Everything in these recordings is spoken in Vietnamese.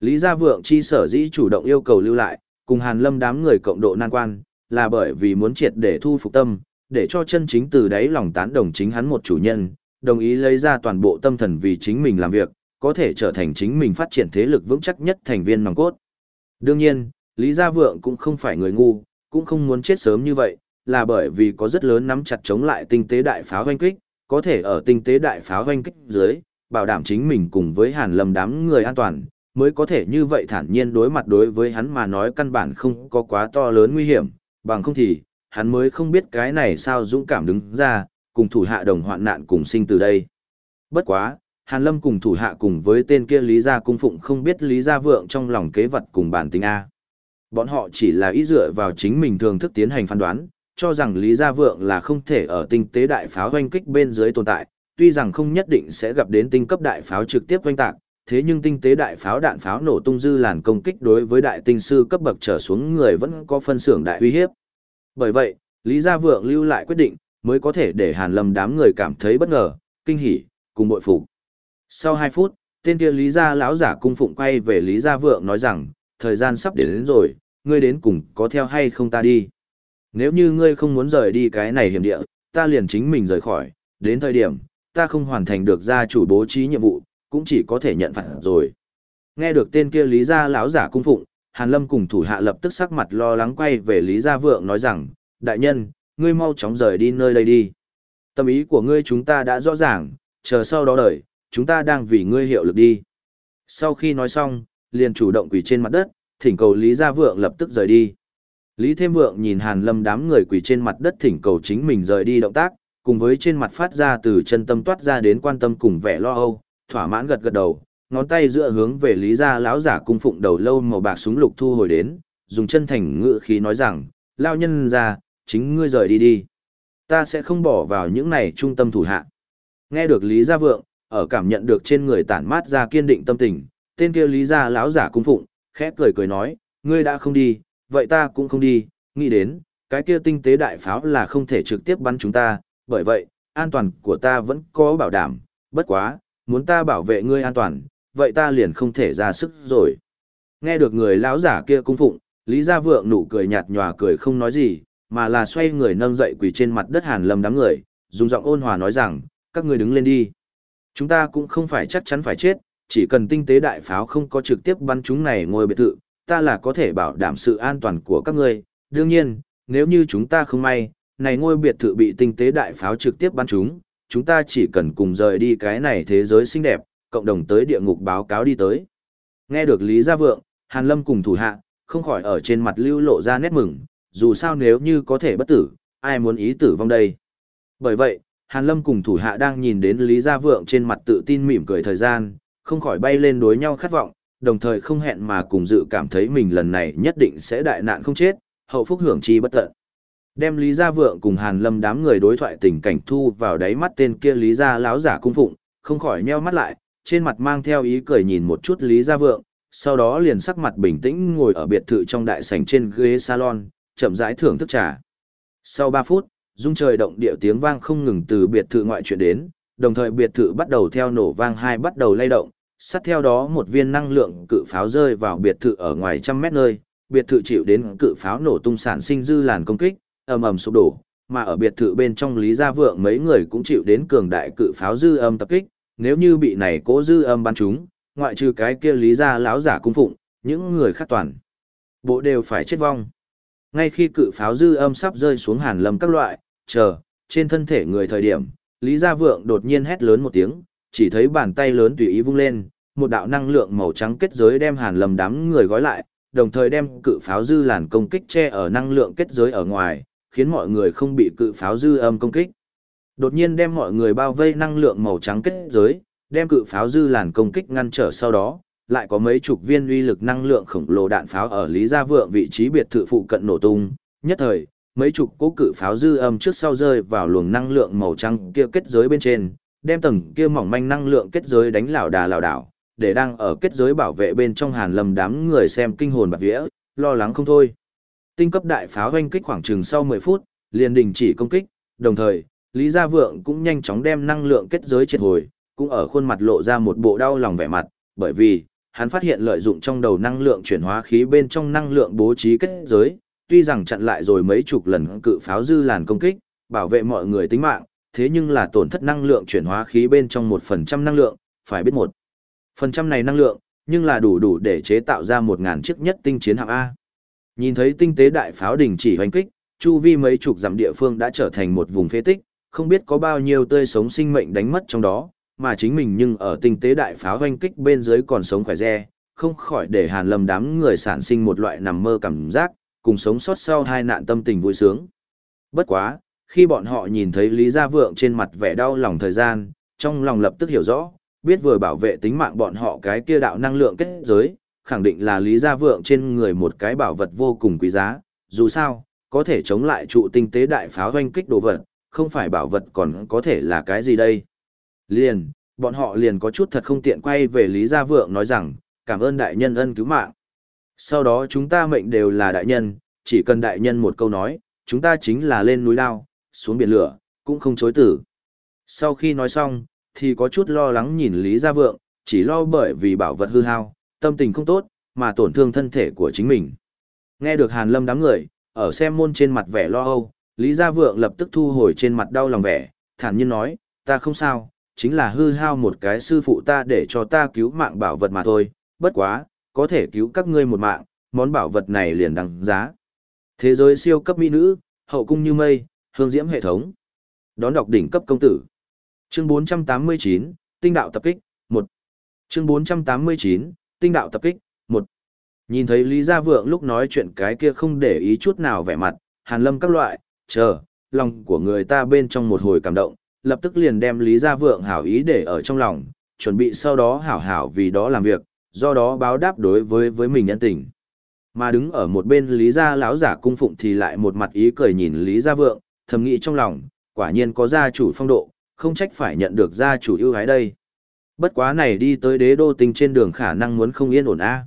Lý Gia Vượng chi sở dĩ chủ động yêu cầu lưu lại, cùng Hàn Lâm đám người cộng độ nan quan, là bởi vì muốn triệt để thu phục tâm, để cho chân chính từ đáy lòng tán đồng chính hắn một chủ nhân, đồng ý lấy ra toàn bộ tâm thần vì chính mình làm việc, có thể trở thành chính mình phát triển thế lực vững chắc nhất thành viên nòng cốt. Đương nhiên, Lý Gia Vượng cũng không phải người ngu, cũng không muốn chết sớm như vậy, là bởi vì có rất lớn nắm chặt chống lại tinh tế đại pháo hoanh kích, có thể ở tinh tế đại pháo hoanh kích dưới, bảo đảm chính mình cùng với Hàn Lâm đám người an toàn, mới có thể như vậy thản nhiên đối mặt đối với hắn mà nói căn bản không có quá to lớn nguy hiểm, bằng không thì, hắn mới không biết cái này sao dũng cảm đứng ra, cùng thủ hạ đồng hoạn nạn cùng sinh từ đây. Bất quá, Hàn Lâm cùng thủ hạ cùng với tên kia Lý Gia Cung Phụng không biết Lý Gia Vượng trong lòng kế vật cùng bản tính A. Bọn họ chỉ là ý dựa vào chính mình thường thức tiến hành phán đoán, cho rằng Lý Gia Vượng là không thể ở tinh tế đại pháo doanh kích bên dưới tồn tại, tuy rằng không nhất định sẽ gặp đến tinh cấp đại pháo trực tiếp doanh tạc, thế nhưng tinh tế đại pháo đạn pháo nổ tung dư làn công kích đối với đại tinh sư cấp bậc trở xuống người vẫn có phân xưởng đại uy hiếp. Bởi vậy, Lý Gia Vượng lưu lại quyết định, mới có thể để Hàn Lâm đám người cảm thấy bất ngờ, kinh hỉ, cùng bội phục. Sau 2 phút, tên kia Lý Gia lão giả cung phụng quay về Lý Gia Vượng nói rằng, thời gian sắp đến, đến rồi, ngươi đến cùng có theo hay không ta đi. Nếu như ngươi không muốn rời đi cái này hiểm địa, ta liền chính mình rời khỏi, đến thời điểm, ta không hoàn thành được gia chủ bố trí nhiệm vụ, cũng chỉ có thể nhận phạt rồi. Nghe được tên kia Lý Gia lão giả cung phụng, Hàn Lâm cùng thủ hạ lập tức sắc mặt lo lắng quay về Lý Gia Vượng nói rằng, đại nhân, ngươi mau chóng rời đi nơi đây đi. Tâm ý của ngươi chúng ta đã rõ ràng, chờ sau đó đợi, chúng ta đang vì ngươi hiệu lực đi. Sau khi nói xong, liền chủ động quỳ trên mặt đất, thỉnh cầu Lý Gia Vượng lập tức rời đi. Lý Thêm Vượng nhìn Hàn Lâm đám người quỳ trên mặt đất thỉnh cầu chính mình rời đi động tác, cùng với trên mặt phát ra từ chân tâm toát ra đến quan tâm cùng vẻ lo âu, thỏa mãn gật gật đầu, ngón tay dựa hướng về Lý gia lão giả cung phụng đầu lâu màu bạc súng lục thu hồi đến, dùng chân thành ngữ khí nói rằng, lao nhân ra, chính ngươi rời đi đi. Ta sẽ không bỏ vào những này trung tâm thủ hạ. Nghe được Lý Gia Vượng, ở cảm nhận được trên người tản mát ra kiên định tâm tình, tên kia Lý Gia lão giả cung phụng, khẽ cười cười nói, ngươi đã không đi, vậy ta cũng không đi, nghĩ đến, cái kia tinh tế đại pháo là không thể trực tiếp bắn chúng ta, bởi vậy, an toàn của ta vẫn có bảo đảm, bất quá, muốn ta bảo vệ ngươi an toàn, vậy ta liền không thể ra sức rồi. Nghe được người lão giả kia cung phụng, Lý Gia Vượng nụ cười nhạt nhòa cười không nói gì, mà là xoay người nâng dậy quỳ trên mặt đất Hàn Lâm đám người, dùng giọng ôn hòa nói rằng, các ngươi đứng lên đi. Chúng ta cũng không phải chắc chắn phải chết, chỉ cần tinh tế đại pháo không có trực tiếp bắn chúng này ngôi biệt thự, ta là có thể bảo đảm sự an toàn của các ngươi. Đương nhiên, nếu như chúng ta không may, này ngôi biệt thự bị tinh tế đại pháo trực tiếp bắn chúng, chúng ta chỉ cần cùng rời đi cái này thế giới xinh đẹp, cộng đồng tới địa ngục báo cáo đi tới. Nghe được Lý Gia Vượng, Hàn Lâm cùng thủ hạ, không khỏi ở trên mặt lưu lộ ra nét mừng, dù sao nếu như có thể bất tử, ai muốn ý tử vong đây. Bởi vậy, Hàn Lâm cùng thủ hạ đang nhìn đến Lý Gia Vượng trên mặt tự tin mỉm cười thời gian, không khỏi bay lên đối nhau khát vọng, đồng thời không hẹn mà cùng dự cảm thấy mình lần này nhất định sẽ đại nạn không chết, hậu phúc hưởng chi bất tận. Đem Lý Gia Vượng cùng Hàn Lâm đám người đối thoại tình cảnh thu vào đáy mắt tên kia Lý Gia láo giả cung phụng, không khỏi nheo mắt lại, trên mặt mang theo ý cười nhìn một chút Lý Gia Vượng, sau đó liền sắc mặt bình tĩnh ngồi ở biệt thự trong đại sảnh trên ghế salon, chậm rãi thưởng thức trà. Sau ba phút, rung trời động địa tiếng vang không ngừng từ biệt thự ngoại chuyện đến, đồng thời biệt thự bắt đầu theo nổ vang hai bắt đầu lay động, sát theo đó một viên năng lượng cự pháo rơi vào biệt thự ở ngoài trăm mét nơi, biệt thự chịu đến cự pháo nổ tung sản sinh dư làn công kích, ầm ầm sụp đổ, mà ở biệt thự bên trong Lý Gia Vượng mấy người cũng chịu đến cường đại cự pháo dư âm tập kích, nếu như bị này cố dư âm bắn chúng, ngoại trừ cái kia Lý Gia lão giả cung phụng, những người khác toàn bộ đều phải chết vong. Ngay khi cự pháo dư âm sắp rơi xuống hàn lâm các loại, chờ, trên thân thể người thời điểm, Lý Gia Vượng đột nhiên hét lớn một tiếng, chỉ thấy bàn tay lớn tùy ý vung lên, một đạo năng lượng màu trắng kết giới đem hàn lâm đám người gói lại, đồng thời đem cự pháo dư làn công kích che ở năng lượng kết giới ở ngoài, khiến mọi người không bị cự pháo dư âm công kích. Đột nhiên đem mọi người bao vây năng lượng màu trắng kết giới, đem cự pháo dư làn công kích ngăn trở sau đó, lại có mấy chục viên uy lực năng lượng khổng lồ đạn pháo ở Lý Gia Vượng vị trí biệt thự phụ cận nổ tung, nhất thời, mấy chục cố cự pháo dư âm trước sau rơi vào luồng năng lượng màu trắng kia kết giới bên trên, đem tầng kia mỏng manh năng lượng kết giới đánh lảo đà lảo đảo, để đang ở kết giới bảo vệ bên trong Hàn Lâm đám người xem kinh hồn bạt vía, lo lắng không thôi. Tinh cấp đại pháo hoanh kích khoảng chừng sau 10 phút, liền đình chỉ công kích, đồng thời, Lý Gia Vượng cũng nhanh chóng đem năng lượng kết giới triệt hồi, cũng ở khuôn mặt lộ ra một bộ đau lòng vẻ mặt, bởi vì, hắn phát hiện lợi dụng trong đầu năng lượng chuyển hóa khí bên trong năng lượng bố trí kết giới, tuy rằng chặn lại rồi mấy chục lần cự pháo dư làn công kích, bảo vệ mọi người tính mạng, thế nhưng là tổn thất năng lượng chuyển hóa khí bên trong một phần trăm năng lượng, phải biết một phần trăm này năng lượng, nhưng là đủ đủ để chế tạo ra một ngàn chiếc nhất tinh chiến hạng A. Nhìn thấy tinh tế đại pháo đình chỉ hoành kích, chu vi mấy chục dặm địa phương đã trở thành một vùng phế tích, không biết có bao nhiêu tươi sống sinh mệnh đánh mất trong đó, mà chính mình nhưng ở tinh tế đại pháo hoành kích bên dưới còn sống khỏe re, không khỏi để Hàn Lâm đám người sản sinh một loại nằm mơ cảm giác, cùng sống sót sau hai nạn tâm tình vui sướng. Bất quá, khi bọn họ nhìn thấy Lý Gia Vượng trên mặt vẻ đau lòng thời gian, trong lòng lập tức hiểu rõ, biết vừa bảo vệ tính mạng bọn họ cái kia đạo năng lượng kết giới, khẳng định là Lý Gia Vượng trên người một cái bảo vật vô cùng quý giá, dù sao, có thể chống lại trụ tinh tế đại pháo doanh kích đồ vật, không phải bảo vật còn có thể là cái gì đây. Liền, bọn họ liền có chút thật không tiện quay về Lý Gia Vượng nói rằng, cảm ơn đại nhân ân cứu mạng. Sau đó chúng ta mệnh đều là đại nhân, chỉ cần đại nhân một câu nói, chúng ta chính là lên núi lao, xuống biển lửa, cũng không chối tử. Sau khi nói xong, thì có chút lo lắng nhìn Lý Gia Vượng, chỉ lo bởi vì bảo vật hư hao, tâm tình không tốt, mà tổn thương thân thể của chính mình. Nghe được Hàn Lâm đám người, ở xem môn trên mặt vẻ lo âu, Lý Gia Vượng lập tức thu hồi trên mặt đau lòng vẻ, thản nhiên nói, ta không sao, chính là hư hao một cái sư phụ ta để cho ta cứu mạng bảo vật mà thôi, bất quá, có thể cứu các ngươi một mạng, món bảo vật này liền đăng giá. Thế giới siêu cấp mỹ nữ, hậu cung như mây, hương diễm hệ thống. Đón đọc đỉnh cấp công tử. Chương 489, tinh đạo tập kích, 1. Chương 489, tinh đạo tập kích, một Nhìn thấy Lý Gia Vượng lúc nói chuyện cái kia không để ý chút nào vẻ mặt, hàn lâm các loại, chờ, lòng của người ta bên trong một hồi cảm động, lập tức liền đem Lý Gia Vượng hảo ý để ở trong lòng, chuẩn bị sau đó hảo hảo vì đó làm việc, do đó báo đáp đối với với mình nhân tình. Mà đứng ở một bên Lý Gia lão giả cung phụng thì lại một mặt ý cười nhìn Lý Gia Vượng, thầm nghĩ trong lòng, quả nhiên có gia chủ phong độ, không trách phải nhận được gia chủ ưu ái đây. Bất quá này đi tới đế đô tinh trên đường khả năng muốn không yên ổn a.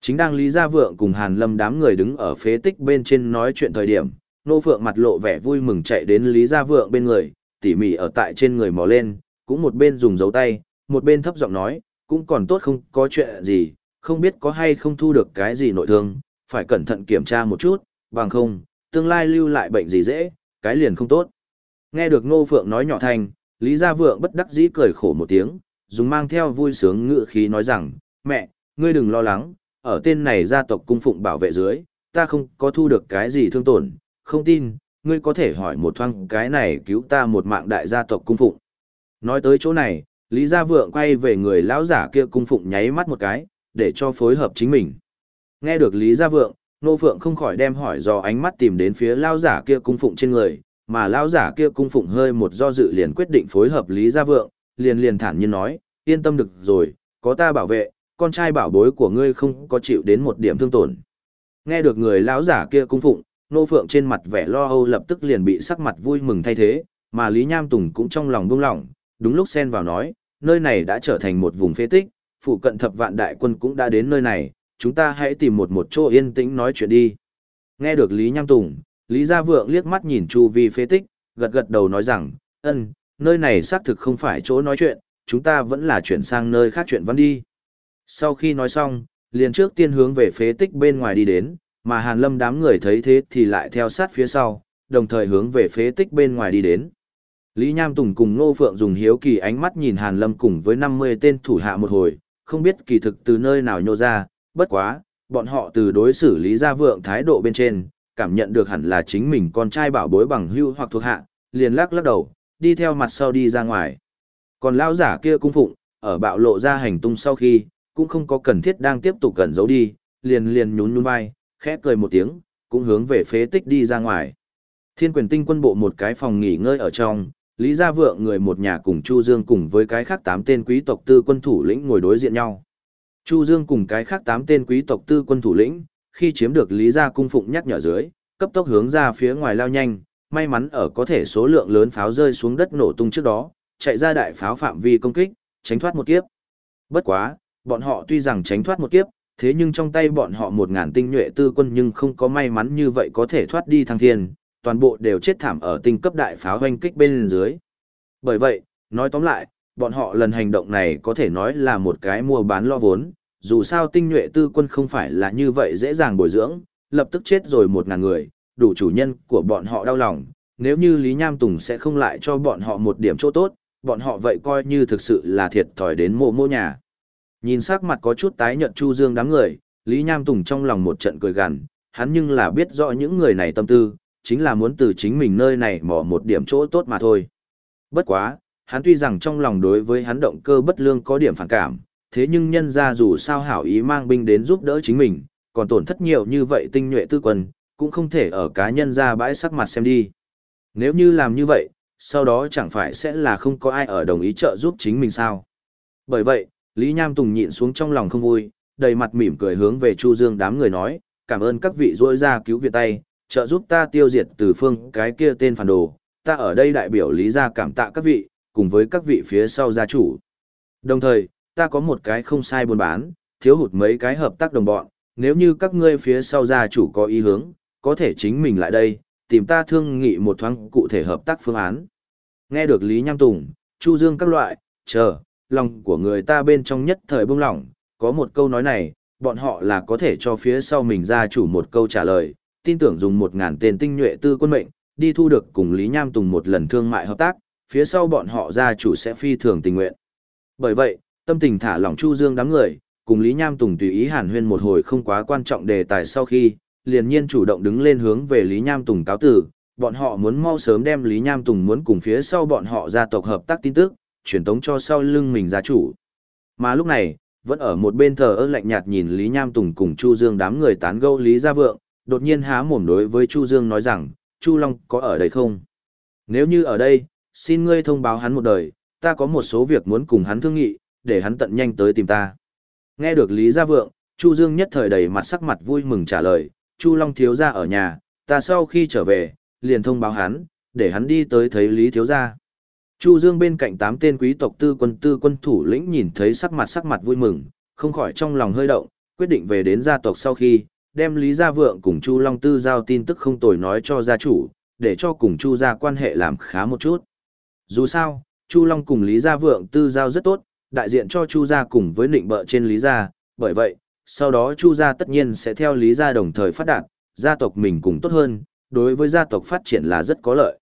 Chính đang Lý Gia Vượng cùng Hàn Lâm đám người đứng ở phế tích bên trên nói chuyện thời điểm, Nô Phượng mặt lộ vẻ vui mừng chạy đến Lý Gia Vượng bên người, tỉ mỉ ở tại trên người mò lên, cũng một bên dùng dấu tay, một bên thấp giọng nói, cũng còn tốt không có chuyện gì, không biết có hay không thu được cái gì nội thương, phải cẩn thận kiểm tra một chút, bằng không, tương lai lưu lại bệnh gì dễ, cái liền không tốt. Nghe được Nô Phượng nói nhỏ thanh, Lý Gia Vượng bất đắc dĩ cười khổ một tiếng, dùng mang theo vui sướng ngựa khí nói rằng, mẹ, ngươi đừng lo lắng, ở tên này gia tộc cung phụng bảo vệ dưới, ta không có thu được cái gì thương tổn, không tin, ngươi có thể hỏi một thoáng cái này cứu ta một mạng đại gia tộc cung phụng. Nói tới chỗ này, Lý Gia Vượng quay về người lão giả kia cung phụng nháy mắt một cái, để cho phối hợp chính mình. Nghe được Lý Gia Vượng, Nô Phượng không khỏi đem hỏi do ánh mắt tìm đến phía lão giả kia cung phụng trên người, mà lão giả kia cung phụng hơi một do dự liền quyết định phối hợp Lý Gia Vượng, liền liền thản nhiên nói, yên tâm được rồi, có ta bảo vệ, con trai bảo bối của ngươi không có chịu đến một điểm thương tổn. Nghe được người lão giả kia cung phụng, Nô Phượng trên mặt vẻ lo âu lập tức liền bị sắc mặt vui mừng thay thế, mà Lý Nham Tùng cũng trong lòng buông lỏng, đúng lúc xen vào nói, nơi này đã trở thành một vùng phế tích, phụ cận thập vạn đại quân cũng đã đến nơi này, chúng ta hãy tìm một một chỗ yên tĩnh nói chuyện đi. Nghe được Lý Nham Tùng, Lý Gia Vượng liếc mắt nhìn chu vi phế tích, gật gật đầu nói rằng, ân, nơi này xác thực không phải chỗ nói chuyện, chúng ta vẫn là chuyển sang nơi khác chuyện văn đi. Sau khi nói xong, liền trước tiên hướng về phế tích bên ngoài đi đến, mà Hàn Lâm đám người thấy thế thì lại theo sát phía sau, đồng thời hướng về phế tích bên ngoài đi đến. Lý Nham Tùng cùng Ngô Phượng dùng hiếu kỳ ánh mắt nhìn Hàn Lâm cùng với 50 tên thủ hạ một hồi, không biết kỳ thực từ nơi nào nhô ra, bất quá, bọn họ từ đối xử Lý Gia Vượng thái độ bên trên, cảm nhận được hẳn là chính mình con trai bảo bối bằng hưu hoặc thuộc hạ, liền lắc lắc đầu, đi theo mặt sau đi ra ngoài. Còn lão giả kia cung phụng, ở bạo lộ ra hành tung sau khi, cũng không có cần thiết đang tiếp tục cẩn giấu đi, liền liền nhún nhún vai, khẽ cười một tiếng, cũng hướng về phế tích đi ra ngoài. Thiên quyền tinh quân bộ một cái phòng nghỉ ngơi ở trong, Lý Gia Vượng người một nhà cùng Chu Dương cùng với cái khác tám tên quý tộc tư quân thủ lĩnh ngồi đối diện nhau. Chu Dương cùng cái khác tám tên quý tộc tư quân thủ lĩnh, khi chiếm được Lý Gia cung phụng nhắc nhở dưới, cấp tốc hướng ra phía ngoài lao nhanh, may mắn ở có thể số lượng lớn pháo rơi xuống đất nổ tung trước đó, chạy ra đại pháo phạm vi công kích, tránh thoát một kiếp. Bất quá, bọn họ tuy rằng tránh thoát một kiếp, thế nhưng trong tay bọn họ một ngàn tinh nhuệ tư quân nhưng không có may mắn như vậy có thể thoát đi thăng thiên, toàn bộ đều chết thảm ở tinh cấp đại pháo hoanh kích bên dưới. Bởi vậy, nói tóm lại, bọn họ lần hành động này có thể nói là một cái mua bán lo vốn, dù sao tinh nhuệ tư quân không phải là như vậy dễ dàng bồi dưỡng, lập tức chết rồi một ngàn người, đủ chủ nhân của bọn họ đau lòng, nếu như Lý Nham Tùng sẽ không lại cho bọn họ một điểm chỗ tốt, bọn họ vậy coi như thực sự là thiệt thòi đến mộ mô nhà. Nhìn sắc mặt có chút tái nhợt Chu Dương đám người, Lý Nham Tùng trong lòng một trận cười gằn, hắn nhưng là biết rõ những người này tâm tư, chính là muốn từ chính mình nơi này mò một điểm chỗ tốt mà thôi. Bất quá, hắn tuy rằng trong lòng đối với hắn động cơ bất lương có điểm phản cảm, thế nhưng nhân ra dù sao hảo ý mang binh đến giúp đỡ chính mình, còn tổn thất nhiều như vậy tinh nhuệ tư quân, cũng không thể ở cá nhân ra bãi sắc mặt xem đi. Nếu như làm như vậy, sau đó chẳng phải sẽ là không có ai ở đồng ý trợ giúp chính mình sao. Bởi vậy, Lý Nham Tùng nhịn xuống trong lòng không vui, đầy mặt mỉm cười hướng về Chu Dương đám người nói, cảm ơn các vị rỗi ra cứu viện tay, trợ giúp ta tiêu diệt từ phương cái kia tên phản đồ, ta ở đây đại biểu Lý gia cảm tạ các vị, cùng với các vị phía sau gia chủ. Đồng thời, ta có một cái không sai buôn bán, thiếu hụt mấy cái hợp tác đồng bọn, nếu như các ngươi phía sau gia chủ có ý hướng, có thể chính mình lại đây, tìm ta thương nghị một thoáng cụ thể hợp tác phương án. Nghe được Lý Nham Tùng, Chu Dương các loại, chờ, lòng của người ta bên trong nhất thời bông lỏng, có một câu nói này, bọn họ là có thể cho phía sau mình gia chủ một câu trả lời, tin tưởng dùng một ngàn tên tinh nhuệ tư quân mệnh, đi thu được cùng Lý Nham Tùng một lần thương mại hợp tác, phía sau bọn họ gia chủ sẽ phi thường tình nguyện. Bởi vậy, tâm tình thả lỏng Chu Dương đám người, cùng Lý Nham Tùng tùy ý hàn huyên một hồi không quá quan trọng đề tài sau khi, liền nhiên chủ động đứng lên hướng về Lý Nham Tùng cáo tử, bọn họ muốn mau sớm đem Lý Nham Tùng muốn cùng phía sau bọn họ gia tộc hợp tác tin tức, truyền tống cho sau lưng mình gia chủ. Mà lúc này, vẫn ở một bên thờ ơ lạnh nhạt nhìn Lý Nham Tùng cùng Chu Dương đám người tán gẫu Lý Gia Vượng, đột nhiên há mồm đối với Chu Dương nói rằng, Chu Long có ở đây không? Nếu như ở đây, xin ngươi thông báo hắn một đời, ta có một số việc muốn cùng hắn thương nghị, để hắn tận nhanh tới tìm ta. Nghe được Lý Gia Vượng, Chu Dương nhất thời đầy mặt sắc mặt vui mừng trả lời, Chu Long thiếu gia ở nhà, ta sau khi trở về, liền thông báo hắn, để hắn đi tới thấy Lý thiếu gia. Chu Dương bên cạnh tám tên quý tộc tư quân tư quân thủ lĩnh nhìn thấy sắc mặt sắc mặt vui mừng, không khỏi trong lòng hơi động, quyết định về đến gia tộc sau khi, đem Lý Gia Vượng cùng Chu Long Tư giao tin tức không tồi nói cho gia chủ, để cho cùng Chu gia quan hệ làm khá một chút. Dù sao, Chu Long cùng Lý Gia Vượng tư giao rất tốt, đại diện cho Chu gia cùng với nịnh bợ trên Lý Gia, bởi vậy, sau đó Chu gia tất nhiên sẽ theo Lý Gia đồng thời phát đạt, gia tộc mình cũng tốt hơn, đối với gia tộc phát triển là rất có lợi.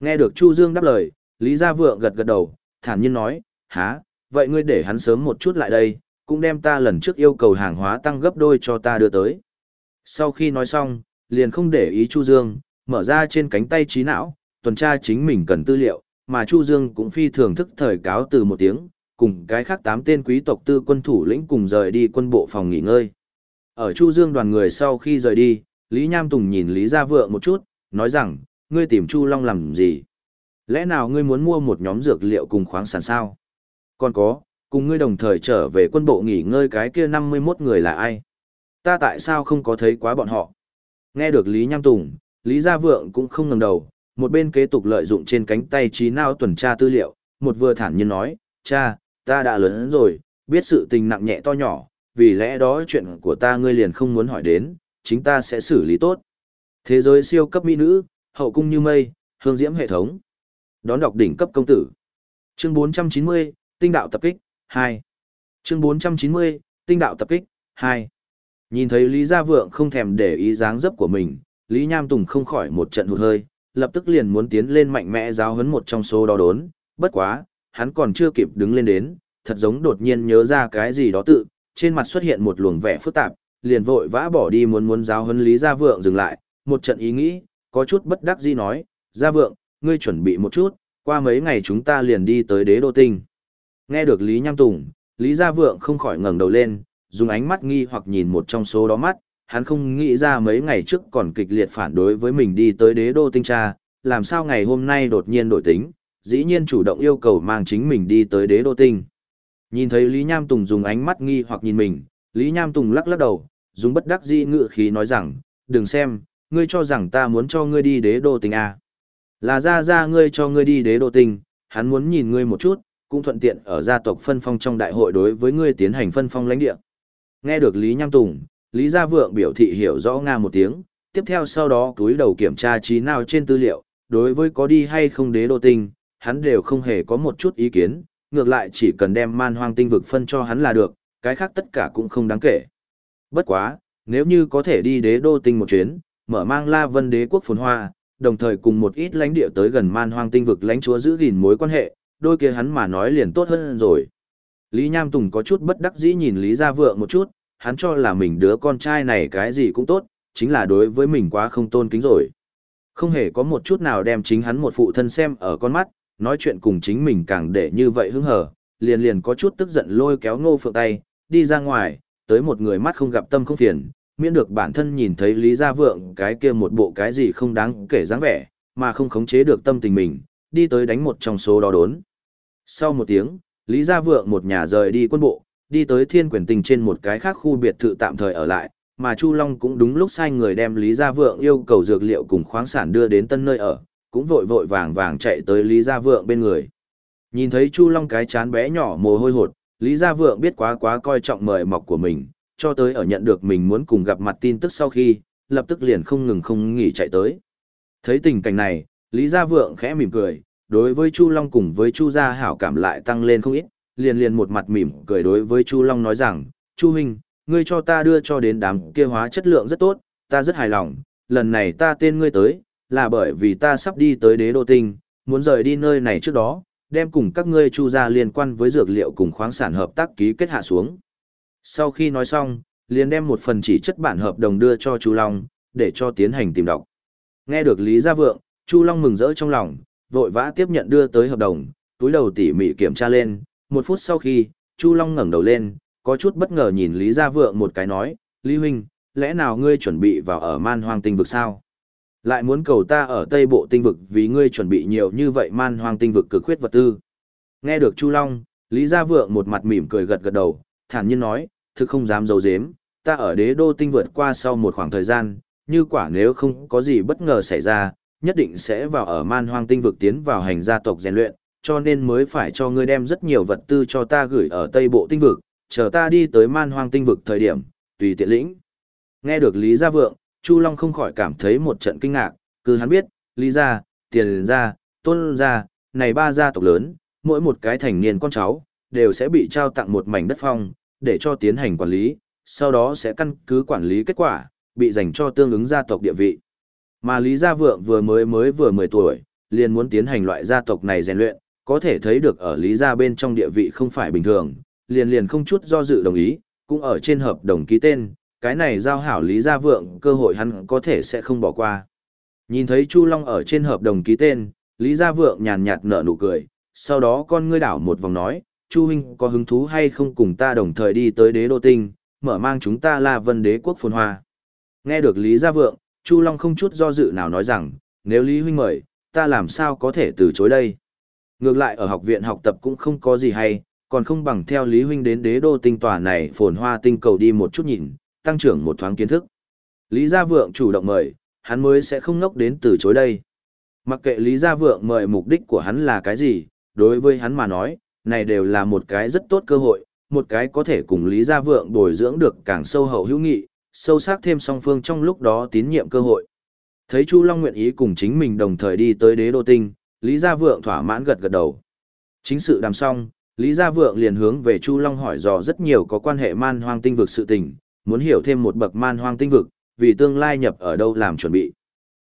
Nghe được Chu Dương đáp lời, Lý Gia Vượng gật gật đầu, thản nhiên nói, há, vậy ngươi để hắn sớm một chút lại đây, cũng đem ta lần trước yêu cầu hàng hóa tăng gấp đôi cho ta đưa tới. Sau khi nói xong, liền không để ý Chu Dương, mở ra trên cánh tay trí não, tuần tra chính mình cần tư liệu, mà Chu Dương cũng phi thường thức thời cáo từ một tiếng, cùng cái khác tám tên quý tộc tư quân thủ lĩnh cùng rời đi quân bộ phòng nghỉ ngơi. Ở Chu Dương đoàn người sau khi rời đi, Lý Nham Tùng nhìn Lý Gia Vượng một chút, nói rằng, ngươi tìm Chu Long làm gì? Lẽ nào ngươi muốn mua một nhóm dược liệu cùng khoáng sản sao? Còn có, cùng ngươi đồng thời trở về quân bộ nghỉ ngơi cái kia 51 người là ai? Ta tại sao không có thấy quá bọn họ? Nghe được Lý Nham Tùng, Lý Gia Vượng cũng không ngẩng đầu, một bên kế tục lợi dụng trên cánh tay trí não tuần tra tư liệu, một vừa thản nhiên nói, cha, ta đã lớn rồi, biết sự tình nặng nhẹ to nhỏ, vì lẽ đó chuyện của ta ngươi liền không muốn hỏi đến, chính ta sẽ xử lý tốt. Thế giới siêu cấp mỹ nữ, hậu cung như mây, hương diễm hệ thống. Đón đọc đỉnh cấp công tử. Chương 490, tinh đạo tập kích, 2. Chương 490, tinh đạo tập kích, 2. Nhìn thấy Lý Gia Vượng không thèm để ý dáng dấp của mình, Lý Nham Tùng không khỏi một trận hụt hơi, lập tức liền muốn tiến lên mạnh mẽ giáo huấn một trong số đó đốn, bất quá, hắn còn chưa kịp đứng lên đến, thật giống đột nhiên nhớ ra cái gì đó tự, trên mặt xuất hiện một luồng vẻ phức tạp, liền vội vã bỏ đi muốn muốn giáo huấn Lý Gia Vượng dừng lại, một trận ý nghĩ, có chút bất đắc dĩ nói, Gia Vượng, ngươi chuẩn bị một chút, qua mấy ngày chúng ta liền đi tới đế đô tinh. Nghe được Lý Nham Tùng, Lý Gia Vượng không khỏi ngẩng đầu lên, dùng ánh mắt nghi hoặc nhìn một trong số đó mắt, hắn không nghĩ ra mấy ngày trước còn kịch liệt phản đối với mình đi tới đế đô tinh tra, làm sao ngày hôm nay đột nhiên đổi tính, dĩ nhiên chủ động yêu cầu mang chính mình đi tới đế đô tinh. Nhìn thấy Lý Nham Tùng dùng ánh mắt nghi hoặc nhìn mình, Lý Nham Tùng lắc lắc đầu, dùng bất đắc dĩ ngự khí nói rằng, đừng xem, ngươi cho rằng ta muốn cho ngươi đi đế đô tinh à. Là ra ra ngươi cho ngươi đi đế đô tinh, hắn muốn nhìn ngươi một chút, cũng thuận tiện ở gia tộc phân phong trong đại hội đối với ngươi tiến hành phân phong lãnh địa. Nghe được Lý Nham Tùng, Lý Gia Vượng biểu thị hiểu rõ Nga một tiếng, tiếp theo sau đó túi đầu kiểm tra trí nào trên tư liệu, đối với có đi hay không đế đô tinh, hắn đều không hề có một chút ý kiến, ngược lại chỉ cần đem man hoang tinh vực phân cho hắn là được, cái khác tất cả cũng không đáng kể. Bất quá, nếu như có thể đi đế đô tinh một chuyến, mở mang La Vân đế quốc phồn hoa, đồng thời cùng một ít lãnh địa tới gần man hoang tinh vực lãnh chúa giữ gìn mối quan hệ, đôi kia hắn mà nói liền tốt hơn rồi. Lý Nham Tùng có chút bất đắc dĩ nhìn Lý Gia Vượng một chút, hắn cho là mình đứa con trai này cái gì cũng tốt, chính là đối với mình quá không tôn kính rồi. Không hề có một chút nào đem chính hắn một phụ thân xem ở con mắt, nói chuyện cùng chính mình càng để như vậy hứng hở, liền liền có chút tức giận lôi kéo ngô phượng tay, đi ra ngoài, tới một người mắt không gặp tâm không phiền, miễn được bản thân nhìn thấy Lý Gia Vượng cái kia một bộ cái gì không đáng kể dáng vẻ, mà không khống chế được tâm tình mình, đi tới đánh một trong số đó đốn. Sau một tiếng, Lý Gia Vượng một nhà rời đi quân bộ, đi tới thiên quyền tình trên một cái khác khu biệt thự tạm thời ở lại, mà Chu Long cũng đúng lúc sai người đem Lý Gia Vượng yêu cầu dược liệu cùng khoáng sản đưa đến tân nơi ở, cũng vội vội vàng vàng chạy tới Lý Gia Vượng bên người. Nhìn thấy Chu Long cái chán bé nhỏ mồ hôi hột, Lý Gia Vượng biết quá quá coi trọng mời mọc của mình, cho tới ở nhận được mình muốn cùng gặp mặt tin tức sau khi, lập tức liền không ngừng không nghỉ chạy tới. Thấy tình cảnh này, Lý Gia Vượng khẽ mỉm cười, đối với Chu Long cùng với Chu Gia hảo cảm lại tăng lên không ít, liền liền một mặt mỉm cười đối với Chu Long nói rằng, Chu Minh, ngươi cho ta đưa cho đến đám kia hóa chất lượng rất tốt, ta rất hài lòng, lần này ta tên ngươi tới, là bởi vì ta sắp đi tới đế đô tinh, muốn rời đi nơi này trước đó, đem cùng các ngươi Chu Gia liên quan với dược liệu cùng khoáng sản hợp tác ký kết hạ xuống. Sau khi nói xong, liền đem một phần chỉ chất bản hợp đồng đưa cho Chu Long, để cho tiến hành tìm đọc. Nghe được Lý Gia Vượng, Chu Long mừng rỡ trong lòng, vội vã tiếp nhận đưa tới hợp đồng, túi đầu tỉ mỉ kiểm tra lên, một phút sau khi, Chu Long ngẩng đầu lên, có chút bất ngờ nhìn Lý Gia Vượng một cái nói, Lý Huynh, lẽ nào ngươi chuẩn bị vào ở man hoang tinh vực sao? Lại muốn cầu ta ở Tây Bộ tinh vực vì ngươi chuẩn bị nhiều như vậy man hoang tinh vực cực khuyết vật tư. Nghe được Chu Long, Lý Gia Vượng một mặt mỉm cười gật gật đầu, thản nhiên nói, thực không dám giấu giếm, ta ở đế đô tinh vượt qua sau một khoảng thời gian, như quả nếu không có gì bất ngờ xảy ra, nhất định sẽ vào ở man hoang tinh vực tiến vào hành gia tộc rèn luyện, cho nên mới phải cho ngươi đem rất nhiều vật tư cho ta gửi ở tây bộ tinh vực, chờ ta đi tới man hoang tinh vực thời điểm, tùy tiện lĩnh. Nghe được Lý Gia Vượng, Chu Long không khỏi cảm thấy một trận kinh ngạc, cứ hắn biết, Lý Gia, Tiền Gia, Tôn Gia, này ba gia tộc lớn, mỗi một cái thành niên con cháu, đều sẽ bị trao tặng một mảnh đất phong, để cho tiến hành quản lý, sau đó sẽ căn cứ quản lý kết quả, bị dành cho tương ứng gia tộc địa vị. Mà Lý Gia Vượng vừa mới mới vừa 10 tuổi, liền muốn tiến hành loại gia tộc này rèn luyện, có thể thấy được ở Lý Gia bên trong địa vị không phải bình thường, liền liền không chút do dự đồng ý, cũng ở trên hợp đồng ký tên, cái này giao hảo Lý Gia Vượng cơ hội hắn có thể sẽ không bỏ qua. Nhìn thấy Chu Long ở trên hợp đồng ký tên, Lý Gia Vượng nhàn nhạt nở nụ cười, sau đó con ngươi đảo một vòng nói, Chu Huynh có hứng thú hay không cùng ta đồng thời đi tới đế đô tinh, mở mang chúng ta là vân đế quốc phồn hoa. Nghe được Lý Gia Vượng, Chu Long không chút do dự nào nói rằng, nếu Lý Huynh mời, ta làm sao có thể từ chối đây. Ngược lại ở học viện học tập cũng không có gì hay, còn không bằng theo Lý Huynh đến đế đô tinh tòa này phồn hoa tinh cầu đi một chút nhìn, tăng trưởng một thoáng kiến thức. Lý Gia Vượng chủ động mời, hắn mới sẽ không ngốc đến từ chối đây. Mặc kệ Lý Gia Vượng mời mục đích của hắn là cái gì, đối với hắn mà nói, này đều là một cái rất tốt cơ hội, một cái có thể cùng Lý Gia Vượng bồi dưỡng được càng sâu hậu hữu nghị, sâu sắc thêm song phương trong lúc đó tín nhiệm cơ hội. Thấy Chu Long nguyện ý cùng chính mình đồng thời đi tới đế đô tinh, Lý Gia Vượng thỏa mãn gật gật đầu. Chính sự đàm xong, Lý Gia Vượng liền hướng về Chu Long hỏi dò rất nhiều có quan hệ man hoang tinh vực sự tình, muốn hiểu thêm một bậc man hoang tinh vực, vì tương lai nhập ở đâu làm chuẩn bị.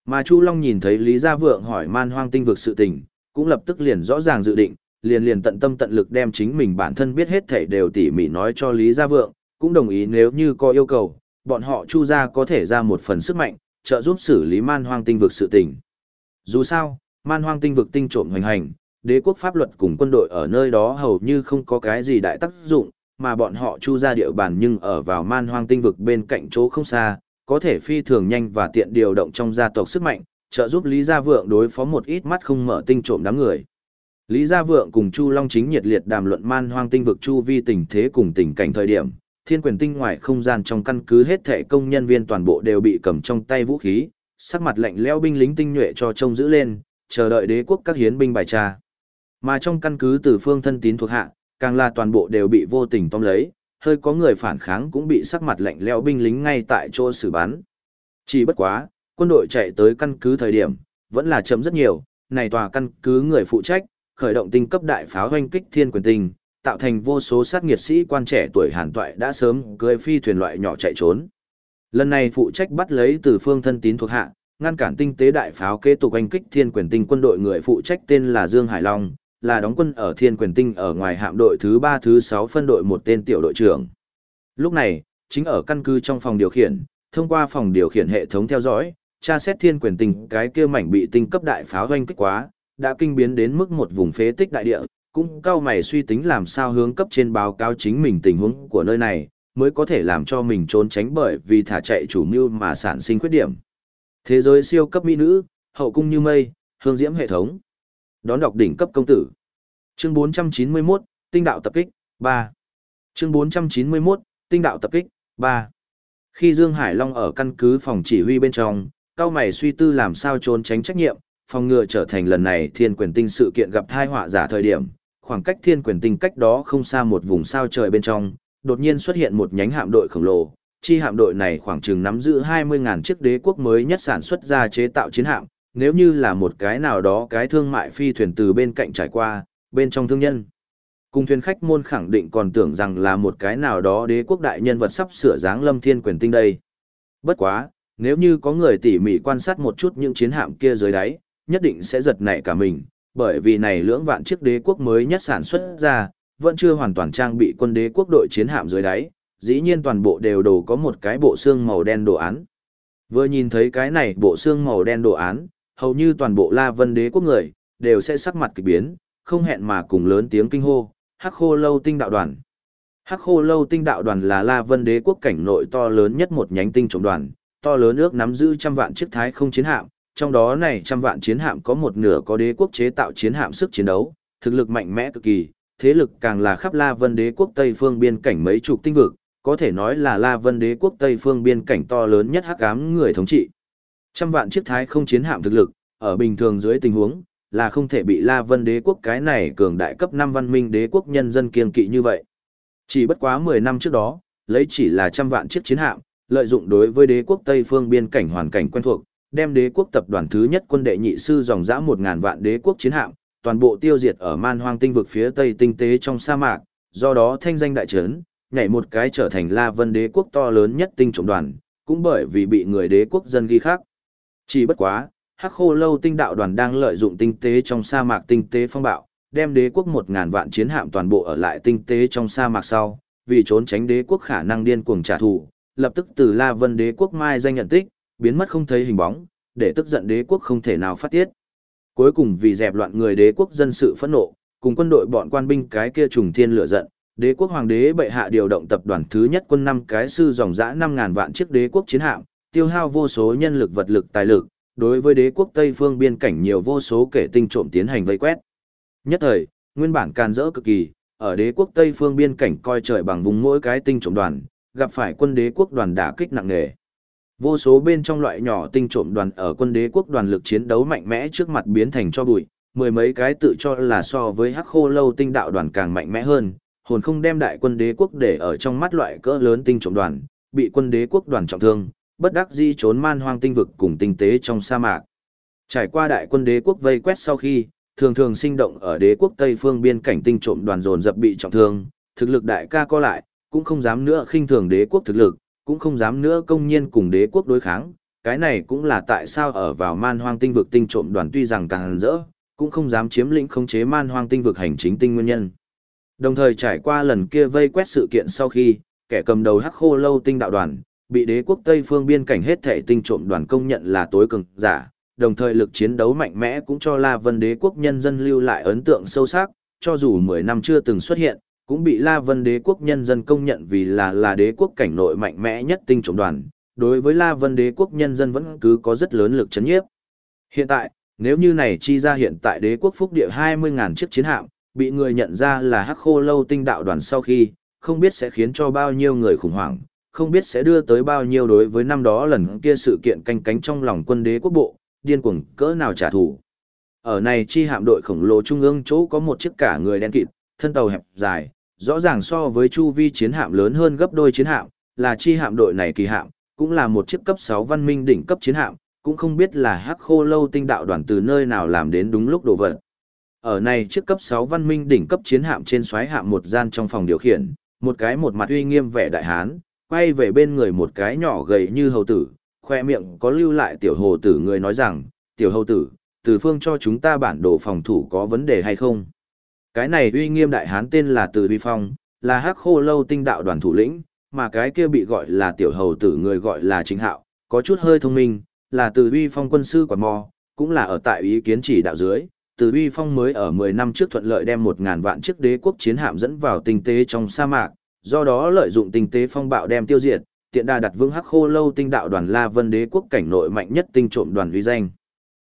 Mà Chu Long nhìn thấy Lý Gia Vượng hỏi man hoang tinh vực sự tình, cũng lập tức liền rõ ràng dự định, liền liền tận tâm tận lực đem chính mình bản thân biết hết thảy đều tỉ mỉ nói cho Lý Gia Vượng, cũng đồng ý nếu như có yêu cầu, bọn họ Chu gia có thể ra một phần sức mạnh, trợ giúp xử lý man hoang tinh vực sự tình. Dù sao, man hoang tinh vực tinh trộm hoành hành, đế quốc pháp luật cùng quân đội ở nơi đó hầu như không có cái gì đại tác dụng, mà bọn họ chu ra địa bàn nhưng ở vào man hoang tinh vực bên cạnh chỗ không xa, có thể phi thường nhanh và tiện điều động trong gia tộc sức mạnh, trợ giúp Lý Gia Vượng đối phó một ít mắt không mở tinh trộm đám người. Lý Gia Vượng cùng Chu Long chính nhiệt liệt đàm luận man hoang tinh vực chu vi tình thế cùng tình cảnh thời điểm, thiên quyền tinh ngoài không gian trong căn cứ hết thể công nhân viên toàn bộ đều bị cầm trong tay vũ khí, sắc mặt lạnh lẽo binh lính tinh nhuệ cho trông giữ lên, chờ đợi đế quốc các hiến binh bài tra. Mà trong căn cứ từ phương thân tín thuộc hạ, càng là toàn bộ đều bị vô tình tóm lấy, hơi có người phản kháng cũng bị sắc mặt lạnh lẽo binh lính ngay tại chỗ xử bắn. Chỉ bất quá, quân đội chạy tới căn cứ thời điểm, vẫn là chậm rất nhiều, này tòa căn cứ người phụ trách, khởi động tinh cấp đại pháo hoanh kích thiên quyền tinh, tạo thành vô số sát nghiệt sĩ quan trẻ tuổi hàn toại đã sớm cưỡi phi thuyền loại nhỏ chạy trốn. Lần này phụ trách bắt lấy từ phương thân tín thuộc hạ, ngăn cản tinh tế đại pháo kế tục anh kích thiên quyền tinh quân đội người phụ trách tên là Dương Hải Long, là đóng quân ở thiên quyền tinh ở ngoài hạm đội thứ ba thứ sáu phân đội một tên tiểu đội trưởng. Lúc này, chính ở căn cứ trong phòng điều khiển, thông qua phòng điều khiển hệ thống theo dõi, tra xét thiên quyền tinh cái kia mảnh bị tinh cấp đại pháo doanh kích quá, đã kinh biến đến mức một vùng phế tích đại địa, cũng cao mày suy tính làm sao hướng cấp trên báo cáo chính mình tình huống của nơi này, mới có thể làm cho mình trốn tránh bởi vì thả chạy chủ mưu mà sản sinh khuyết điểm. Thế giới siêu cấp mỹ nữ, hậu cung như mây, hương diễm hệ thống. Đón đọc đỉnh cấp công tử. Chương 491, tinh đạo tập kích, 3. Chương 491, tinh đạo tập kích, 3. Khi Dương Hải Long ở căn cứ phòng chỉ huy bên trong, cao mày suy tư làm sao trốn tránh trách nhiệm, phòng ngừa trở thành lần này thiên quyền tinh sự kiện gặp thai họa giả thời điểm, khoảng cách thiên quyền tinh cách đó không xa một vùng sao trời bên trong, đột nhiên xuất hiện một nhánh hạm đội khổng lồ. Chi hạm đội này khoảng chừng nắm giữ 20.000 chiếc đế quốc mới nhất sản xuất ra chế tạo chiến hạm, nếu như là một cái nào đó cái thương mại phi thuyền từ bên cạnh trải qua, bên trong thương nhân. Cùng thuyền khách môn khẳng định còn tưởng rằng là một cái nào đó đế quốc đại nhân vật sắp sửa dáng lâm thiên quyền tinh đây. Bất quá, nếu như có người tỉ mỉ quan sát một chút những chiến hạm kia dưới đáy, nhất định sẽ giật nảy cả mình, bởi vì này lưỡng vạn chiếc đế quốc mới nhất sản xuất ra, vẫn chưa hoàn toàn trang bị quân đế quốc đội chiến hạm dưới đáy, dĩ nhiên toàn bộ đều đồ có một cái bộ xương màu đen đồ án. Vừa nhìn thấy cái này bộ xương màu đen đồ án, hầu như toàn bộ La Vân đế quốc người, đều sẽ sắc mặt kỳ biến, không hẹn mà cùng lớn tiếng kinh hô, Hắc Khô Lâu Tinh Đạo Đoàn. Hắc Khô Lâu Tinh Đạo Đoàn là La Vân đế quốc cảnh nội to lớn nhất một nhánh tinh trộm đoàn, to lớn ước nắm giữ trăm vạn chiếc thái không chiến hạm, trong đó này trăm vạn chiến hạm có một nửa có đế quốc chế tạo chiến hạm sức chiến đấu, thực lực mạnh mẽ cực kỳ, thế lực càng là khắp La Vân đế quốc Tây phương biên cảnh mấy chục tinh vực, có thể nói là La Vân đế quốc Tây phương biên cảnh to lớn nhất hắc ám người thống trị. Trăm vạn chiếc thái không chiến hạm thực lực, ở bình thường dưới tình huống, là không thể bị La Vân đế quốc cái này cường đại cấp 5 văn minh đế quốc nhân dân kiên kỵ như vậy. Chỉ bất quá 10 năm trước đó, lấy chỉ là trăm vạn chiếc chiến hạm, lợi dụng đối với đế quốc Tây phương biên cảnh hoàn cảnh quen thuộc, đem đế quốc tập đoàn thứ nhất quân đệ nhị sư dòng dã 1000 vạn đế quốc chiến hạm, toàn bộ tiêu diệt ở man hoang tinh vực phía Tây tinh tế trong sa mạc, do đó thanh danh đại trấn, nhảy một cái trở thành La Vân đế quốc to lớn nhất tinh trọng đoàn, cũng bởi vì bị người đế quốc dân ghi khác. Chỉ bất quá, Hắc Khô Lâu tinh đạo đoàn đang lợi dụng tinh tế trong sa mạc tinh tế phong bạo, đem đế quốc một ngàn vạn chiến hạm toàn bộ ở lại tinh tế trong sa mạc sau, vì trốn tránh đế quốc khả năng điên cuồng trả thù, lập tức từ La Vân đế quốc mai danh nhận tích, biến mất không thấy hình bóng, để tức giận đế quốc không thể nào phát tiết. Cuối cùng vì dẹp loạn người đế quốc dân sự phẫn nộ, cùng quân đội bọn quan binh cái kia trùng thiên lửa giận, đế quốc hoàng đế bệ hạ điều động tập đoàn thứ nhất quân năm cái sư dòng dã năm ngàn vạn chiếc đế quốc chiến hạm, tiêu hao vô số nhân lực vật lực tài lực, đối với đế quốc Tây phương biên cảnh nhiều vô số kẻ tinh trộm tiến hành vây quét. Nhất thời, nguyên bản can dỡ cực kỳ, ở đế quốc Tây phương biên cảnh coi trời bằng vùng mỗi cái tinh trộm đoàn, gặp phải quân đế quốc đoàn đả kích nặng nề. Vô số bên trong loại nhỏ tinh trộm đoàn ở quân đế quốc đoàn lực chiến đấu mạnh mẽ trước mặt biến thành cho bụi, mười mấy cái tự cho là so với hắc khô lâu tinh đạo đoàn càng mạnh mẽ hơn, hồn không đem đại quân đế quốc để ở trong mắt loại cỡ lớn tinh trộm đoàn, bị quân đế quốc đoàn trọng thương, bất đắc di trốn man hoang tinh vực cùng tinh tế trong sa mạc. Trải qua đại quân đế quốc vây quét sau khi, thường thường sinh động ở đế quốc Tây phương biên cảnh tinh trộm đoàn dồn dập bị trọng thương, thực lực đại ca co lại, cũng không dám nữa khinh thường đế quốc thực lực, cũng không dám nữa công nhiên cùng đế quốc đối kháng. Cái này cũng là tại sao ở vào man hoang tinh vực tinh trộm đoàn tuy rằng càng rỡ, cũng không dám chiếm lĩnh khống chế man hoang tinh vực hành chính tinh nguyên nhân. Đồng thời trải qua lần kia vây quét sự kiện sau khi, kẻ cầm đầu hắc khô lâu tinh đạo đoàn, bị đế quốc Tây phương biên cảnh hết thể tinh trộm đoàn công nhận là tối cường giả, đồng thời lực chiến đấu mạnh mẽ cũng cho La Vân đế quốc nhân dân lưu lại ấn tượng sâu sắc, cho dù 10 năm chưa từng xuất hiện, cũng bị La Vân đế quốc nhân dân công nhận vì là là đế quốc cảnh nội mạnh mẽ nhất tinh trộm đoàn, đối với La Vân đế quốc nhân dân vẫn cứ có rất lớn lực chấn nhiếp. Hiện tại, nếu như này chi ra hiện tại đế quốc phúc địa 20.000 chiếc chiến hạm, bị người nhận ra là hắc khô lâu tinh đạo đoàn sau khi, không biết sẽ khiến cho bao nhiêu người khủng hoảng, không biết sẽ đưa tới bao nhiêu đối với năm đó lần kia sự kiện canh cánh trong lòng quân đế quốc bộ, điên cuồng cỡ nào trả thù. Ở này chi hạm đội khổng lồ trung ương chỗ có một chiếc cả người đen kịt, thân tàu hẹp dài, rõ ràng so với chu vi chiến hạm lớn hơn gấp đôi chiến hạm, là chi hạm đội này kỳ hạm, cũng là một chiếc cấp 6 văn minh đỉnh cấp chiến hạm, cũng không biết là hắc khô lâu tinh đạo đoàn từ nơi nào làm đến đúng lúc đồ vật. Ở này chiếc cấp 6 văn minh đỉnh cấp chiến hạm trên xoáy hạm một gian trong phòng điều khiển, một cái một mặt uy nghiêm vẻ đại hán, quay về bên người một cái nhỏ gầy như hầu tử, khoe miệng có lưu lại tiểu hồ tử người nói rằng, tiểu hầu tử, từ phương cho chúng ta bản đồ phòng thủ có vấn đề hay không? Cái này uy nghiêm đại hán tên là Từ Vi Phong, là hắc khô lâu tinh đạo đoàn thủ lĩnh, mà cái kia bị gọi là tiểu hầu tử người gọi là chính hạo, có chút hơi thông minh, là Từ Vi Phong quân sư quản mò, cũng là ở tại ý kiến chỉ đạo dưới. Từ Vi Phong mới ở 10 năm trước thuận lợi đem 1.000 vạn chiếc đế quốc chiến hạm dẫn vào tinh tế trong sa mạc, do đó lợi dụng tinh tế phong bạo đem tiêu diệt, tiện đà đặt vương hắc khô lâu tinh đạo đoàn La Vân đế quốc cảnh nội mạnh nhất tinh trộm đoàn uy danh.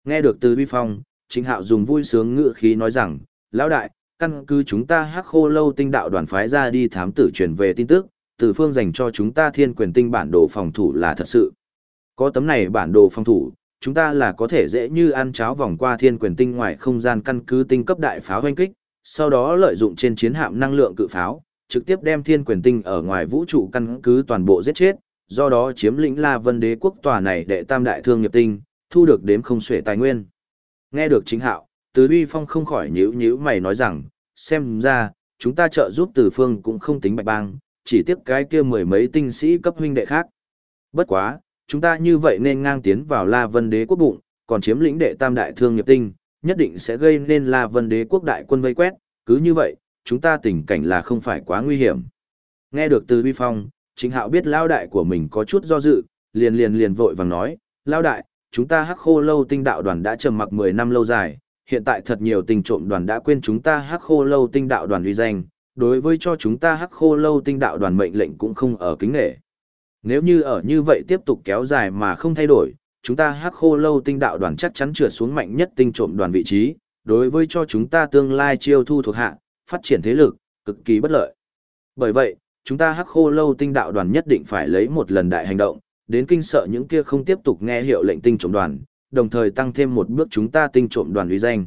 Nghe được từ vi phong, chính hạo dùng vui sướng ngữ khí nói rằng, lão đại, căn cứ chúng ta hắc khô lâu tinh đạo đoàn phái ra đi thám tử truyền về tin tức, từ phương dành cho chúng ta thiên quyền tinh bản đồ phòng thủ là thật sự. Có tấm này bản đồ phòng thủ, chúng ta là có thể dễ như ăn cháo vòng qua thiên quyền tinh ngoài không gian căn cứ tinh cấp đại pháo hoanh kích, sau đó lợi dụng trên chiến hạm năng lượng cự pháo, trực tiếp đem thiên quyền tinh ở ngoài vũ trụ căn cứ toàn bộ giết chết, do đó chiếm lĩnh La Vân đế quốc tòa này đệ tam đại thương nghiệp tinh, thu được đếm không xuể tài nguyên. Nghe được chính hạo, từ uy phong không khỏi nhíu nhíu mày nói rằng, xem ra, chúng ta trợ giúp từ phương cũng không tính bạch bang, chỉ tiếp cái kia mười mấy tinh sĩ cấp huynh đệ khác. Bất quá, chúng ta như vậy nên ngang tiến vào La Vân đế quốc bụng, còn chiếm lĩnh đệ tam đại thương nghiệp tinh, nhất định sẽ gây nên La Vân đế quốc đại quân vây quét, cứ như vậy, chúng ta tình cảnh là không phải quá nguy hiểm. Nghe được từ vi phong, chính hạo biết lao đại của mình có chút do dự, liền liền liền vội vàng nói, lao đại, chúng ta hắc khô lâu tinh đạo đoàn đã trầm mặc 10 năm lâu dài, hiện tại thật nhiều tình trộm đoàn đã quên chúng ta hắc khô lâu tinh đạo đoàn uy danh, đối với cho chúng ta hắc khô lâu tinh đạo đoàn mệnh lệnh cũng không ở kính nghệ. Nếu như ở như vậy tiếp tục kéo dài mà không thay đổi, chúng ta hắc khô lâu tinh đạo đoàn chắc chắn trượt xuống mạnh nhất tinh trộm đoàn vị trí, đối với cho chúng ta tương lai chiêu thu thuộc hạ, phát triển thế lực, cực kỳ bất lợi. Bởi vậy, chúng ta hắc khô lâu tinh đạo đoàn nhất định phải lấy một lần đại hành động, đến kinh sợ những kia không tiếp tục nghe hiệu lệnh tinh trộm đoàn, đồng thời tăng thêm một bước chúng ta tinh trộm đoàn uy danh.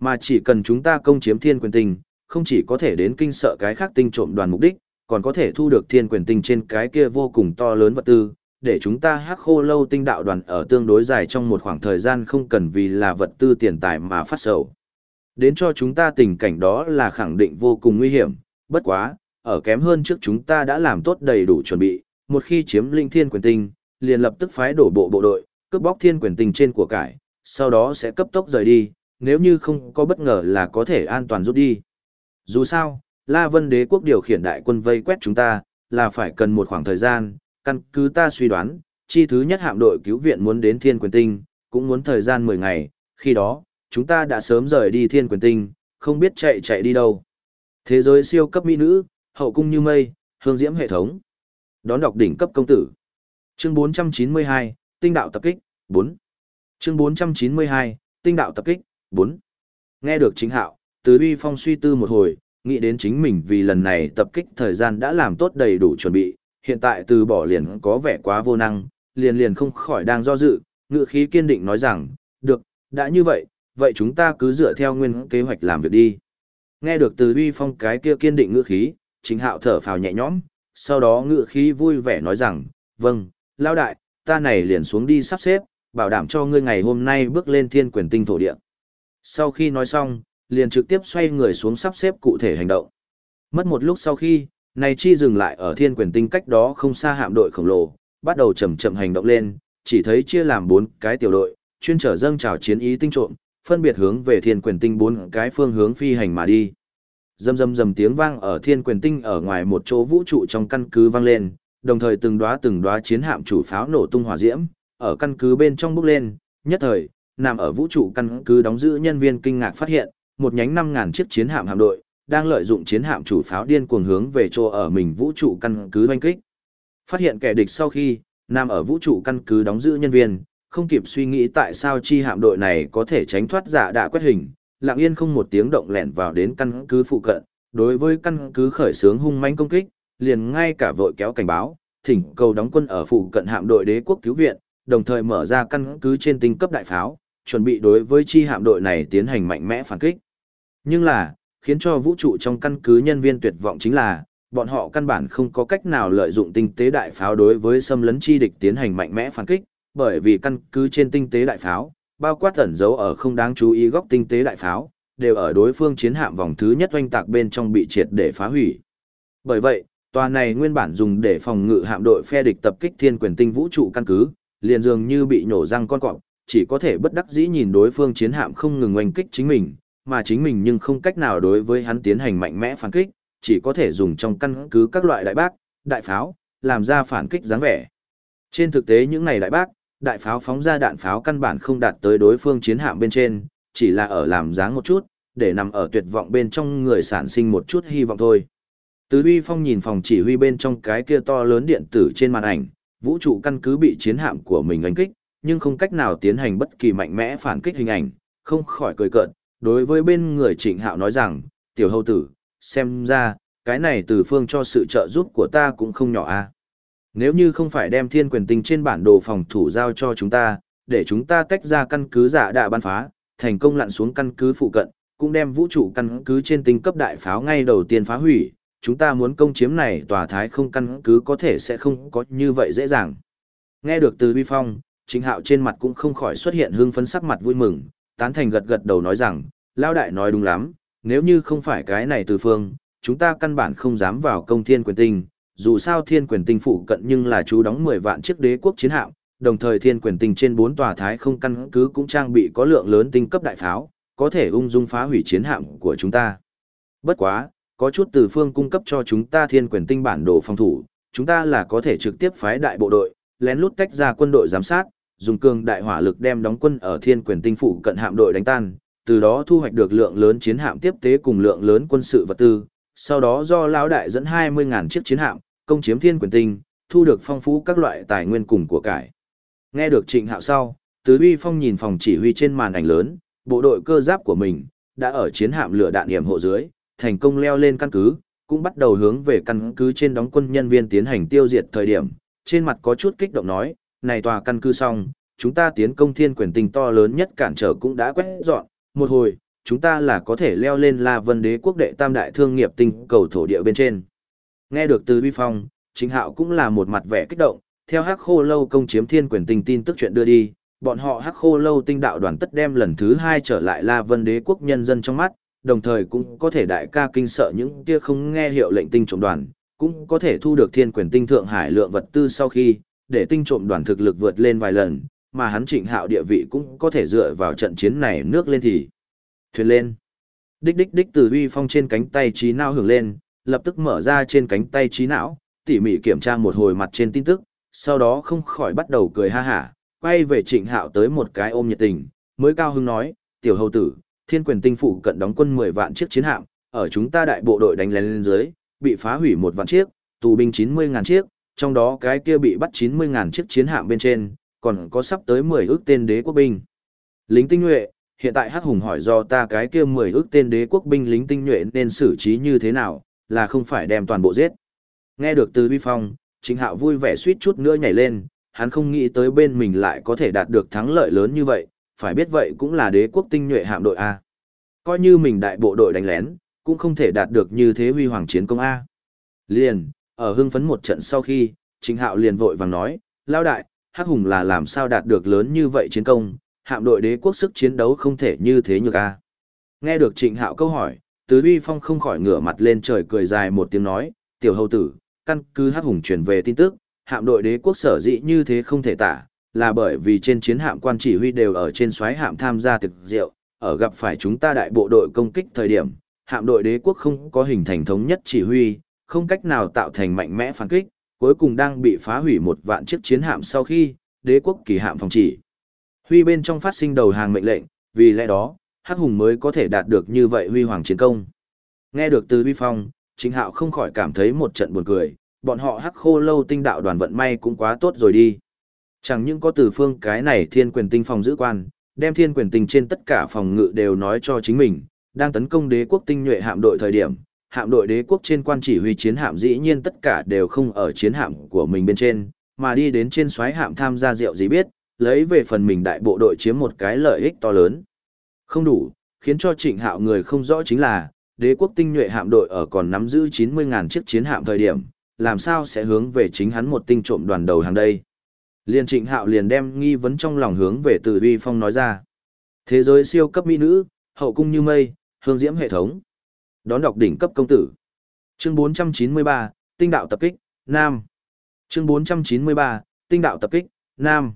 Mà chỉ cần chúng ta công chiếm thiên quyền tinh, không chỉ có thể đến kinh sợ cái khác tinh trộm đoàn mục đích, còn có thể thu được thiên quyền tinh trên cái kia vô cùng to lớn vật tư, để chúng ta hắc khô lâu tinh đạo đoàn ở tương đối dài trong một khoảng thời gian không cần vì là vật tư tiền tài mà phát sầu. Đến cho chúng ta tình cảnh đó là khẳng định vô cùng nguy hiểm, bất quá, ở kém hơn trước chúng ta đã làm tốt đầy đủ chuẩn bị, một khi chiếm linh thiên quyền tinh, liền lập tức phái đổ bộ bộ đội, cướp bóc thiên quyền tinh trên của cải, sau đó sẽ cấp tốc rời đi, nếu như không có bất ngờ là có thể an toàn rút đi. Dù sao, La Vân đế quốc điều khiển đại quân vây quét chúng ta, là phải cần một khoảng thời gian, căn cứ ta suy đoán, chi thứ nhất hạm đội cứu viện muốn đến thiên quyền tinh, cũng muốn thời gian 10 ngày, khi đó, chúng ta đã sớm rời đi thiên quyền tinh, không biết chạy chạy đi đâu. Thế giới siêu cấp mỹ nữ, hậu cung như mây, hương diễm hệ thống. Đón đọc đỉnh cấp công tử. Chương 492, tinh đạo tập kích, 4. Chương 492, tinh đạo tập kích, 4. Nghe được chính hạo, từ uy phong suy tư một hồi, nghĩ đến chính mình vì lần này tập kích thời gian đã làm tốt đầy đủ chuẩn bị, hiện tại từ bỏ liền có vẻ quá vô năng, liền liền không khỏi đang do dự, ngự khí kiên định nói rằng, được, đã như vậy, vậy chúng ta cứ dựa theo nguyên kế hoạch làm việc đi. Nghe được từ uy phong cái kia kiên định ngữ khí, chính hạo thở phào nhẹ nhõm, sau đó ngữ khí vui vẻ nói rằng, vâng, lao đại, ta này liền xuống đi sắp xếp, bảo đảm cho ngươi ngày hôm nay bước lên thiên quyền tinh thổ địa. Sau khi nói xong, liền trực tiếp xoay người xuống sắp xếp cụ thể hành động. Mất một lúc sau khi, này chi dừng lại ở thiên quyền tinh cách đó không xa hạm đội khổng lồ, bắt đầu chậm chậm hành động lên, chỉ thấy chia làm bốn cái tiểu đội, chuyên trở dâng trào chiến ý tinh trộm, phân biệt hướng về thiên quyền tinh bốn cái phương hướng phi hành mà đi. Dầm dầm dầm tiếng vang ở thiên quyền tinh ở ngoài một chỗ vũ trụ trong căn cứ vang lên, đồng thời từng đóa từng đóa chiến hạm chủ pháo nổ tung hỏa diễm, ở căn cứ bên trong bốc lên, nhất thời, nằm ở vũ trụ căn cứ đóng giữ nhân viên kinh ngạc phát hiện, một nhánh 5000 chiếc chiến hạm hạm đội đang lợi dụng chiến hạm chủ pháo điên cuồng hướng về chỗ ở mình vũ trụ căn cứ hoành kích. Phát hiện kẻ địch sau khi, nằm ở vũ trụ căn cứ đóng giữ nhân viên, không kịp suy nghĩ tại sao chi hạm đội này có thể tránh thoát giả đạ quét hình, lặng yên không một tiếng động lẻn vào đến căn cứ phụ cận, đối với căn cứ khởi xướng hung manh công kích, liền ngay cả vội kéo cảnh báo, thỉnh cầu đóng quân ở phụ cận hạm đội đế quốc cứu viện, đồng thời mở ra căn cứ trên tinh cấp đại pháo, chuẩn bị đối với chi hạm đội này tiến hành mạnh mẽ phản kích. Nhưng là, khiến cho vũ trụ trong căn cứ nhân viên tuyệt vọng chính là, bọn họ căn bản không có cách nào lợi dụng tinh tế đại pháo đối với xâm lấn chi địch tiến hành mạnh mẽ phản kích, bởi vì căn cứ trên tinh tế đại pháo, bao quát ẩn dấu ở không đáng chú ý góc tinh tế đại pháo, đều ở đối phương chiến hạm vòng thứ nhất oanh tạc bên trong bị triệt để phá hủy. Bởi vậy, tòa này nguyên bản dùng để phòng ngự hạm đội phe địch tập kích thiên quyền tinh vũ trụ căn cứ, liền dường như bị nổ răng con cọp, chỉ có thể bất đắc dĩ nhìn đối phương chiến hạm không ngừng oanh kích chính mình, mà chính mình nhưng không cách nào đối với hắn tiến hành mạnh mẽ phản kích, chỉ có thể dùng trong căn cứ các loại đại bác, đại pháo, làm ra phản kích dáng vẻ. Trên thực tế những này đại bác, đại pháo phóng ra đạn pháo căn bản không đạt tới đối phương chiến hạm bên trên, chỉ là ở làm dáng một chút, để nằm ở tuyệt vọng bên trong người sản sinh một chút hy vọng thôi. Tứ Uy Phong nhìn phòng chỉ huy bên trong cái kia to lớn điện tử trên màn ảnh, vũ trụ căn cứ bị chiến hạm của mình đánh kích, nhưng không cách nào tiến hành bất kỳ mạnh mẽ phản kích hình ảnh, không khỏi cười cợt, đối với bên người Trịnh Hạo nói rằng, tiểu hầu tử, xem ra, cái này từ phương cho sự trợ giúp của ta cũng không nhỏ a. Nếu như không phải đem thiên quyền tinh trên bản đồ phòng thủ giao cho chúng ta, để chúng ta tách ra căn cứ giả đạ ban phá, thành công lặn xuống căn cứ phụ cận, cũng đem vũ trụ căn cứ trên tinh cấp đại pháo ngay đầu tiên phá hủy, chúng ta muốn công chiếm này tòa thái không căn cứ có thể sẽ không có như vậy dễ dàng. Nghe được từ vi phong, chính hạo trên mặt cũng không khỏi xuất hiện hương phấn sắc mặt vui mừng, tán thành gật gật đầu nói rằng, lao đại nói đúng lắm, nếu như không phải cái này từ phương, chúng ta căn bản không dám vào công thiên quyền tinh, dù sao thiên quyền tinh phụ cận nhưng là chú đóng 10 vạn chiếc đế quốc chiến hạm, đồng thời thiên quyền tinh trên 4 tòa thái không căn cứ cũng trang bị có lượng lớn tinh cấp đại pháo, có thể ung dung phá hủy chiến hạm của chúng ta. Bất quá, có chút từ phương cung cấp cho chúng ta thiên quyền tinh bản đồ phòng thủ, chúng ta là có thể trực tiếp phái đại bộ đội, lén lút tách ra quân đội giám sát, dùng cường đại hỏa lực đem đóng quân ở thiên quyền tinh phụ cận hạm đội đánh tan, từ đó thu hoạch được lượng lớn chiến hạm tiếp tế cùng lượng lớn quân sự vật tư, sau đó do lão đại dẫn 20.000 chiếc chiến hạm, công chiếm thiên quyền tinh, thu được phong phú các loại tài nguyên cùng của cải. Nghe được trịnh hạo sau, Tứ Uy Phong nhìn phòng chỉ huy trên màn ảnh lớn, bộ đội cơ giáp của mình, đã ở chiến hạm lửa đạn hiểm hộ dưới, thành công leo lên căn cứ, cũng bắt đầu hướng về căn cứ trên đóng quân nhân viên tiến hành tiêu diệt thời điểm, trên mặt có chút kích động nói, này tòa căn cứ xong, chúng ta tiến công thiên quyền tinh to lớn nhất cản trở cũng đã quét dọn, một hồi, chúng ta là có thể leo lên La Vân Đế quốc đệ tam đại thương nghiệp tinh cầu thổ địa bên trên. Nghe được từ Vi Phong, Chính Hạo cũng là một mặt vẻ kích động, theo Hắc Khô Lâu công chiếm thiên quyền tinh tin tức chuyện đưa đi, bọn họ Hắc Khô Lâu tinh đạo đoàn tất đem lần thứ hai trở lại La Vân Đế quốc nhân dân trong mắt, đồng thời cũng có thể đại ca kinh sợ những kia không nghe hiệu lệnh tinh trộm đoàn, cũng có thể thu được thiên quyền tinh thượng hải lượng vật tư sau khi, để tinh trộm đoàn thực lực vượt lên vài lần, mà hắn trịnh hạo địa vị cũng có thể dựa vào trận chiến này nước lên thì thuyền lên. Đích đích đích từ uy phong trên cánh tay trí não hưởng lên, lập tức mở ra trên cánh tay trí não, tỉ mỉ kiểm tra một hồi mặt trên tin tức, sau đó không khỏi bắt đầu cười ha hả, quay về trịnh hạo tới một cái ôm nhiệt tình, mới cao hưng nói, tiểu hầu tử, thiên quyền tinh phụ cận đóng quân 10 vạn chiếc chiến hạm, ở chúng ta đại bộ đội đánh lén lên dưới, bị phá hủy một vạn chiếc, tù binh 90 ngàn chiếc, trong đó cái kia bị bắt 90 ngàn chiếc chiến hạm bên trên, còn có sắp tới 10 ước tên đế quốc binh. Lính tinh nhuệ, hiện tại Hắc Hùng hỏi do ta cái kia 10 ước tên đế quốc binh lính tinh nhuệ nên xử trí như thế nào, là không phải đem toàn bộ giết. Nghe được từ vi phong, Trình Hạo vui vẻ suýt chút nữa nhảy lên, hắn không nghĩ tới bên mình lại có thể đạt được thắng lợi lớn như vậy, phải biết vậy cũng là đế quốc tinh nhuệ hạm đội A. Coi như mình đại bộ đội đánh lén, cũng không thể đạt được như thế huy hoàng chiến công A. Liền, ở hưng phấn một trận sau khi, Trình Hạo liền vội vàng nói, lao đại, Hắc Hùng là làm sao đạt được lớn như vậy chiến công, hạm đội đế quốc sức chiến đấu không thể như thế nhược A. Nghe được Trịnh Hạo câu hỏi, Tứ Uy Phong không khỏi ngửa mặt lên trời cười dài một tiếng nói, tiểu hầu tử, căn cứ Hắc Hùng truyền về tin tức, hạm đội đế quốc sở dĩ như thế không thể tả, là bởi vì trên chiến hạm quan chỉ huy đều ở trên xoáy hạm tham gia thực diệu. ở gặp phải chúng ta đại bộ đội công kích thời điểm, hạm đội đế quốc không có hình thành thống nhất chỉ huy, không cách nào tạo thành mạnh mẽ phản kích, cuối cùng đang bị phá hủy một vạn chiếc chiến hạm sau khi, đế quốc kỳ hạm phòng chỉ. Huy bên trong phát sinh đầu hàng mệnh lệnh, vì lẽ đó, Hắc Hùng mới có thể đạt được như vậy huy hoàng chiến công. Nghe được từ Huy Phong, Chính Hạo không khỏi cảm thấy một trận buồn cười, bọn họ Hắc Khô Lâu tinh đạo đoàn vận may cũng quá tốt rồi đi. Chẳng những có từ phương cái này thiên quyền tinh phòng giữ quan, đem thiên quyền tinh trên tất cả phòng ngự đều nói cho chính mình, đang tấn công đế quốc tinh nhuệ hạm đội thời điểm, hạm đội đế quốc trên quan chỉ huy chiến hạm dĩ nhiên tất cả đều không ở chiến hạm của mình bên trên, mà đi đến trên xoáy hạm tham gia rượu gì biết, lấy về phần mình đại bộ đội chiếm một cái lợi ích to lớn. Không đủ, khiến cho trịnh hạo người không rõ chính là, đế quốc tinh nhuệ hạm đội ở còn nắm giữ 90.000 chiếc chiến hạm thời điểm, làm sao sẽ hướng về chính hắn một tinh trộm đoàn đầu hàng đây. Liên trịnh hạo liền đem nghi vấn trong lòng hướng về từ uy phong nói ra. Thế giới siêu cấp mỹ nữ, hậu cung như mây, hương diễm hệ thống. Đón đọc đỉnh cấp công tử. Chương 493, tinh đạo tập kích, Nam. Chương 493, tinh đạo tập kích, Nam.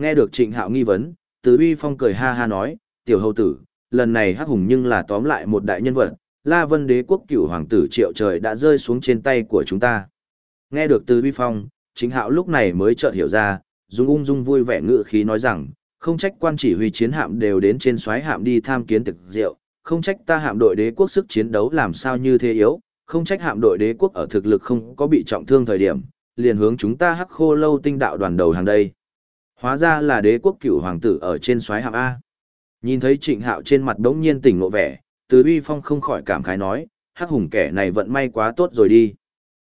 Nghe được trịnh hạo nghi vấn, từ uy phong cười ha ha nói, tiểu hầu tử, lần này hắc hùng nhưng là tóm lại một đại nhân vật, La Vân đế quốc cửu hoàng tử triệu trời đã rơi xuống trên tay của chúng ta. Nghe được từ uy phong, trịnh hạo lúc này mới chợt hiểu ra, dùng ung dung vui vẻ ngự khí nói rằng, không trách quan chỉ huy chiến hạm đều đến trên xoáy hạm đi tham kiến thực diệu, không trách ta hạm đội đế quốc sức chiến đấu làm sao như thế yếu, không trách hạm đội đế quốc ở thực lực không có bị trọng thương thời điểm, liền hướng chúng ta hắc khô lâu tinh đạo đoàn đầu hàng đây. Hóa ra là đế quốc cửu hoàng tử ở trên xoáy hạm A. Nhìn thấy trịnh hạo trên mặt đống nhiên tỉnh ngộ vẻ, từ uy phong không khỏi cảm khái nói, hắc hùng kẻ này vận may quá tốt rồi đi.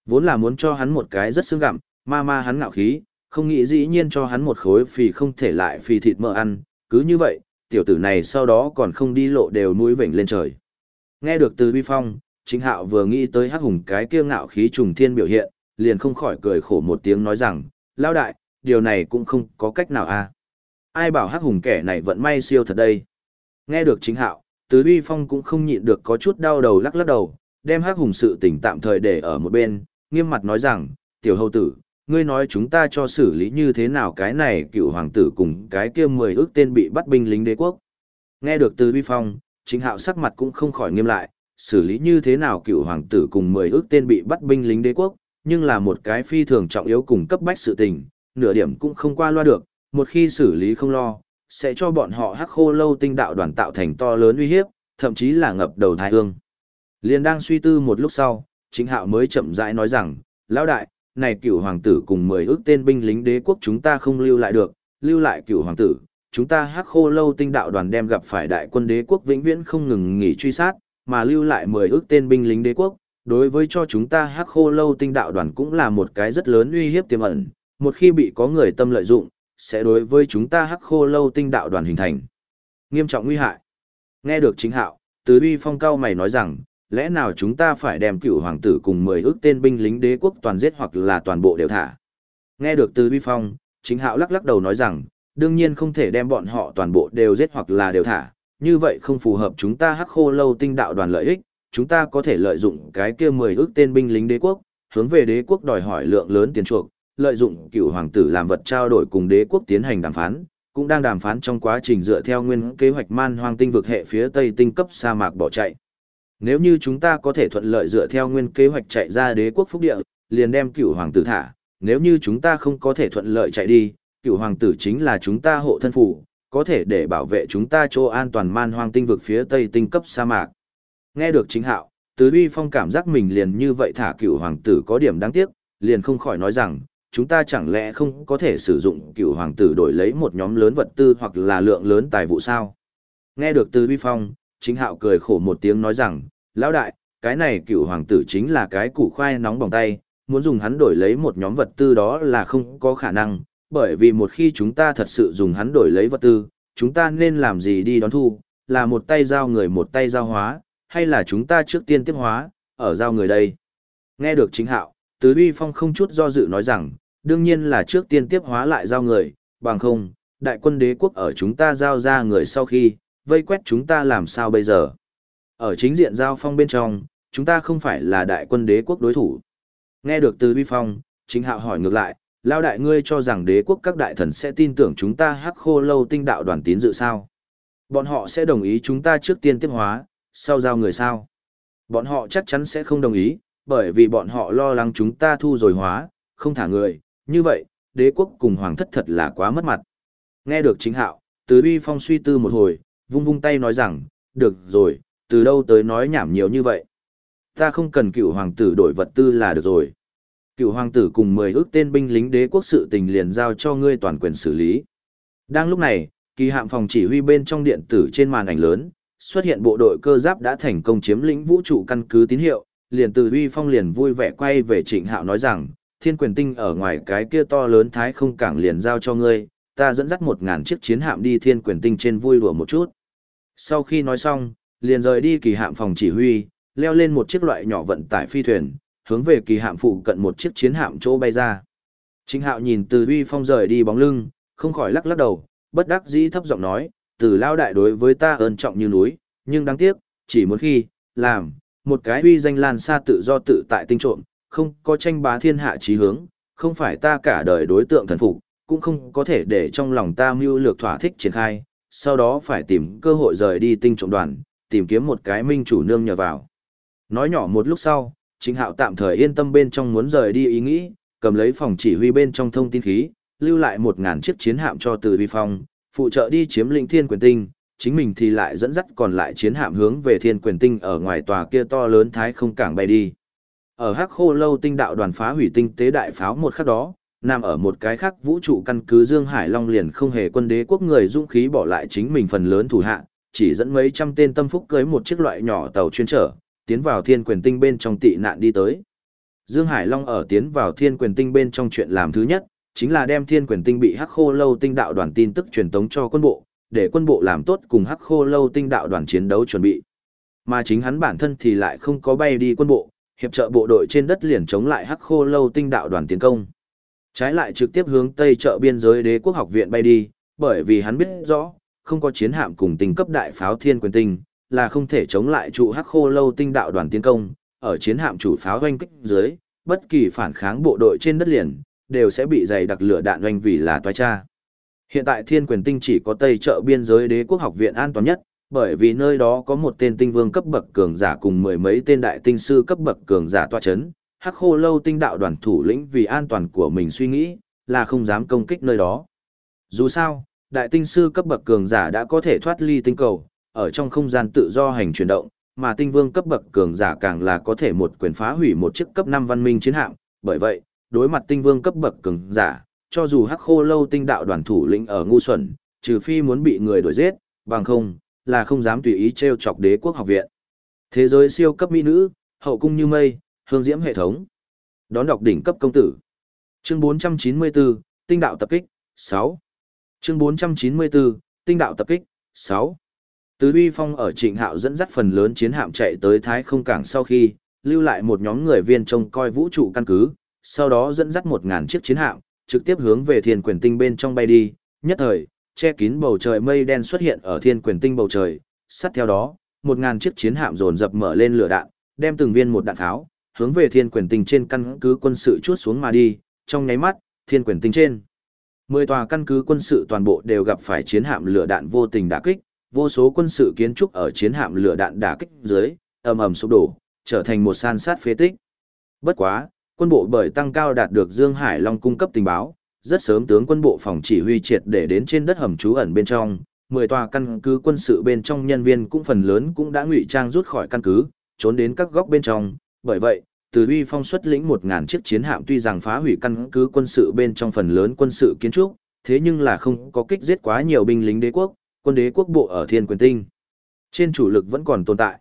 Vốn là muốn cho hắn một cái rất xương gặm, ma ma hắn ngạo khí, không nghĩ dĩ nhiên cho hắn một khối phì không thể lại phì thịt mỡ ăn, cứ như vậy, tiểu tử này sau đó còn không đi lộ đều núi vểnh lên trời. Nghe được từ uy phong, Trịnh Hạo vừa nghĩ tới hắc hùng cái kia ngạo khí trùng thiên biểu hiện, liền không khỏi cười khổ một tiếng nói rằng, lao đại, điều này cũng không có cách nào a. À. Ai bảo hắc hùng kẻ này vận may siêu thật đây. Nghe được chính Hạo, tứ uy phong cũng không nhịn được có chút đau đầu lắc lắc đầu, đem hắc hùng sự tỉnh tạm thời để ở một bên, nghiêm mặt nói rằng, tiểu hầu tử, ngươi nói chúng ta cho xử lý như thế nào cái này cựu hoàng tử cùng cái kia mười ước tên bị bắt binh lính đế quốc. Nghe được từ vi phong, chính hạo sắc mặt cũng không khỏi nghiêm lại, xử lý như thế nào cựu hoàng tử cùng mười ước tên bị bắt binh lính đế quốc, nhưng là một cái phi thường trọng yếu cùng cấp bách sự tình, nửa điểm cũng không qua loa được, một khi xử lý không lo, sẽ cho bọn họ hắc khô lâu tinh đạo đoàn tạo thành to lớn uy hiếp, thậm chí là ngập đầu thái hương. Liên đang suy tư một lúc sau, chính hạo mới chậm rãi nói rằng, lão đại, này cựu hoàng tử cùng mười ước tên binh lính đế quốc chúng ta không lưu lại được, lưu lại cựu hoàng tử, chúng ta hắc khô lâu tinh đạo đoàn đem gặp phải đại quân đế quốc vĩnh viễn không ngừng nghỉ truy sát, mà lưu lại mười ước tên binh lính đế quốc, đối với cho chúng ta hắc khô lâu tinh đạo đoàn cũng là một cái rất lớn uy hiếp tiềm ẩn, một khi bị có người tâm lợi dụng, sẽ đối với chúng ta hắc khô lâu tinh đạo đoàn hình thành nghiêm trọng nguy hại. Nghe được chính hạo, tứ uy phong cao mày nói rằng, lẽ nào chúng ta phải đem cựu hoàng tử cùng mười ước tên binh lính đế quốc toàn giết hoặc là toàn bộ đều thả. Nghe được tứ uy phong, chính hạo lắc lắc đầu nói rằng, đương nhiên không thể đem bọn họ toàn bộ đều giết hoặc là đều thả, như vậy không phù hợp chúng ta hắc khô lâu tinh đạo đoàn lợi ích, chúng ta có thể lợi dụng cái kia mười ước tên binh lính đế quốc, hướng về đế quốc đòi hỏi lượng lớn tiền chuộc, lợi dụng cựu hoàng tử làm vật trao đổi cùng đế quốc tiến hành đàm phán, cũng đang đàm phán trong quá trình dựa theo nguyên kế hoạch man hoang tinh vực hệ phía tây tinh cấp sa mạc bỏ chạy. Nếu như chúng ta có thể thuận lợi dựa theo nguyên kế hoạch chạy ra đế quốc phúc địa, liền đem cựu hoàng tử thả, nếu như chúng ta không có thể thuận lợi chạy đi, cựu hoàng tử chính là chúng ta hộ thân phủ, có thể để bảo vệ chúng ta chỗ an toàn man hoang tinh vực phía tây tinh cấp sa mạc. Nghe được chính hạo, tứ uy phong cảm giác mình liền như vậy thả cựu hoàng tử có điểm đáng tiếc, liền không khỏi nói rằng, chúng ta chẳng lẽ không có thể sử dụng cựu hoàng tử đổi lấy một nhóm lớn vật tư hoặc là lượng lớn tài vụ sao? Nghe được từ vi phong, chính hạo cười khổ một tiếng nói rằng, lão đại, cái này cựu hoàng tử chính là cái củ khoai nóng bỏng tay, muốn dùng hắn đổi lấy một nhóm vật tư đó là không có khả năng, bởi vì một khi chúng ta thật sự dùng hắn đổi lấy vật tư, chúng ta nên làm gì đi đón thu, là một tay giao người một tay giao hóa, hay là chúng ta trước tiên tiếp hóa, ở giao người đây. Nghe được chính hạo, Tứ Uy Phong không chút do dự nói rằng, đương nhiên là trước tiên tiếp hóa lại giao người, bằng không, đại quân đế quốc ở chúng ta giao ra người sau khi, vây quét chúng ta làm sao bây giờ? Ở chính diện giao phong bên trong, chúng ta không phải là đại quân đế quốc đối thủ. Nghe được từ Uy phong, chính hạo hỏi ngược lại, lao đại ngươi cho rằng đế quốc các đại thần sẽ tin tưởng chúng ta hắc khô lâu tinh đạo đoàn tín dự sao? Bọn họ sẽ đồng ý chúng ta trước tiên tiếp hóa, sau giao người sao? Bọn họ chắc chắn sẽ không đồng ý, bởi vì bọn họ lo lắng chúng ta thu rồi hóa, không thả người, như vậy, đế quốc cùng hoàng thất thật là quá mất mặt. Nghe được chính hạo, từ vi phong suy tư một hồi, vung vung tay nói rằng, được rồi, từ đâu tới nói nhảm nhiều như vậy. Ta không cần cựu hoàng tử đổi vật tư là được rồi. Cựu hoàng tử cùng 10 ước tên binh lính đế quốc sự tình liền giao cho ngươi toàn quyền xử lý. Đang lúc này, kỳ hạm phòng chỉ huy bên trong điện tử trên màn ảnh lớn, xuất hiện bộ đội cơ giáp đã thành công chiếm lĩnh vũ trụ căn cứ tín hiệu, liền từ huy phong liền vui vẻ quay về trịnh hạo nói rằng, thiên quyền tinh ở ngoài cái kia to lớn thái không cảng liền giao cho ngươi, ta dẫn dắt một ngàn chiếc chiến hạm đi thiên quyền tinh trên vui đùa một chút. Sau khi nói xong, liền rời đi kỳ hạm phòng chỉ huy, leo lên một chiếc loại nhỏ vận tải phi thuyền, hướng về kỳ hạm phụ cận một chiếc chiến hạm chỗ bay ra. trịnh hạo nhìn từ huy phong rời đi bóng lưng, không khỏi lắc lắc đầu, bất đắc dĩ thấp giọng nói, từ lao đại đối với ta ơn trọng như núi, nhưng đáng tiếc, chỉ muốn khi, làm, một cái uy danh lan xa tự do tự tại tinh trộm, không có tranh bá thiên hạ chí hướng, không phải ta cả đời đối tượng thần phục, cũng không có thể để trong lòng ta mưu lược thỏa thích triển khai, sau đó phải tìm cơ hội rời đi tinh trộm đoàn, tìm kiếm một cái minh chủ nương nhờ vào. Nói nhỏ một lúc sau, Trịnh Hạo tạm thời yên tâm bên trong muốn rời đi ý nghĩ, cầm lấy phòng chỉ huy bên trong thông tin khí, lưu lại một ngàn chiếc chiến hạm cho Từ Vi Phong, phụ trợ đi chiếm lĩnh Thiên Quyền Tinh, chính mình thì lại dẫn dắt còn lại chiến hạm hướng về Thiên Quyền Tinh ở ngoài tòa kia to lớn thái không cảng bay đi. Ở Hắc Khô Lâu tinh đạo đoàn phá hủy tinh tế đại pháo một khắc đó, nằm ở một cái khác vũ trụ căn cứ Dương Hải Long liền không hề quân đế quốc người dũng khí bỏ lại chính mình phần lớn thủ hạ, chỉ dẫn mấy trăm tên tâm phúc cưới một chiếc loại nhỏ tàu chuyên trở, tiến vào thiên quyền tinh bên trong tị nạn đi tới. Dương Hải Long ở tiến vào thiên quyền tinh bên trong chuyện làm thứ nhất, chính là đem thiên quyền tinh bị hắc khô lâu tinh đạo đoàn tin tức truyền tống cho quân bộ, để quân bộ làm tốt cùng hắc khô lâu tinh đạo đoàn chiến đấu chuẩn bị. Mà chính hắn bản thân thì lại không có bay đi quân bộ, hiệp trợ bộ đội trên đất liền chống lại hắc khô lâu tinh đạo đoàn tiến công. Trái lại trực tiếp hướng tây chợ biên giới đế quốc học viện bay đi, bởi vì hắn biết rõ, không có chiến hạm cùng tinh cấp đại pháo thiên quyền tinh, là không thể chống lại trụ hắc khô lâu tinh đạo đoàn tiến công, ở chiến hạm chủ pháo doanh kích dưới, bất kỳ phản kháng bộ đội trên đất liền, đều sẽ bị dày đặc lửa đạn doanh vì là toái cha. Hiện tại thiên quyền tinh chỉ có tây chợ biên giới đế quốc học viện an toàn nhất, bởi vì nơi đó có một tên tinh vương cấp bậc cường giả cùng mười mấy tên đại tinh sư cấp bậc cường giả toa chấn, hắc khô lâu tinh đạo đoàn thủ lĩnh vì an toàn của mình suy nghĩ, là không dám công kích nơi đó. Dù sao, đại tinh sư cấp bậc cường giả đã có thể thoát ly tinh cầu, ở trong không gian tự do hành chuyển động, mà tinh vương cấp bậc cường giả càng là có thể một quyền phá hủy một chiếc cấp 5 văn minh chiến hạm, bởi vậy, đối mặt tinh vương cấp bậc cường giả, cho dù hắc khô lâu tinh đạo đoàn thủ lĩnh ở ngu xuẩn, trừ phi muốn bị người đuổi giết, bằng không, là không dám tùy ý treo chọc đế quốc học viện. Thế giới siêu cấp mỹ nữ, hậu cung như mây, hương diễm hệ thống. Đón đọc đỉnh cấp công tử. Chương 494, tinh đạo tập kích, 6. Chương 494, tinh đạo tập kích, 6. Từ Uy Phong ở Trịnh Hạo dẫn dắt phần lớn chiến hạm chạy tới Thái Không Cảng sau khi, lưu lại một nhóm người viên trông coi vũ trụ căn cứ, sau đó dẫn dắt một ngàn chiếc chiến hạm, trực tiếp hướng về Thiên Quyền Tinh bên trong bay đi, nhất thời, che kín bầu trời mây đen xuất hiện ở Thiên Quyền Tinh bầu trời, sát theo đó, một ngàn chiếc chiến hạm dồn dập mở lên lửa đạn, đem từng viên một đạn tháo, hướng về Thiên Quyền Tinh trên căn cứ quân sự chuốt xuống mà đi, trong nháy mắt, Thiên Quyền Tinh trên Mười tòa căn cứ quân sự toàn bộ đều gặp phải chiến hạm lửa đạn vô tình đả kích, vô số quân sự kiến trúc ở chiến hạm lửa đạn đả kích dưới, ầm ầm sụp đổ, trở thành một san sát phế tích. Bất quá, quân bộ bởi tăng cao đạt được Dương Hải Long cung cấp tình báo, rất sớm tướng quân bộ phòng chỉ huy triệt để đến trên đất hầm trú ẩn bên trong, mười tòa căn cứ quân sự bên trong nhân viên cũng phần lớn cũng đã ngụy trang rút khỏi căn cứ, trốn đến các góc bên trong, bởi vậy, từ uy phong xuất lĩnh một ngàn chiếc chiến hạm tuy rằng phá hủy căn cứ quân sự bên trong phần lớn quân sự kiến trúc, thế nhưng là không có kích giết quá nhiều binh lính đế quốc, quân đế quốc bộ ở thiên quyền tinh. Trên chủ lực vẫn còn tồn tại.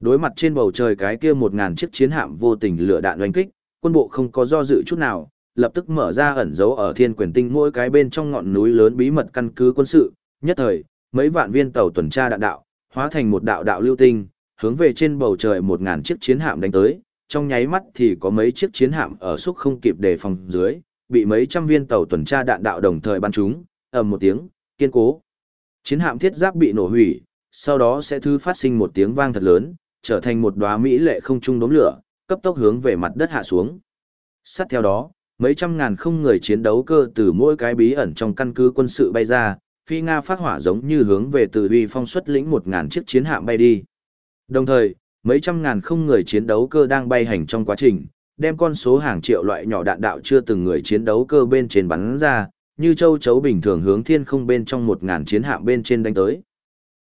Đối mặt trên bầu trời cái kia một ngàn chiếc chiến hạm vô tình lửa đạn oanh kích, quân bộ không có do dự chút nào, lập tức mở ra ẩn dấu ở thiên quyền tinh mỗi cái bên trong ngọn núi lớn bí mật căn cứ quân sự, nhất thời, mấy vạn viên tàu tuần tra đạn đạo, hóa thành một đạo đạo lưu tinh, hướng về trên bầu trời một ngàn chiếc chiến hạm đánh tới, trong nháy mắt thì có mấy chiếc chiến hạm ở xúc không kịp đề phòng dưới, bị mấy trăm viên tàu tuần tra đạn đạo đồng thời bắn trúng, ầm một tiếng, kiên cố. Chiến hạm thiết giáp bị nổ hủy, sau đó sẽ thứ phát sinh một tiếng vang thật lớn, trở thành một đóa mỹ lệ không trung đốm lửa, cấp tốc hướng về mặt đất hạ xuống. Sát theo đó, mấy trăm ngàn không người chiến đấu cơ từ mỗi cái bí ẩn trong căn cứ quân sự bay ra, phi Nga phát hỏa giống như hướng về từ uy phong xuất lĩnh một ngàn chiếc chiến hạm bay đi. Đồng thời, mấy trăm ngàn không người chiến đấu cơ đang bay hành trong quá trình, đem con số hàng triệu loại nhỏ đạn đạo chưa từng người chiến đấu cơ bên trên bắn ra, như châu chấu bình thường hướng thiên không bên trong một ngàn chiến hạm bên trên đánh tới.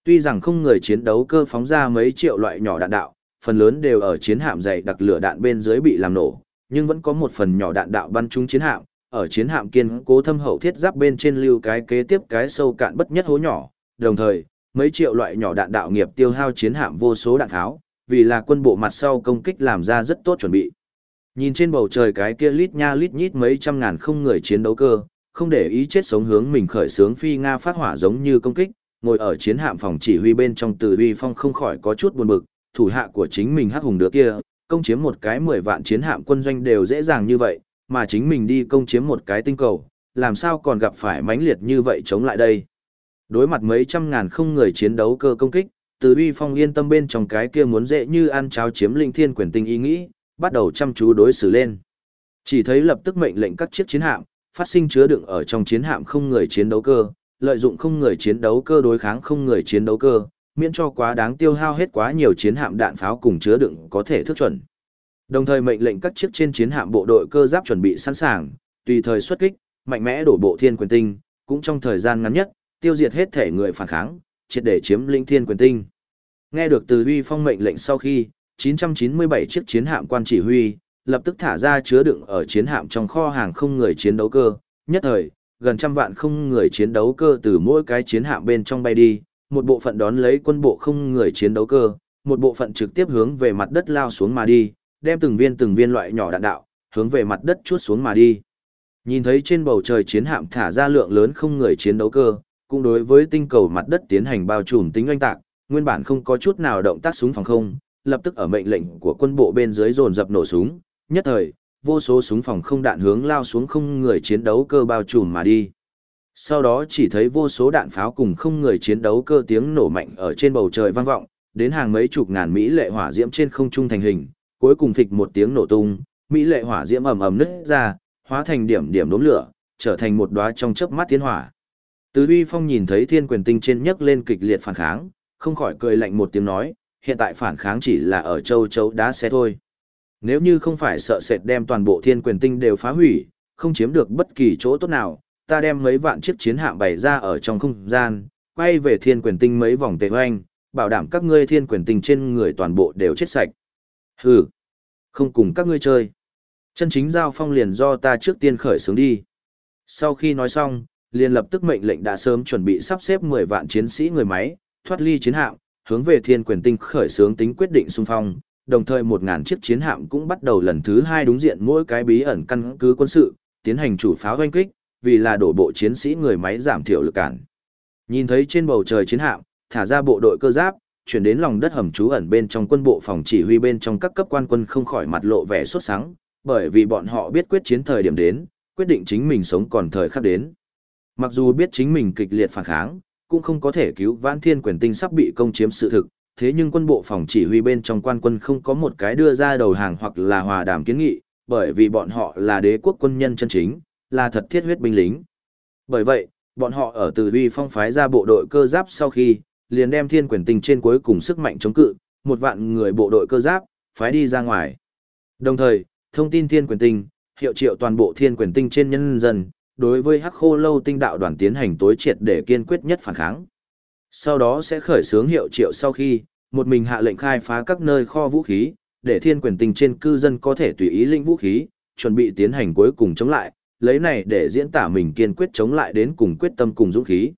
Tuy rằng không người chiến đấu cơ phóng ra mấy triệu loại nhỏ đạn đạo, phần lớn đều ở chiến hạm dày đặc lửa đạn bên dưới bị làm nổ, nhưng vẫn có một phần nhỏ đạn đạo bắn trúng chiến hạm, ở chiến hạm kiên cố thâm hậu thiết giáp bên trên lưu cái kế tiếp cái sâu cạn bất nhất hố nhỏ, đồng thời, mấy triệu loại nhỏ đạn đạo nghiệp tiêu hao chiến hạm vô số đạn tháo, vì là quân bộ mặt sau công kích làm ra rất tốt chuẩn bị. Nhìn trên bầu trời cái kia lít nha lít nhít mấy trăm ngàn không người chiến đấu cơ, không để ý chết sống hướng mình khởi sướng phi Nga phát hỏa giống như công kích, ngồi ở chiến hạm phòng chỉ huy bên trong từ uy phong không khỏi có chút buồn bực, thủ hạ của chính mình hắc hùng đứa kia, công chiếm một cái 10 vạn chiến hạm quân doanh đều dễ dàng như vậy, mà chính mình đi công chiếm một cái tinh cầu, làm sao còn gặp phải mãnh liệt như vậy chống lại đây. Đối mặt mấy trăm ngàn không người chiến đấu cơ công kích, từ uy phong yên tâm bên trong cái kia muốn dễ như ăn cháo chiếm linh thiên quyền tinh ý nghĩ, bắt đầu chăm chú đối xử lên. Chỉ thấy lập tức mệnh lệnh các chiếc chiến hạm, phát sinh chứa đựng ở trong chiến hạm không người chiến đấu cơ, lợi dụng không người chiến đấu cơ đối kháng không người chiến đấu cơ, miễn cho quá đáng tiêu hao hết quá nhiều chiến hạm đạn pháo cùng chứa đựng có thể thức chuẩn. Đồng thời mệnh lệnh các chiếc trên chiến hạm bộ đội cơ giáp chuẩn bị sẵn sàng, tùy thời xuất kích, mạnh mẽ đổ bộ thiên quyền tinh, cũng trong thời gian ngắn nhất, tiêu diệt hết thể người phản kháng, triệt để chiếm lĩnh thiên quyền tinh. Nghe được từ huy phong mệnh lệnh sau khi, 997 chiếc chiến hạm quan chỉ huy, lập tức thả ra chứa đựng ở chiến hạm trong kho hàng không người chiến đấu cơ, nhất thời, gần trăm vạn không người chiến đấu cơ từ mỗi cái chiến hạm bên trong bay đi, một bộ phận đón lấy quân bộ không người chiến đấu cơ, một bộ phận trực tiếp hướng về mặt đất lao xuống mà đi, đem từng viên từng viên loại nhỏ đạn đạo, hướng về mặt đất chuốt xuống mà đi. Nhìn thấy trên bầu trời chiến hạm thả ra lượng lớn không người chiến đấu cơ, cũng đối với tinh cầu mặt đất tiến hành bao trùm tính oanh tạc, nguyên bản không có chút nào động tác súng phòng không, lập tức ở mệnh lệnh của quân bộ bên dưới dồn dập nổ súng, nhất thời, vô số súng phòng không đạn hướng lao xuống không người chiến đấu cơ bao trùm mà đi. Sau đó chỉ thấy vô số đạn pháo cùng không người chiến đấu cơ tiếng nổ mạnh ở trên bầu trời vang vọng, đến hàng mấy chục ngàn mỹ lệ hỏa diễm trên không trung thành hình, cuối cùng phịch một tiếng nổ tung, mỹ lệ hỏa diễm ầm ầm nứt ra, hóa thành điểm điểm đốm lửa, trở thành một đóa trong chớp mắt tiến hỏa. Từ Uy Phong nhìn thấy Thiên Quyền Tinh trên nhấc lên kịch liệt phản kháng, không khỏi cười lạnh một tiếng nói, hiện tại phản kháng chỉ là ở châu châu đá xe thôi. Nếu như không phải sợ sệt đem toàn bộ Thiên Quyền Tinh đều phá hủy, không chiếm được bất kỳ chỗ tốt nào, ta đem mấy vạn chiếc chiến hạm bày ra ở trong không gian, quay về Thiên Quyền Tinh mấy vòng tề hoanh, bảo đảm các ngươi Thiên Quyền Tinh trên người toàn bộ đều chết sạch. Hừ, không cùng các ngươi chơi. Chân chính giao phong liền do ta trước tiên khởi xướng đi. Sau khi nói xong, liền lập tức mệnh lệnh đã sớm chuẩn bị sắp xếp 10 vạn chiến sĩ người máy, thoát ly chiến hạm, hướng về thiên quyền tinh khởi xướng tính quyết định xung phong, đồng thời 1.000 chiếc chiến hạm cũng bắt đầu lần thứ hai đúng diện mỗi cái bí ẩn căn cứ quân sự, tiến hành chủ pháo doanh kích, vì là đổ bộ chiến sĩ người máy giảm thiểu lực cản. Nhìn thấy trên bầu trời chiến hạm, thả ra bộ đội cơ giáp, chuyển đến lòng đất hầm trú ẩn bên trong quân bộ phòng chỉ huy bên trong các cấp quan quân không khỏi mặt lộ vẻ sốt sáng, bởi vì bọn họ biết quyết chiến thời điểm đến, quyết định chính mình sống còn thời khắc đến. Mặc dù biết chính mình kịch liệt phản kháng, cũng không có thể cứu vãn thiên quyền tinh sắp bị công chiếm sự thực, thế nhưng quân bộ phòng chỉ huy bên trong quan quân không có một cái đưa ra đầu hàng hoặc là hòa đàm kiến nghị, bởi vì bọn họ là đế quốc quân nhân chân chính, là thật thiết huyết binh lính. Bởi vậy, bọn họ ở từ huy phong phái ra bộ đội cơ giáp sau khi, liền đem thiên quyền tinh trên cuối cùng sức mạnh chống cự, một vạn người bộ đội cơ giáp, phái đi ra ngoài. Đồng thời, thông tin thiên quyền tinh, hiệu triệu toàn bộ thiên quyền tinh trên nhân dân, đối với hắc khô lâu tinh đạo đoàn tiến hành tối triệt để kiên quyết nhất phản kháng. Sau đó sẽ khởi xướng hiệu triệu sau khi, một mình hạ lệnh khai phá các nơi kho vũ khí, để thiên quyền tinh trên cư dân có thể tùy ý linh vũ khí, chuẩn bị tiến hành cuối cùng chống lại, lấy này để diễn tả mình kiên quyết chống lại đến cùng quyết tâm cùng dũng khí.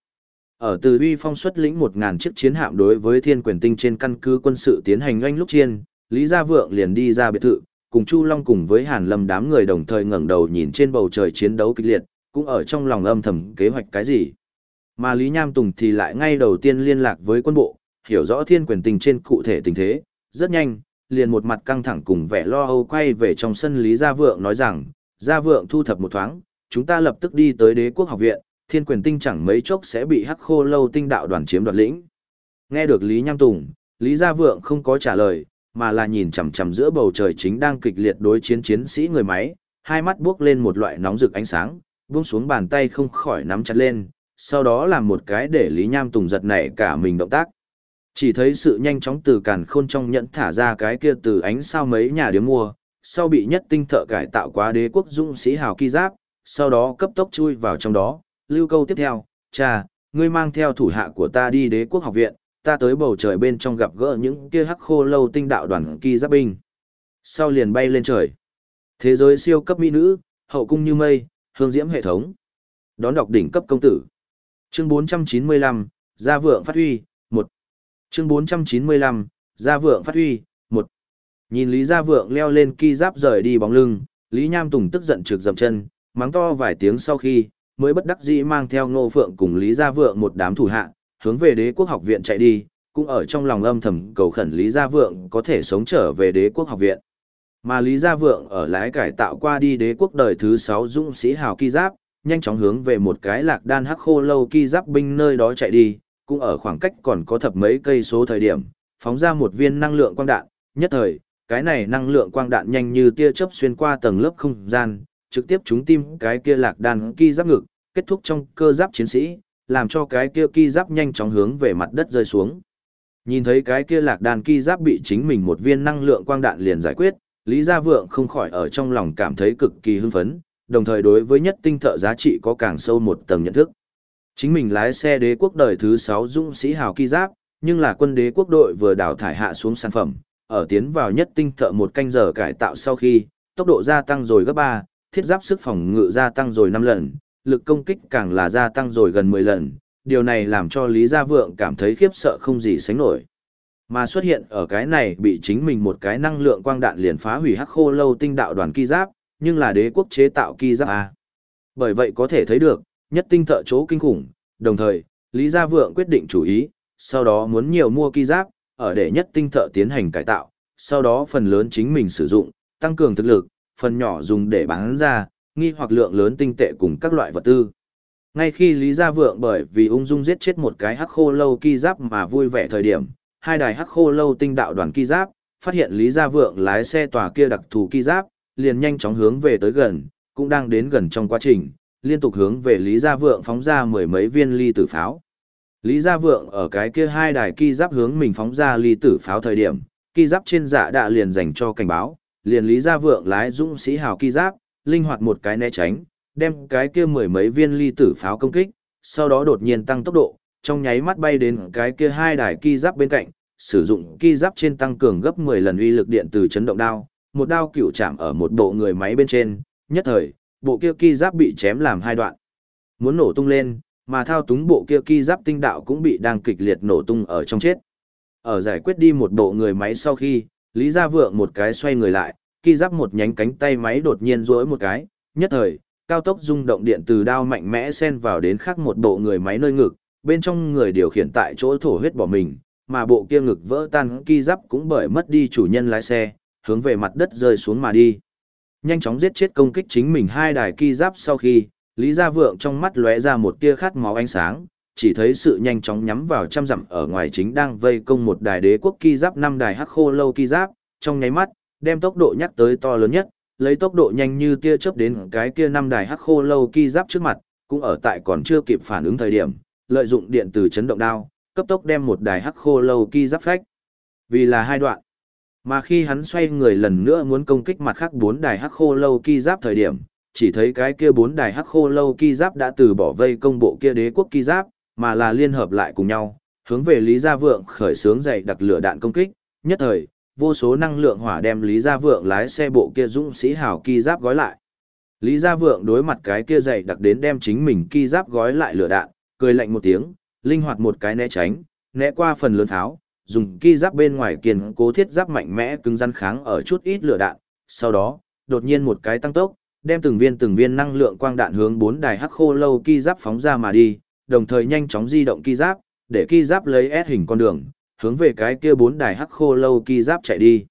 Ở từ uy phong xuất lĩnh 1.000 chiếc chiến hạm đối với thiên quyền tinh trên căn cứ quân sự tiến hành oanh lúc chiên, Lý Gia Vượng liền đi ra biệt thự, cùng Chu Long cùng với Hàn Lâm đám người đồng thời ngẩng đầu nhìn trên bầu trời chiến đấu kịch liệt, cũng ở trong lòng âm thầm kế hoạch cái gì. Mà Lý Nham Tùng thì lại ngay đầu tiên liên lạc với quân bộ, hiểu rõ thiên quyền tình trên cụ thể tình thế, rất nhanh, liền một mặt căng thẳng cùng vẻ lo âu quay về trong sân Lý Gia Vượng nói rằng, Gia Vượng thu thập một thoáng, chúng ta lập tức đi tới đế quốc học viện, thiên quyền tinh chẳng mấy chốc sẽ bị hắc khô lâu tinh đạo đoàn chiếm đoạt lĩnh. Nghe được Lý Nham Tùng, Lý Gia Vượng không có trả lời, mà là nhìn chằm chằm giữa bầu trời chính đang kịch liệt đối chiến chiến sĩ người máy, hai mắt buốc lên một loại nóng rực ánh sáng, buông xuống bàn tay không khỏi nắm chặt lên, sau đó làm một cái để Lý Nham Tùng giật nảy cả mình động tác. Chỉ thấy sự nhanh chóng từ càn khôn trong nhẫn thả ra cái kia từ ánh sao mấy nhà điếm mua, sau bị nhất tinh thợ cải tạo quá đế quốc dũng sĩ hào kỳ giáp, sau đó cấp tốc chui vào trong đó, lưu câu tiếp theo, cha, ngươi mang theo thủ hạ của ta đi đế quốc học viện, ta tới bầu trời bên trong gặp gỡ những kia hắc khô lâu tinh đạo đoàn kỳ giáp binh. Sau liền bay lên trời. Thế giới siêu cấp mỹ nữ, hậu cung như mây, hương diễm hệ thống. Đón đọc đỉnh cấp công tử. Chương 495, Gia vượng phát huy, 1. Chương 495, Gia vượng phát huy, Nhìn Lý Gia vượng leo lên ki giáp rời đi bóng lưng, Lý Nham Tùng tức giận trực dậm chân, mắng to vài tiếng sau khi, mới bất đắc dĩ mang theo Ngô Phượng cùng Lý Gia vượng một đám thủ hạ, hướng về đế quốc học viện chạy đi, cũng ở trong lòng âm thầm cầu khẩn Lý Gia Vượng có thể sống trở về đế quốc học viện. Mà Lý Gia Vượng ở lái cải tạo qua đi đế quốc đời thứ 6 dũng sĩ hào kỳ giáp, nhanh chóng hướng về một cái lạc đan hắc khô lâu kỳ giáp binh nơi đó chạy đi, cũng ở khoảng cách còn có thập mấy cây số thời điểm, phóng ra một viên năng lượng quang đạn, nhất thời, cái này năng lượng quang đạn nhanh như tia chớp xuyên qua tầng lớp không gian, trực tiếp trúng tim cái kia lạc đàn ki giáp ngực, kết thúc trong cơ giáp chiến sĩ, làm cho cái kia ki giáp nhanh chóng hướng về mặt đất rơi xuống. Nhìn thấy cái kia lạc đàn ki giáp bị chính mình một viên năng lượng quang đạn liền giải quyết, Lý Gia Vượng không khỏi ở trong lòng cảm thấy cực kỳ hưng phấn, đồng thời đối với nhất tinh thợ giá trị có càng sâu một tầng nhận thức. Chính mình lái xe đế quốc đời thứ 6 dũng sĩ hào ki giáp, nhưng là quân đế quốc đội vừa đào thải hạ xuống sản phẩm, ở tiến vào nhất tinh thợ một canh giờ cải tạo sau khi, tốc độ gia tăng rồi gấp 3, thiết giáp sức phòng ngự gia tăng rồi 5 lần, lực công kích càng là gia tăng rồi gần 10 lần, điều này làm cho Lý Gia Vượng cảm thấy khiếp sợ không gì sánh nổi. Mà xuất hiện ở cái này bị chính mình một cái năng lượng quang đạn liền phá hủy hắc khô lâu tinh đạo đoàn kỳ giáp, nhưng là đế quốc chế tạo kỳ giáp A. Bởi vậy có thể thấy được, nhất tinh thợ chỗ kinh khủng, đồng thời, Lý Gia Vượng quyết định chủ ý, sau đó muốn nhiều mua kỳ giáp, ở để nhất tinh thợ tiến hành cải tạo, sau đó phần lớn chính mình sử dụng, tăng cường thực lực, phần nhỏ dùng để bán ra, nghi hoặc lượng lớn tinh tệ cùng các loại vật tư. Ngay khi Lý Gia Vượng bởi vì ung dung giết chết một cái hắc khô lâu ki giáp mà vui vẻ thời điểm, hai đài hắc khô lâu tinh đạo đoàn ki giáp, phát hiện Lý Gia Vượng lái xe tòa kia đặc thù ki giáp, liền nhanh chóng hướng về tới gần, cũng đang đến gần trong quá trình, liên tục hướng về Lý Gia Vượng phóng ra mười mấy viên ly tử pháo. Lý Gia Vượng ở cái kia hai đài ki giáp hướng mình phóng ra ly tử pháo thời điểm, ki giáp trên dạ đã liền dành cho cảnh báo, liền Lý Gia Vượng lái dũng sĩ hào ki giáp, linh hoạt một cái né tránh, đem cái kia mười mấy viên ly tử pháo công kích, sau đó đột nhiên tăng tốc độ, trong nháy mắt bay đến cái kia hai đài ki giáp bên cạnh, sử dụng ki giáp trên tăng cường gấp 10 lần uy lực điện từ chấn động đao, một đao cựu chạm ở một bộ người máy bên trên, nhất thời, bộ kia ki giáp bị chém làm hai đoạn. Muốn nổ tung lên, mà thao túng bộ kia ki giáp tinh đạo cũng bị đang kịch liệt nổ tung ở trong chết. Ở giải quyết đi một bộ người máy sau khi, Lý Gia Vượng một cái xoay người lại, ki giáp một nhánh cánh tay máy đột nhiên rỗi một cái, nhất thời, cao tốc rung động điện từ đao mạnh mẽ xen vào đến khác một bộ người máy nơi ngực, bên trong người điều khiển tại chỗ thổ huyết bỏ mình, mà bộ kia ngực vỡ tan ki giáp cũng bởi mất đi chủ nhân lái xe, hướng về mặt đất rơi xuống mà đi. Nhanh chóng giết chết công kích chính mình hai đài ki giáp sau khi, Lý Gia Vượng trong mắt lóe ra một tia khát máu ánh sáng, chỉ thấy sự nhanh chóng nhắm vào trăm dặm ở ngoài chính đang vây công một đài đế quốc ki giáp năm đài hắc khô lâu ki giáp, trong nháy mắt, đem tốc độ nhắc tới to lớn nhất, lấy tốc độ nhanh như tia chớp đến cái kia năm đài hắc khô lâu ki giáp trước mặt, cũng ở tại còn chưa kịp phản ứng thời điểm, lợi dụng điện từ chấn động đao, cấp tốc đem một đài hắc khô lâu ki giáp phách. Vì là hai đoạn. Mà khi hắn xoay người lần nữa muốn công kích mặt khác bốn đài hắc khô lâu ki giáp thời điểm, chỉ thấy cái kia bốn đài hắc khô lâu ki giáp đã từ bỏ vây công bộ kia đế quốc ki giáp, mà là liên hợp lại cùng nhau, hướng về Lý Gia Vượng khởi xướng dày đặc lửa đạn công kích, nhất thời, vô số năng lượng hỏa đem Lý Gia Vượng lái xe bộ kia dũng sĩ hào ki giáp gói lại. Lý Gia Vượng đối mặt cái kia dày đặc đến đem chính mình ki giáp gói lại lửa đạn, cười lạnh một tiếng, linh hoạt một cái né tránh, né qua phần lớn tháo, dùng ki giáp bên ngoài kiên cố thiết giáp mạnh mẽ cứng rắn kháng ở chút ít lửa đạn, sau đó, đột nhiên một cái tăng tốc, đem từng viên từng viên năng lượng quang đạn hướng bốn đài hắc khô lâu ki giáp phóng ra mà đi, đồng thời nhanh chóng di động ki giáp, để ki giáp lấy S hình con đường, hướng về cái kia bốn đài hắc khô lâu ki giáp chạy đi.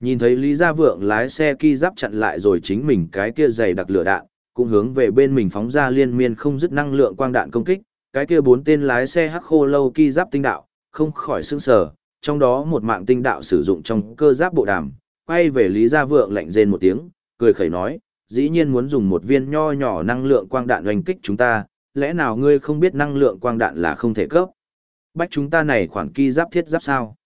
Nhìn thấy Lý Gia Vượng lái xe ki giáp chặn lại rồi chính mình cái kia dày đặc lửa đạn, cũng hướng về bên mình phóng ra liên miên không dứt năng lượng quang đạn công kích, cái kia bốn tên lái xe hắc khô lâu ki giáp tinh đạo, không khỏi sững sờ, trong đó một mạng tinh đạo sử dụng trong cơ giáp bộ đàm, quay về Lý Gia Vượng lạnh rên một tiếng, cười khẩy nói, dĩ nhiên muốn dùng một viên nho nhỏ năng lượng quang đạn oanh kích chúng ta, lẽ nào ngươi không biết năng lượng quang đạn là không thể cấp? Bách chúng ta này khoản ki giáp thiết giáp sao?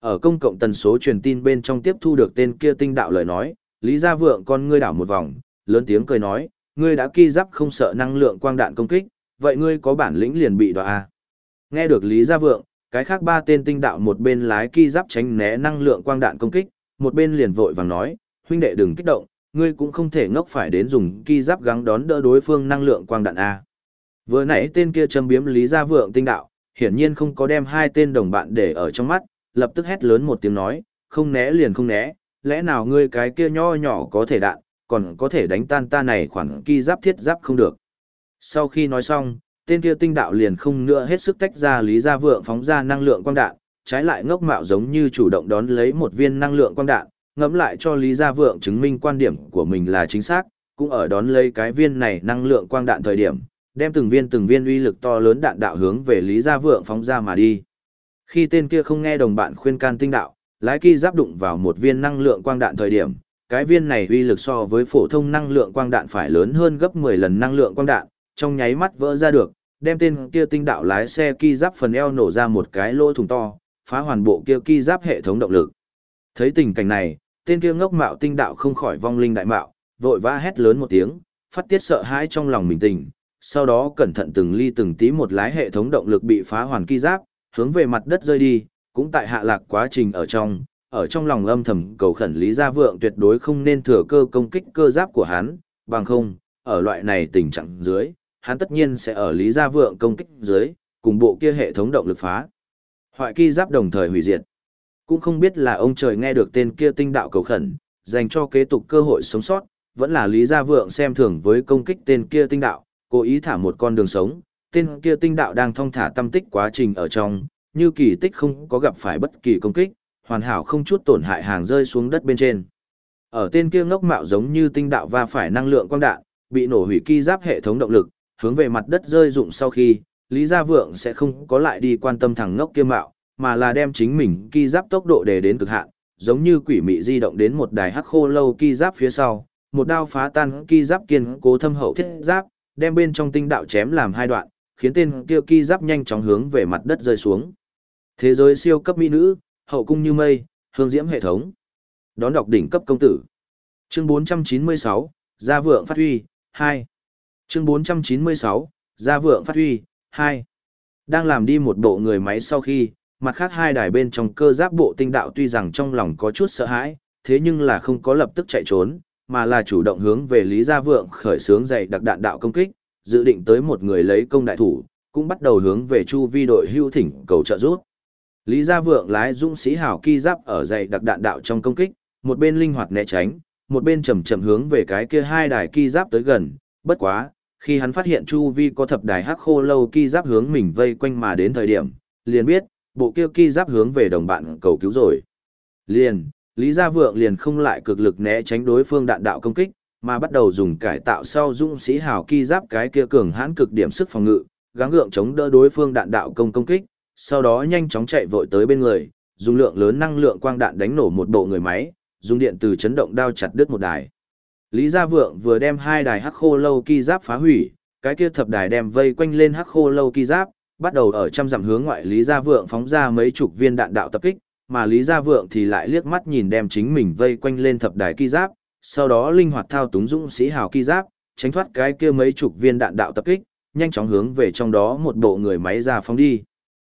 Ở công cộng tần số truyền tin bên trong tiếp thu được tên kia tinh đạo lời nói, Lý Gia Vượng con ngươi đảo một vòng, lớn tiếng cười nói, ngươi đã ki giáp không sợ năng lượng quang đạn công kích, vậy ngươi có bản lĩnh liền bị đọa à? Nghe được Lý Gia Vượng, cái khác ba tên tinh đạo một bên lái ki giáp tránh né năng lượng quang đạn công kích, một bên liền vội vàng nói, huynh đệ đừng kích động, ngươi cũng không thể ngốc phải đến dùng ki giáp gắng đón đỡ đối phương năng lượng quang đạn a. Vừa nãy tên kia châm biếm Lý Gia Vượng tinh đạo, hiển nhiên không có đem hai tên đồng bạn để ở trong mắt, lập tức hét lớn một tiếng nói, không né liền không né, lẽ nào ngươi cái kia nho nhỏ có thể đạn, còn có thể đánh tan ta này khoản ki giáp thiết giáp không được. Sau khi nói xong, tên kia tinh đạo liền không nữa hết sức tách ra Lý Gia Vượng phóng ra năng lượng quang đạn, trái lại ngốc mạo giống như chủ động đón lấy một viên năng lượng quang đạn, ngẫm lại cho Lý Gia Vượng chứng minh quan điểm của mình là chính xác, cũng ở đón lấy cái viên này năng lượng quang đạn thời điểm, đem từng viên từng viên uy lực to lớn đạn đạo hướng về Lý Gia Vượng phóng ra mà đi. Khi tên kia không nghe đồng bạn khuyên can tinh đạo, lái kỳ giáp đụng vào một viên năng lượng quang đạn thời điểm, cái viên này uy lực so với phổ thông năng lượng quang đạn phải lớn hơn gấp 10 lần năng lượng quang đạn, trong nháy mắt vỡ ra được, đem tên kia tinh đạo lái xe kỳ giáp phần eo nổ ra một cái lỗ thủng to, phá hoàn bộ kia kỳ giáp hệ thống động lực. Thấy tình cảnh này, tên kia ngốc mạo tinh đạo không khỏi vong linh đại mạo, vội vã hét lớn một tiếng, phát tiết sợ hãi trong lòng mình tình, sau đó cẩn thận từng ly từng tí một lái hệ thống động lực bị phá hoàn kỳ giáp, hướng về mặt đất rơi đi, cũng tại hạ lạc quá trình ở trong, ở trong lòng âm thầm cầu khẩn Lý Gia Vượng tuyệt đối không nên thừa cơ công kích cơ giáp của hắn, bằng không, ở loại này tình trạng dưới, hắn tất nhiên sẽ ở Lý Gia Vượng công kích dưới, cùng bộ kia hệ thống động lực phá. Hoại kỳ giáp đồng thời hủy diệt. Cũng không biết là ông trời nghe được tên kia tinh đạo cầu khẩn, dành cho kế tục cơ hội sống sót, vẫn là Lý Gia Vượng xem thường với công kích tên kia tinh đạo, cố ý thả một con đường sống, tên kia tinh đạo đang thong thả tâm tích quá trình ở trong, như kỳ tích không có gặp phải bất kỳ công kích, hoàn hảo không chút tổn hại hàng rơi xuống đất bên trên. Ở tên kia ngốc mạo giống như tinh đạo va phải năng lượng quang đạn, bị nổ hủy ki giáp hệ thống động lực, hướng về mặt đất rơi dụng sau khi, Lý Gia Vượng sẽ không có lại đi quan tâm thằng ngốc kia mạo, mà là đem chính mình ki giáp tốc độ để đến cực hạn, giống như quỷ mị di động đến một đài hắc khô lâu ki giáp phía sau, một đao phá tan ki giáp kiên cố thâm hậu thiết giáp, đem bên trong tinh đạo chém làm hai đoạn, khiến tên kia ki giáp nhanh chóng hướng về mặt đất rơi xuống. Thế giới siêu cấp mỹ nữ, hậu cung như mây, hương diễm hệ thống. Đón đọc đỉnh cấp công tử. Chương 496, Gia vượng phát huy, 2. Chương 496, Gia vượng phát huy, 2. Đang làm đi một bộ người máy sau khi, mặt khác hai đài bên trong cơ giáp bộ tinh đạo tuy rằng trong lòng có chút sợ hãi, thế nhưng là không có lập tức chạy trốn, mà là chủ động hướng về Lý Gia Vượng khởi xướng dày đặc đạn đạo công kích, dự định tới một người lấy công đại thủ, cũng bắt đầu hướng về chu vi đội hưu thỉnh cầu trợ giúp. Lý Gia Vượng lái dũng sĩ hảo kỳ giáp ở dày đặc đạn đạo trong công kích, một bên linh hoạt né tránh, một bên chậm chậm hướng về cái kia hai đài kỳ giáp tới gần, bất quá, khi hắn phát hiện chu vi có thập đài hắc khô lâu kỳ giáp hướng mình vây quanh mà đến thời điểm, liền biết, bộ kia ki giáp hướng về đồng bạn cầu cứu rồi. Liền, Lý Gia Vượng liền không lại cực lực né tránh đối phương đạn đạo công kích, mà bắt đầu dùng cải tạo sau dũng sĩ hào ki giáp cái kia cường hãn cực điểm sức phòng ngự, gắng gượng chống đỡ đối phương đạn đạo công công kích, sau đó nhanh chóng chạy vội tới bên người, dùng lượng lớn năng lượng quang đạn đánh nổ một bộ người máy, dùng điện từ chấn động đao chặt đứt một đài. Lý Gia Vượng vừa đem hai đài hắc khô lâu ki giáp phá hủy, cái kia thập đài đem vây quanh lên hắc khô lâu ki giáp, bắt đầu ở trăm dặm hướng ngoại Lý Gia Vượng phóng ra mấy chục viên đạn đạo tập kích, mà Lý Gia Vượng thì lại liếc mắt nhìn đem chính mình vây quanh lên thập đài kỳ giáp, sau đó linh hoạt thao túng dũng sĩ hào kỳ giáp, tránh thoát cái kia mấy chục viên đạn đạo tập kích, nhanh chóng hướng về trong đó một bộ người máy ra phóng đi.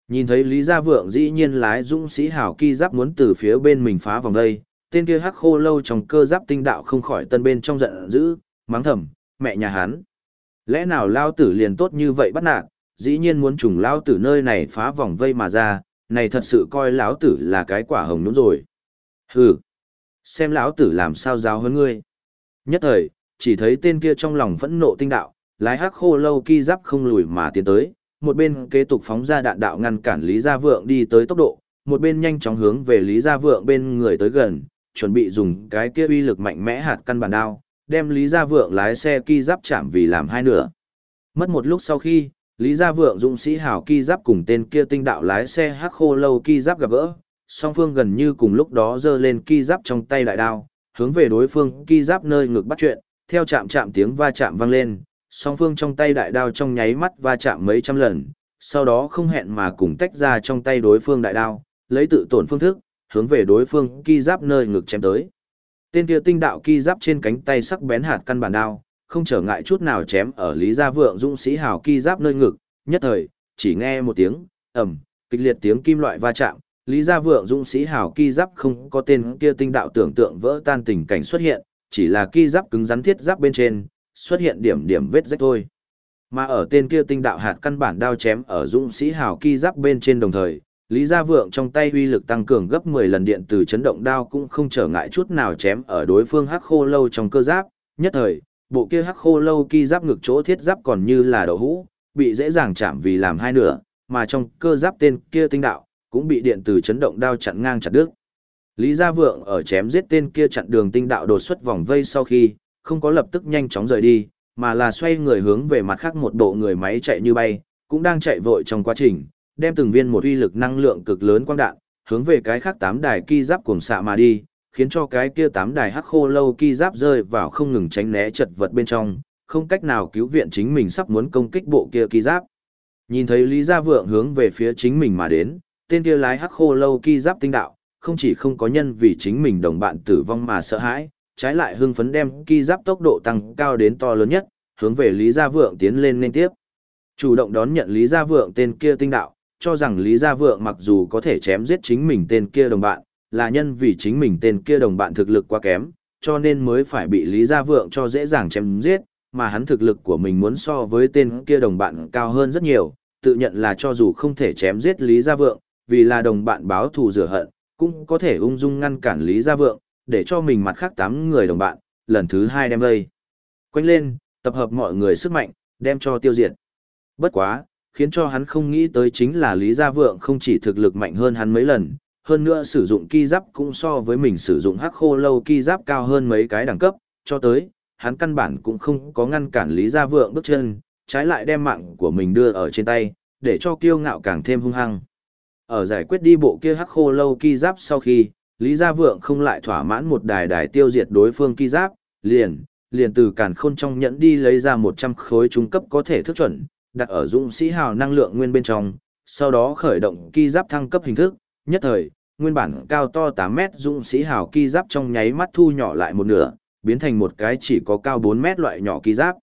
Nhìn thấy Lý Gia Vượng dĩ nhiên lái dũng sĩ hào kỳ giáp muốn từ phía bên mình phá vòng đây, tên kia hắc khô lâu trong cơ giáp tinh đạo không khỏi tân bên trong giận dữ, mắng thầm, mẹ nhà hắn. Lẽ nào lao tử liền tốt như vậy bắt nạt, dĩ nhiên muốn trùng lão tử nơi này phá vòng vây mà ra, này thật sự coi lão tử là cái quả hồng nhúng rồi. Hừ, xem lão tử làm sao giáo hơn ngươi. Nhất thời, chỉ thấy tên kia trong lòng phẫn nộ tinh đạo, lái hắc khô lâu ki giáp không lùi mà tiến tới, một bên kế tục phóng ra đạn đạo ngăn cản Lý Gia Vượng đi tới tốc độ, một bên nhanh chóng hướng về Lý Gia Vượng bên người tới gần, chuẩn bị dùng cái kia uy lực mạnh mẽ hạt căn bản đao, đem Lý Gia Vượng lái xe ki giáp chạm vì làm hai nửa. Mất một lúc sau khi, Lý Gia Vượng dũng sĩ hảo ki giáp cùng tên kia tinh đạo lái xe hắc khô lâu ki giáp gặp gỡ, song phương gần như cùng lúc đó giơ lên ki giáp trong tay đại đao, hướng về đối phương ki giáp nơi ngực bắt chuyện, theo chạm chạm tiếng va chạm vang lên, song phương trong tay đại đao trong nháy mắt va chạm mấy trăm lần, sau đó không hẹn mà cùng tách ra trong tay đối phương đại đao, lấy tự tổn phương thức, hướng về đối phương ki giáp nơi ngực chém tới. Tên kia tinh đạo ki giáp trên cánh tay sắc bén hạt căn bản đao, không trở ngại chút nào chém ở Lý Gia Vượng dũng sĩ hào ki giáp nơi ngực, nhất thời, chỉ nghe một tiếng, ầm, kịch liệt tiếng kim loại va chạm, Lý Gia Vượng dũng sĩ hào ki giáp không có tên kia tinh đạo tưởng tượng vỡ tan tình cảnh xuất hiện, chỉ là ki giáp cứng rắn thiết giáp bên trên, xuất hiện điểm điểm vết rách thôi. Mà ở tên kia tinh đạo hạt căn bản đao chém ở dũng sĩ hào ki giáp bên trên đồng thời, Lý Gia Vượng trong tay uy lực tăng cường gấp 10 lần điện từ chấn động đao cũng không trở ngại chút nào chém ở đối phương hắc khô lâu trong cơ giáp, nhất thời, bộ kia hắc khô lâu ki giáp ngực chỗ thiết giáp còn như là đậu hũ, bị dễ dàng chạm vì làm hai nửa, mà trong cơ giáp tên kia tinh đạo, cũng bị điện từ chấn động đao chặn ngang chặt đứt. Lý Gia Vượng ở chém giết tên kia chặn đường tinh đạo đột xuất vòng vây sau khi, không có lập tức nhanh chóng rời đi, mà là xoay người hướng về mặt khác một bộ người máy chạy như bay, cũng đang chạy vội trong quá trình, đem từng viên một uy lực năng lượng cực lớn quang đạn, hướng về cái khác tám đài ki giáp cùng xạ mà đi, khiến cho cái kia tám đài hắc khô lâu ki giáp rơi vào không ngừng tránh né chật vật bên trong, không cách nào cứu viện chính mình sắp muốn công kích bộ kia ki giáp. Nhìn thấy Lý Gia Vượng hướng về phía chính mình mà đến, tên kia lái hắc khô lâu ki giáp tinh đạo, không chỉ không có nhân vì chính mình đồng bạn tử vong mà sợ hãi, trái lại hưng phấn đem ki giáp tốc độ tăng cao đến to lớn nhất, hướng về Lý Gia Vượng tiến lên liên tiếp. Chủ động đón nhận Lý Gia Vượng tên kia tinh đạo, cho rằng Lý Gia Vượng mặc dù có thể chém giết chính mình tên kia đồng bạn, là nhân vì chính mình tên kia đồng bạn thực lực quá kém, cho nên mới phải bị Lý Gia Vượng cho dễ dàng chém giết, mà hắn thực lực của mình muốn so với tên kia đồng bạn cao hơn rất nhiều, tự nhận là cho dù không thể chém giết Lý Gia Vượng, vì là đồng bạn báo thù rửa hận, cũng có thể ung dung ngăn cản Lý Gia Vượng, để cho mình mặt khác tám người đồng bạn, lần thứ hai đem vây. Quanh lên, tập hợp mọi người sức mạnh, đem cho tiêu diệt. Bất quá, khiến cho hắn không nghĩ tới chính là Lý Gia Vượng không chỉ thực lực mạnh hơn hắn mấy lần, hơn nữa sử dụng ki giáp cũng so với mình sử dụng hắc khô lâu ki giáp cao hơn mấy cái đẳng cấp, cho tới, hắn căn bản cũng không có ngăn cản Lý Gia Vượng bước chân, trái lại đem mạng của mình đưa ở trên tay, để cho kiêu ngạo càng thêm hung hăng. Ở giải quyết đi bộ kia hắc khô lâu ki giáp sau khi, Lý Gia Vượng không lại thỏa mãn một đài đài tiêu diệt đối phương ki giáp, liền, liền từ càn khôn trong nhẫn đi lấy ra 100 khối trung cấp có thể thức chuẩn, đặt ở dũng sĩ hào năng lượng nguyên bên trong, sau đó khởi động ki giáp thăng cấp hình thức, nhất thời, nguyên bản cao to 8 mét dũng sĩ hào kỳ giáp trong nháy mắt thu nhỏ lại một nửa, biến thành một cái chỉ có cao 4 mét loại nhỏ kỳ giáp.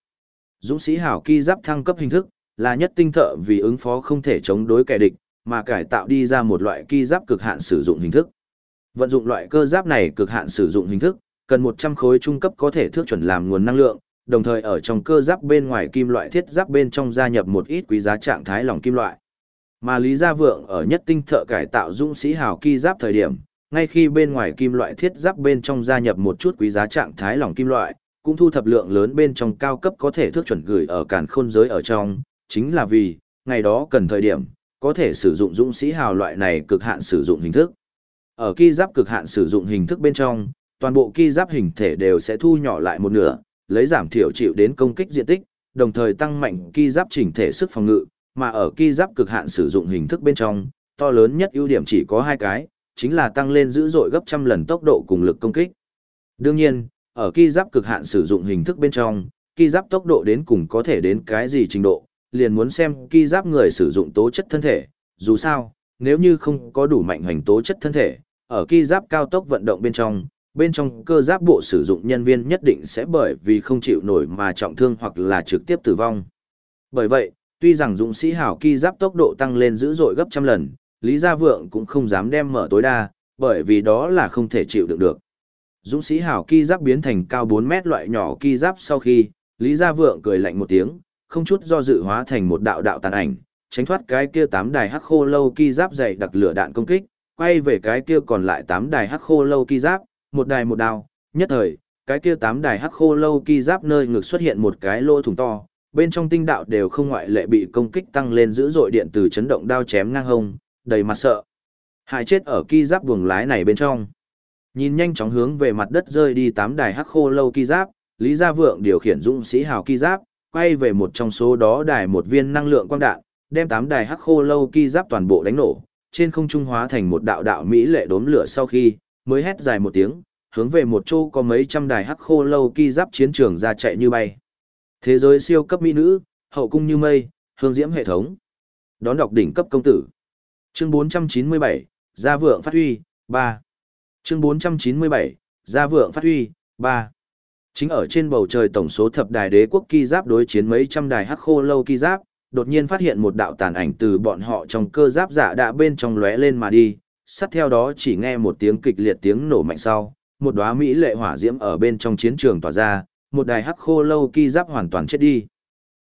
Dũng sĩ hào kỳ giáp thăng cấp hình thức, là nhất tinh thợ vì ứng phó không thể chống đối kẻ địch, mà cải tạo đi ra một loại kỳ giáp cực hạn sử dụng hình thức. Vận dụng loại cơ giáp này cực hạn sử dụng hình thức, cần 100 khối trung cấp có thể thước chuẩn làm nguồn năng lượng, đồng thời ở trong cơ giáp bên ngoài kim loại thiết giáp bên trong gia nhập một ít quý giá trạng thái lỏng kim loại. Mà Lý Gia Vượng ở nhất tinh thợ cải tạo dũng sĩ hào kỳ giáp thời điểm, ngay khi bên ngoài kim loại thiết giáp bên trong gia nhập một chút quý giá trạng thái lỏng kim loại, cũng thu thập lượng lớn bên trong cao cấp có thể thước chuẩn gửi ở càn khôn giới ở trong, chính là vì, ngày đó cần thời điểm, có thể sử dụng dũng sĩ hào loại này cực hạn sử dụng hình thức. Ở kỳ giáp cực hạn sử dụng hình thức bên trong, toàn bộ kỳ giáp hình thể đều sẽ thu nhỏ lại một nửa, lấy giảm thiểu chịu đến công kích diện tích, đồng thời tăng mạnh kỳ giáp chỉnh thể sức phòng ngự, mà ở ki giáp cực hạn sử dụng hình thức bên trong, to lớn nhất ưu điểm chỉ có hai cái, chính là tăng lên dữ dội gấp trăm lần tốc độ cùng lực công kích. Đương nhiên, ở ki giáp cực hạn sử dụng hình thức bên trong, ki giáp tốc độ đến cùng có thể đến cái gì trình độ, liền muốn xem ki giáp người sử dụng tố chất thân thể, dù sao, nếu như không có đủ mạnh hoành tố chất thân thể, ở ki giáp cao tốc vận động bên trong, bên trong cơ giáp bộ sử dụng nhân viên nhất định sẽ bởi vì không chịu nổi mà trọng thương hoặc là trực tiếp tử vong. Bởi vậy, tuy rằng dũng sĩ hảo ki giáp tốc độ tăng lên dữ dội gấp trăm lần, Lý Gia Vượng cũng không dám đem mở tối đa, bởi vì đó là không thể chịu đựng được. Dũng sĩ hảo ki giáp biến thành cao 4 mét loại nhỏ ki giáp sau khi, Lý Gia Vượng cười lạnh một tiếng, không chút do dự hóa thành một đạo đạo tàn ảnh, tránh thoát cái kia tám đài hắc khô lâu ki giáp dày đặc lửa đạn công kích, quay về cái kia còn lại tám đài hắc khô lâu ki giáp, một đài một đao, nhất thời, cái kia tám đài hắc khô lâu ki giáp nơi ngực xuất hiện một cái lỗ thủng to, bên trong tinh đạo đều không ngoại lệ bị công kích tăng lên dữ dội điện từ chấn động đao chém ngang hông, đầy mặt sợ. Hại chết ở ki giáp buồng lái này bên trong. Nhìn nhanh chóng hướng về mặt đất rơi đi tám đài hắc khô lâu ki giáp, Lý Gia Vượng điều khiển dũng sĩ hào ki giáp, quay về một trong số đó đài một viên năng lượng quang đạn, đem tám đài hắc khô lâu ki giáp toàn bộ đánh nổ, trên không trung hóa thành một đạo đạo mỹ lệ đốm lửa sau khi, mới hét dài một tiếng, hướng về một chỗ có mấy trăm đài hắc khô lâu ki giáp chiến trường ra chạy như bay. Thế giới siêu cấp mỹ nữ, hậu cung như mây, hương diễm hệ thống. Đón đọc đỉnh cấp công tử. Chương 497, Gia vượng phát huy, 3. Chương 497, Gia vượng phát huy, 3. Chính ở trên bầu trời tổng số thập đài đế quốc ki giáp đối chiến mấy trăm đài hắc khô lâu ki giáp, đột nhiên phát hiện một đạo tàn ảnh từ bọn họ trong cơ giáp giả đã bên trong lóe lên mà đi, sát theo đó chỉ nghe một tiếng kịch liệt tiếng nổ mạnh sau, một đóa mỹ lệ hỏa diễm ở bên trong chiến trường tỏa ra, một đài hắc khô lâu ki giáp hoàn toàn chết đi.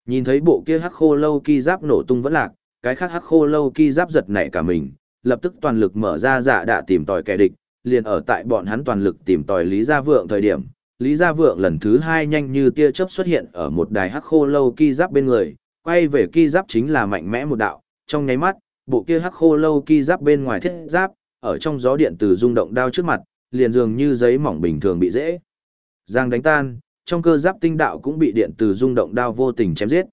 Nhìn thấy bộ kia hắc khô lâu ki giáp nổ tung vẫn lạc, cái khác hắc khô lâu ki giáp giật nảy cả mình, lập tức toàn lực mở ra dạ đạ tìm tòi kẻ địch, liền ở tại bọn hắn toàn lực tìm tòi Lý Gia Vượng thời điểm. Lý Gia Vượng lần thứ hai nhanh như tia chớp xuất hiện ở một đài hắc khô lâu ki giáp bên người, quay về ki giáp chính là mạnh mẽ một đạo, trong nháy mắt, bộ kia hắc khô lâu ki giáp bên ngoài thiết giáp, ở trong gió điện từ rung động đao trước mặt, liền dường như giấy mỏng bình thường bị dễ. Giang đánh tan, trong cơ giáp tinh đạo cũng bị điện từ rung động đao vô tình chém giết.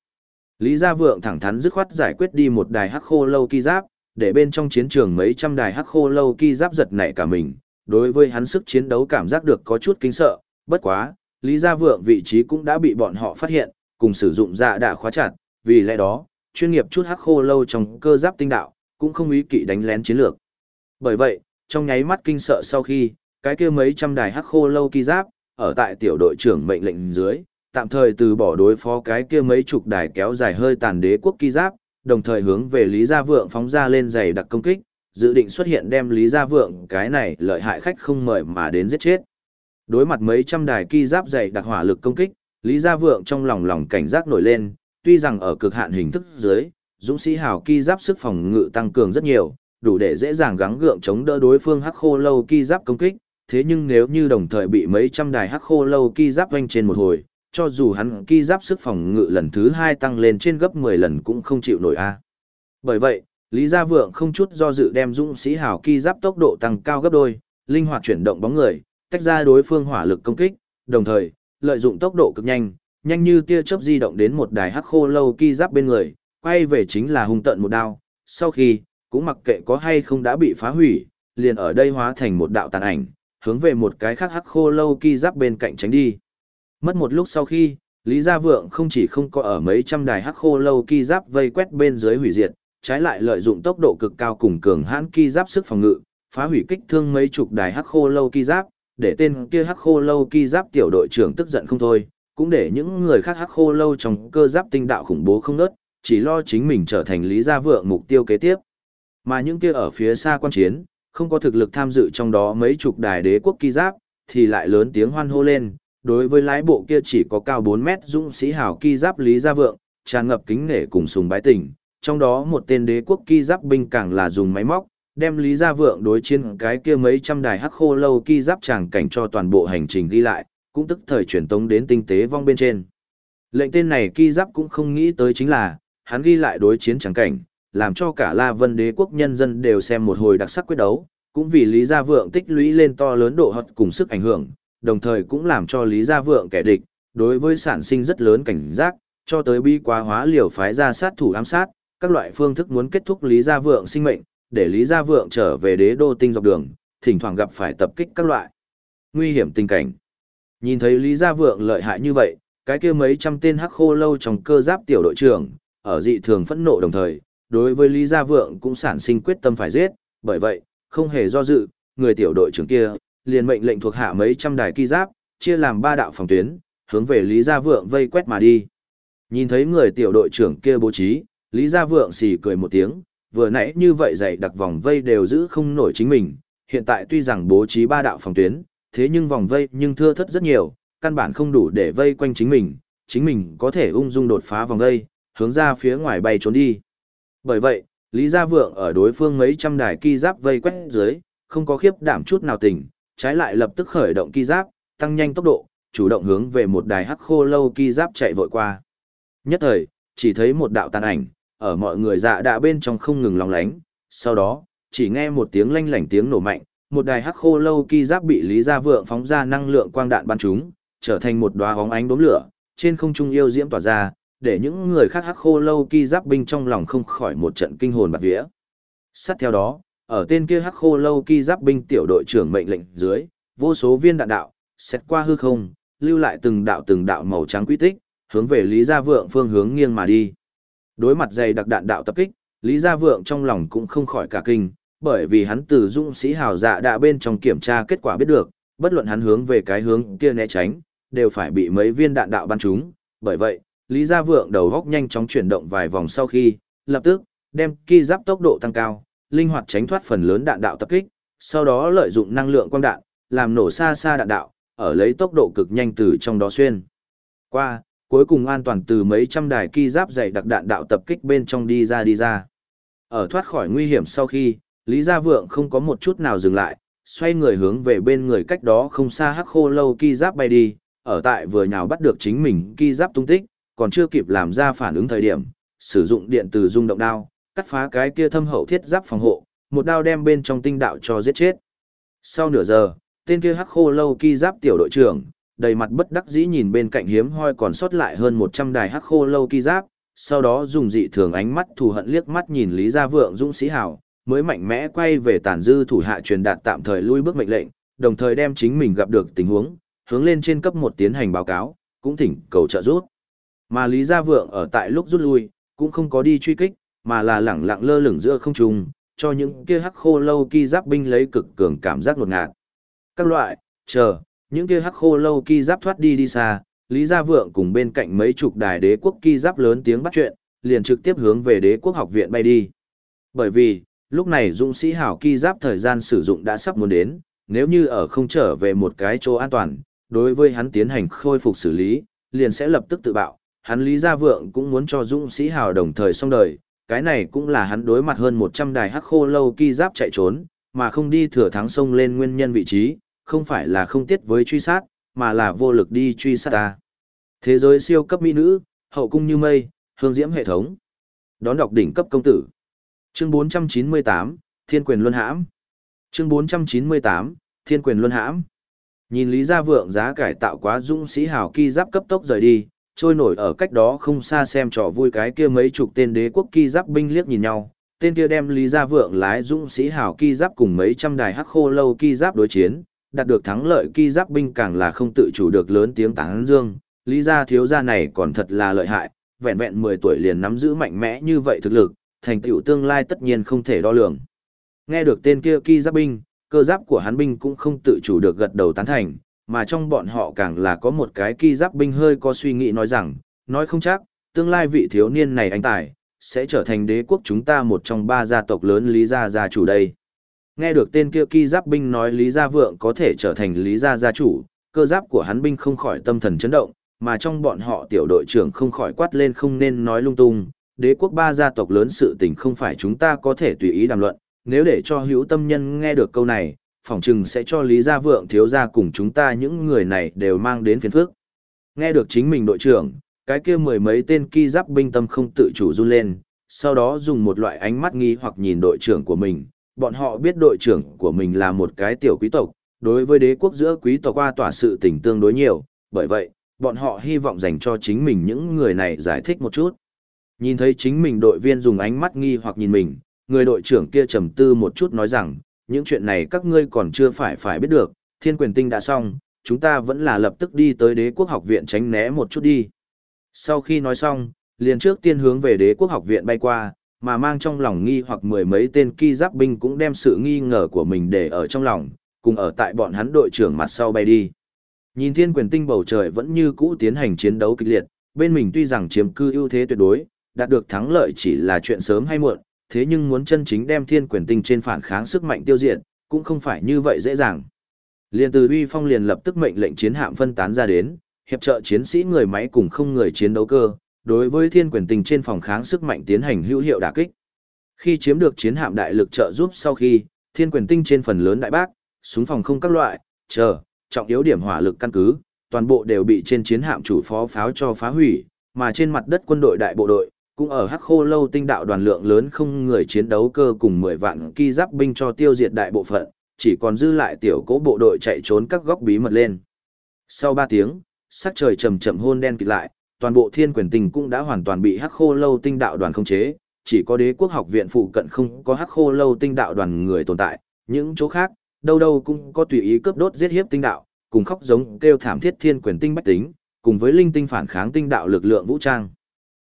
Lý Gia Vượng thẳng thắn dứt khoát giải quyết đi một đài hắc khô lâu ki giáp, để bên trong chiến trường mấy trăm đài hắc khô lâu ki giáp giật nảy cả mình, đối với hắn sức chiến đấu cảm giác được có chút kinh sợ, bất quá, Lý Gia Vượng vị trí cũng đã bị bọn họ phát hiện, cùng sử dụng dạ đạ khóa chặt, vì lẽ đó, chuyên nghiệp chút hắc khô lâu trong cơ giáp tinh đạo, cũng không ý kỵ đánh lén chiến lược. Bởi vậy, trong nháy mắt kinh sợ sau khi, cái kia mấy trăm đài hắc khô lâu ki giáp, ở tại tiểu đội trưởng mệnh lệnh dưới, tạm thời từ bỏ đối phó cái kia mấy chục đài kéo dài hơi tàn đế quốc kỳ giáp, đồng thời hướng về Lý Gia Vượng phóng ra lên giày đặc công kích, dự định xuất hiện đem Lý Gia Vượng cái này lợi hại khách không mời mà đến giết chết. Đối mặt mấy trăm đài kỳ giáp dày đặc hỏa lực công kích, Lý Gia Vượng trong lòng lòng cảnh giác nổi lên, tuy rằng ở cực hạn hình thức dưới, dũng sĩ hào kỳ giáp sức phòng ngự tăng cường rất nhiều, đủ để dễ dàng gắng gượng chống đỡ đối phương hắc khô lâu kỳ giáp công kích, thế nhưng nếu như đồng thời bị mấy trăm đài hắc khô lâu ki giáp vanh trên một hồi, cho dù hắn ki giáp sức phòng ngự lần thứ hai tăng lên trên gấp 10 lần cũng không chịu nổi a. Bởi vậy, Lý Gia Vượng không chút do dự đem dũng sĩ hào ki giáp tốc độ tăng cao gấp đôi, linh hoạt chuyển động bóng người, tách ra đối phương hỏa lực công kích, đồng thời, lợi dụng tốc độ cực nhanh, nhanh như tia chớp di động đến một đài hắc khô lâu ki giáp bên người, quay về chính là hung tận một đao, sau khi, cũng mặc kệ có hay không đã bị phá hủy, liền ở đây hóa thành một đạo tàn ảnh, hướng về một cái khác hắc khô lâu ki giáp bên cạnh tránh đi. Mất một lúc sau khi, Lý Gia Vượng không chỉ không có ở mấy trăm đài hắc khô lâu ki giáp vây quét bên dưới hủy diệt, trái lại lợi dụng tốc độ cực cao cùng cường hãn ki giáp sức phòng ngự, phá hủy kích thương mấy chục đài hắc khô lâu ki giáp, để tên kia hắc khô lâu ki giáp tiểu đội trưởng tức giận không thôi, cũng để những người khác hắc khô lâu trong cơ giáp tinh đạo khủng bố không nớt, chỉ lo chính mình trở thành Lý Gia Vượng mục tiêu kế tiếp. Mà những kia ở phía xa quan chiến, không có thực lực tham dự trong đó mấy chục đài đế quốc ki giáp, thì lại lớn tiếng hoan hô lên, đối với lái bộ kia chỉ có cao 4 mét dũng sĩ hào ki giáp Lý Gia Vượng, tràn ngập kính nể cùng sùng bái tình, trong đó một tên đế quốc ki giáp binh càng là dùng máy móc, đem Lý Gia Vượng đối chiến cái kia mấy trăm đài hắc khô lâu ki giáp tràng cảnh cho toàn bộ hành trình ghi lại, cũng tức thời truyền tống đến tinh tế vong bên trên. Lệnh tên này ki giáp cũng không nghĩ tới chính là, hắn ghi lại đối chiến tràng cảnh, làm cho cả La Vân đế quốc nhân dân đều xem một hồi đặc sắc quyết đấu, cũng vì Lý Gia Vượng tích lũy lên to lớn độ hợp cùng sức ảnh hưởng, đồng thời cũng làm cho Lý Gia Vượng kẻ địch, đối với sản sinh rất lớn cảnh giác, cho tới bi quá hóa liều phái ra sát thủ ám sát, các loại phương thức muốn kết thúc Lý Gia Vượng sinh mệnh, để Lý Gia Vượng trở về đế đô tinh dọc đường, thỉnh thoảng gặp phải tập kích các loại nguy hiểm tình cảnh. Nhìn thấy Lý Gia Vượng lợi hại như vậy, cái kia mấy trăm tên hắc khô lâu trong cơ giáp tiểu đội trưởng, ở dị thường phẫn nộ đồng thời, đối với Lý Gia Vượng cũng sản sinh quyết tâm phải giết, bởi vậy, không hề do dự, người tiểu đội trưởng kia, liền mệnh lệnh thuộc hạ mấy trăm đài kỳ giáp, chia làm ba đạo phòng tuyến, hướng về Lý Gia Vượng vây quét mà đi. Nhìn thấy người tiểu đội trưởng kia bố trí, Lý Gia Vượng xì cười một tiếng, vừa nãy như vậy dày đặc vòng vây đều giữ không nổi chính mình, hiện tại tuy rằng bố trí ba đạo phòng tuyến, thế nhưng vòng vây nhưng thưa thất rất nhiều, căn bản không đủ để vây quanh chính mình, chính mình có thể ung dung đột phá vòng vây, hướng ra phía ngoài bay trốn đi. Bởi vậy, Lý Gia Vượng ở đối phương mấy trăm đài ki giáp vây quét dưới, không có khiếp đảm chút nào tỉnh, trái lại lập tức khởi động ki giáp, tăng nhanh tốc độ, chủ động hướng về một đài hắc khô lâu ki giáp chạy vội qua. Nhất thời, chỉ thấy một đạo tàn ảnh, ở mọi người dạ đạ bên trong không ngừng lòng lánh, sau đó, chỉ nghe một tiếng lanh lảnh tiếng nổ mạnh, một đài hắc khô lâu ki giáp bị Lý Gia Vượng phóng ra năng lượng quang đạn bắn chúng, trở thành một đóa bóng ánh đốm lửa, trên không trung yêu diễm tỏa ra, để những người khác hắc khô lâu ki giáp binh trong lòng không khỏi một trận kinh hồn bạt vía. Sát theo đó, ở tên kia hắc khô lâu ki giáp binh tiểu đội trưởng mệnh lệnh dưới, vô số viên đạn đạo xét qua hư không, lưu lại từng đạo từng đạo màu trắng quy tích, hướng về Lý Gia Vượng phương hướng nghiêng mà đi. Đối mặt dày đặc đạn đạo tập kích, Lý Gia Vượng trong lòng cũng không khỏi cả kinh, bởi vì hắn từ dũng sĩ hào dạ đã bên trong kiểm tra kết quả biết được, bất luận hắn hướng về cái hướng kia né tránh, đều phải bị mấy viên đạn đạo bắn trúng, bởi vậy, Lý Gia Vượng đầu góc nhanh chóng chuyển động vài vòng sau khi, lập tức, đem ki giáp tốc độ tăng cao, linh hoạt tránh thoát phần lớn đạn đạo tập kích, sau đó lợi dụng năng lượng quang đạn, làm nổ xa xa đạn đạo, ở lấy tốc độ cực nhanh từ trong đó xuyên. Qua, cuối cùng an toàn từ mấy trăm đài ki giáp dày đặc đạn đạo tập kích bên trong đi ra đi ra. Ở thoát khỏi nguy hiểm sau khi, Lý Gia Vượng không có một chút nào dừng lại, xoay người hướng về bên người cách đó không xa hắc khô lâu ki giáp bay đi, ở tại vừa nhào bắt được chính mình ki giáp tung tích, còn chưa kịp làm ra phản ứng thời điểm, sử dụng điện từ rung động đao, cắt phá cái kia thâm hậu thiết giáp phòng hộ, một đao đem bên trong tinh đạo cho giết chết. Sau nửa giờ, tên kia hắc khô lâu ki giáp tiểu đội trưởng, đầy mặt bất đắc dĩ nhìn bên cạnh hiếm hoi còn sót lại hơn 100 đài hắc khô lâu kỳ giáp, sau đó dùng dị thường ánh mắt thù hận liếc mắt nhìn Lý Gia Vượng dũng sĩ hào, mới mạnh mẽ quay về tàn dư thủ hạ truyền đạt tạm thời lui bước mệnh lệnh, đồng thời đem chính mình gặp được tình huống, hướng lên trên cấp một tiến hành báo cáo, cũng thỉnh cầu trợ giúp. Mà Lý Gia Vượng ở tại lúc rút lui, cũng không có đi truy kích, mà là lẳng lặng lơ lửng giữa không trung, cho những kia hắc khô lâu ki giáp binh lấy cực cường cảm giác đột ngạt. Các loại, chờ, những kia hắc khô lâu ki giáp thoát đi đi xa, Lý Gia Vượng cùng bên cạnh mấy chục đài đế quốc ki giáp lớn tiếng bắt chuyện, liền trực tiếp hướng về đế quốc học viện bay đi. Bởi vì, lúc này dũng sĩ hảo ki giáp thời gian sử dụng đã sắp muốn đến, nếu như ở không trở về một cái chỗ an toàn, đối với hắn tiến hành khôi phục xử lý, liền sẽ lập tức tự bạo. Hắn Lý Gia Vượng cũng muốn cho dũng sĩ hào đồng thời xong đời, cái này cũng là hắn đối mặt hơn 100 đài hắc khô lâu ki giáp chạy trốn, mà không đi thừa thắng sông lên nguyên nhân vị trí, không phải là không tiết với truy sát, mà là vô lực đi truy sát ta. Thế giới siêu cấp mỹ nữ, hậu cung như mây, hương diễm hệ thống. Đón đọc đỉnh cấp công tử. Chương 498, Thiên quyền luân hãm. Chương 498, Thiên quyền luân hãm. Nhìn Lý Gia Vượng giá cải tạo quá dũng sĩ hào ki giáp cấp tốc rời đi, trôi nổi ở cách đó không xa xem trò vui cái kia mấy chục tên đế quốc ki giáp binh liếc nhìn nhau. Tên kia đem Lý Gia Vượng lái dũng sĩ hảo ki giáp cùng mấy trăm đài hắc khô lâu ki giáp đối chiến, đạt được thắng lợi ki giáp binh càng là không tự chủ được lớn tiếng tán dương. Lý Gia thiếu gia này còn thật là lợi hại, vẹn vẹn 10 tuổi liền nắm giữ mạnh mẽ như vậy thực lực, thành tựu tương lai tất nhiên không thể đo lường. Nghe được tên kia ki giáp binh, cơ giáp của hắn binh cũng không tự chủ được gật đầu tán thành, mà trong bọn họ càng là có một cái kỳ giáp binh hơi có suy nghĩ nói rằng, nói không chắc, tương lai vị thiếu niên này anh tài, sẽ trở thành đế quốc chúng ta một trong ba gia tộc lớn Lý Gia gia chủ đây. Nghe được tên kia kỳ giáp binh nói Lý Gia Vượng có thể trở thành Lý Gia gia chủ, cơ giáp của hắn binh không khỏi tâm thần chấn động, mà trong bọn họ tiểu đội trưởng không khỏi quát lên không nên nói lung tung, đế quốc ba gia tộc lớn sự tình không phải chúng ta có thể tùy ý đàm luận, nếu để cho hữu tâm nhân nghe được câu này, phỏng chừng sẽ cho Lý Gia Vượng thiếu gia cùng chúng ta những người này đều mang đến phiền phức. Nghe được chính mình đội trưởng, cái kia mười mấy tên ki giáp binh tâm không tự chủ run lên, sau đó dùng một loại ánh mắt nghi hoặc nhìn đội trưởng của mình, bọn họ biết đội trưởng của mình là một cái tiểu quý tộc, đối với đế quốc giữa quý tộc qua tỏa sự tình tương đối nhiều, bởi vậy, bọn họ hy vọng dành cho chính mình những người này giải thích một chút. Nhìn thấy chính mình đội viên dùng ánh mắt nghi hoặc nhìn mình, người đội trưởng kia trầm tư một chút nói rằng, những chuyện này các ngươi còn chưa phải phải biết được, thiên quyền tinh đã xong, chúng ta vẫn là lập tức đi tới đế quốc học viện tránh né một chút đi. Sau khi nói xong, liền trước tiên hướng về đế quốc học viện bay qua, mà mang trong lòng nghi hoặc mười mấy tên kỳ giáp binh cũng đem sự nghi ngờ của mình để ở trong lòng, cùng ở tại bọn hắn đội trưởng mặt sau bay đi. Nhìn thiên quyền tinh bầu trời vẫn như cũ tiến hành chiến đấu kịch liệt, bên mình tuy rằng chiếm cư ưu thế tuyệt đối, đạt được thắng lợi chỉ là chuyện sớm hay muộn, thế nhưng muốn chân chính đem thiên quyền tinh trên phản kháng sức mạnh tiêu diệt, cũng không phải như vậy dễ dàng. Liên từ uy phong liền lập tức mệnh lệnh chiến hạm phân tán ra đến, hiệp trợ chiến sĩ người máy cùng không người chiến đấu cơ, đối với thiên quyền tinh trên phòng kháng sức mạnh tiến hành hữu hiệu đả kích. Khi chiếm được chiến hạm đại lực trợ giúp sau khi, thiên quyền tinh trên phần lớn đại bác, súng phòng không các loại, chờ, trọng yếu điểm hỏa lực căn cứ, toàn bộ đều bị trên chiến hạm chủ phó pháo cho phá hủy, mà trên mặt đất quân đội đại bộ đội, cũng ở hắc khô lâu tinh đạo đoàn lượng lớn không người chiến đấu cơ cùng 10 vạn kỳ giáp binh cho tiêu diệt đại bộ phận, chỉ còn dư lại tiểu cố bộ đội chạy trốn các góc bí mật lên. Sau 3 tiếng, sắc trời chậm chậm hôn đen kịt lại, toàn bộ thiên quyền tinh cũng đã hoàn toàn bị hắc khô lâu tinh đạo đoàn khống chế, chỉ có đế quốc học viện phụ cận không có hắc khô lâu tinh đạo đoàn người tồn tại, những chỗ khác, đâu đâu cũng có tùy ý cướp đốt giết hiếp tinh đạo, cùng khóc giống kêu thảm thiết thiên quyền tinh bách tính, cùng với linh tinh phản kháng tinh đạo lực lượng vũ trang.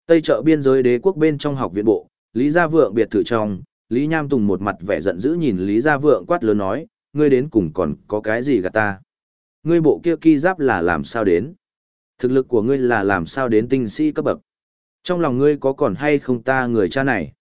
Tây chợ biên giới đế quốc bên trong học viện bộ, Lý Gia Vượng biệt thự trong, Lý Nham Tùng một mặt vẻ giận dữ nhìn Lý Gia Vượng quát lớn nói, ngươi đến cùng còn có cái gì gạt ta? Ngươi bộ kia kỳ giáp là làm sao đến? Thực lực của ngươi là làm sao đến tinh sĩ cấp bậc? Trong lòng ngươi có còn hay không ta người cha này?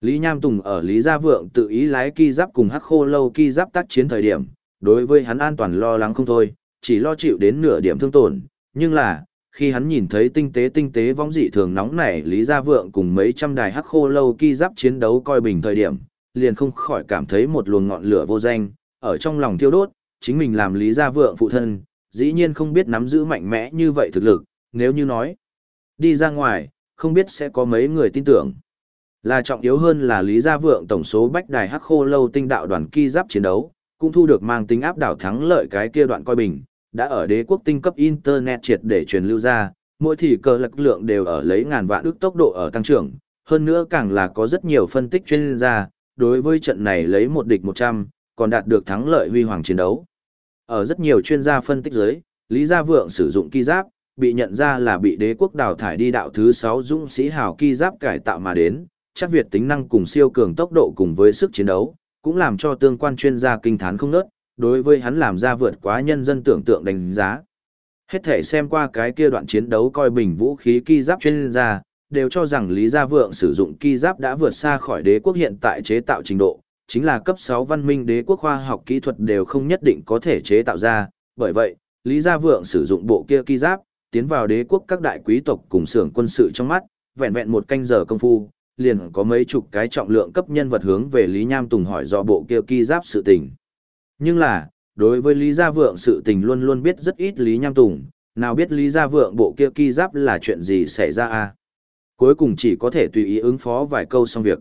Lý Nham Tùng ở Lý Gia Vượng tự ý lái kỳ giáp cùng hắc khô lâu kỳ giáp tác chiến thời điểm, đối với hắn an toàn lo lắng không thôi, chỉ lo chịu đến nửa điểm thương tổn, nhưng là, khi hắn nhìn thấy tinh tế tinh tế vong dị thường nóng nảy Lý Gia Vượng cùng mấy trăm đài hắc khô lâu ki giáp chiến đấu coi bình thời điểm, liền không khỏi cảm thấy một luồng ngọn lửa vô danh, ở trong lòng thiêu đốt, chính mình làm Lý Gia Vượng phụ thân, dĩ nhiên không biết nắm giữ mạnh mẽ như vậy thực lực, nếu như nói, đi ra ngoài, không biết sẽ có mấy người tin tưởng. Là trọng yếu hơn là Lý Gia Vượng tổng số bách đài hắc khô lâu tinh đạo đoàn ki giáp chiến đấu, cũng thu được mang tính áp đảo thắng lợi cái kia đoạn coi bình, đã ở đế quốc tinh cấp Internet triệt để truyền lưu ra, mỗi thì cờ lực lượng đều ở lấy ngàn vạn ước tốc độ ở tăng trưởng, hơn nữa càng là có rất nhiều phân tích chuyên gia, đối với trận này lấy một địch 100, còn đạt được thắng lợi huy hoàng chiến đấu. Ở rất nhiều chuyên gia phân tích dưới, Lý Gia Vượng sử dụng kỳ giáp, bị nhận ra là bị đế quốc đào thải đi đạo thứ 6 dũng sĩ hào kỳ giáp cải tạo mà đến, chắc Việt tính năng cùng siêu cường tốc độ cùng với sức chiến đấu, cũng làm cho tương quan chuyên gia kinh thán không nớt, đối với hắn làm ra vượt quá nhân dân tưởng tượng đánh giá. Hết thể xem qua cái kia đoạn chiến đấu coi bình vũ khí ki giáp chuyên gia, đều cho rằng Lý Gia Vượng sử dụng ki giáp đã vượt xa khỏi đế quốc hiện tại chế tạo trình độ, chính là cấp 6 văn minh đế quốc khoa học kỹ thuật đều không nhất định có thể chế tạo ra, bởi vậy, Lý Gia Vượng sử dụng bộ kia ki giáp, tiến vào đế quốc các đại quý tộc cùng xưởng quân sự trong mắt, vẹn vẹn một canh giờ công phu, liền có mấy chục cái trọng lượng cấp nhân vật hướng về Lý Nham Tùng hỏi do bộ kia ki giáp sự tình. Nhưng là, đối với Lý Gia Vượng sự tình luôn luôn biết rất ít Lý Nham Tùng, nào biết Lý Gia Vượng bộ kia kỳ giáp là chuyện gì xảy ra à? Cuối cùng chỉ có thể tùy ý ứng phó vài câu xong việc.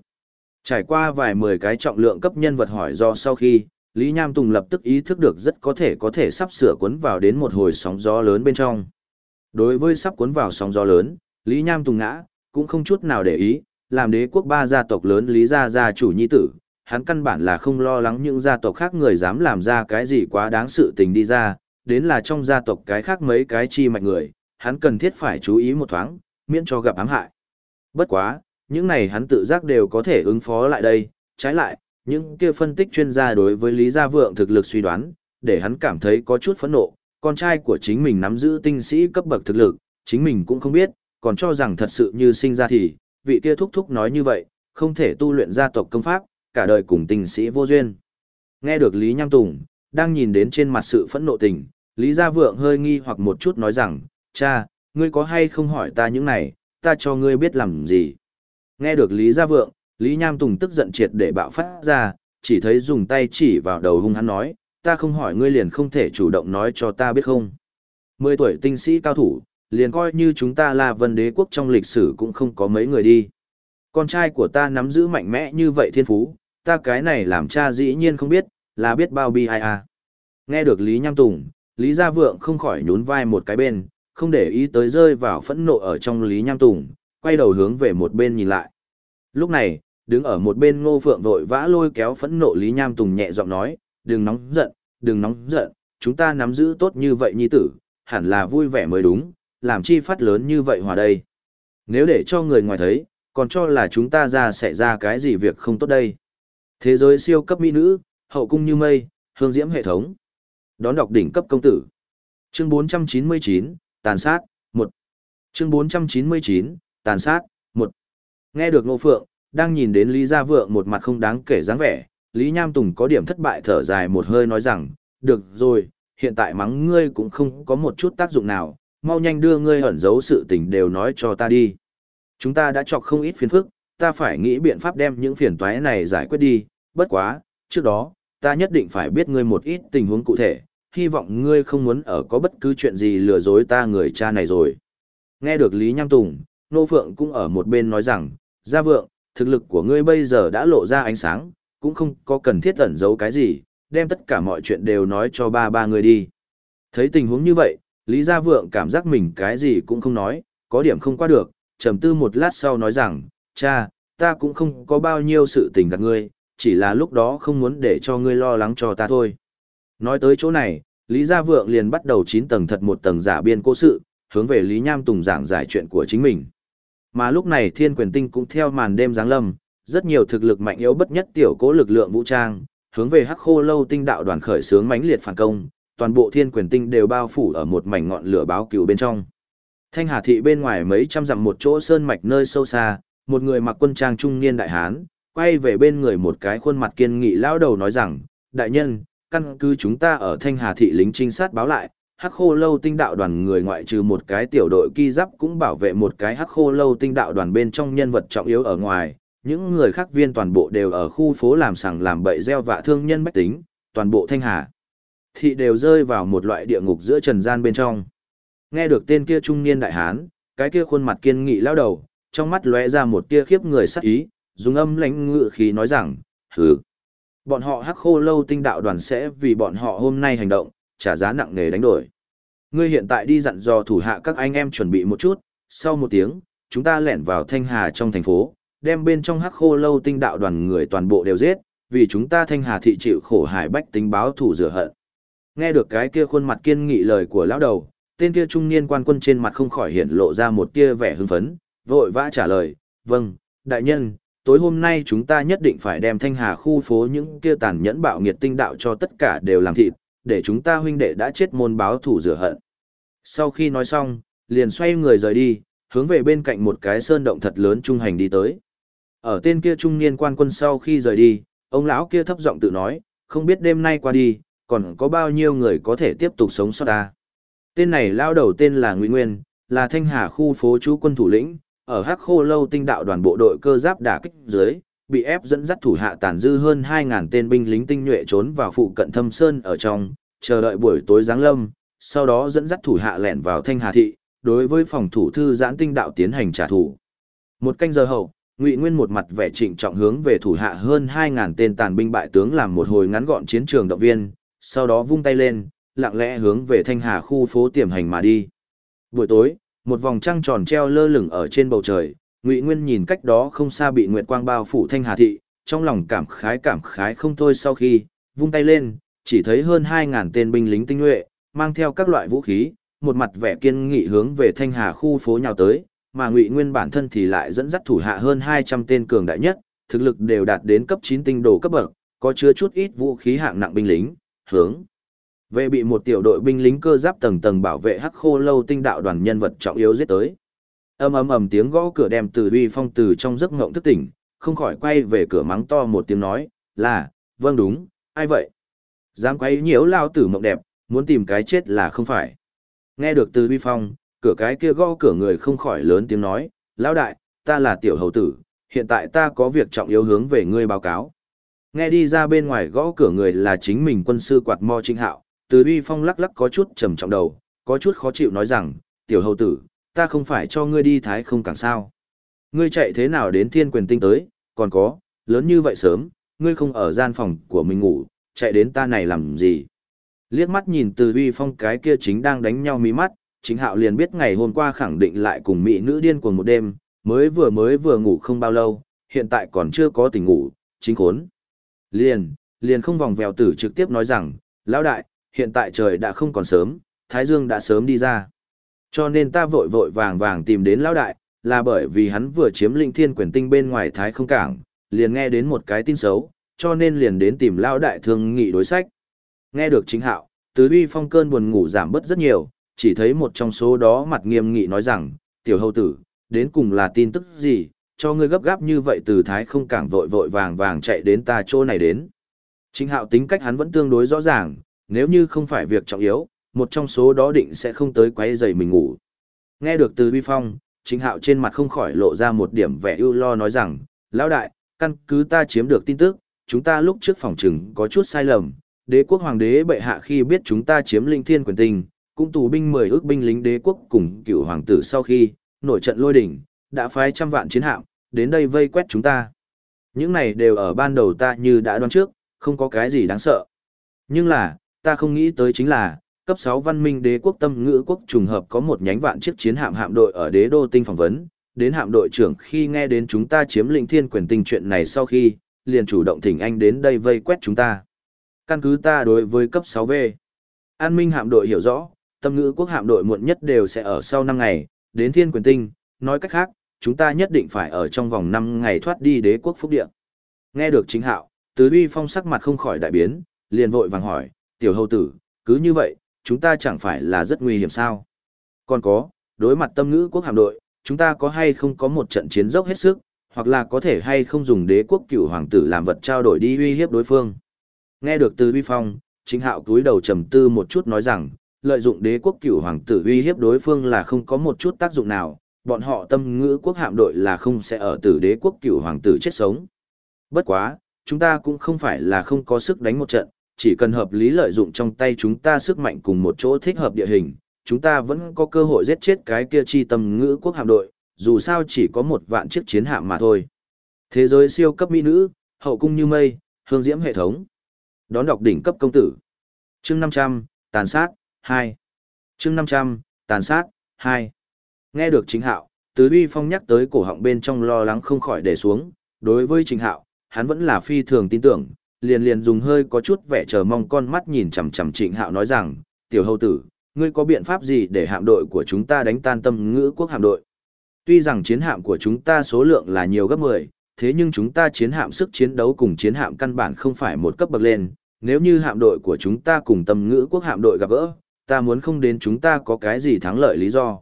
Trải qua vài mười cái trọng lượng cấp nhân vật hỏi do sau khi, Lý Nham Tùng lập tức ý thức được rất có thể có thể sắp sửa cuốn vào đến một hồi sóng gió lớn bên trong. Đối với sắp cuốn vào sóng gió lớn, Lý Nham Tùng ngã, cũng không chút nào để ý, làm đế quốc ba gia tộc lớn Lý gia gia chủ nhi tử, hắn căn bản là không lo lắng những gia tộc khác người dám làm ra cái gì quá đáng sự tình đi ra, đến là trong gia tộc cái khác mấy cái chi mạch người, hắn cần thiết phải chú ý một thoáng, miễn cho gặp ám hại. Bất quá, những này hắn tự giác đều có thể ứng phó lại đây, trái lại, những kia phân tích chuyên gia đối với Lý Gia Vượng thực lực suy đoán, để hắn cảm thấy có chút phẫn nộ, con trai của chính mình nắm giữ tinh sĩ cấp bậc thực lực, chính mình cũng không biết, còn cho rằng thật sự như sinh ra thì, vị kia thúc thúc nói như vậy, không thể tu luyện gia tộc công pháp, cả đời cùng tình sĩ vô duyên. Nghe được Lý Nham Tùng, đang nhìn đến trên mặt sự phẫn nộ tình, Lý Gia Vượng hơi nghi hoặc một chút nói rằng, cha, ngươi có hay không hỏi ta những này, ta cho ngươi biết làm gì. Nghe được Lý Gia Vượng, Lý Nham Tùng tức giận triệt để bạo phát ra, chỉ thấy dùng tay chỉ vào đầu hung hắn nói, ta không hỏi ngươi liền không thể chủ động nói cho ta biết không. Mười tuổi tinh sĩ cao thủ, liền coi như chúng ta là vân đế quốc trong lịch sử cũng không có mấy người đi. Con trai của ta nắm giữ mạnh mẽ như vậy thiên phú, ta cái này làm cha dĩ nhiên không biết, là biết bao bi ai à. Nghe được Lý Nham Tùng, Lý Gia Vượng không khỏi nhún vai một cái bên, không để ý tới rơi vào phẫn nộ ở trong Lý Nham Tùng, quay đầu hướng về một bên nhìn lại. Lúc này, đứng ở một bên ngô phượng vội vã lôi kéo phẫn nộ Lý Nham Tùng nhẹ giọng nói, đừng nóng giận, đừng nóng giận, chúng ta nắm giữ tốt như vậy nhi tử, hẳn là vui vẻ mới đúng, làm chi phát lớn như vậy hòa đây. Nếu để cho người ngoài thấy, còn cho là chúng ta ra sẽ ra cái gì việc không tốt đây. Thế giới siêu cấp mỹ nữ, hậu cung như mây, hương diễm hệ thống. Đón đọc đỉnh cấp công tử. Chương 499, tàn sát, 1. Chương 499, tàn sát, 1. Nghe được Ngô Phượng, đang nhìn đến Lý Gia Vượng một mặt không đáng kể dáng vẻ, Lý Nham Tùng có điểm thất bại thở dài một hơi nói rằng, được rồi, hiện tại mắng ngươi cũng không có một chút tác dụng nào, mau nhanh đưa ngươi ẩn giấu sự tình đều nói cho ta đi. Chúng ta đã chọc không ít phiền phức, ta phải nghĩ biện pháp đem những phiền toái này giải quyết đi, bất quá, trước đó, ta nhất định phải biết ngươi một ít tình huống cụ thể, hy vọng ngươi không muốn ở có bất cứ chuyện gì lừa dối ta người cha này rồi. Nghe được Lý Nham Tùng, Nô Phượng cũng ở một bên nói rằng, Gia Vượng, thực lực của ngươi bây giờ đã lộ ra ánh sáng, cũng không có cần thiết ẩn giấu cái gì, đem tất cả mọi chuyện đều nói cho ba ba người đi. Thấy tình huống như vậy, Lý Gia Vượng cảm giác mình cái gì cũng không nói, có điểm không qua được, trầm tư một lát sau nói rằng, cha, ta cũng không có bao nhiêu sự tình gặp ngươi, chỉ là lúc đó không muốn để cho ngươi lo lắng cho ta thôi. Nói tới chỗ này, Lý Gia Vượng liền bắt đầu chín tầng thật một tầng giả biên cố sự, hướng về Lý Nham Tùng giảng giải chuyện của chính mình. Mà lúc này Thiên Quyền Tinh cũng theo màn đêm giáng lâm, rất nhiều thực lực mạnh yếu bất nhất tiểu cố lực lượng vũ trang, hướng về Hắc Khô Lâu Tinh đạo đoàn khởi sướng mãnh liệt phản công, toàn bộ Thiên Quyền Tinh đều bao phủ ở một mảnh ngọn lửa báo cừu bên trong. Thanh Hà thị bên ngoài mấy trăm dặm một chỗ sơn mạch nơi sâu xa, một người mặc quân trang trung niên đại hán, quay về bên người một cái khuôn mặt kiên nghị lão đầu nói rằng, đại nhân, căn cứ chúng ta ở Thanh Hà thị lính trinh sát báo lại, hắc khô lâu tinh đạo đoàn người ngoại trừ một cái tiểu đội kỳ giáp cũng bảo vệ một cái hắc khô lâu tinh đạo đoàn bên trong nhân vật trọng yếu ở ngoài, những người khác viên toàn bộ đều ở khu phố làm sằng làm bậy gieo vạ thương nhân bách tính, toàn bộ Thanh Hà thị đều rơi vào một loại địa ngục giữa trần gian bên trong. Nghe được tên kia trung niên đại hán, cái kia khuôn mặt kiên nghị lao đầu, trong mắt lóe ra một tia khiếp người sắc ý, dùng âm lãnh ngự khí nói rằng, hừ. Bọn họ hắc khô lâu tinh đạo đoàn sẽ vì bọn họ hôm nay hành động, trả giá nặng nề đánh đổi. Ngươi hiện tại đi dặn dò thủ hạ các anh em chuẩn bị một chút, sau một tiếng, chúng ta lẻn vào Thanh Hà trong thành phố, đem bên trong hắc khô lâu tinh đạo đoàn người toàn bộ đều giết, vì chúng ta Thanh Hà thị chịu khổ hải bách tính báo thủ rửa hận. Nghe được cái kia khuôn mặt kiên nghị lời của lão đầu, tên kia trung niên quan quân trên mặt không khỏi hiện lộ ra một tia vẻ hưng phấn, vội vã trả lời, vâng, đại nhân, tối hôm nay chúng ta nhất định phải đem thanh hà khu phố những kia tàn nhẫn bạo nghiệt tinh đạo cho tất cả đều làm thịt, để chúng ta huynh đệ đã chết môn báo thủ rửa hận. Sau khi nói xong, liền xoay người rời đi, hướng về bên cạnh một cái sơn động thật lớn trung hành đi tới. Ở tên kia trung niên quan quân sau khi rời đi, ông lão kia thấp giọng tự nói, không biết đêm nay qua đi, còn có bao nhiêu người có thể tiếp tục sống sót ta. Tên này lao đầu tên là Ngụy Nguyên, là thanh hà khu phố chú quân thủ lĩnh, ở Hắc Khô Lâu tinh đạo đoàn bộ đội cơ giáp đả kích dưới, bị ép dẫn dắt thủ hạ tàn dư hơn 2000 tên binh lính tinh nhuệ trốn vào phụ cận Thâm Sơn ở trong, chờ đợi buổi tối giáng lâm, sau đó dẫn dắt thủ hạ lẻn vào Thanh Hà thị, đối với phòng thủ thư giãn tinh đạo tiến hành trả thù. Một canh giờ hậu, Ngụy Nguyên một mặt vẻ trịnh trọng hướng về thủ hạ hơn 2000 tên tàn binh bại tướng làm một hồi ngắn gọn chiến trường động viên, sau đó vung tay lên, lặng lẽ hướng về Thanh Hà khu phố tiềm hành mà đi. Buổi tối, một vòng trăng tròn treo lơ lửng ở trên bầu trời, Ngụy Nguyên nhìn cách đó không xa bị nguyệt quang bao phủ Thanh Hà thị, trong lòng cảm khái cảm khái không thôi sau khi vung tay lên, chỉ thấy hơn 2000 tên binh lính tinh nhuệ, mang theo các loại vũ khí, một mặt vẻ kiên nghị hướng về Thanh Hà khu phố nhào tới, mà Ngụy Nguyên bản thân thì lại dẫn dắt thủ hạ hơn 200 tên cường đại nhất, thực lực đều đạt đến cấp 9 tinh đồ cấp bậc, có chứa chút ít vũ khí hạng nặng binh lính, hướng về bị một tiểu đội binh lính cơ giáp tầng tầng bảo vệ hắc khô lâu tinh đạo đoàn nhân vật trọng yếu giết tới. Ầm ầm ầm tiếng gõ cửa đem từ uy phong từ trong giấc ngộng thức tỉnh, không khỏi quay về cửa mắng to một tiếng nói, là, vâng đúng, ai vậy? Dám quấy nhiễu lao tử mộng đẹp, muốn tìm cái chết là không phải. Nghe được từ uy phong, cửa cái kia gõ cửa người không khỏi lớn tiếng nói, lão đại, ta là tiểu hầu tử, hiện tại ta có việc trọng yếu hướng về ngươi báo cáo. Nghe đi ra bên ngoài gõ cửa người là chính mình quân sư quạt mo trinh hạo, từ uy phong lắc lắc có chút trầm trọng đầu, có chút khó chịu nói rằng, tiểu hầu tử, ta không phải cho ngươi đi thái không càng sao. Ngươi chạy thế nào đến thiên quyền tinh tới, còn có, lớn như vậy sớm, ngươi không ở gian phòng của mình ngủ, chạy đến ta này làm gì. Liếc mắt nhìn từ uy phong cái kia chính đang đánh nhau mí mắt, chính hạo liền biết ngày hôm qua khẳng định lại cùng mỹ nữ điên cuồng một đêm, mới vừa mới vừa ngủ không bao lâu, hiện tại còn chưa có tỉnh ngủ, chính khốn. Liền, liền không vòng vèo tử trực tiếp nói rằng, lão đại, hiện tại trời đã không còn sớm, Thái Dương đã sớm đi ra. Cho nên ta vội vội vàng vàng tìm đến lão đại, là bởi vì hắn vừa chiếm linh thiên quyền tinh bên ngoài Thái không cảng, liền nghe đến một cái tin xấu, cho nên liền đến tìm lão đại thương nghị đối sách. Nghe được chính hạo, tứ uy phong cơn buồn ngủ giảm bớt rất nhiều, chỉ thấy một trong số đó mặt nghiêm nghị nói rằng, tiểu hầu tử, đến cùng là tin tức gì, cho ngươi gấp gáp như vậy từ Thái không cảng vội vội vàng vàng chạy đến ta chỗ này đến. Chính hạo tính cách hắn vẫn tương đối rõ ràng, nếu như không phải việc trọng yếu, một trong số đó định sẽ không tới quấy rầy mình ngủ. Nghe được từ vi phong, chính hạo trên mặt không khỏi lộ ra một điểm vẻ ưu lo nói rằng, lão đại, căn cứ ta chiếm được tin tức, chúng ta lúc trước phòng trừng có chút sai lầm, đế quốc hoàng đế bệ hạ khi biết chúng ta chiếm linh thiên quyền tình, cũng tù binh mười ước binh lính đế quốc cùng cựu hoàng tử sau khi, nổi trận lôi đỉnh, đã phái trăm vạn chiến hạm, đến đây vây quét chúng ta. Những này đều ở ban đầu ta như đã đoán trước, không có cái gì đáng sợ. Nhưng là, ta không nghĩ tới chính là, cấp 6 văn minh đế quốc tâm ngữ quốc trùng hợp có một nhánh vạn chiếc chiến hạm hạm đội ở đế đô tinh phỏng vấn, đến hạm đội trưởng khi nghe đến chúng ta chiếm lĩnh thiên quyền tinh chuyện này sau khi, liền chủ động thỉnh anh đến đây vây quét chúng ta. Căn cứ ta đối với cấp 6V. An minh hạm đội hiểu rõ, tâm ngữ quốc hạm đội muộn nhất đều sẽ ở sau 5 ngày, đến thiên quyền tinh, nói cách khác, chúng ta nhất định phải ở trong vòng 5 ngày thoát đi đế quốc phúc địa. Nghe được chính hạo, tứ uy phong sắc mặt không khỏi đại biến, liền vội vàng hỏi, tiểu hầu tử, cứ như vậy, chúng ta chẳng phải là rất nguy hiểm sao? Còn có, đối mặt tâm ngữ quốc hạm đội, chúng ta có hay không có một trận chiến dốc hết sức, hoặc là có thể hay không dùng đế quốc cửu hoàng tử làm vật trao đổi đi uy hiếp đối phương. Nghe được từ uy phong, chính hạo túi đầu trầm tư một chút nói rằng, lợi dụng đế quốc cửu hoàng tử uy hiếp đối phương là không có một chút tác dụng nào, bọn họ tâm ngữ quốc hạm đội là không sẽ ở tử đế quốc cửu hoàng tử chết sống. Bất quá, chúng ta cũng không phải là không có sức đánh một trận, chỉ cần hợp lý lợi dụng trong tay chúng ta sức mạnh cùng một chỗ thích hợp địa hình, chúng ta vẫn có cơ hội giết chết cái kia chi tâm ngữ quốc hạm đội, dù sao chỉ có một vạn chiếc chiến hạm mà thôi. Thế giới siêu cấp mỹ nữ, hậu cung như mây, hương diễm hệ thống. Đón đọc đỉnh cấp công tử. chương 500, tàn sát, 2. chương 500, tàn sát, 2. Nghe được chính Hạo, Tứ Uy Phong nhắc tới cổ họng bên trong lo lắng không khỏi để xuống, đối với chính Hạo, hắn vẫn là phi thường tin tưởng, liền liền dùng hơi có chút vẻ chờ mong con mắt nhìn chằm chằm Trịnh Hạo nói rằng, "Tiểu hầu tử, ngươi có biện pháp gì để hạm đội của chúng ta đánh tan tâm ngữ quốc hạm đội?" Tuy rằng chiến hạm của chúng ta số lượng là nhiều gấp 10, thế nhưng chúng ta chiến hạm sức chiến đấu cùng chiến hạm căn bản không phải một cấp bậc lên, nếu như hạm đội của chúng ta cùng tâm ngữ quốc hạm đội gặp gỡ, ta muốn không đến chúng ta có cái gì thắng lợi lý do.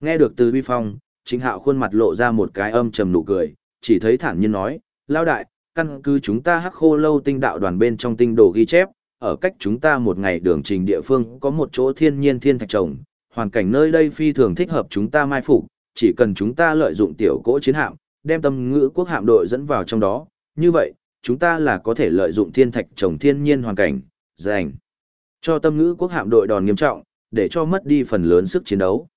Nghe được từ vi phong, chính hạo khuôn mặt lộ ra một cái âm trầm nụ cười, chỉ thấy thản nhiên nói, lao đại, căn cứ chúng ta hắc khô lâu tinh đạo đoàn bên trong tinh đồ ghi chép, ở cách chúng ta một ngày đường trình địa phương có một chỗ thiên nhiên thiên thạch trồng, hoàn cảnh nơi đây phi thường thích hợp chúng ta mai phục, chỉ cần chúng ta lợi dụng tiểu cỗ chiến hạm, đem tâm ngữ quốc hạm đội dẫn vào trong đó, như vậy, chúng ta là có thể lợi dụng thiên thạch trồng thiên nhiên hoàn cảnh, dành cho tâm ngữ quốc hạm đội đòn nghiêm trọng, để cho mất đi phần lớn sức chiến đấu.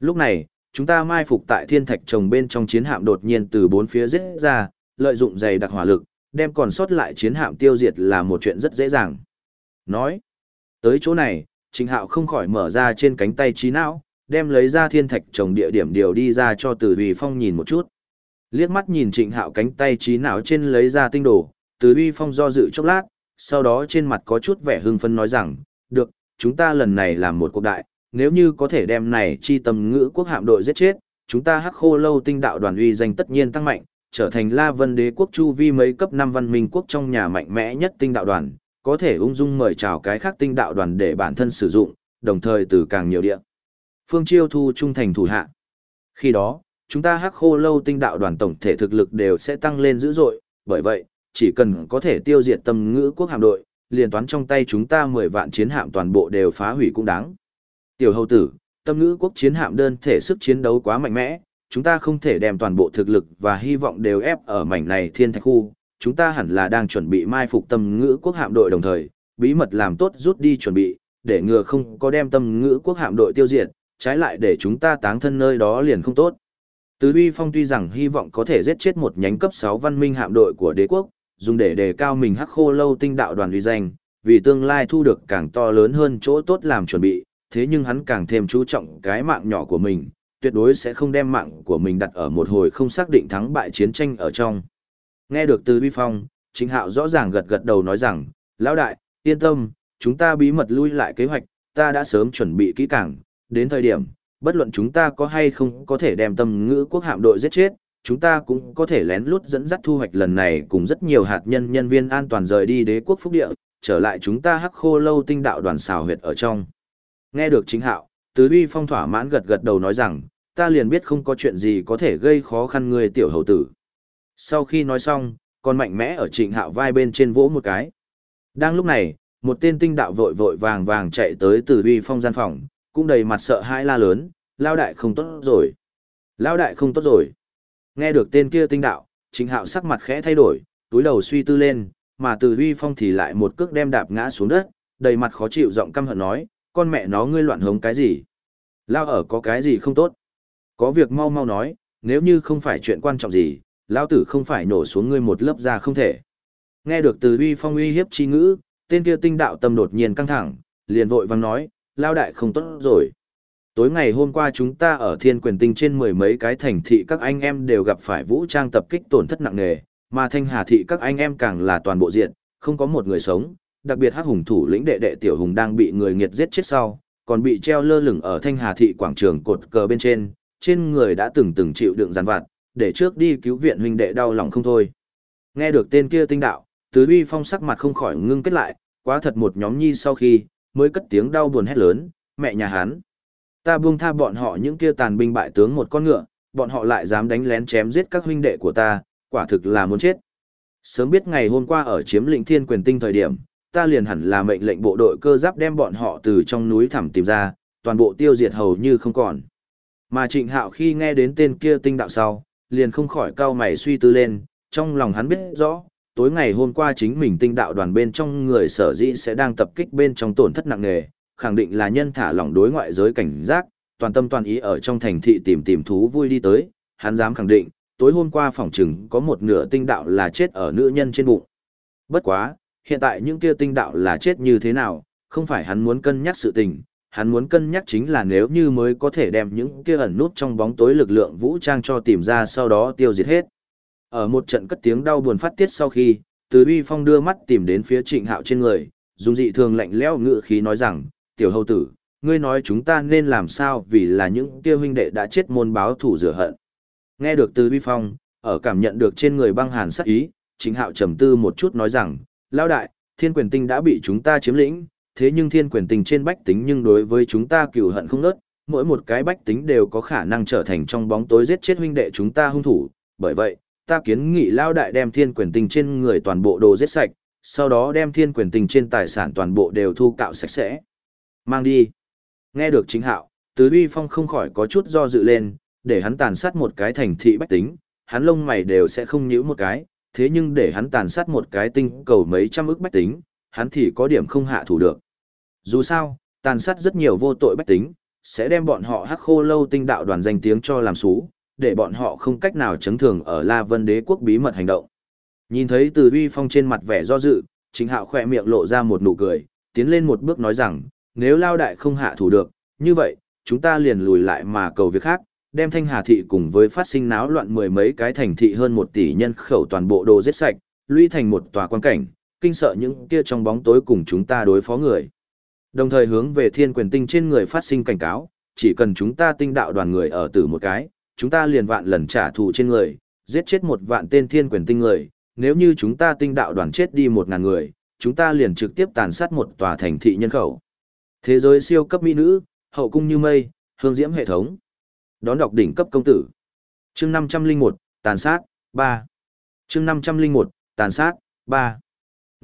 Lúc này, chúng ta mai phục tại thiên thạch trồng bên trong chiến hạm đột nhiên từ bốn phía giết ra, lợi dụng dày đặc hỏa lực, đem còn sót lại chiến hạm tiêu diệt là một chuyện rất dễ dàng. Nói, tới chỗ này, Trình Hạo không khỏi mở ra trên cánh tay trí não, đem lấy ra thiên thạch trồng địa điểm điều đi ra cho Từ Uy Phong nhìn một chút. Liếc mắt nhìn Trịnh Hạo cánh tay trí não trên lấy ra tinh đồ, Từ Uy Phong do dự chốc lát, sau đó trên mặt có chút vẻ hưng phấn nói rằng, được, chúng ta lần này làm một cuộc đại, nếu như có thể đem này chi tầm ngữ quốc hạm đội giết chết, chúng ta hắc khô lâu tinh đạo đoàn uy danh tất nhiên tăng mạnh, trở thành La Vân Đế quốc chu vi mấy cấp 5 văn minh quốc trong nhà mạnh mẽ nhất tinh đạo đoàn, có thể ung dung mời chào cái khác tinh đạo đoàn để bản thân sử dụng, đồng thời từ càng nhiều địa. Phương Chiêu thu trung thành thủ hạ. Khi đó, chúng ta hắc khô lâu tinh đạo đoàn tổng thể thực lực đều sẽ tăng lên dữ dội, bởi vậy, chỉ cần có thể tiêu diệt tâm ngữ quốc hạm đội, liền toán trong tay chúng ta 10 vạn chiến hạm toàn bộ đều phá hủy cũng đáng. Tiểu hầu tử, tâm ngữ quốc chiến hạm đơn thể sức chiến đấu quá mạnh mẽ, chúng ta không thể đem toàn bộ thực lực và hy vọng đều ép ở mảnh này thiên thạch khu, chúng ta hẳn là đang chuẩn bị mai phục tâm ngữ quốc hạm đội đồng thời, bí mật làm tốt rút đi chuẩn bị, để ngừa không có đem tâm ngữ quốc hạm đội tiêu diệt, trái lại để chúng ta táng thân nơi đó liền không tốt. Từ Uy Phong tuy rằng hy vọng có thể giết chết một nhánh cấp 6 văn minh hạm đội của đế quốc, dùng để đề cao mình hắc khô lâu tinh đạo đoàn uy danh, vì tương lai thu được càng to lớn hơn chỗ tốt làm chuẩn bị, thế nhưng hắn càng thêm chú trọng cái mạng nhỏ của mình, tuyệt đối sẽ không đem mạng của mình đặt ở một hồi không xác định thắng bại chiến tranh ở trong. Nghe được từ vi Phong, Chính Hạo rõ ràng gật gật đầu nói rằng, Lão đại, yên tâm, chúng ta bí mật lui lại kế hoạch, ta đã sớm chuẩn bị kỹ càng, đến thời điểm, bất luận chúng ta có hay không có thể đem tâm ngữ quốc hạm đội giết chết, chúng ta cũng có thể lén lút dẫn dắt thu hoạch lần này cùng rất nhiều hạt nhân nhân viên an toàn rời đi đế quốc phúc địa, trở lại chúng ta hắc khô lâu tinh đạo đoàn xào huyệt ở trong. Nghe được chính hạo, tứ uy phong thỏa mãn gật gật đầu nói rằng, ta liền biết không có chuyện gì có thể gây khó khăn người tiểu hầu tử. Sau khi nói xong, còn mạnh mẽ ở trịnh hạo vai bên trên vỗ một cái. Đang lúc này, một tên tinh đạo vội vội vàng vàng chạy tới từ uy phong gian phòng, cũng đầy mặt sợ hãi la lớn, lao đại không tốt rồi. Lao đại không tốt rồi. Nghe được tên kia tinh đạo, trịnh hạo sắc mặt khẽ thay đổi, túi đầu suy tư lên, mà từ huy phong thì lại một cước đem đạp ngã xuống đất, đầy mặt khó chịu giọng căm hận nói, con mẹ nó ngươi loạn hống cái gì? Lao ở có cái gì không tốt? Có việc mau mau nói, nếu như không phải chuyện quan trọng gì, lão tử không phải nổ xuống ngươi một lớp ra không thể. Nghe được từ huy phong uy hiếp chi ngữ, tên kia tinh đạo tâm đột nhiên căng thẳng, liền vội vang nói, lao đại không tốt rồi. Tối ngày hôm qua chúng ta ở thiên quyền tinh trên mười mấy cái thành thị các anh em đều gặp phải vũ trang tập kích tổn thất nặng nề, mà thanh hà thị các anh em càng là toàn bộ diện, không có một người sống, đặc biệt hắc hùng thủ lĩnh đệ đệ tiểu hùng đang bị người nghiệt giết chết sau, còn bị treo lơ lửng ở thanh hà thị quảng trường cột cờ bên trên, trên người đã từng từng chịu đựng giàn vặt, để trước đi cứu viện huynh đệ đau lòng không thôi. Nghe được tên kia tinh đạo, tứ uy phong sắc mặt không khỏi ngưng kết lại, quá thật một nhóm nhi sau khi, mới cất tiếng đau buồn hét lớn, mẹ nhà hắn. Ta buông tha bọn họ những kia tàn binh bại tướng một con ngựa, bọn họ lại dám đánh lén chém giết các huynh đệ của ta, quả thực là muốn chết. Sớm biết ngày hôm qua ở chiếm lĩnh thiên quyền tinh thời điểm, ta liền hẳn là mệnh lệnh bộ đội cơ giáp đem bọn họ từ trong núi thẳm tìm ra, toàn bộ tiêu diệt hầu như không còn. Mà trịnh hạo khi nghe đến tên kia tinh đạo sau, liền không khỏi cau mày suy tư lên, trong lòng hắn biết rõ, tối ngày hôm qua chính mình tinh đạo đoàn bên trong người sở dĩ sẽ đang tập kích bên trong tổn thất nặng nề, khẳng định là nhân thả lỏng đối ngoại giới cảnh giác, toàn tâm toàn ý ở trong thành thị tìm tìm thú vui đi tới, hắn dám khẳng định, tối hôm qua phòng trừng có một nửa tinh đạo là chết ở nữ nhân trên bụng. Bất quá, hiện tại những kia tinh đạo là chết như thế nào, không phải hắn muốn cân nhắc sự tình, hắn muốn cân nhắc chính là nếu như mới có thể đem những kia ẩn nút trong bóng tối lực lượng vũ trang cho tìm ra sau đó tiêu diệt hết. Ở một trận cất tiếng đau buồn phát tiết sau khi, Từ Uy Phong đưa mắt tìm đến phía Trịnh Hạo trên người, dùng dị thường lạnh lẽo ngữ khí nói rằng, "Tiểu hầu tử, ngươi nói chúng ta nên làm sao vì là những kia huynh đệ đã chết môn báo thủ rửa hận." Nghe được Từ Uy Phong, ở cảm nhận được trên người băng hàn sát ý, Trịnh Hạo trầm tư một chút nói rằng, "Lão đại, Thiên Quyền Tinh đã bị chúng ta chiếm lĩnh, thế nhưng thiên quyền tình trên bách tính nhưng đối với chúng ta cựu hận không nớt, mỗi một cái bách tính đều có khả năng trở thành trong bóng tối giết chết huynh đệ chúng ta hung thủ, bởi vậy, ta kiến nghị lao đại đem thiên quyền tình trên người toàn bộ đồ giết sạch, sau đó đem thiên quyền tình trên tài sản toàn bộ đều thu cạo sạch sẽ. Mang đi. Nghe được chính hạo, tứ uy phong không khỏi có chút do dự lên, để hắn tàn sát một cái thành thị bách tính, hắn lông mày đều sẽ không nhíu một cái, thế nhưng để hắn tàn sát một cái tinh cầu mấy trăm ức bách tính, hắn thì có điểm không hạ thủ được. Dù sao, tàn sát rất nhiều vô tội bách tính, sẽ đem bọn họ hắc khô lâu tinh đạo đoàn danh tiếng cho làm xú, để bọn họ không cách nào chấn thường ở La Vân đế quốc bí mật hành động. Nhìn thấy từ uy phong trên mặt vẻ do dự, chính hạo khỏe miệng lộ ra một nụ cười, tiến lên một bước nói rằng, nếu lao đại không hạ thủ được, như vậy, chúng ta liền lùi lại mà cầu việc khác, đem thanh hà thị cùng với phát sinh náo loạn mười mấy cái thành thị hơn một tỷ nhân khẩu toàn bộ đồ giết sạch, lũy thành một tòa quan cảnh, kinh sợ những kia trong bóng tối cùng chúng ta đối phó người. Đồng thời hướng về thiên quyền tinh trên người phát sinh cảnh cáo, chỉ cần chúng ta tinh đạo đoàn người ở tử một cái, chúng ta liền vạn lần trả thù trên người, giết chết một vạn tên thiên quyền tinh người, nếu như chúng ta tinh đạo đoàn chết đi một ngàn người, chúng ta liền trực tiếp tàn sát một tòa thành thị nhân khẩu. Thế giới siêu cấp mỹ nữ, hậu cung như mây, hương diễm hệ thống. Đón đọc đỉnh cấp công tử. Chương 501, tàn sát, 3. Chương 501, tàn sát, 3.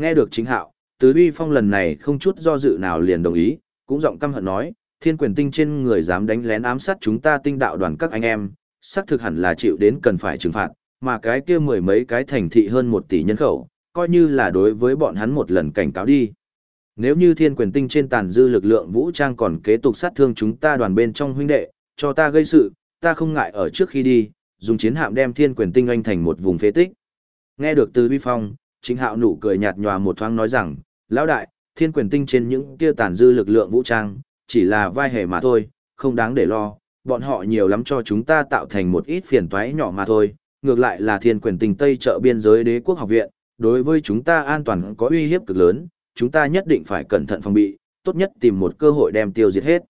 Nghe được chính hạo, Tứ Uy Phong lần này không chút do dự nào liền đồng ý, cũng giọng căm hận nói, thiên quyền tinh trên người dám đánh lén ám sát chúng ta tinh đạo đoàn các anh em, xác thực hẳn là chịu đến cần phải trừng phạt, mà cái kia mười mấy cái thành thị hơn một tỷ nhân khẩu, coi như là đối với bọn hắn một lần cảnh cáo đi. Nếu như thiên quyền tinh trên tàn dư lực lượng vũ trang còn kế tục sát thương chúng ta đoàn bên trong huynh đệ, cho ta gây sự, ta không ngại ở trước khi đi, dùng chiến hạm đem thiên quyền tinh anh thành một vùng phế tích. Nghe được từ vi phong, chính hạo nụ cười nhạt nhòa một thoáng nói rằng, Lão đại, thiên quyền tinh trên những kia tàn dư lực lượng vũ trang, chỉ là vai hề mà thôi, không đáng để lo, bọn họ nhiều lắm cho chúng ta tạo thành một ít phiền toái nhỏ mà thôi, ngược lại là thiên quyền tinh Tây trợ biên giới đế quốc học viện, đối với chúng ta an toàn có uy hiếp cực lớn, chúng ta nhất định phải cẩn thận phòng bị, tốt nhất tìm một cơ hội đem tiêu diệt hết.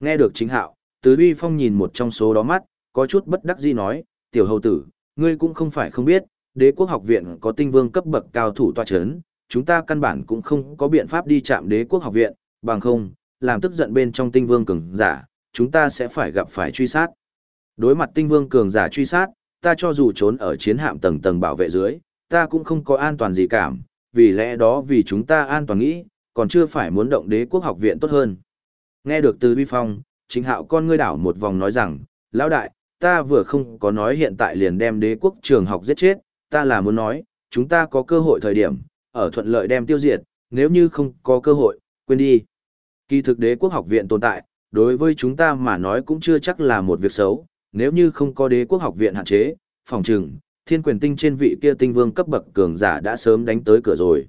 Nghe được chính hạo, Tứ Uy Phong nhìn một trong số đó mắt, có chút bất đắc dĩ nói, tiểu hầu tử, ngươi cũng không phải không biết, đế quốc học viện có tinh vương cấp bậc cao thủ tọa chấn, chúng ta căn bản cũng không có biện pháp đi chạm đế quốc học viện, bằng không, làm tức giận bên trong tinh vương cường giả, chúng ta sẽ phải gặp phải truy sát. Đối mặt tinh vương cường giả truy sát, ta cho dù trốn ở chiến hạm tầng tầng bảo vệ dưới, ta cũng không có an toàn gì cảm, vì lẽ đó vì chúng ta an toàn nghĩ, còn chưa phải muốn động đế quốc học viện tốt hơn. Nghe được từ vi phong, chính hạo con ngươi đảo một vòng nói rằng, lão đại, ta vừa không có nói hiện tại liền đem đế quốc trường học giết chết, ta là muốn nói, chúng ta có cơ hội thời điểm, ở thuận lợi đem tiêu diệt, nếu như không có cơ hội, quên đi. Kỳ thực đế quốc học viện tồn tại, đối với chúng ta mà nói cũng chưa chắc là một việc xấu, nếu như không có đế quốc học viện hạn chế, phòng trừng, thiên quyền tinh trên vị kia tinh vương cấp bậc cường giả đã sớm đánh tới cửa rồi.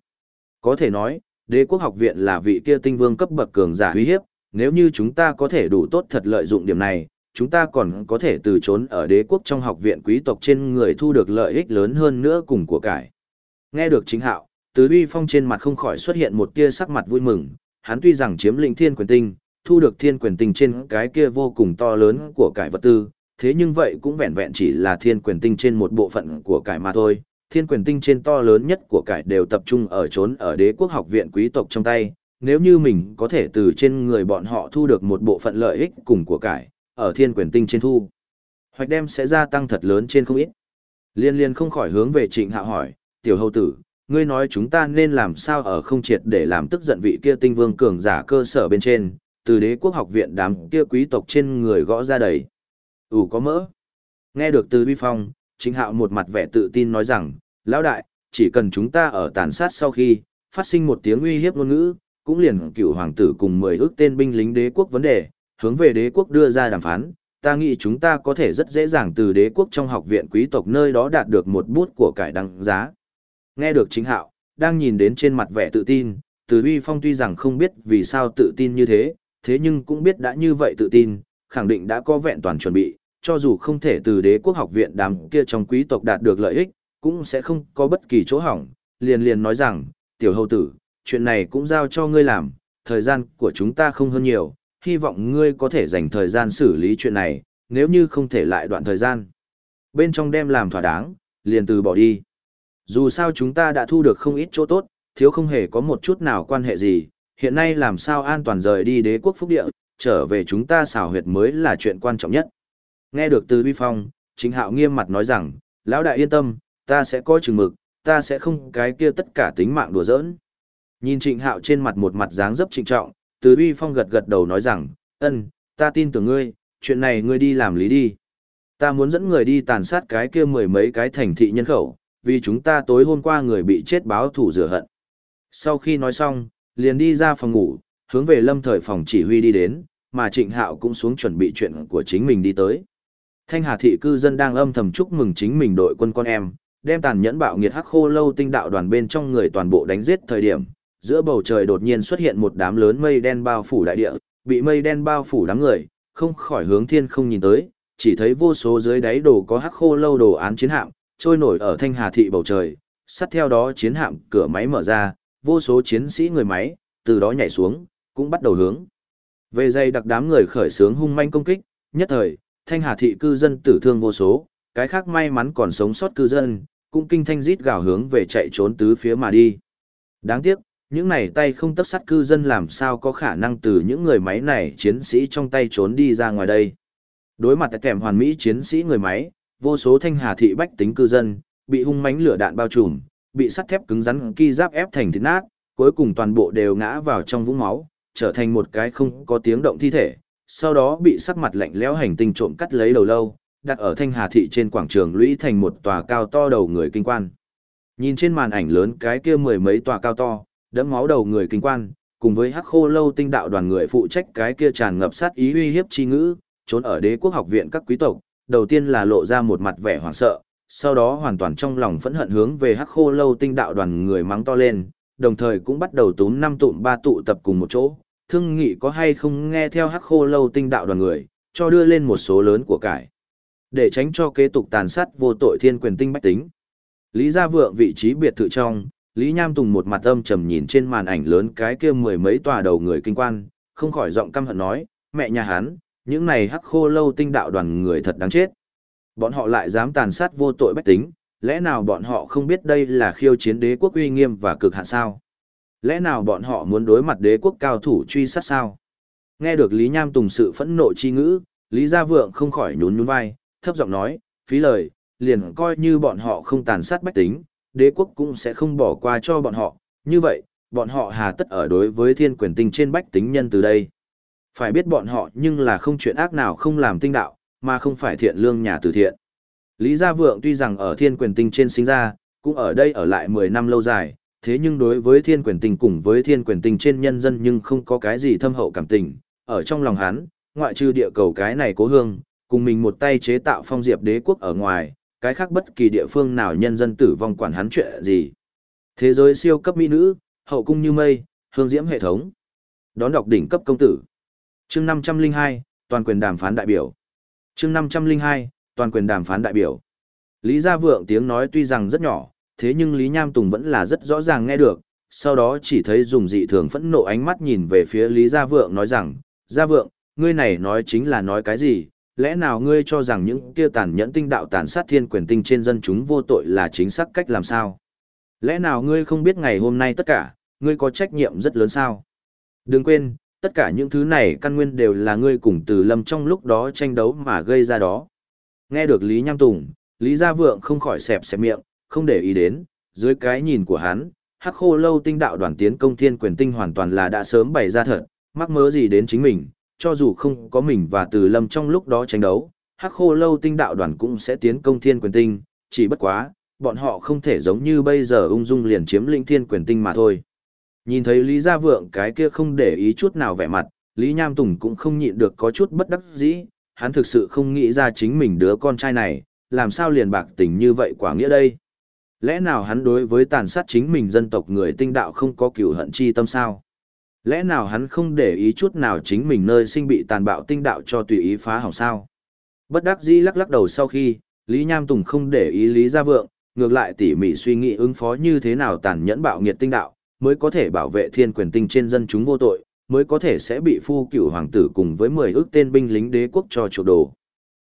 Có thể nói, đế quốc học viện là vị kia tinh vương cấp bậc cường giả uy hiếp, nếu như chúng ta có thể đủ tốt thật lợi dụng điểm này, chúng ta còn có thể từ trốn ở đế quốc trong học viện quý tộc trên người thu được lợi ích lớn hơn nữa cùng của cải. Nghe được chính hạo, tứ uy phong trên mặt không khỏi xuất hiện một tia sắc mặt vui mừng, hắn tuy rằng chiếm lĩnh thiên quyền tinh, thu được thiên quyền tinh trên cái kia vô cùng to lớn của cải vật tư, thế nhưng vậy cũng vẹn vẹn chỉ là thiên quyền tinh trên một bộ phận của cải mà thôi. Thiên quyền tinh trên to lớn nhất của cải đều tập trung ở trốn ở đế quốc học viện quý tộc trong tay, nếu như mình có thể từ trên người bọn họ thu được một bộ phận lợi ích cùng của cải, ở thiên quyền tinh trên thu. Hoạch đem sẽ gia tăng thật lớn trên không ít. Liên liên không khỏi hướng về trịnh hạ hỏi, tiểu hầu tử, ngươi nói chúng ta nên làm sao ở không triệt để làm tức giận vị kia tinh vương cường giả cơ sở bên trên, từ đế quốc học viện đám kia quý tộc trên người gõ ra đầy. Ủ có mỡ. Nghe được từ vi phong, trịnh hạo một mặt vẻ tự tin nói rằng, lão đại, chỉ cần chúng ta ở tàn sát sau khi, phát sinh một tiếng uy hiếp ngôn ngữ, cũng liền cựu hoàng tử cùng mười ước tên binh lính đế quốc vấn đề, hướng về đế quốc đưa ra đàm phán, ta nghĩ chúng ta có thể rất dễ dàng từ đế quốc trong học viện quý tộc nơi đó đạt được một bút của cải đăng giá. Nghe được chính hạo, đang nhìn đến trên mặt vẻ tự tin, từ uy phong tuy rằng không biết vì sao tự tin như thế, thế nhưng cũng biết đã như vậy tự tin, khẳng định đã có vẹn toàn chuẩn bị, cho dù không thể từ đế quốc học viện đám kia trong quý tộc đạt được lợi ích, cũng sẽ không có bất kỳ chỗ hỏng, liền liền nói rằng, tiểu hầu tử, chuyện này cũng giao cho ngươi làm, thời gian của chúng ta không hơn nhiều, hy vọng ngươi có thể dành thời gian xử lý chuyện này, nếu như không thể lại đoạn thời gian. Bên trong đem làm thỏa đáng, liền từ bỏ đi. Dù sao chúng ta đã thu được không ít chỗ tốt, thiếu không hề có một chút nào quan hệ gì, hiện nay làm sao an toàn rời đi đế quốc phúc địa, trở về chúng ta xảo huyệt mới là chuyện quan trọng nhất. Nghe được từ vi phong, chính hạo nghiêm mặt nói rằng, lão đại yên tâm, ta sẽ coi chừng mực, ta sẽ không cái kia tất cả tính mạng đùa giỡn. Nhìn trịnh hạo trên mặt một mặt dáng dấp trịnh trọng, từ vi phong gật gật đầu nói rằng, ân, ta tin tưởng ngươi, chuyện này ngươi đi làm lý đi. Ta muốn dẫn người đi tàn sát cái kia mười mấy cái thành thị nhân khẩu, vì chúng ta tối hôm qua người bị chết báo thủ rửa hận. Sau khi nói xong, liền đi ra phòng ngủ, hướng về lâm thời phòng chỉ huy đi đến, mà trịnh hạo cũng xuống chuẩn bị chuyện của chính mình đi tới. Thanh Hà thị cư dân đang âm thầm chúc mừng chính mình đội quân con em, đem tàn nhẫn bạo nghiệt hắc khô lâu tinh đạo đoàn bên trong người toàn bộ đánh giết thời điểm, giữa bầu trời đột nhiên xuất hiện một đám lớn mây đen bao phủ đại địa, bị mây đen bao phủ đám người, không khỏi hướng thiên không nhìn tới, chỉ thấy vô số dưới đáy đồ có hắc khô lâu đồ án chiến hạm, trôi nổi ở thanh hà thị bầu trời, sát theo đó chiến hạm cửa máy mở ra, vô số chiến sĩ người máy, từ đó nhảy xuống, cũng bắt đầu hướng. Về dây đặc đám người khởi sướng hung manh công kích, nhất thời, thanh hà thị cư dân tử thương vô số, cái khác may mắn còn sống sót cư dân, cũng kinh thanh rít gào hướng về chạy trốn tứ phía mà đi. Đáng tiếc, những này tay không tấp sắt cư dân làm sao có khả năng từ những người máy này chiến sĩ trong tay trốn đi ra ngoài đây. Đối mặt tại kèm hoàn mỹ chiến sĩ người máy, vô số thanh hà thị bách tính cư dân, bị hung mánh lửa đạn bao trùm, bị sắt thép cứng rắn ki giáp ép thành thịt nát, cuối cùng toàn bộ đều ngã vào trong vũng máu, trở thành một cái không có tiếng động thi thể, sau đó bị sắc mặt lạnh lẽo hành tinh trộm cắt lấy đầu lâu, đặt ở thanh hà thị trên quảng trường lũy thành một tòa cao to đầu người kinh quan. Nhìn trên màn ảnh lớn cái kia mười mấy tòa cao to, đẫm máu đầu người kinh quan, cùng với hắc khô lâu tinh đạo đoàn người phụ trách cái kia tràn ngập sát ý uy hiếp chi ngữ, trốn ở đế quốc học viện các quý tộc, đầu tiên là lộ ra một mặt vẻ hoảng sợ, sau đó hoàn toàn trong lòng phẫn hận hướng về hắc khô lâu tinh đạo đoàn người mắng to lên, đồng thời cũng bắt đầu túm năm tụm ba tụ tập cùng một chỗ, thương nghị có hay không nghe theo hắc khô lâu tinh đạo đoàn người, cho đưa lên một số lớn của cải. Để tránh cho kế tục tàn sát vô tội thiên quyền tinh bách tính. Lý Gia Vượng vị trí biệt thự trong, Lý Nham Tùng một mặt âm trầm nhìn trên màn ảnh lớn cái kia mười mấy tòa đầu người kinh quan, không khỏi giọng căm hận nói, mẹ nhà hắn, những này hắc khô lâu tinh đạo đoàn người thật đáng chết. Bọn họ lại dám tàn sát vô tội bách tính, lẽ nào bọn họ không biết đây là khiêu chiến đế quốc uy nghiêm và cực hạn sao? Lẽ nào bọn họ muốn đối mặt đế quốc cao thủ truy sát sao? Nghe được Lý Nham Tùng sự phẫn nộ chi ngữ, Lý Gia Vượng không khỏi nhún nhún vai, thấp giọng nói, phí lời, liền coi như bọn họ không tàn sát bách tính, đế quốc cũng sẽ không bỏ qua cho bọn họ, như vậy, bọn họ hà tất ở đối với thiên quyền tinh trên bách tính nhân từ đây. Phải biết bọn họ nhưng là không chuyện ác nào không làm tinh đạo, mà không phải thiện lương nhà từ thiện. Lý Gia Vượng tuy rằng ở thiên quyền tinh trên sinh ra, cũng ở đây ở lại 10 năm lâu dài, thế nhưng đối với thiên quyền tinh cùng với thiên quyền tinh trên nhân dân nhưng không có cái gì thâm hậu cảm tình, ở trong lòng hắn, ngoại trừ địa cầu cái này cố hương, cùng mình một tay chế tạo phong diệp đế quốc ở ngoài, cái khác bất kỳ địa phương nào nhân dân tử vong quản hắn chuyện gì. Thế giới siêu cấp mỹ nữ, hậu cung như mây, hương diễm hệ thống. Đón đọc đỉnh cấp công tử. Chương 502, toàn quyền đàm phán đại biểu. Chương 502, toàn quyền đàm phán đại biểu. Lý Gia Vượng tiếng nói tuy rằng rất nhỏ, thế nhưng Lý Nham Tùng vẫn là rất rõ ràng nghe được, sau đó chỉ thấy dùng dị thường phẫn nộ ánh mắt nhìn về phía Lý Gia Vượng nói rằng, Gia Vượng, ngươi này nói chính là nói cái gì, lẽ nào ngươi cho rằng những kia tàn nhẫn tinh đạo tàn sát thiên quyền tinh trên dân chúng vô tội là chính xác cách làm sao? Lẽ nào ngươi không biết ngày hôm nay tất cả, ngươi có trách nhiệm rất lớn sao? Đừng quên, tất cả những thứ này căn nguyên đều là ngươi cùng từ lâm trong lúc đó tranh đấu mà gây ra đó. Nghe được Lý Nham Tùng, Lý Gia Vượng không khỏi xẹp xẹp miệng, không để ý đến, dưới cái nhìn của hắn, hắc khô lâu tinh đạo đoàn tiến công thiên quyền tinh hoàn toàn là đã sớm bày ra thật, mắc mớ gì đến chính mình, cho dù không có mình và từ lâm trong lúc đó tranh đấu, hắc khô lâu tinh đạo đoàn cũng sẽ tiến công thiên quyền tinh, chỉ bất quá, bọn họ không thể giống như bây giờ ung dung liền chiếm lĩnh thiên quyền tinh mà thôi. Nhìn thấy Lý Gia Vượng cái kia không để ý chút nào vẻ mặt, Lý Nham Tùng cũng không nhịn được có chút bất đắc dĩ, hắn thực sự không nghĩ ra chính mình đứa con trai này, làm sao liền bạc tình như vậy quả nghĩa đây. Lẽ nào hắn đối với tàn sát chính mình dân tộc người tinh đạo không có cửu hận chi tâm sao? Lẽ nào hắn không để ý chút nào chính mình nơi sinh bị tàn bạo tinh đạo cho tùy ý phá hỏng sao? Bất đắc dĩ lắc lắc đầu sau khi, Lý Nham Tùng không để ý Lý Gia Vượng, ngược lại tỉ mỉ suy nghĩ ứng phó như thế nào tàn nhẫn bạo nghiệt tinh đạo, mới có thể bảo vệ thiên quyền tinh trên dân chúng vô tội, mới có thể sẽ bị phu cửu hoàng tử cùng với 10 ước tên binh lính đế quốc cho chuộc đồ.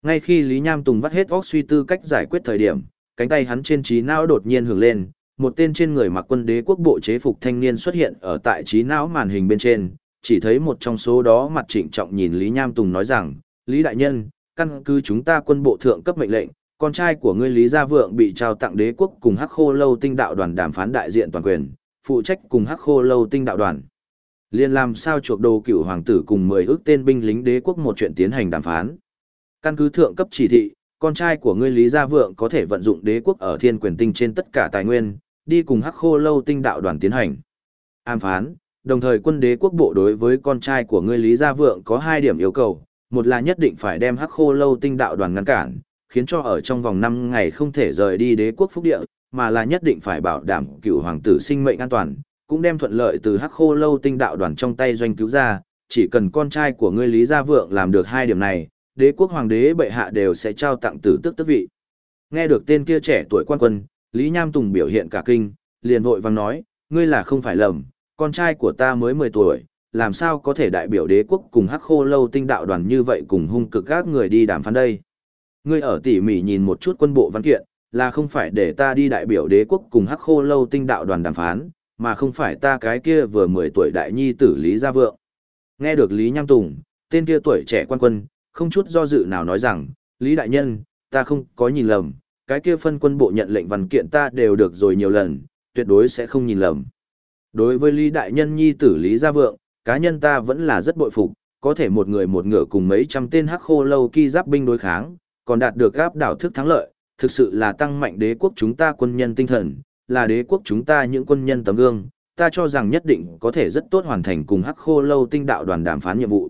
Ngay khi Lý Nham Tùng vắt hết óc suy tư cách giải quyết thời điểm, cánh tay hắn trên trí não đột nhiên hưởng lên, một tên trên người mặc quân đế quốc bộ chế phục thanh niên xuất hiện ở tại trí não màn hình bên trên, chỉ thấy một trong số đó mặt trịnh trọng nhìn Lý Nham Tùng nói rằng, Lý Đại Nhân, căn cứ chúng ta quân bộ thượng cấp mệnh lệnh, con trai của ngươi Lý Gia Vượng bị trao tặng đế quốc cùng Hắc Khô Lâu Tinh Đạo đoàn đàm phán đại diện toàn quyền, phụ trách cùng Hắc Khô Lâu Tinh Đạo đoàn. Liên làm sao chuộc đồ cựu hoàng tử cùng 10 ước tên binh lính đế quốc một chuyện tiến hành đàm phán. Căn cứ thượng cấp chỉ thị, con trai của ngươi Lý Gia Vượng có thể vận dụng đế quốc ở thiên quyền tinh trên tất cả tài nguyên, đi cùng Hắc Khô Lâu Tinh Đạo đoàn tiến hành. Am phán, đồng thời quân đế quốc bộ đối với con trai của ngươi Lý Gia Vượng có hai điểm yêu cầu, một là nhất định phải đem Hắc Khô Lâu Tinh Đạo đoàn ngăn cản, khiến cho ở trong vòng 5 ngày không thể rời đi đế quốc phúc địa, mà là nhất định phải bảo đảm cựu hoàng tử sinh mệnh an toàn, cũng đem thuận lợi từ hắc khô lâu tinh đạo đoàn trong tay doanh cứu ra, chỉ cần con trai của ngươi Lý Gia Vượng làm được hai điểm này, đế quốc hoàng đế bệ hạ đều sẽ trao tặng tử tước tước vị. Nghe được tên kia trẻ tuổi quan quân, Lý Nham Tùng biểu hiện cả kinh, liền vội vàng nói, ngươi là không phải lầm, con trai của ta mới 10 tuổi, làm sao có thể đại biểu đế quốc cùng hắc khô lâu tinh đạo đoàn như vậy cùng hung cực các người đi đàm phán đây. Ngươi ở tỉ mỉ nhìn một chút quân bộ văn kiện, là không phải để ta đi đại biểu đế quốc cùng hắc khô lâu tinh đạo đoàn đàm phán, mà không phải ta cái kia vừa 10 tuổi đại nhi tử Lý Gia Vượng. Nghe được Lý Nham Tùng, tên kia tuổi trẻ quan quân, không chút do dự nào nói rằng, Lý Đại Nhân, ta không có nhìn lầm, cái kia phân quân bộ nhận lệnh văn kiện ta đều được rồi nhiều lần, tuyệt đối sẽ không nhìn lầm. Đối với Lý Đại Nhân nhi tử Lý Gia Vượng, cá nhân ta vẫn là rất bội phục, có thể một người một ngựa cùng mấy trăm tên hắc khô lâu kỳ giáp binh đối kháng, còn đạt được gáp đảo thức thắng lợi, thực sự là tăng mạnh đế quốc chúng ta quân nhân tinh thần, là đế quốc chúng ta những quân nhân tấm gương, ta cho rằng nhất định có thể rất tốt hoàn thành cùng hắc khô lâu tinh đạo đoàn đàm phán nhiệm vụ.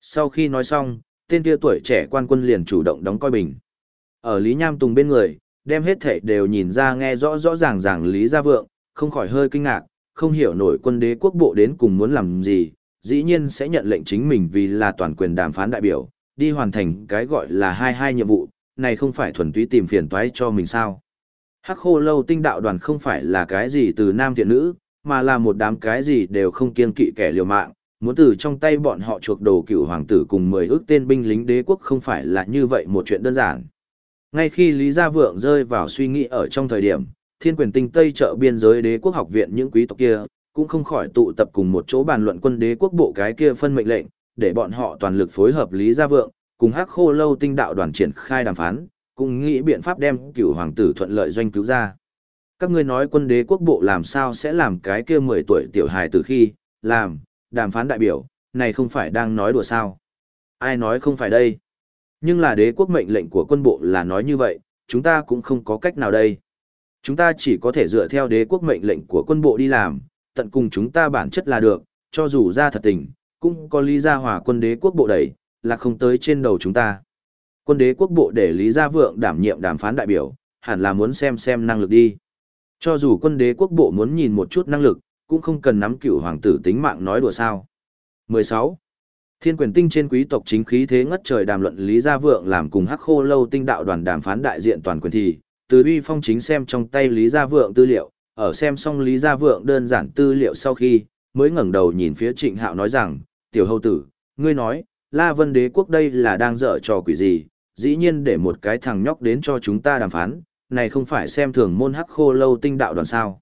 Sau khi nói xong, tên kia tuổi trẻ quan quân liền chủ động đóng coi bình. Ở Lý Nham Tùng bên người, đem hết thể đều nhìn ra nghe rõ rõ ràng ràng Lý Gia Vượng, không khỏi hơi kinh ngạc, không hiểu nổi quân đế quốc bộ đến cùng muốn làm gì, dĩ nhiên sẽ nhận lệnh chính mình vì là toàn quyền đàm phán đại biểu, đi hoàn thành cái gọi là hai hai nhiệm vụ, này không phải thuần túy tìm phiền toái cho mình sao. Hắc khô lâu tinh đạo đoàn không phải là cái gì từ nam thiện nữ, mà là một đám cái gì đều không kiên kỵ kẻ liều mạng, muốn từ trong tay bọn họ chuộc đồ cựu hoàng tử cùng mười ước tên binh lính đế quốc không phải là như vậy một chuyện đơn giản. Ngay khi Lý Gia Vượng rơi vào suy nghĩ ở trong thời điểm, thiên quyền tinh Tây trợ biên giới đế quốc học viện những quý tộc kia, cũng không khỏi tụ tập cùng một chỗ bàn luận quân đế quốc bộ cái kia phân mệnh lệnh, để bọn họ toàn lực phối hợp Lý Gia Vượng, cùng hắc khô lâu tinh đạo đoàn triển khai đàm phán, cùng nghĩ biện pháp đem cửu hoàng tử thuận lợi doanh cứu ra. Các ngươi nói quân đế quốc bộ làm sao sẽ làm cái kia 10 tuổi tiểu hài từ khi, làm, đàm phán đại biểu, này không phải đang nói đùa sao. Ai nói không phải đây. Nhưng là đế quốc mệnh lệnh của quân bộ là nói như vậy, chúng ta cũng không có cách nào đây. Chúng ta chỉ có thể dựa theo đế quốc mệnh lệnh của quân bộ đi làm, tận cùng chúng ta bản chất là được, cho dù ra thật tình, cũng có lý gia hòa quân đế quốc bộ đẩy, là không tới trên đầu chúng ta. Quân đế quốc bộ để Lý Gia Vượng đảm nhiệm đàm phán đại biểu, hẳn là muốn xem xem năng lực đi. Cho dù quân đế quốc bộ muốn nhìn một chút năng lực, cũng không cần nắm cửu hoàng tử tính mạng nói đùa sao. 16. Thiên quyền tinh trên quý tộc chính khí thế ngất trời đàm luận Lý Gia Vượng làm cùng hắc khô lâu tinh đạo đoàn đàm phán đại diện toàn quyền thì, từ uy phong chính xem trong tay Lý Gia Vượng tư liệu, ở xem xong Lý Gia Vượng đơn giản tư liệu sau khi, mới ngẩng đầu nhìn phía trịnh hạo nói rằng, tiểu hầu tử, ngươi nói, La Vân đế quốc đây là đang dở trò quỷ gì, dĩ nhiên để một cái thằng nhóc đến cho chúng ta đàm phán, này không phải xem thường môn hắc khô lâu tinh đạo đoàn sao.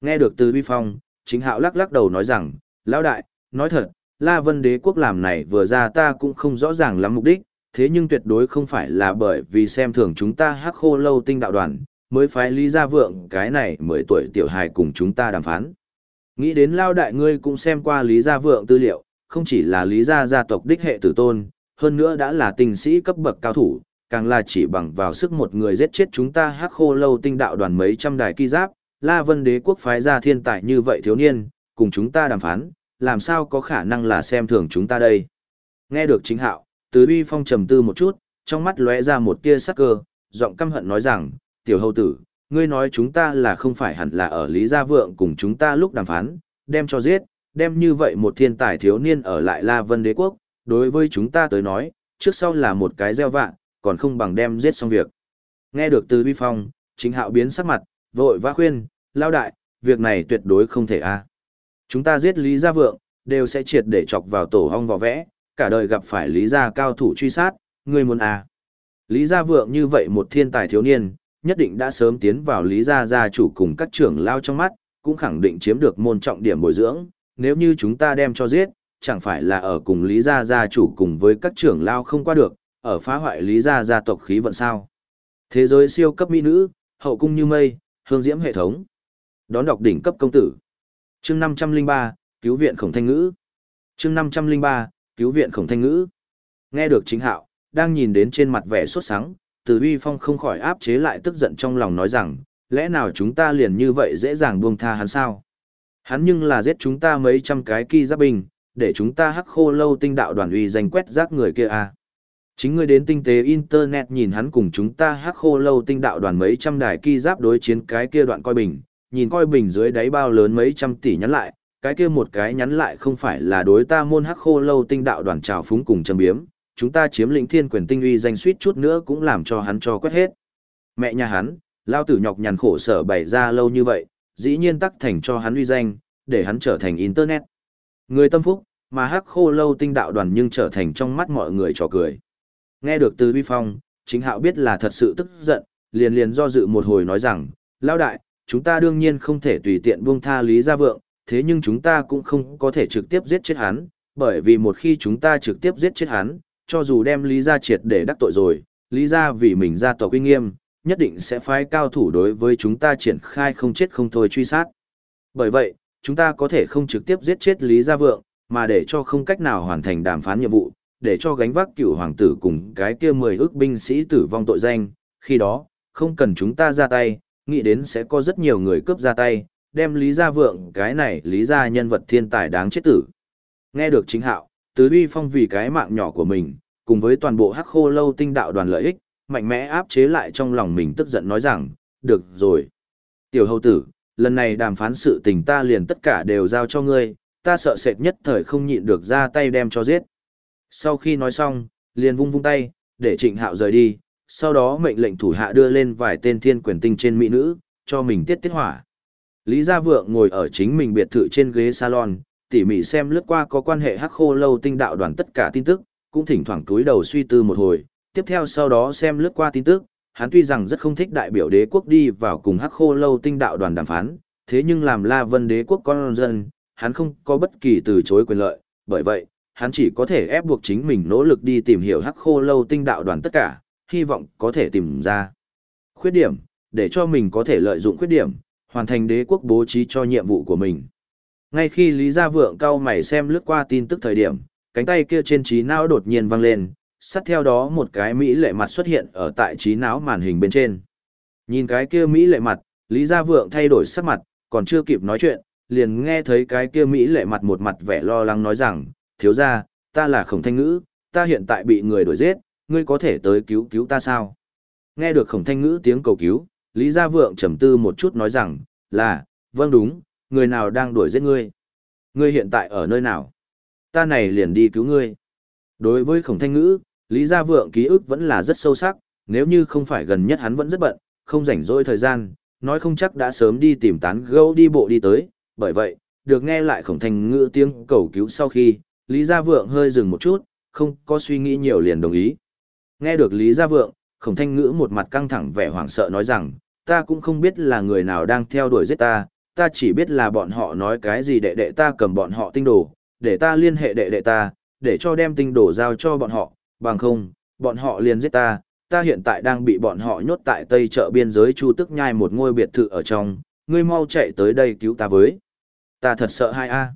Nghe được từ uy phong, chính hạo lắc lắc đầu nói rằng, lão đại, nói thật, La Vân đế quốc làm này vừa ra ta cũng không rõ ràng lắm mục đích, thế nhưng tuyệt đối không phải là bởi vì xem thường chúng ta hắc khô lâu tinh đạo đoàn, mới phái Lý Gia Vượng cái này 10 tuổi tiểu hài cùng chúng ta đàm phán. Nghĩ đến lao đại ngươi cũng xem qua Lý Gia Vượng tư liệu, không chỉ là Lý Gia gia tộc đích hệ tử tôn, hơn nữa đã là tinh sĩ cấp bậc cao thủ, càng là chỉ bằng vào sức một người giết chết chúng ta hắc khô lâu tinh đạo đoàn mấy trăm đài kỳ giáp, La Vân đế quốc phái ra thiên tài như vậy thiếu niên, cùng chúng ta đàm phán, làm sao có khả năng là xem thường chúng ta đây. Nghe được chính hạo, từ uy phong trầm tư một chút, trong mắt lóe ra một tia sắc cơ, giọng căm hận nói rằng, tiểu hầu tử, ngươi nói chúng ta là không phải hẳn là ở Lý Gia Vượng cùng chúng ta lúc đàm phán, đem cho giết, đem như vậy một thiên tài thiếu niên ở lại La Vân Đế Quốc, đối với chúng ta tới nói, trước sau là một cái gieo vạ, còn không bằng đem giết xong việc. Nghe được từ Uy phong, chính hạo biến sắc mặt, vội vã khuyên, lao đại, việc này tuyệt đối không thể a. Chúng ta giết Lý Gia Vượng, đều sẽ triệt để chọc vào tổ hong vò vẽ, cả đời gặp phải Lý Gia cao thủ truy sát, ngươi muốn à Lý Gia Vượng như vậy một thiên tài thiếu niên, nhất định đã sớm tiến vào Lý Gia gia chủ cùng các trưởng lao trong mắt, cũng khẳng định chiếm được môn trọng điểm bồi dưỡng, nếu như chúng ta đem cho giết, chẳng phải là ở cùng Lý Gia gia chủ cùng với các trưởng lao không qua được, ở phá hoại Lý Gia gia tộc khí vận sao. Thế giới siêu cấp mỹ nữ, hậu cung như mây, hương diễm hệ thống. Đón đọc đỉnh cấp công tử. Chương 503, cứu viện khổng thanh ngữ. Chương 503, cứu viện khổng thanh ngữ. Nghe được chính hạo, đang nhìn đến trên mặt vẻ sốt sắng, từ uy phong không khỏi áp chế lại tức giận trong lòng nói rằng, lẽ nào chúng ta liền như vậy dễ dàng buông tha hắn sao? Hắn nhưng là giết chúng ta mấy trăm cái kỳ giáp bình để chúng ta hắc khô lâu tinh đạo đoàn uy danh quét rác người kia à. Chính ngươi đến tinh tế internet nhìn hắn cùng chúng ta hắc khô lâu tinh đạo đoàn mấy trăm đài kỳ giáp đối chiến cái kia đoạn coi bình, nhìn coi bình dưới đáy bao lớn mấy trăm tỷ nhắn lại, cái kia một cái nhắn lại không phải là đối ta môn hắc khô lâu tinh đạo đoàn trào phúng cùng châm biếm, chúng ta chiếm lĩnh thiên quyền tinh uy danh suýt chút nữa cũng làm cho hắn cho quét hết. Mẹ nhà hắn, lao tử nhọc nhằn khổ sở bày ra lâu như vậy, dĩ nhiên tắc thành cho hắn uy danh, để hắn trở thành internet. Người tâm phúc, mà hắc khô lâu tinh đạo đoàn nhưng trở thành trong mắt mọi người trò cười. Nghe được từ vi phong, chính hạo biết là thật sự tức giận, liền liền do dự một hồi nói rằng, lao đại, chúng ta đương nhiên không thể tùy tiện buông tha lý gia vượng, thế nhưng chúng ta cũng không có thể trực tiếp giết chết hắn, bởi vì một khi chúng ta trực tiếp giết chết hắn, cho dù đem lý gia triệt để đắc tội rồi, lý gia vì mình gia tộc uy nghiêm, nhất định sẽ phái cao thủ đối với chúng ta triển khai không chết không thôi truy sát. Bởi vậy, chúng ta có thể không trực tiếp giết chết Lý Gia Vượng, mà để cho không cách nào hoàn thành đàm phán nhiệm vụ, để cho gánh vác cựu hoàng tử cùng cái kia mười ước binh sĩ tử vong tội danh, khi đó, không cần chúng ta ra tay, nghĩ đến sẽ có rất nhiều người cướp ra tay, đem Lý Gia Vượng cái này Lý Gia nhân vật thiên tài đáng chết tử. Nghe được chính hạo, tứ uy phong vì cái mạng nhỏ của mình, cùng với toàn bộ hắc khô lâu tinh đạo đoàn lợi ích, mạnh mẽ áp chế lại trong lòng mình tức giận nói rằng, được rồi. Tiểu hầu tử, lần này đàm phán sự tình ta liền tất cả đều giao cho ngươi, ta sợ sệt nhất thời không nhịn được ra tay đem cho giết. Sau khi nói xong, liền vung vung tay, để trịnh hạo rời đi, sau đó mệnh lệnh thủ hạ đưa lên vài tên thiên quyền tinh trên mỹ nữ, cho mình tiết tiết hỏa. Lý Gia Vượng ngồi ở chính mình biệt thự trên ghế salon, tỉ mỉ xem lướt qua có quan hệ hắc khô lâu tinh đạo đoàn tất cả tin tức, cũng thỉnh thoảng túi đầu suy tư một hồi, tiếp theo sau đó xem lướt qua tin tức, hắn tuy rằng rất không thích đại biểu đế quốc đi vào cùng hắc khô lâu tinh đạo đoàn đàm phán, thế nhưng làm La Vân đế quốc con dân, hắn không có bất kỳ từ chối quyền lợi, bởi vậy, hắn chỉ có thể ép buộc chính mình nỗ lực đi tìm hiểu hắc khô lâu tinh đạo đoàn tất cả, hy vọng có thể tìm ra khuyết điểm, để cho mình có thể lợi dụng khuyết điểm, hoàn thành đế quốc bố trí cho nhiệm vụ của mình. Ngay khi Lý Gia Vượng cao mày xem lướt qua tin tức thời điểm, cánh tay kia trên trí não đột nhiên vang lên, sát theo đó một cái mỹ lệ mặt xuất hiện ở tại trí não màn hình bên trên. Nhìn cái kia mỹ lệ mặt, Lý Gia Vượng thay đổi sắc mặt, còn chưa kịp nói chuyện, liền nghe thấy cái kia mỹ lệ mặt một mặt vẻ lo lắng nói rằng, thiếu gia, ta là khổng thanh ngữ, ta hiện tại bị người đuổi giết, ngươi có thể tới cứu cứu ta sao? Nghe được khổng thanh ngữ tiếng cầu cứu, Lý Gia Vượng trầm tư một chút nói rằng, là, vâng đúng, người nào đang đuổi giết ngươi? Ngươi hiện tại ở nơi nào? Ta này liền đi cứu ngươi. Đối với khổng thanh ngữ, Lý Gia Vượng ký ức vẫn là rất sâu sắc, nếu như không phải gần nhất hắn vẫn rất bận, không rảnh rỗi thời gian, nói không chắc đã sớm đi tìm tán gẫu đi bộ đi tới, bởi vậy, được nghe lại khổng thanh ngữ tiếng cầu cứu sau khi, Lý Gia Vượng hơi dừng một chút, không có suy nghĩ nhiều liền đồng ý. Nghe được Lý Gia Vượng, khổng thanh ngữ một mặt căng thẳng vẻ hoảng sợ nói rằng, ta cũng không biết là người nào đang theo đuổi giết ta, ta chỉ biết là bọn họ nói cái gì đệ đệ ta cầm bọn họ tinh đồ, để ta liên hệ đệ đệ ta, để cho đem tinh đồ giao cho bọn họ, bằng không, bọn họ liền giết ta, ta hiện tại đang bị bọn họ nhốt tại tây chợ biên giới Chu Tức Nhai một ngôi biệt thự ở trong, ngươi mau chạy tới đây cứu ta với. Ta thật sợ hai a.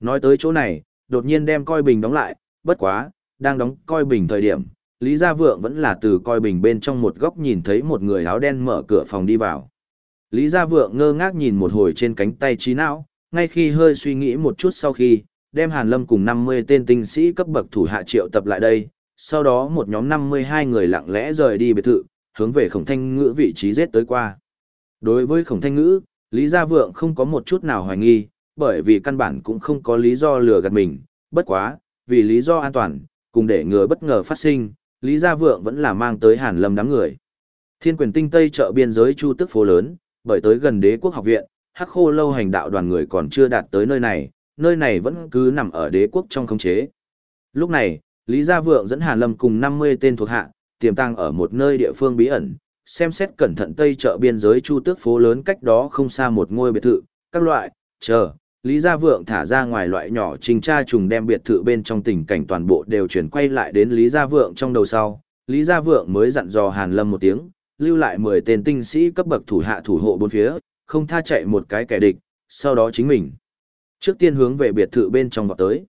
Nói tới chỗ này, đột nhiên đem coi bình đóng lại, bất quá, đang đóng coi bình thời điểm, Lý Gia Vượng vẫn là từ coi bình bên trong một góc nhìn thấy một người áo đen mở cửa phòng đi vào. Lý Gia Vượng ngơ ngác nhìn một hồi trên cánh tay trí não, ngay khi hơi suy nghĩ một chút sau khi, đem Hàn Lâm cùng 50 tên tinh sĩ cấp bậc thủ hạ triệu tập lại đây, sau đó một nhóm 52 người lặng lẽ rời đi biệt thự, hướng về khổng thanh ngữ vị trí giết tới qua. Đối với khổng thanh ngữ, Lý Gia Vượng không có một chút nào hoài nghi, bởi vì căn bản cũng không có lý do lừa gạt mình, bất quá, vì lý do an toàn, cùng để ngừa bất ngờ phát sinh, Lý Gia Vượng vẫn là mang tới Hàn Lâm đám người. Thiên quyền tinh Tây chợ biên giới Chu Tức phố lớn, bởi tới gần đế quốc học viện, hắc khô lâu hành đạo đoàn người còn chưa đạt tới nơi này, nơi này vẫn cứ nằm ở đế quốc trong khống chế. Lúc này, Lý Gia Vượng dẫn Hàn Lâm cùng 50 tên thuộc hạ, tiềm tàng ở một nơi địa phương bí ẩn, xem xét cẩn thận Tây chợ biên giới Chu Tước phố lớn cách đó không xa một ngôi biệt thự, các loại, chờ, Lý Gia Vượng thả ra ngoài loại nhỏ trình tra trùng đem biệt thự bên trong tình cảnh toàn bộ đều chuyển quay lại đến Lý Gia Vượng trong đầu sau. Lý Gia Vượng mới dặn dò Hàn Lâm một tiếng, lưu lại 10 tên tinh sĩ cấp bậc thủ hạ thủ hộ bốn phía, không tha chạy một cái kẻ địch, sau đó chính mình. Trước tiên hướng về biệt thự bên trong vọt tới.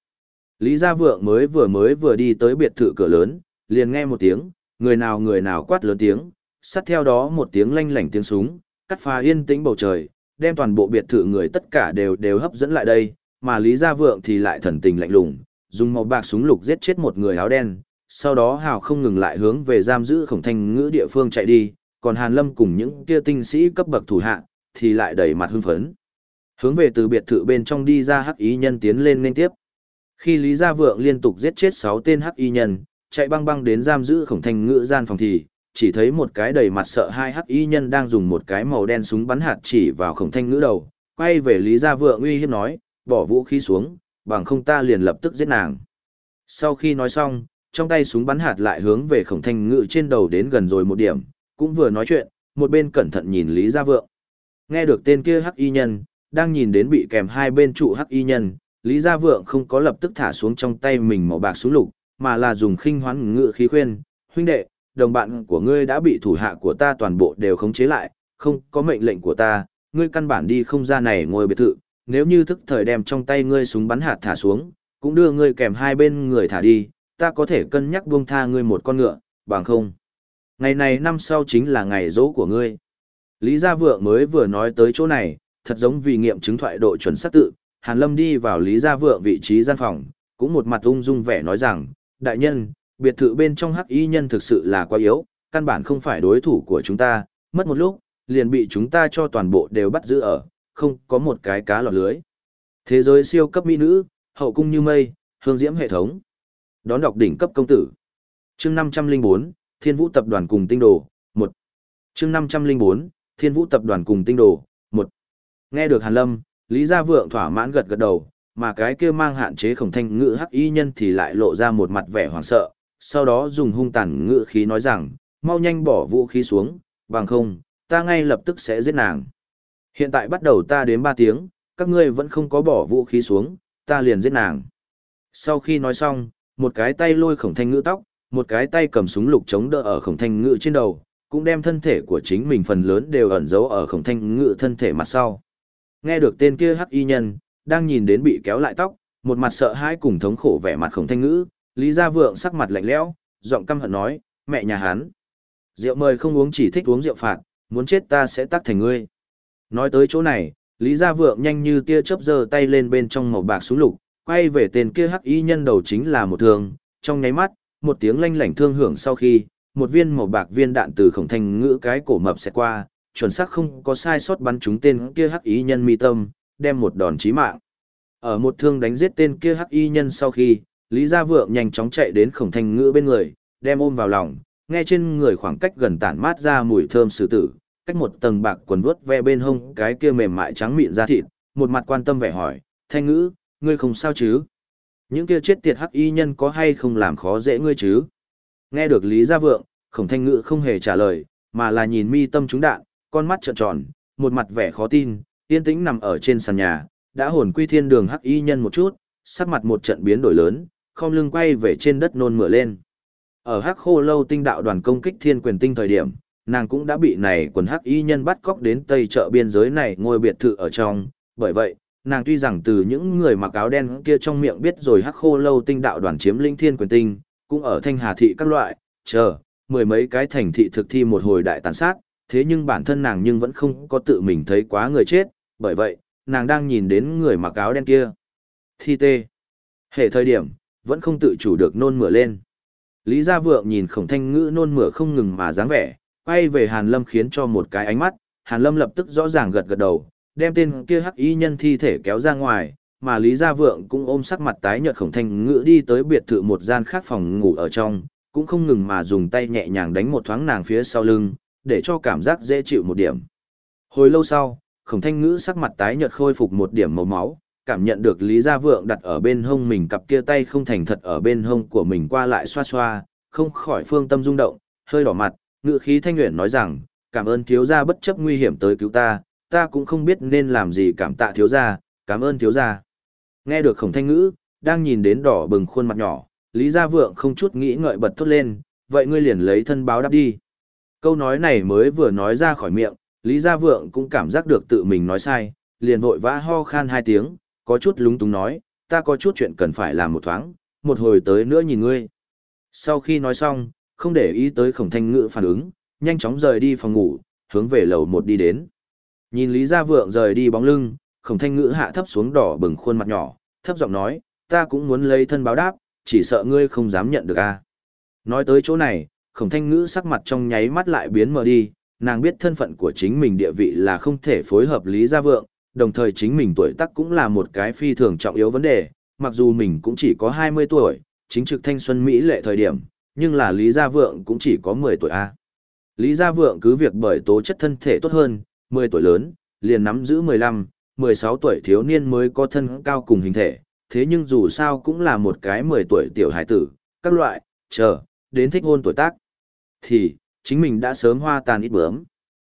Lý Gia Vượng mới vừa mới vừa đi tới biệt thự cửa lớn, liền nghe một tiếng, người nào người nào quát lớn tiếng, sát theo đó một tiếng lanh lảnh tiếng súng, cắt phá yên tĩnh bầu trời, đem toàn bộ biệt thự người tất cả đều đều hấp dẫn lại đây, mà Lý Gia Vượng thì lại thần tình lạnh lùng, dùng màu bạc súng lục giết chết một người áo đen, sau đó hào không ngừng lại hướng về giam giữ khổng thanh ngữ địa phương chạy đi, còn Hàn Lâm cùng những kia tinh sĩ cấp bậc thủ hạ, thì lại đầy mặt hưng phấn. Hướng về từ biệt thự bên trong đi ra hắc ý nhân tiến lên nên tiếp. Khi Lý Gia Vượng liên tục giết chết 6 tên hắc y nhân, chạy băng băng đến giam giữ khổng thanh ngữ gian phòng thì, chỉ thấy một cái đầy mặt sợ hai hắc y nhân đang dùng một cái màu đen súng bắn hạt chỉ vào khổng thanh ngữ đầu, quay về Lý Gia Vượng uy hiếp nói, bỏ vũ khí xuống, bằng không ta liền lập tức giết nàng. Sau khi nói xong, trong tay súng bắn hạt lại hướng về khổng thanh ngữ trên đầu đến gần rồi một điểm, cũng vừa nói chuyện, một bên cẩn thận nhìn Lý Gia Vượng. Nghe được tên kia hắc y nhân, đang nhìn đến bị kèm hai bên trụ hắc y nhân, Lý Gia Vượng không có lập tức thả xuống trong tay mình màu bạc súng lục, mà là dùng khinh hoán ngự khí khuyên, huynh đệ, đồng bạn của ngươi đã bị thủ hạ của ta toàn bộ đều khống chế lại, không có mệnh lệnh của ta, ngươi căn bản đi không ra này ngồi biệt thự, nếu như thức thời đem trong tay ngươi súng bắn hạt thả xuống, cũng đưa ngươi kèm hai bên người thả đi, ta có thể cân nhắc buông tha ngươi một con ngựa, bằng không. Ngày này năm sau chính là ngày dỗ của ngươi. Lý Gia Vượng mới vừa nói tới chỗ này, thật giống vì nghiệm chứng thoại độ chuẩn xác tự, Hàn Lâm đi vào Lý Gia Vượng vị trí gian phòng, cũng một mặt ung dung vẻ nói rằng, đại nhân, biệt thự bên trong hắc y nhân thực sự là quá yếu, căn bản không phải đối thủ của chúng ta, mất một lúc, liền bị chúng ta cho toàn bộ đều bắt giữ ở, không có một cái cá lọt lưới. Thế giới siêu cấp mỹ nữ, hậu cung như mây, hương diễm hệ thống. Đón đọc đỉnh cấp công tử. Chương 504, Thiên Vũ tập đoàn cùng tinh đồ, 1. Chương 504, Thiên Vũ tập đoàn cùng tinh đồ, 1. Nghe được Hàn Lâm, Lý Gia Vượng thỏa mãn gật gật đầu, mà cái kia mang hạn chế khổng thanh ngữ hắc y nhân thì lại lộ ra một mặt vẻ hoảng sợ, sau đó dùng hung tàn ngự khí nói rằng, mau nhanh bỏ vũ khí xuống, bằng không, ta ngay lập tức sẽ giết nàng. Hiện tại bắt đầu ta đến 3 tiếng, các ngươi vẫn không có bỏ vũ khí xuống, ta liền giết nàng. Sau khi nói xong, một cái tay lôi khổng thanh ngữ tóc, một cái tay cầm súng lục chống đỡ ở khổng thanh ngữ trên đầu, cũng đem thân thể của chính mình phần lớn đều ẩn giấu ở khổng thanh ngữ thân thể mặt sau. Nghe được tên kia hắc y nhân, đang nhìn đến bị kéo lại tóc, một mặt sợ hãi cùng thống khổ vẻ mặt khổng thanh ngữ, Lý Gia Vượng sắc mặt lạnh lẽo, giọng căm hận nói, mẹ nhà hắn. Rượu mời không uống chỉ thích uống rượu phạt, muốn chết ta sẽ tắc thành ngươi. Nói tới chỗ này, Lý Gia Vượng nhanh như tia chớp giơ tay lên bên trong màu bạc súng lục, quay về tên kia hắc y nhân đầu chính là một thương, trong nháy mắt, một tiếng lanh lảnh thương hưởng sau khi, một viên màu bạc viên đạn từ khổng thành ngữ cái cổ mập sẽ qua, chuẩn xác không có sai sót bắn trúng tên kia hắc y nhân mi tâm, đem một đòn chí mạng. Ở một thương đánh giết tên kia hắc y nhân sau khi, Lý Gia Vượng nhanh chóng chạy đến khổng thanh ngữ bên người, đem ôm vào lòng, nghe trên người khoảng cách gần tản mát ra mùi thơm sử tử, cách một tầng bạc quần vuốt ve bên hông cái kia mềm mại trắng mịn da thịt, một mặt quan tâm vẻ hỏi, thanh ngữ, ngươi không sao chứ? Những kia chết tiệt hắc y nhân có hay không làm khó dễ ngươi chứ? Nghe được Lý Gia Vượng, khổng thanh ngữ không hề trả lời, mà là nhìn mi tâm trúng đạn, con mắt trợn tròn, một mặt vẻ khó tin, yên tĩnh nằm ở trên sàn nhà, đã hồn quy thiên đường hắc y nhân một chút, sắc mặt một trận biến đổi lớn, không lưng quay về trên đất nôn mửa lên. Ở hắc khô lâu tinh đạo đoàn công kích thiên quyền tinh thời điểm, nàng cũng đã bị này quần hắc y nhân bắt cóc đến tây chợ biên giới này ngôi biệt thự ở trong, bởi vậy, nàng tuy rằng từ những người mặc áo đen kia trong miệng biết rồi hắc khô lâu tinh đạo đoàn chiếm linh thiên quyền tinh, cũng ở thanh hà thị các loại, chờ, mười mấy cái thành thị thực thi một hồi đại tàn sát, thế nhưng bản thân nàng nhưng vẫn không có tự mình thấy quá người chết, bởi vậy, nàng đang nhìn đến người mặc áo đen kia. Thi tê. Hệ thời điểm, vẫn không tự chủ được nôn mửa lên. Lý Gia Vượng nhìn khổng thanh ngữ nôn mửa không ngừng mà dáng vẻ, quay về Hàn Lâm khiến cho một cái ánh mắt, Hàn Lâm lập tức rõ ràng gật gật đầu, đem tên kia hắc y nhân thi thể kéo ra ngoài, mà Lý Gia Vượng cũng ôm sắc mặt tái nhợt khổng thanh ngữ đi tới biệt thự một gian khác phòng ngủ ở trong, cũng không ngừng mà dùng tay nhẹ nhàng đánh một thoáng nàng phía sau lưng, để cho cảm giác dễ chịu một điểm. Hồi lâu sau, khổng thanh ngữ sắc mặt tái nhợt khôi phục một điểm màu máu, cảm nhận được Lý Gia Vượng đặt ở bên hông mình cặp kia tay không thành thật ở bên hông của mình qua lại xoa xoa, không khỏi phương tâm rung động, hơi đỏ mặt, ngựa khí thanh nguyện nói rằng, cảm ơn thiếu gia bất chấp nguy hiểm tới cứu ta, ta cũng không biết nên làm gì cảm tạ thiếu gia, cảm ơn thiếu gia. Nghe được khổng thanh ngữ, đang nhìn đến đỏ bừng khuôn mặt nhỏ, Lý Gia Vượng không chút nghĩ ngợi bật thốt lên, vậy ngươi liền lấy thân báo đáp đi. Câu nói này mới vừa nói ra khỏi miệng, Lý Gia Vượng cũng cảm giác được tự mình nói sai, liền vội vã ho khan hai tiếng, có chút lúng túng nói, ta có chút chuyện cần phải làm một thoáng, một hồi tới nữa nhìn ngươi. Sau khi nói xong, không để ý tới khổng thanh ngữ phản ứng, nhanh chóng rời đi phòng ngủ, hướng về lầu một đi đến. Nhìn Lý Gia Vượng rời đi bóng lưng, khổng thanh ngữ hạ thấp xuống đỏ bừng khuôn mặt nhỏ, thấp giọng nói, ta cũng muốn lấy thân báo đáp, chỉ sợ ngươi không dám nhận được a. Nói tới chỗ này, khổng thanh ngữ sắc mặt trong nháy mắt lại biến mờ đi, nàng biết thân phận của chính mình địa vị là không thể phối hợp Lý Gia Vượng, đồng thời chính mình tuổi tác cũng là một cái phi thường trọng yếu vấn đề, mặc dù mình cũng chỉ có 20 tuổi, chính trực thanh xuân Mỹ lệ thời điểm, nhưng là Lý Gia Vượng cũng chỉ có 10 tuổi A. Lý Gia Vượng cứ việc bởi tố chất thân thể tốt hơn, 10 tuổi lớn, liền nắm giữ 15, 16 tuổi thiếu niên mới có thân cao cùng hình thể, thế nhưng dù sao cũng là một cái 10 tuổi tiểu hải tử, các loại, chờ, đến thích hôn tuổi tác. Thì, chính mình đã sớm hoa tàn ít bướm.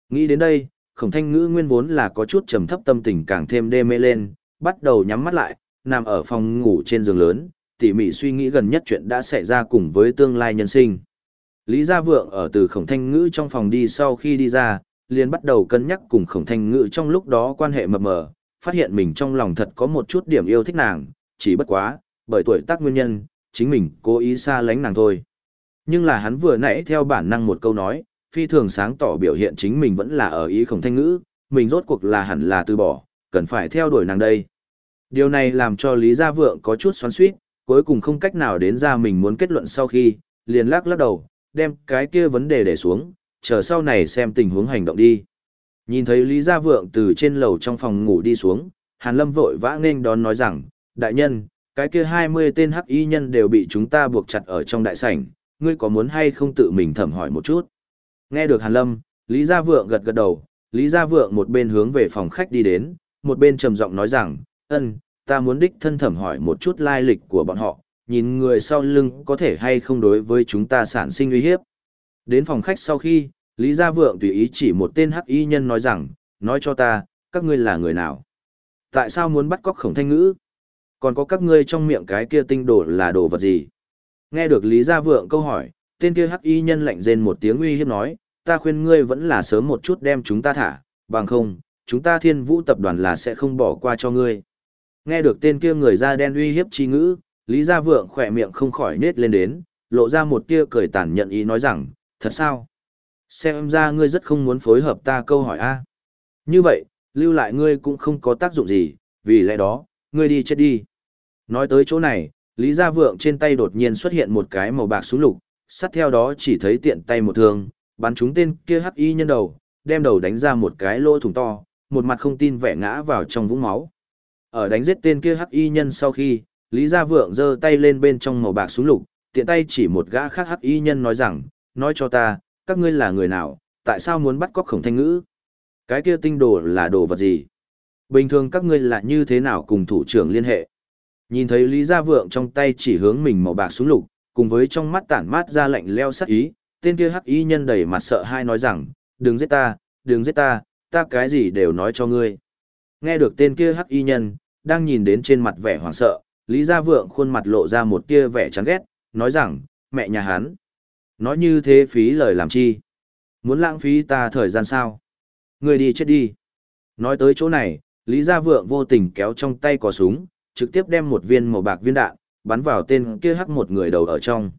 Nghĩ đến đây, khổng thanh ngữ nguyên vốn là có chút trầm thấp tâm tình càng thêm đê mê lên, bắt đầu nhắm mắt lại, nằm ở phòng ngủ trên giường lớn, tỉ mỉ suy nghĩ gần nhất chuyện đã xảy ra cùng với tương lai nhân sinh. Lý Gia Vượng ở từ khổng thanh ngữ trong phòng đi sau khi đi ra, liền bắt đầu cân nhắc cùng khổng thanh ngữ trong lúc đó quan hệ mập mờ, phát hiện mình trong lòng thật có một chút điểm yêu thích nàng, chỉ bất quá, bởi tuổi tác nguyên nhân, chính mình cố ý xa lánh nàng thôi. Nhưng là hắn vừa nãy theo bản năng một câu nói, phi thường sáng tỏ biểu hiện chính mình vẫn là ở ý khổng thanh ngữ, mình rốt cuộc là hẳn là từ bỏ, cần phải theo đuổi nàng đây. Điều này làm cho Lý Gia Vượng có chút xoắn suýt, cuối cùng không cách nào đến ra mình muốn kết luận sau khi, liền lắc lắc đầu, đem cái kia vấn đề để xuống, chờ sau này xem tình huống hành động đi. Nhìn thấy Lý Gia Vượng từ trên lầu trong phòng ngủ đi xuống, Hàn Lâm vội vã nên đón nói rằng, đại nhân, cái kia 20 tên hắc y nhân đều bị chúng ta buộc chặt ở trong đại sảnh, ngươi có muốn hay không tự mình thẩm hỏi một chút. Nghe được Hàn Lâm, Lý Gia Vượng gật gật đầu, Lý Gia Vượng một bên hướng về phòng khách đi đến, một bên trầm giọng nói rằng, ân, ta muốn đích thân thẩm hỏi một chút lai lịch của bọn họ, nhìn người sau lưng có thể hay không đối với chúng ta sản sinh uy hiếp. Đến phòng khách sau khi, Lý Gia Vượng tùy ý chỉ một tên hắc y nhân nói rằng, nói cho ta, các ngươi là người nào? Tại sao muốn bắt cóc khổng thanh ngữ? Còn có các ngươi trong miệng cái kia tinh đồ là đồ vật gì? Nghe được Lý Gia Vượng câu hỏi, tên kia hắc y nhân lạnh rên một tiếng uy hiếp nói, ta khuyên ngươi vẫn là sớm một chút đem chúng ta thả, bằng không, chúng ta thiên vũ tập đoàn là sẽ không bỏ qua cho ngươi. Nghe được tên kia người da đen uy hiếp chi ngữ, Lý Gia Vượng khỏe miệng không khỏi nết lên đến, lộ ra một tia cười tàn nhận ý nói rằng, thật sao? Xem ra ngươi rất không muốn phối hợp ta câu hỏi a. Như vậy, lưu lại ngươi cũng không có tác dụng gì, vì lẽ đó, ngươi đi chết đi. Nói tới chỗ này, Lý Gia Vượng trên tay đột nhiên xuất hiện một cái màu bạc súng lục, sát theo đó chỉ thấy tiện tay một thương, bắn trúng tên kia hắc y nhân đầu, đem đầu đánh ra một cái lỗ thủng to, một mặt không tin vẻ ngã vào trong vũng máu. Ở đánh giết tên kia hắc y nhân sau khi, Lý Gia Vượng giơ tay lên bên trong màu bạc súng lục, tiện tay chỉ một gã khác hắc y nhân nói rằng, nói cho ta, các ngươi là người nào, tại sao muốn bắt cóc khổng thanh ngữ? Cái kia tinh đồ là đồ vật gì? Bình thường các ngươi là như thế nào cùng thủ trưởng liên hệ? Nhìn thấy Lý Gia Vượng trong tay chỉ hướng mình màu bạc súng lục, cùng với trong mắt tản mát ra lạnh leo sắc ý, tên kia hắc y nhân đầy mặt sợ hai nói rằng, đừng giết ta, đừng giết ta, ta cái gì đều nói cho ngươi. Nghe được tên kia hắc y nhân, đang nhìn đến trên mặt vẻ hoảng sợ, Lý Gia Vượng khuôn mặt lộ ra một tia vẻ chán ghét, nói rằng, mẹ nhà hắn. Nói như thế phí lời làm chi? Muốn lãng phí ta thời gian sao? Người đi chết đi. Nói tới chỗ này, Lý Gia Vượng vô tình kéo trong tay có súng, trực tiếp đem một viên màu bạc viên đạn, bắn vào tên kia hắc một người đầu ở trong.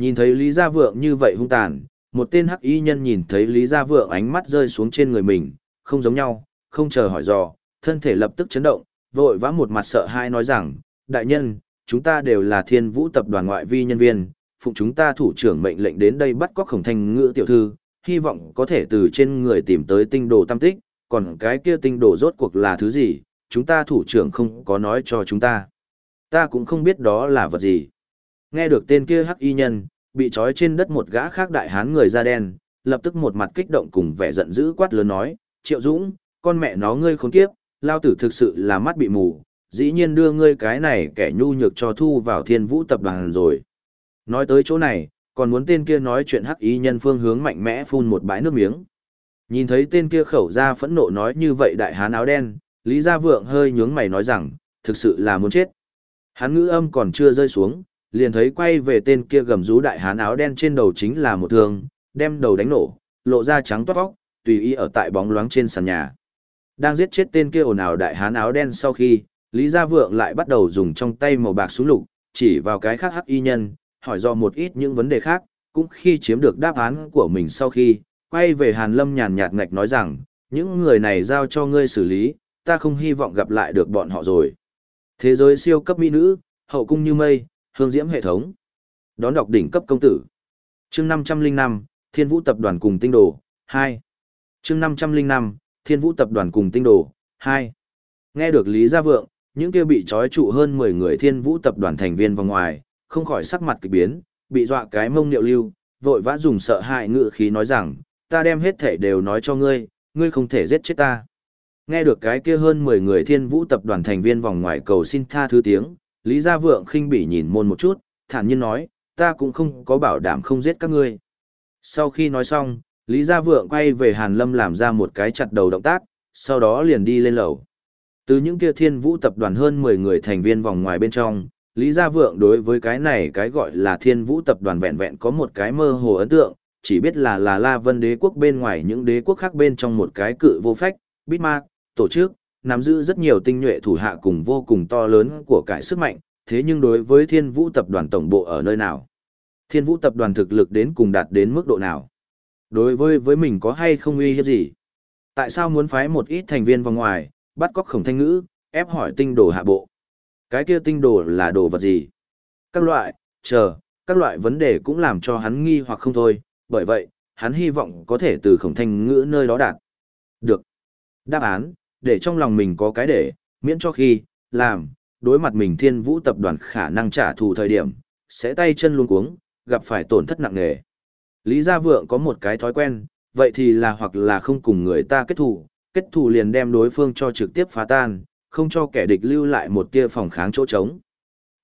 Nhìn thấy Lý Gia Vượng như vậy hung tàn, một tên hắc y nhân nhìn thấy Lý Gia Vượng ánh mắt rơi xuống trên người mình, không giống nhau, không chờ hỏi dò, thân thể lập tức chấn động, vội vã một mặt sợ hãi nói rằng, đại nhân, chúng ta đều là thiên vũ tập đoàn ngoại vi nhân viên, phụng chúng ta thủ trưởng mệnh lệnh đến đây bắt cóc khổng thanh ngữ tiểu thư, hy vọng có thể từ trên người tìm tới tinh đồ tam tích, còn cái kia tinh đồ rốt cuộc là thứ gì, chúng ta thủ trưởng không có nói cho chúng ta. Ta cũng không biết đó là vật gì. Nghe được tên kia hắc y nhân, bị trói trên đất một gã khác đại hán người da đen, lập tức một mặt kích động cùng vẻ giận dữ quát lớn nói, Triệu Dũng, con mẹ nó ngươi khốn kiếp, lao tử thực sự là mắt bị mù, dĩ nhiên đưa ngươi cái này kẻ nhu nhược cho thu vào thiên vũ tập đoàn rồi. Nói tới chỗ này, còn muốn tên kia nói chuyện hắc y nhân phương hướng mạnh mẽ phun một bãi nước miếng. Nhìn thấy tên kia khẩu ra phẫn nộ nói như vậy đại hán áo đen, Lý Gia Vượng hơi nhướng mày nói rằng, thực sự là muốn chết. Hắn ngữ âm còn chưa rơi xuống, liền thấy quay về tên kia gầm rú đại hán áo đen trên đầu chính là một thương, đem đầu đánh nổ, lộ ra trắng toát vóc, tùy ý ở tại bóng loáng trên sàn nhà. Đang giết chết tên kia ồn ào đại hán áo đen sau khi, Lý Gia Vượng lại bắt đầu dùng trong tay màu bạc súng lục, chỉ vào cái khác hắc y nhân, hỏi do một ít những vấn đề khác, cũng khi chiếm được đáp án của mình sau khi, quay về Hàn Lâm nhàn nhạt ngạch nói rằng, những người này giao cho ngươi xử lý, ta không hy vọng gặp lại được bọn họ rồi. Thế giới siêu cấp mỹ nữ, hậu cung như mây, hương diễm hệ thống. Đón đọc đỉnh cấp công tử. Chương 505, Thiên Vũ tập đoàn cùng tinh đồ, hai Chương 505, Thiên Vũ tập đoàn cùng tinh đồ, hai Nghe được Lý Gia Vượng, những kia bị trói trụ hơn 10 người Thiên Vũ tập đoàn thành viên vòng ngoài, không khỏi sắc mặt kỳ biến, bị dọa cái mông niệu lưu, vội vã dùng sợ hãi ngựa khí nói rằng, ta đem hết thể đều nói cho ngươi, ngươi không thể giết chết ta. Nghe được cái kia hơn 10 người thiên vũ tập đoàn thành viên vòng ngoài cầu xin tha thứ tiếng, Lý Gia Vượng khinh bỉ nhìn môn một chút, thản nhiên nói, ta cũng không có bảo đảm không giết các ngươi. Sau khi nói xong, Lý Gia Vượng quay về Hàn Lâm làm ra một cái chặt đầu động tác, sau đó liền đi lên lầu. Từ những kia thiên vũ tập đoàn hơn 10 người thành viên vòng ngoài bên trong, Lý Gia Vượng đối với cái này cái gọi là thiên vũ tập đoàn vẹn vẹn có một cái mơ hồ ấn tượng, chỉ biết là là La Vân đế quốc bên ngoài những đế quốc khác bên trong một cái cự vô phách, Bismarck, tổ chức, nắm giữ rất nhiều tinh nhuệ thủ hạ cùng vô cùng to lớn của cải sức mạnh, thế nhưng đối với thiên vũ tập đoàn tổng bộ ở nơi nào? Thiên vũ tập đoàn thực lực đến cùng đạt đến mức độ nào? Đối với với mình có hay không uy hiếp gì? Tại sao muốn phái một ít thành viên vào ngoài, bắt cóc khổng thanh ngữ, ép hỏi tinh đồ hạ bộ? Cái kia tinh đồ là đồ vật gì? Các loại, chờ, các loại vấn đề cũng làm cho hắn nghi hoặc không thôi, bởi vậy, hắn hy vọng có thể từ khổng thanh ngữ nơi đó đạt. Được. Đáp án, để trong lòng mình có cái để, miễn cho khi, làm, đối mặt mình thiên vũ tập đoàn khả năng trả thù thời điểm, sẽ tay chân luôn cuống, gặp phải tổn thất nặng nề. Lý Gia Vượng có một cái thói quen, vậy thì là hoặc là không cùng người ta kết thù, kết thù liền đem đối phương cho trực tiếp phá tan, không cho kẻ địch lưu lại một tia phòng kháng chỗ trống.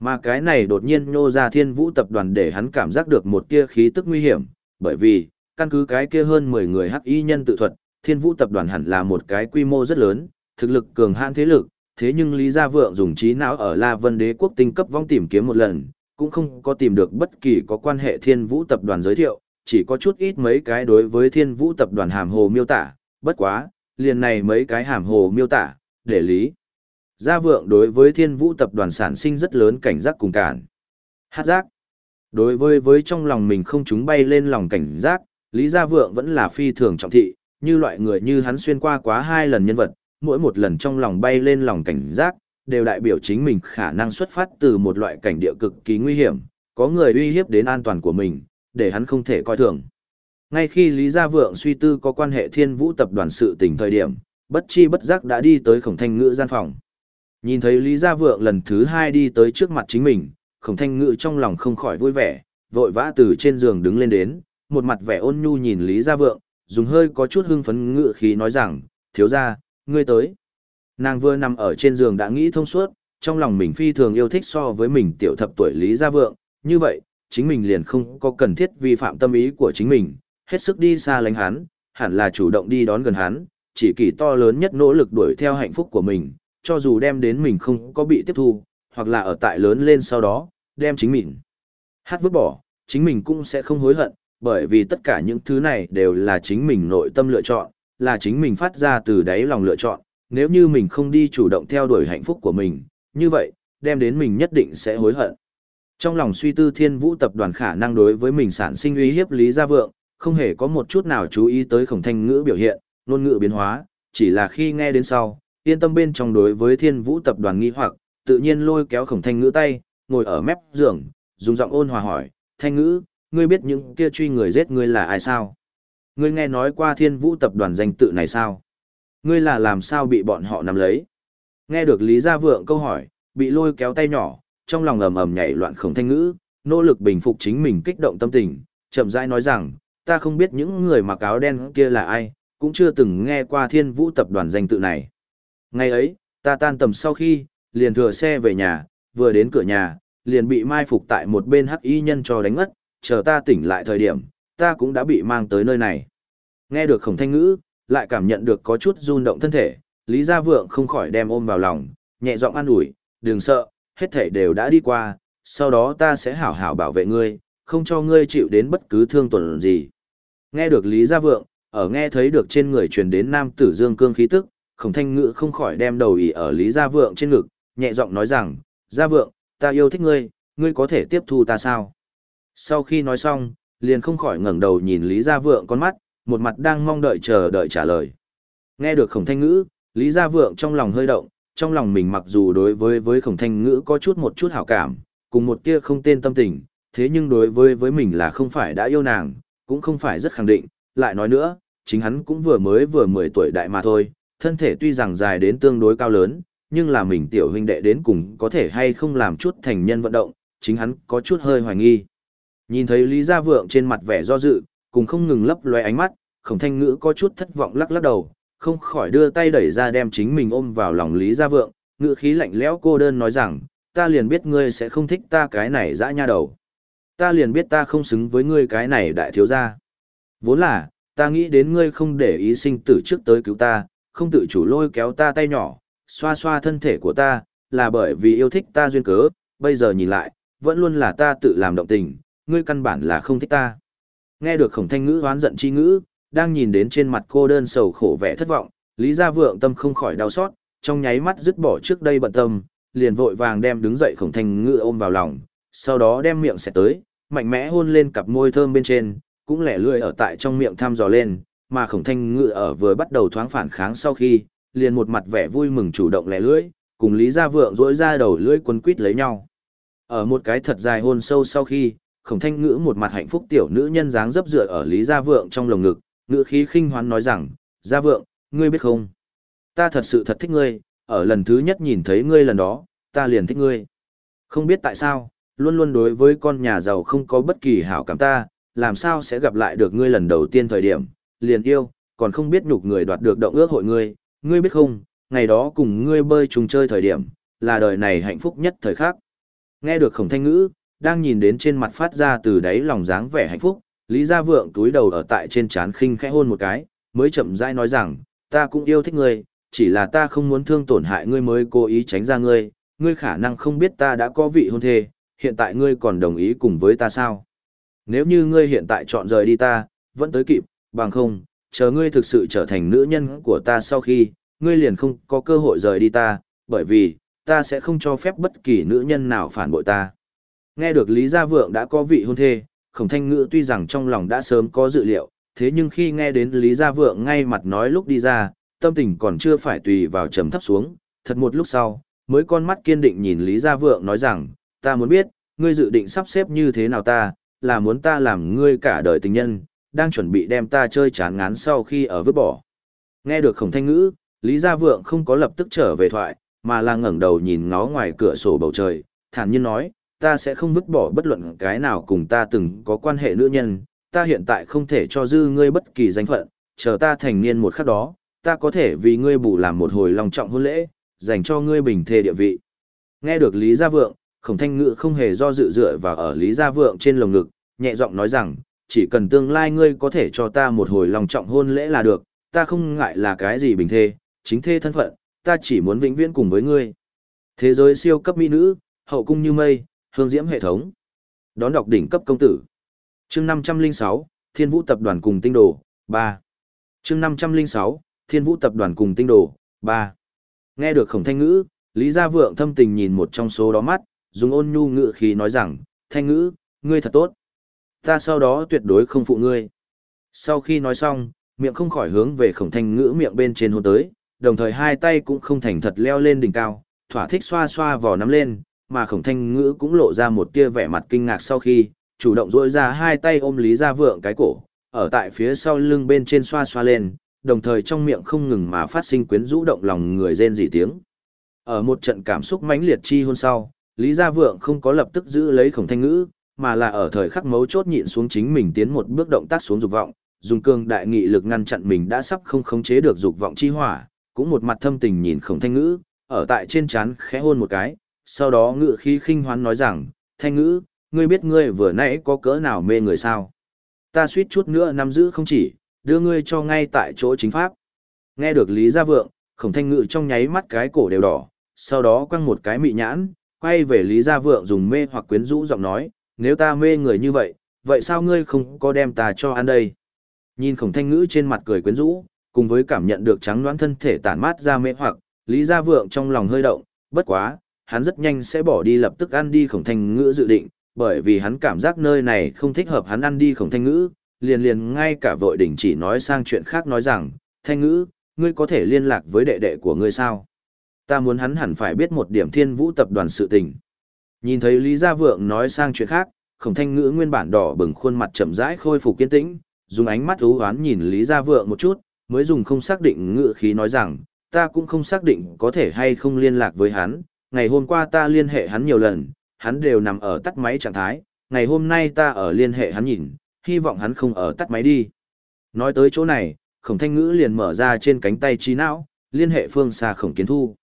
Mà cái này đột nhiên nhô ra thiên vũ tập đoàn để hắn cảm giác được một tia khí tức nguy hiểm, bởi vì, căn cứ cái kia hơn 10 người hắc y nhân tự thuật, thiên vũ tập đoàn hẳn là một cái quy mô rất lớn, thực lực cường hãn thế lực, thế nhưng Lý Gia Vượng dùng trí não ở La Vân Đế quốc tinh cấp vong tìm kiếm một lần, cũng không có tìm được bất kỳ có quan hệ thiên vũ tập đoàn giới thiệu, chỉ có chút ít mấy cái đối với thiên vũ tập đoàn hàm hồ miêu tả, bất quá, liền này mấy cái hàm hồ miêu tả, để Lý. Gia Vượng đối với thiên vũ tập đoàn sản sinh rất lớn cảnh giác cùng cản. Hát giác. Đối với với trong lòng mình không chúng bay lên lòng cảnh giác, Lý Gia Vượng vẫn là phi thường trọng thị, như loại người như hắn xuyên qua quá hai lần nhân vật, mỗi một lần trong lòng bay lên lòng cảnh giác, đều đại biểu chính mình khả năng xuất phát từ một loại cảnh địa cực kỳ nguy hiểm, có người uy hiếp đến an toàn của mình, để hắn không thể coi thường. Ngay khi Lý Gia Vượng suy tư có quan hệ thiên vũ tập đoàn sự tình thời điểm, bất chi bất giác đã đi tới khổng thanh ngữ gian phòng. Nhìn thấy Lý Gia Vượng lần thứ hai đi tới trước mặt chính mình, khổng thanh ngữ trong lòng không khỏi vui vẻ, vội vã từ trên giường đứng lên đến, một mặt vẻ ôn nhu nhìn Lý Gia Vượng, dùng hơi có chút hưng phấn ngự khí nói rằng, thiếu gia, ngươi tới. Nàng vừa nằm ở trên giường đã nghĩ thông suốt, trong lòng mình phi thường yêu thích so với mình tiểu thập tuổi Lý Gia Vượng, như vậy, chính mình liền không có cần thiết vi phạm tâm ý của chính mình, hết sức đi xa lánh hắn, hẳn là chủ động đi đón gần hắn, chỉ kỳ to lớn nhất nỗ lực đuổi theo hạnh phúc của mình, cho dù đem đến mình không có bị tiếp thu, hoặc là ở tại lớn lên sau đó, đem chính mình hát vứt bỏ, chính mình cũng sẽ không hối hận, bởi vì tất cả những thứ này đều là chính mình nội tâm lựa chọn, là chính mình phát ra từ đáy lòng lựa chọn, nếu như mình không đi chủ động theo đuổi hạnh phúc của mình, như vậy, đem đến mình nhất định sẽ hối hận. Trong lòng suy tư thiên vũ tập đoàn khả năng đối với mình sản sinh uy hiếp Lý Gia Vượng, không hề có một chút nào chú ý tới khổng thanh ngữ biểu hiện, ngôn ngữ biến hóa, chỉ là khi nghe đến sau, yên tâm bên trong đối với thiên vũ tập đoàn nghi hoặc, tự nhiên lôi kéo khổng thanh ngữ tay, ngồi ở mép giường, dùng giọng ôn hòa hỏi, thanh ngữ, ngươi biết những kia truy người giết ngươi là ai sao? Ngươi nghe nói qua thiên vũ tập đoàn danh tự này sao? Ngươi là làm sao bị bọn họ nắm lấy? Nghe được Lý Gia Vượng câu hỏi, bị lôi kéo tay nhỏ, trong lòng ầm ầm nhảy loạn khổng thanh ngữ, nỗ lực bình phục chính mình kích động tâm tình, chậm rãi nói rằng, ta không biết những người mặc áo đen kia là ai, cũng chưa từng nghe qua thiên vũ tập đoàn danh tự này. Ngày ấy, ta tan tầm sau khi, liền thừa xe về nhà, vừa đến cửa nhà, liền bị mai phục tại một bên hắc y nhân cho đánh ngất, chờ ta tỉnh lại thời điểm, ta cũng đã bị mang tới nơi này. Nghe được khổng thanh ngữ, lại cảm nhận được có chút run động thân thể, Lý Gia Vượng không khỏi đem ôm vào lòng, nhẹ giọng an ủi, đừng sợ, hết thể đều đã đi qua, sau đó ta sẽ hảo hảo bảo vệ ngươi, không cho ngươi chịu đến bất cứ thương tổn gì. Nghe được Lý Gia Vượng, ở nghe thấy được trên người truyền đến nam tử dương cương khí tức, khổng thanh ngữ không khỏi đem đầu ý ở Lý Gia Vượng trên ngực, nhẹ giọng nói rằng, Gia Vượng, ta yêu thích ngươi, ngươi có thể tiếp thu ta sao? Sau khi nói xong, liền không khỏi ngẩng đầu nhìn Lý Gia Vượng con mắt, một mặt đang mong đợi chờ đợi trả lời. Nghe được khổng thanh ngữ, Lý Gia Vượng trong lòng hơi động, trong lòng mình mặc dù đối với với khổng thanh ngữ có chút một chút hảo cảm, cùng một tia không tên tâm tình, thế nhưng đối với với mình là không phải đã yêu nàng, cũng không phải rất khẳng định, lại nói nữa, chính hắn cũng vừa mới vừa 10 tuổi đại mà thôi, thân thể tuy rằng dài đến tương đối cao lớn, nhưng là mình tiểu huynh đệ đến cùng có thể hay không làm chút thành nhân vận động, chính hắn có chút hơi hoài nghi. Nhìn thấy Lý Gia Vượng trên mặt vẻ do dự, cùng không ngừng lấp loe ánh mắt, khổng thanh ngữ có chút thất vọng lắc lắc đầu, không khỏi đưa tay đẩy ra đem chính mình ôm vào lòng Lý Gia Vượng, ngữ khí lạnh lẽo cô đơn nói rằng, ta liền biết ngươi sẽ không thích ta cái này dã nha đầu. Ta liền biết ta không xứng với ngươi cái này đại thiếu gia. Vốn là, ta nghĩ đến ngươi không để ý sinh tử trước tới cứu ta, không tự chủ lôi kéo ta tay nhỏ, xoa xoa thân thể của ta, là bởi vì yêu thích ta duyên cớ, bây giờ nhìn lại, vẫn luôn là ta tự làm động tình, ngươi căn bản là không thích ta. Nghe được khổng thanh ngữ hoán giận chi ngữ, đang nhìn đến trên mặt cô đơn sầu khổ vẻ thất vọng, Lý Gia Vượng tâm không khỏi đau xót, trong nháy mắt dứt bỏ trước đây bận tâm, liền vội vàng đem đứng dậy khổng thanh ngữ ôm vào lòng, sau đó đem miệng xẹt tới, mạnh mẽ hôn lên cặp môi thơm bên trên, cũng lẻ lươi ở tại trong miệng thăm dò lên, mà khổng thanh ngữ ở vừa bắt đầu thoáng phản kháng sau khi, liền một mặt vẻ vui mừng chủ động lẻ lưỡi, cùng Lý Gia Vượng rỗi ra đầu lưỡi quấn quít lấy nhau. Ở một cái thật dài hôn sâu sau khi, khổng thanh ngữ một mặt hạnh phúc tiểu nữ nhân dáng dấp dựa ở Lý Gia Vượng trong lồng ngực, ngữ khí khinh hoán nói rằng, Gia Vượng, ngươi biết không? Ta thật sự thật thích ngươi, ở lần thứ nhất nhìn thấy ngươi lần đó, ta liền thích ngươi. Không biết tại sao, luôn luôn đối với con nhà giàu không có bất kỳ hảo cảm ta, làm sao sẽ gặp lại được ngươi lần đầu tiên thời điểm, liền yêu, còn không biết nhục người đoạt được động ước hội ngươi, ngươi biết không, ngày đó cùng ngươi bơi chung chơi thời điểm, là đời này hạnh phúc nhất thời khắc. Nghe được khổng thanh ngữ, đang nhìn đến trên mặt phát ra từ đáy lòng dáng vẻ hạnh phúc, Lý Gia Vượng túi đầu ở tại trên trán khinh khẽ hôn một cái, mới chậm rãi nói rằng, ta cũng yêu thích ngươi, chỉ là ta không muốn thương tổn hại ngươi mới cố ý tránh ra ngươi, ngươi khả năng không biết ta đã có vị hôn thê, hiện tại ngươi còn đồng ý cùng với ta sao? Nếu như ngươi hiện tại chọn rời đi ta, vẫn tới kịp, bằng không, chờ ngươi thực sự trở thành nữ nhân của ta sau khi, ngươi liền không có cơ hội rời đi ta, bởi vì, ta sẽ không cho phép bất kỳ nữ nhân nào phản bội ta. Nghe được Lý Gia Vượng đã có vị hôn thê, khổng thanh ngữ tuy rằng trong lòng đã sớm có dự liệu, thế nhưng khi nghe đến Lý Gia Vượng ngay mặt nói lúc đi ra, tâm tình còn chưa phải tùy vào trầm thấp xuống, thật một lúc sau, mới con mắt kiên định nhìn Lý Gia Vượng nói rằng, ta muốn biết, ngươi dự định sắp xếp như thế nào ta, là muốn ta làm ngươi cả đời tình nhân, đang chuẩn bị đem ta chơi chán ngán sau khi ở vứt bỏ. Nghe được khổng thanh ngữ, Lý Gia Vượng không có lập tức trở về thoại, mà là ngẩng đầu nhìn ngó ngoài cửa sổ bầu trời, thản nhiên nói, ta sẽ không vứt bỏ bất luận cái nào cùng ta từng có quan hệ nữ nhân, ta hiện tại không thể cho dư ngươi bất kỳ danh phận, chờ ta thành niên một khắc đó, ta có thể vì ngươi bù làm một hồi lòng trọng hôn lễ, dành cho ngươi bình thê địa vị. Nghe được Lý Gia Vượng, khổng thanh Ngự không hề do dự dựa vào ở Lý Gia Vượng trên lồng ngực, nhẹ giọng nói rằng, chỉ cần tương lai ngươi có thể cho ta một hồi lòng trọng hôn lễ là được, ta không ngại là cái gì bình thê, chính thê thân phận, ta chỉ muốn vĩnh viễn cùng với ngươi. Thế giới siêu cấp mỹ nữ, hậu cung như mây, hương diễm hệ thống. Đón đọc đỉnh cấp công tử. Chương 506, Thiên Vũ tập đoàn cùng tinh đồ, 3. Chương 506, Thiên Vũ tập đoàn cùng tinh đồ, 3. Nghe được khổng thanh ngữ, Lý Gia Vượng thâm tình nhìn một trong số đó mắt, dùng ôn nhu ngữ khí nói rằng, thanh ngữ, ngươi thật tốt. Ta sau đó tuyệt đối không phụ ngươi. Sau khi nói xong, miệng không khỏi hướng về khổng thanh ngữ miệng bên trên hôn tới, đồng thời hai tay cũng không thành thật leo lên đỉnh cao, thỏa thích xoa xoa vò nắm lên, mà khổng thanh ngữ cũng lộ ra một tia vẻ mặt kinh ngạc sau khi, chủ động dỗi ra hai tay ôm Lý Gia Vượng cái cổ, ở tại phía sau lưng bên trên xoa xoa lên, đồng thời trong miệng không ngừng mà phát sinh quyến rũ động lòng người rên rỉ tiếng. Ở một trận cảm xúc mãnh liệt chi hôn sau, Lý Gia Vượng không có lập tức giữ lấy khổng thanh ngữ, mà là ở thời khắc mấu chốt nhịn xuống chính mình tiến một bước động tác xuống dục vọng, dùng cương đại nghị lực ngăn chặn mình đã sắp không khống chế được dục vọng chi hỏa, cũng một mặt thâm tình nhìn khổng thanh ngữ, ở tại trên chán khẽ hôn một cái, sau đó ngự khí khinh hoán nói rằng, thanh ngữ, ngươi biết ngươi vừa nãy có cỡ nào mê người sao? Ta suýt chút nữa nắm giữ không chỉ, đưa ngươi cho ngay tại chỗ chính pháp. Nghe được Lý Gia Vượng, khổng thanh ngữ trong nháy mắt cái cổ đều đỏ, sau đó quăng một cái mị nhãn, quay về Lý Gia Vượng dùng mê hoặc quyến rũ giọng nói, nếu ta mê người như vậy, vậy sao ngươi không có đem ta cho ăn đây? Nhìn khổng thanh ngữ trên mặt cười quyến rũ, cùng với cảm nhận được trắng đoán thân thể tản mát ra mê hoặc, Lý Gia Vượng trong lòng hơi động, bất quá, hắn rất nhanh sẽ bỏ đi lập tức ăn đi khổng thanh ngữ dự định, bởi vì hắn cảm giác nơi này không thích hợp hắn ăn đi khổng thanh ngữ, liền liền ngay cả vội đỉnh chỉ nói sang chuyện khác nói rằng, thanh ngữ, ngươi có thể liên lạc với đệ đệ của ngươi sao? Ta muốn hắn hẳn phải biết một điểm thiên vũ tập đoàn sự tình. Nhìn thấy Lý Gia Vượng nói sang chuyện khác, khổng thanh ngữ nguyên bản đỏ bừng khuôn mặt chậm rãi khôi phục kiên tĩnh, dùng ánh mắt ú hoán nhìn Lý Gia Vượng một chút, mới dùng không xác định ngữ khí nói rằng, ta cũng không xác định có thể hay không liên lạc với hắn, ngày hôm qua ta liên hệ hắn nhiều lần, hắn đều nằm ở tắt máy trạng thái, ngày hôm nay ta ở liên hệ hắn nhìn, hy vọng hắn không ở tắt máy đi. Nói tới chỗ này, khổng thanh ngữ liền mở ra trên cánh tay trí não, liên hệ phương xa khổng kiến thu.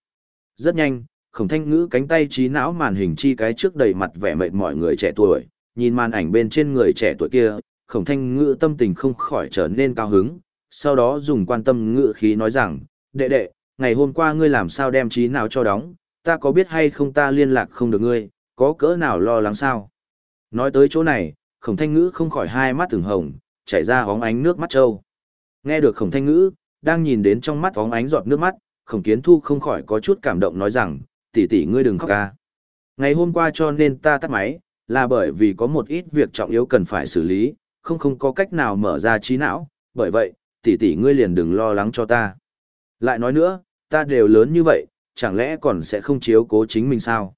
Rất nhanh, khổng thanh ngữ cánh tay trí não màn hình chi cái trước đầy mặt vẻ mệt mọi người trẻ tuổi, nhìn màn ảnh bên trên người trẻ tuổi kia, khổng thanh ngữ tâm tình không khỏi trở nên cao hứng, sau đó dùng quan tâm ngữ khí nói rằng, đệ đệ, ngày hôm qua ngươi làm sao đem trí não cho đóng, ta có biết hay không ta liên lạc không được ngươi, có cỡ nào lo lắng sao? Nói tới chỗ này, khổng thanh ngữ không khỏi hai mắt từng hồng, chảy ra hóng ánh nước mắt trâu. Nghe được khổng thanh ngữ, đang nhìn đến trong mắt hóng ánh giọt nước mắt, khổng kiến thu không khỏi có chút cảm động nói rằng, tỷ tỷ ngươi đừng khóc ca. Ngày hôm qua cho nên ta tắt máy, là bởi vì có một ít việc trọng yếu cần phải xử lý, không không có cách nào mở ra trí não, bởi vậy, tỷ tỷ ngươi liền đừng lo lắng cho ta. Lại nói nữa, ta đều lớn như vậy, chẳng lẽ còn sẽ không chiếu cố chính mình sao?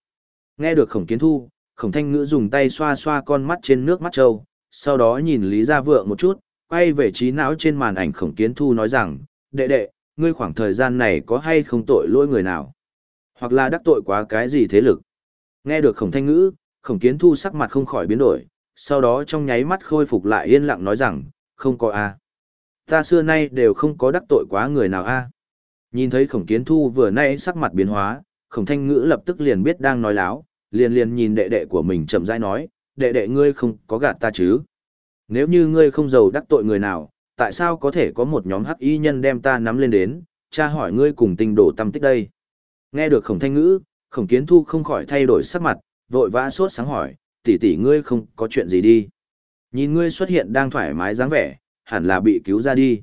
Nghe được khổng kiến thu, khổng thanh ngữ dùng tay xoa xoa con mắt trên nước mắt trâu, sau đó nhìn Lý Gia Vượng một chút, quay về trí não trên màn ảnh khổng kiến thu nói rằng, đệ đệ, ngươi khoảng thời gian này có hay không tội lỗi người nào? Hoặc là đắc tội quá cái gì thế lực? Nghe được khổng thanh ngữ, khổng kiến thu sắc mặt không khỏi biến đổi, sau đó trong nháy mắt khôi phục lại yên lặng nói rằng, không có a Ta xưa nay đều không có đắc tội quá người nào a Nhìn thấy khổng kiến thu vừa nay sắc mặt biến hóa, khổng thanh ngữ lập tức liền biết đang nói láo, liền liền nhìn đệ đệ của mình chậm rãi nói, đệ đệ ngươi không có gạt ta chứ. Nếu như ngươi không giàu đắc tội người nào, tại sao có thể có một nhóm hắc y nhân đem ta nắm lên đến, cha hỏi ngươi cùng tinh đổ tâm tích đây. Nghe được khổng thanh ngữ, khổng kiến thu không khỏi thay đổi sắc mặt, vội vã sốt sáng hỏi, tỷ tỷ ngươi không có chuyện gì đi. Nhìn ngươi xuất hiện đang thoải mái dáng vẻ, hẳn là bị cứu ra đi.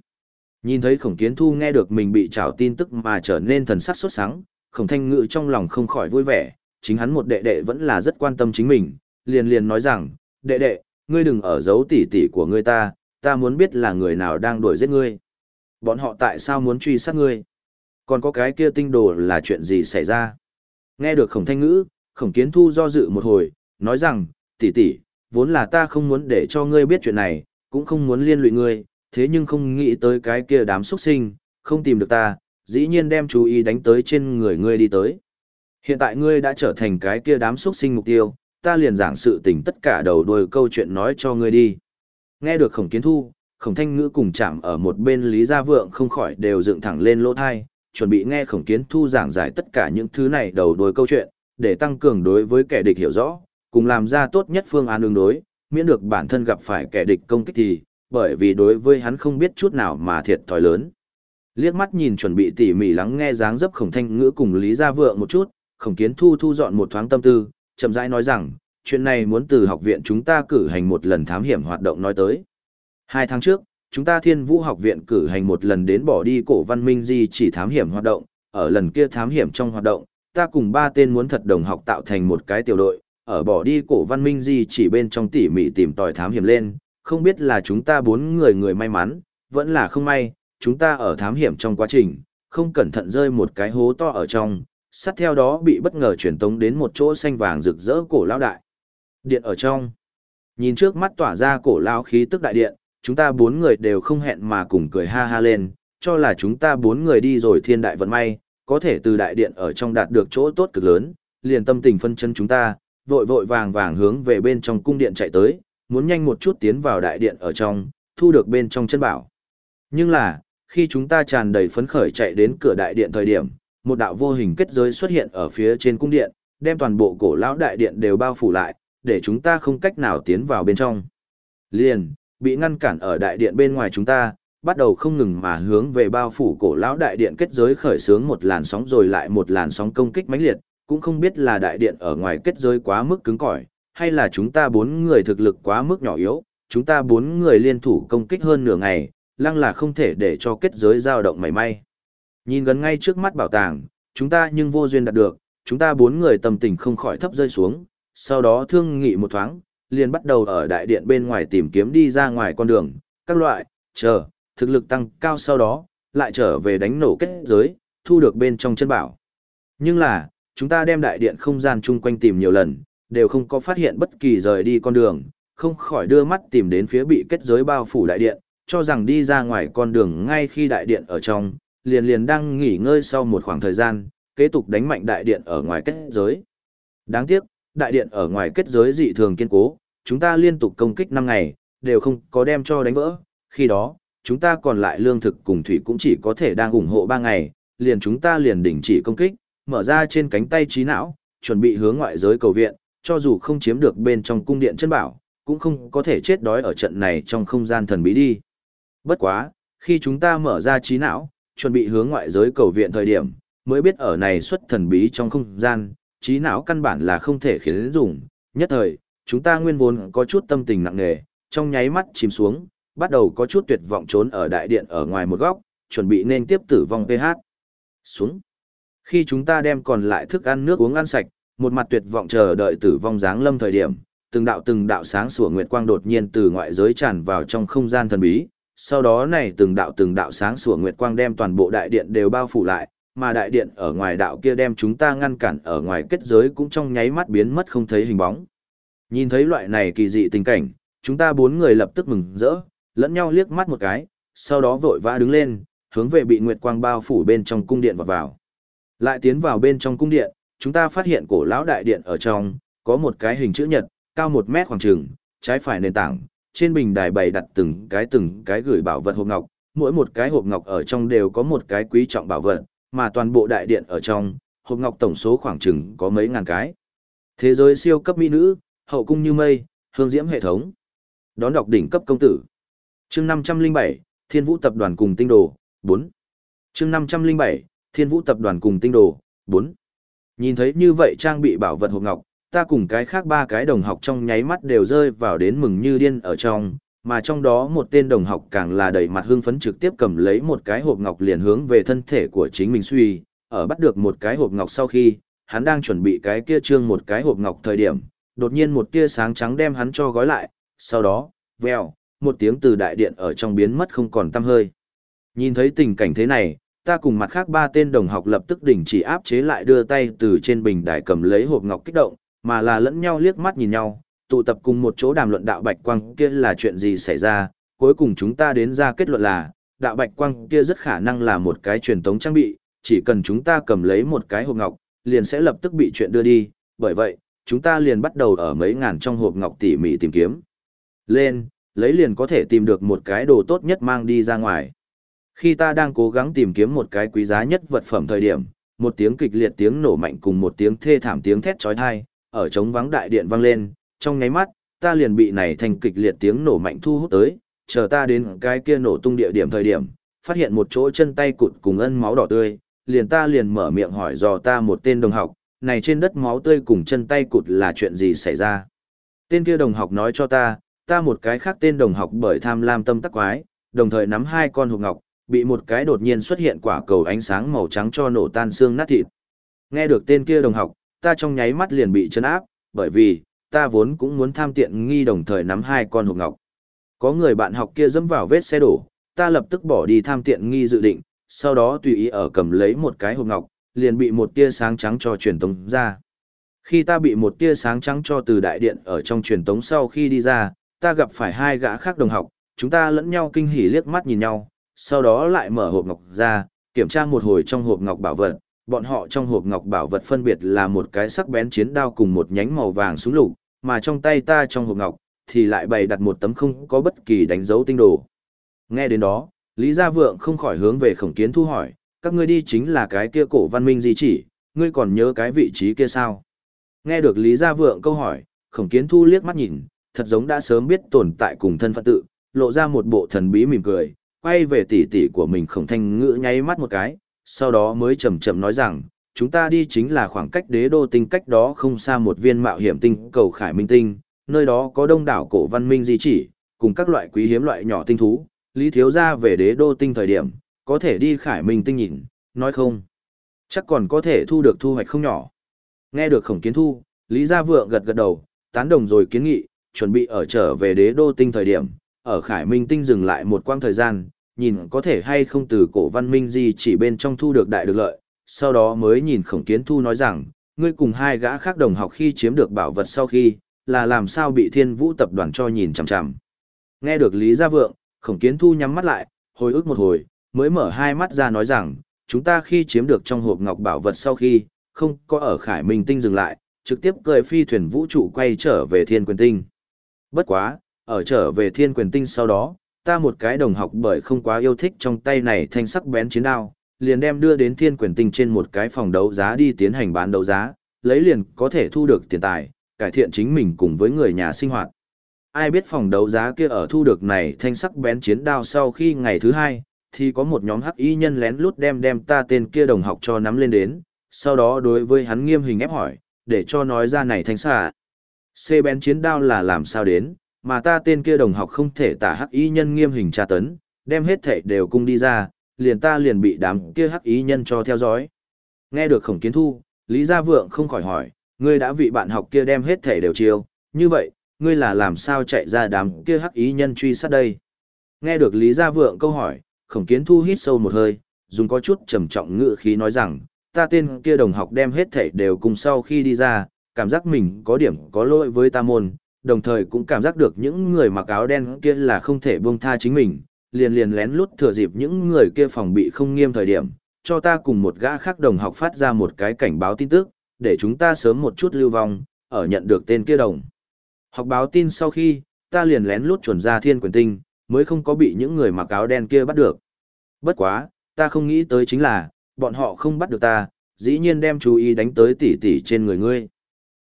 Nhìn thấy khổng kiến thu nghe được mình bị trào tin tức mà trở nên thần sắc sốt sáng, khổng thanh ngự trong lòng không khỏi vui vẻ, chính hắn một đệ đệ vẫn là rất quan tâm chính mình, liền liền nói rằng, đệ đệ, ngươi đừng ở giấu tỉ tỉ của ngươi ta, ta muốn biết là người nào đang đuổi giết ngươi. Bọn họ tại sao muốn truy sát ngươi? Còn có cái kia tinh đồ là chuyện gì xảy ra? Nghe được khổng thanh ngữ, khổng kiến thu do dự một hồi, nói rằng, tỷ tỷ, vốn là ta không muốn để cho ngươi biết chuyện này, cũng không muốn liên lụy ngươi, thế nhưng không nghĩ tới cái kia đám xuất sinh, không tìm được ta, dĩ nhiên đem chú ý đánh tới trên người ngươi đi tới. Hiện tại ngươi đã trở thành cái kia đám xuất sinh mục tiêu, ta liền giảng sự tình tất cả đầu đuôi câu chuyện nói cho ngươi đi. Nghe được khổng kiến thu, khổng thanh ngữ cùng chạm ở một bên lý gia vượng không khỏi đều dựng thẳng lên lỗ thai, chuẩn bị nghe khổng kiến thu giảng giải tất cả những thứ này đầu đuôi câu chuyện, để tăng cường đối với kẻ địch hiểu rõ, cùng làm ra tốt nhất phương án ứng đối, miễn được bản thân gặp phải kẻ địch công kích thì, bởi vì đối với hắn không biết chút nào mà thiệt thòi lớn. Liếc mắt nhìn chuẩn bị tỉ mỉ lắng nghe dáng dấp khổng thanh ngữ cùng Lý Gia Vượng một chút, khổng kiến thu thu dọn một thoáng tâm tư, chậm rãi nói rằng, chuyện này muốn từ học viện chúng ta cử hành một lần thám hiểm hoạt động nói tới. Hai tháng trước, chúng ta thiên vũ học viện cử hành một lần đến bỏ đi cổ văn minh di chỉ thám hiểm hoạt động, ở lần kia thám hiểm trong hoạt động, ta cùng ba tên muốn thật đồng học tạo thành một cái tiểu đội, ở bỏ đi cổ văn minh di chỉ bên trong tỉ mỉ tìm tòi thám hiểm lên, không biết là chúng ta bốn người người may mắn, vẫn là không may, chúng ta ở thám hiểm trong quá trình, không cẩn thận rơi một cái hố to ở trong, sát theo đó bị bất ngờ chuyển tống đến một chỗ xanh vàng rực rỡ cổ lão đại. Điện ở trong. Nhìn trước mắt tỏa ra cổ lão khí tức đại điện, chúng ta bốn người đều không hẹn mà cùng cười ha ha lên, cho là chúng ta bốn người đi rồi thiên đại vận may, có thể từ đại điện ở trong đạt được chỗ tốt cực lớn, liền tâm tình phân chân chúng ta, vội vội vàng vàng hướng về bên trong cung điện chạy tới, muốn nhanh một chút tiến vào đại điện ở trong, thu được bên trong chân bảo. Nhưng là, khi chúng ta tràn đầy phấn khởi chạy đến cửa đại điện thời điểm, một đạo vô hình kết giới xuất hiện ở phía trên cung điện, đem toàn bộ cổ lão đại điện đều bao phủ lại, để chúng ta không cách nào tiến vào bên trong. Liền, bị ngăn cản ở đại điện bên ngoài chúng ta, bắt đầu không ngừng mà hướng về bao phủ cổ lão đại điện kết giới khởi xướng một làn sóng rồi lại một làn sóng công kích mãnh liệt, cũng không biết là đại điện ở ngoài kết giới quá mức cứng cỏi, hay là chúng ta bốn người thực lực quá mức nhỏ yếu, chúng ta bốn người liên thủ công kích hơn nửa ngày, lăng là không thể để cho kết giới dao động mảy may. Nhìn gần ngay trước mắt bảo tàng, chúng ta nhưng vô duyên đạt được, chúng ta bốn người tâm tình không khỏi thấp rơi xuống, sau đó thương nghị một thoáng, liền bắt đầu ở đại điện bên ngoài tìm kiếm đi ra ngoài con đường, các loại, chờ, thực lực tăng cao sau đó, lại trở về đánh nổ kết giới, thu được bên trong chân bảo. Nhưng là, chúng ta đem đại điện không gian chung quanh tìm nhiều lần, đều không có phát hiện bất kỳ rời đi con đường, không khỏi đưa mắt tìm đến phía bị kết giới bao phủ đại điện, cho rằng đi ra ngoài con đường ngay khi đại điện ở trong, liền liền đang nghỉ ngơi sau một khoảng thời gian, kế tục đánh mạnh đại điện ở ngoài kết giới. Đáng tiếc, đại điện ở ngoài kết giới dị thường kiên cố, chúng ta liên tục công kích 5 ngày, đều không có đem cho đánh vỡ, khi đó, chúng ta còn lại lương thực cùng thủy cũng chỉ có thể đang ủng hộ 3 ngày, liền chúng ta liền đình chỉ công kích, mở ra trên cánh tay trí não, chuẩn bị hướng ngoại giới cầu viện, cho dù không chiếm được bên trong cung điện chân bảo, cũng không có thể chết đói ở trận này trong không gian thần bí đi. Bất quá, khi chúng ta mở ra trí não, chuẩn bị hướng ngoại giới cầu viện thời điểm, mới biết ở này xuất thần bí trong không gian, trí não căn bản là không thể khiến dùng. Nhất thời, chúng ta nguyên vốn có chút tâm tình nặng nề, trong nháy mắt chìm xuống, bắt đầu có chút tuyệt vọng trốn ở đại điện ở ngoài một góc, chuẩn bị nên tiếp tử vong PH. Xuống. Khi chúng ta đem còn lại thức ăn nước uống ăn sạch, một mặt tuyệt vọng chờ đợi tử vong giáng lâm thời điểm, từng đạo từng đạo sáng sủa nguyệt quang đột nhiên từ ngoại giới tràn vào trong không gian thần bí, sau đó này từng đạo từng đạo sáng sủa nguyệt quang đem toàn bộ đại điện đều bao phủ lại, mà đại điện ở ngoài đạo kia đem chúng ta ngăn cản ở ngoài kết giới cũng trong nháy mắt biến mất không thấy hình bóng. Nhìn thấy loại này kỳ dị tình cảnh, chúng ta bốn người lập tức mừng rỡ, lẫn nhau liếc mắt một cái, sau đó vội vã đứng lên, hướng về bị nguyệt quang bao phủ bên trong cung điện vào vào. Lại tiến vào bên trong cung điện, chúng ta phát hiện cổ lão đại điện ở trong, có một cái hình chữ nhật, cao một mét khoảng trường, trái phải nền tảng, trên bình đài bày đặt từng cái từng cái gửi bảo vật hộp ngọc, mỗi một cái hộp ngọc ở trong đều có một cái quý trọng bảo vật, mà toàn bộ đại điện ở trong, hộp ngọc tổng số khoảng chừng có mấy ngàn cái. Thế giới siêu cấp mỹ nữ, hậu cung như mây, hương diễm hệ thống. Đón đọc đỉnh cấp công tử. Chương 507, Thiên Vũ tập đoàn cùng tinh đồ, 4. Chương 507, Thiên Vũ tập đoàn cùng tinh đồ, 4. Nhìn thấy như vậy trang bị bảo vật hộp ngọc, ta cùng cái khác ba cái đồng học trong nháy mắt đều rơi vào đến mừng như điên ở trong, mà trong đó một tên đồng học càng là đầy mặt hưng phấn trực tiếp cầm lấy một cái hộp ngọc liền hướng về thân thể của chính mình suy, ở bắt được một cái hộp ngọc sau khi, hắn đang chuẩn bị cái kia trương một cái hộp ngọc thời điểm, đột nhiên một tia sáng trắng đem hắn cho gói lại, sau đó, vèo, một tiếng từ đại điện ở trong biến mất không còn tăm hơi. Nhìn thấy tình cảnh thế này, ta cùng mặt khác ba tên đồng học lập tức đình chỉ áp chế lại đưa tay từ trên bình đài cầm lấy hộp ngọc kích động, mà là lẫn nhau liếc mắt nhìn nhau, tụ tập cùng một chỗ đàm luận đạo bạch quang kia là chuyện gì xảy ra, cuối cùng chúng ta đến ra kết luận là, đạo bạch quang kia rất khả năng là một cái truyền tống trang bị, chỉ cần chúng ta cầm lấy một cái hộp ngọc, liền sẽ lập tức bị chuyện đưa đi, bởi vậy, chúng ta liền bắt đầu ở mấy ngàn trong hộp ngọc tỉ mỉ tìm kiếm. Lên, lấy liền có thể tìm được một cái đồ tốt nhất mang đi ra ngoài. Khi ta đang cố gắng tìm kiếm một cái quý giá nhất vật phẩm thời điểm, một tiếng kịch liệt tiếng nổ mạnh cùng một tiếng thê thảm tiếng thét chói tai, ở trống vắng đại điện vang lên, trong nháy mắt, ta liền bị này thành kịch liệt tiếng nổ mạnh thu hút tới, chờ ta đến cái kia nổ tung địa điểm thời điểm, phát hiện một chỗ chân tay cụt cùng ân máu đỏ tươi, liền ta liền mở miệng hỏi dò ta một tên đồng học, này trên đất máu tươi cùng chân tay cụt là chuyện gì xảy ra. Tên kia đồng học nói cho ta, ta một cái khác tên đồng học bởi tham lam tâm tắc quái, đồng thời nắm hai con hộp ngọc, bị một cái đột nhiên xuất hiện quả cầu ánh sáng màu trắng cho nổ tan xương nát thịt. Nghe được tên kia đồng học, ta trong nháy mắt liền bị chấn áp, bởi vì, ta vốn cũng muốn tham tiện nghi đồng thời nắm hai con hộp ngọc. Có người bạn học kia dẫm vào vết xe đổ, ta lập tức bỏ đi tham tiện nghi dự định, sau đó tùy ý ở cầm lấy một cái hộp ngọc, liền bị một tia sáng trắng cho truyền tống ra. Khi ta bị một tia sáng trắng cho từ đại điện ở trong truyền tống sau khi đi ra, ta gặp phải hai gã khác đồng học, chúng ta lẫn nhau kinh hỉ liếc mắt nhìn nhau, sau đó lại mở hộp ngọc ra, kiểm tra một hồi trong hộp ngọc bảo vật, bọn họ trong hộp ngọc bảo vật phân biệt là một cái sắc bén chiến đao cùng một nhánh màu vàng súng lục, mà trong tay ta trong hộp ngọc thì lại bày đặt một tấm không có bất kỳ đánh dấu tinh đồ. Nghe đến đó, Lý Gia Vượng không khỏi hướng về khổng kiến thu hỏi, các ngươi đi chính là cái kia cổ văn minh di chỉ, ngươi còn nhớ cái vị trí kia sao? Nghe được Lý Gia Vượng câu hỏi, khổng kiến thu liếc mắt nhìn, thật giống đã sớm biết tồn tại cùng thân phận tự, lộ ra một bộ thần bí mỉm cười, quay về tỷ tỷ của mình khổng thanh ngữ nháy mắt một cái, sau đó mới chậm chậm nói rằng, chúng ta đi chính là khoảng cách đế đô tinh cách đó không xa một viên mạo hiểm tinh cầu khải minh tinh, nơi đó có đông đảo cổ văn minh di chỉ, cùng các loại quý hiếm loại nhỏ tinh thú, lý thiếu gia về đế đô tinh thời điểm, có thể đi khải minh tinh nhìn, nói không? Chắc còn có thể thu được thu hoạch không nhỏ. Nghe được khổng kiến thu, Lý Gia Vượng gật gật đầu, tán đồng rồi kiến nghị, chuẩn bị ở trở về đế đô tinh thời điểm, ở Khải Minh tinh dừng lại một quãng thời gian, nhìn có thể hay không từ cổ văn minh gì chỉ bên trong thu được đại được lợi, sau đó mới nhìn khổng kiến thu nói rằng, ngươi cùng hai gã khác đồng học khi chiếm được bảo vật sau khi, là làm sao bị thiên vũ tập đoàn cho nhìn chằm chằm. Nghe được Lý Gia Vượng, khổng kiến thu nhắm mắt lại, hồi ức một hồi, mới mở hai mắt ra nói rằng, chúng ta khi chiếm được trong hộp ngọc bảo vật sau khi, không có ở Khải Minh tinh dừng lại, trực tiếp cười phi thuyền vũ trụ quay trở về thiên quyền tinh. Bất quá, ở trở về thiên quyền tinh sau đó, ta một cái đồng học bởi không quá yêu thích trong tay này thanh sắc bén chiến đao, liền đem đưa đến thiên quyền tinh trên một cái phòng đấu giá đi tiến hành bán đấu giá, lấy liền có thể thu được tiền tài, cải thiện chính mình cùng với người nhà sinh hoạt. Ai biết phòng đấu giá kia ở thu được này thanh sắc bén chiến đao sau khi ngày thứ hai, thì có một nhóm hắc y nhân lén lút đem đem ta tên kia đồng học cho nắm lên đến, sau đó đối với hắn nghiêm hình ép hỏi, để cho nói ra này thanh xạ. C bén chiến đao là làm sao đến, mà ta tên kia đồng học không thể tả hắc y nhân nghiêm hình tra tấn, đem hết thảy đều cung đi ra, liền ta liền bị đám kia hắc y nhân cho theo dõi. Nghe được khổng kiến thu, Lý Gia Vượng không khỏi hỏi, ngươi đã vị bạn học kia đem hết thảy đều chiêu, như vậy, ngươi là làm sao chạy ra đám kia hắc y nhân truy sát đây? Nghe được Lý Gia Vượng câu hỏi, khổng kiến thu hít sâu một hơi, dùng có chút trầm trọng ngữ khí nói rằng, ta tên kia đồng học đem hết thảy đều cùng sau khi đi ra, cảm giác mình có điểm có lỗi với ta môn, đồng thời cũng cảm giác được những người mặc áo đen kia là không thể buông tha chính mình, liền liền lén lút thừa dịp những người kia phòng bị không nghiêm thời điểm, cho ta cùng một gã khác đồng học phát ra một cái cảnh báo tin tức, để chúng ta sớm một chút lưu vong, ở nhận được tên kia đồng. Học báo tin sau khi, ta liền lén lút chuẩn ra thiên quyền tinh, mới không có bị những người mặc áo đen kia bắt được. Bất quá, ta không nghĩ tới chính là, bọn họ không bắt được ta, dĩ nhiên đem chú ý đánh tới tỷ tỷ trên người ngươi.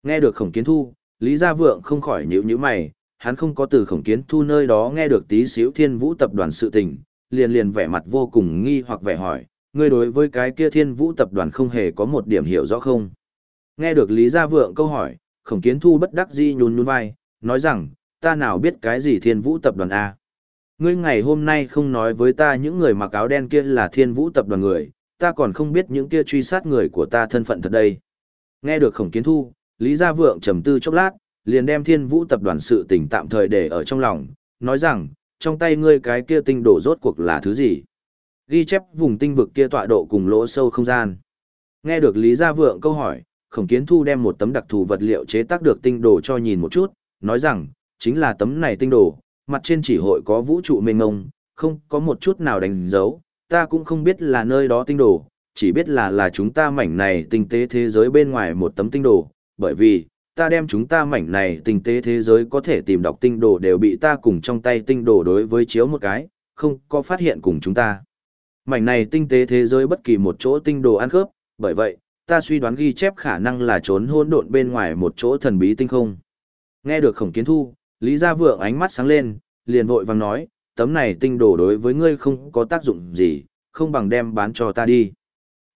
Nghe được khổng kiến thu, Lý Gia Vượng không khỏi nhíu nhíu mày, hắn không có từ khổng kiến thu nơi đó nghe được tí xíu thiên vũ tập đoàn sự tình, liền liền vẻ mặt vô cùng nghi hoặc vẻ hỏi, ngươi đối với cái kia thiên vũ tập đoàn không hề có một điểm hiểu rõ không? Nghe được Lý Gia Vượng câu hỏi, khổng kiến thu bất đắc dĩ nhún nhún vai, nói rằng, ta nào biết cái gì thiên vũ tập đoàn A. Ngươi ngày hôm nay không nói với ta những người mặc áo đen kia là thiên vũ tập đoàn người, ta còn không biết những kia truy sát người của ta thân phận thật đây. Nghe được khổng kiến thu, Lý Gia Vượng trầm tư chốc lát, liền đem thiên vũ tập đoàn sự tình tạm thời để ở trong lòng, nói rằng, trong tay ngươi cái kia tinh đổ rốt cuộc là thứ gì? Ghi chép vùng tinh vực kia tọa độ cùng lỗ sâu không gian. Nghe được Lý Gia Vượng câu hỏi, khổng kiến thu đem một tấm đặc thù vật liệu chế tác được tinh đồ cho nhìn một chút, nói rằng, chính là tấm này tinh đồ, mặt trên chỉ hội có vũ trụ mênh mông, không có một chút nào đánh dấu, ta cũng không biết là nơi đó tinh đồ, chỉ biết là là chúng ta mảnh này tinh tế thế giới bên ngoài một tấm tinh đồ, bởi vì, ta đem chúng ta mảnh này tinh tế thế giới có thể tìm đọc tinh đồ đều bị ta cùng trong tay tinh đồ đối với chiếu một cái, không có phát hiện cùng chúng ta. Mảnh này tinh tế thế giới bất kỳ một chỗ tinh đồ ăn khớp, bởi vậy, ta suy đoán ghi chép khả năng là trốn hỗn độn bên ngoài một chỗ thần bí tinh không. Nghe được khổng kiến thu, Lý Gia Vượng ánh mắt sáng lên, liền vội vàng nói, tấm này tinh đồ đối với ngươi không có tác dụng gì, không bằng đem bán cho ta đi.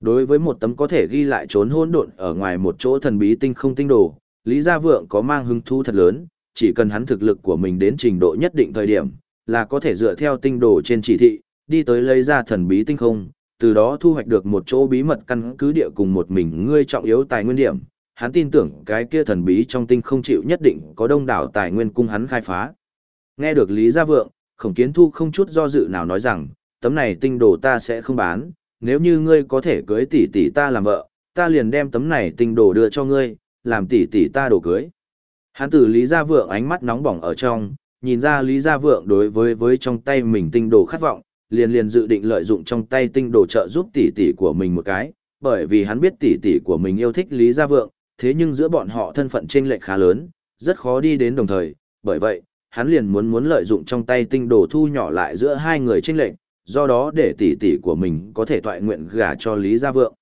Đối với một tấm có thể ghi lại trốn hỗn độn ở ngoài một chỗ thần bí tinh không tinh đồ, Lý Gia Vượng có mang hứng thú thật lớn, chỉ cần hắn thực lực của mình đến trình độ nhất định thời điểm, là có thể dựa theo tinh đồ trên chỉ thị, đi tới lấy ra thần bí tinh không, từ đó thu hoạch được một chỗ bí mật căn cứ địa cùng một mình ngươi trọng yếu tài nguyên điểm. Hắn tin tưởng cái kia thần bí trong tinh không chịu nhất định có đông đảo tài nguyên cung hắn khai phá. Nghe được Lý Gia Vượng, Khổng Kiến Thu không chút do dự nào nói rằng, tấm này tinh đồ ta sẽ không bán, nếu như ngươi có thể cưới tỷ tỷ ta làm vợ, ta liền đem tấm này tinh đồ đưa cho ngươi, làm tỷ tỷ ta đồ cưới. Hắn tử Lý Gia Vượng ánh mắt nóng bỏng ở trong, nhìn ra Lý Gia Vượng đối với với trong tay mình tinh đồ khát vọng, liền liền dự định lợi dụng trong tay tinh đồ trợ giúp tỷ tỷ của mình một cái, bởi vì hắn biết tỷ tỷ của mình yêu thích Lý Gia Vượng, thế nhưng giữa bọn họ thân phận chênh lệch khá lớn, rất khó đi đến đồng thời, bởi vậy, hắn liền muốn muốn lợi dụng trong tay tinh đồ thu nhỏ lại giữa hai người chênh lệch, do đó để tỷ tỷ của mình có thể toại nguyện gả cho Lý Gia Vượng.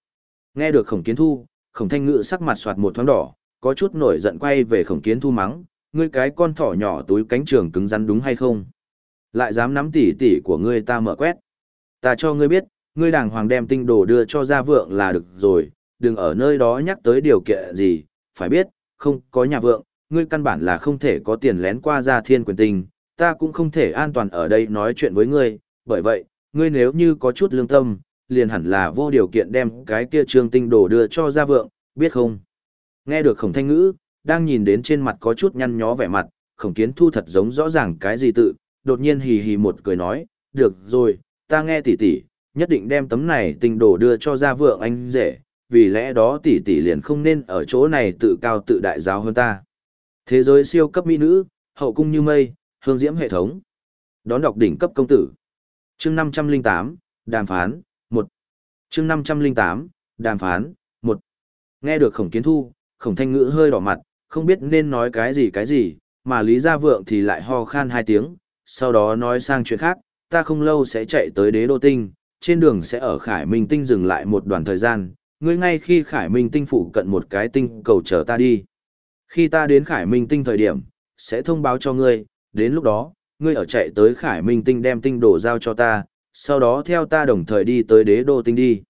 Nghe được Khổng Kiến Thu, Khổng Thanh Ngự sắc mặt soạt một thoáng đỏ, có chút nổi giận quay về Khổng Kiến Thu mắng, ngươi cái con thỏ nhỏ túi cánh trường cứng rắn đúng hay không? Lại dám nắm tỷ tỷ của ngươi ta mở quét. Ta cho ngươi biết, ngươi đàng hoàng đem tinh đồ đưa cho Gia Vượng là được rồi, đừng ở nơi đó nhắc tới điều kiện gì, phải biết, không có nhà vượng, ngươi căn bản là không thể có tiền lén qua Gia Thiên quyền tình, ta cũng không thể an toàn ở đây nói chuyện với ngươi, bởi vậy, ngươi nếu như có chút lương tâm, liền hẳn là vô điều kiện đem cái kia trương tinh đồ đưa cho gia vượng, biết không? Nghe được khổng thanh ngữ, đang nhìn đến trên mặt có chút nhăn nhó vẻ mặt, khổng kiến thu thật giống rõ ràng cái gì tự, đột nhiên hì hì một cười nói, được rồi, ta nghe tỷ tỷ, nhất định đem tấm này tinh đồ đưa cho gia vượng anh rể, vì lẽ đó tỷ tỷ liền không nên ở chỗ này tự cao tự đại giáo hơn ta. Thế giới siêu cấp mỹ nữ, hậu cung như mây, hương diễm hệ thống. Đón đọc đỉnh cấp công tử chương năm trăm linh tám, đàm phán, một. Chương năm trăm linh tám, đàm phán, một. Nghe được khổng kiến thu, khổng thanh ngữ hơi đỏ mặt, không biết nên nói cái gì cái gì, mà lý gia vượng thì lại ho khan hai tiếng, sau đó nói sang chuyện khác, ta không lâu sẽ chạy tới đế đô tinh, trên đường sẽ ở khải minh tinh dừng lại một đoạn thời gian, ngươi ngay khi khải minh tinh phụ cận một cái tinh cầu chờ ta đi. Khi ta đến khải minh tinh thời điểm, sẽ thông báo cho ngươi, đến lúc đó ngươi ở chạy tới khải minh tinh đem tinh đồ giao cho ta, sau đó theo ta đồng thời đi tới đế đô tinh đi.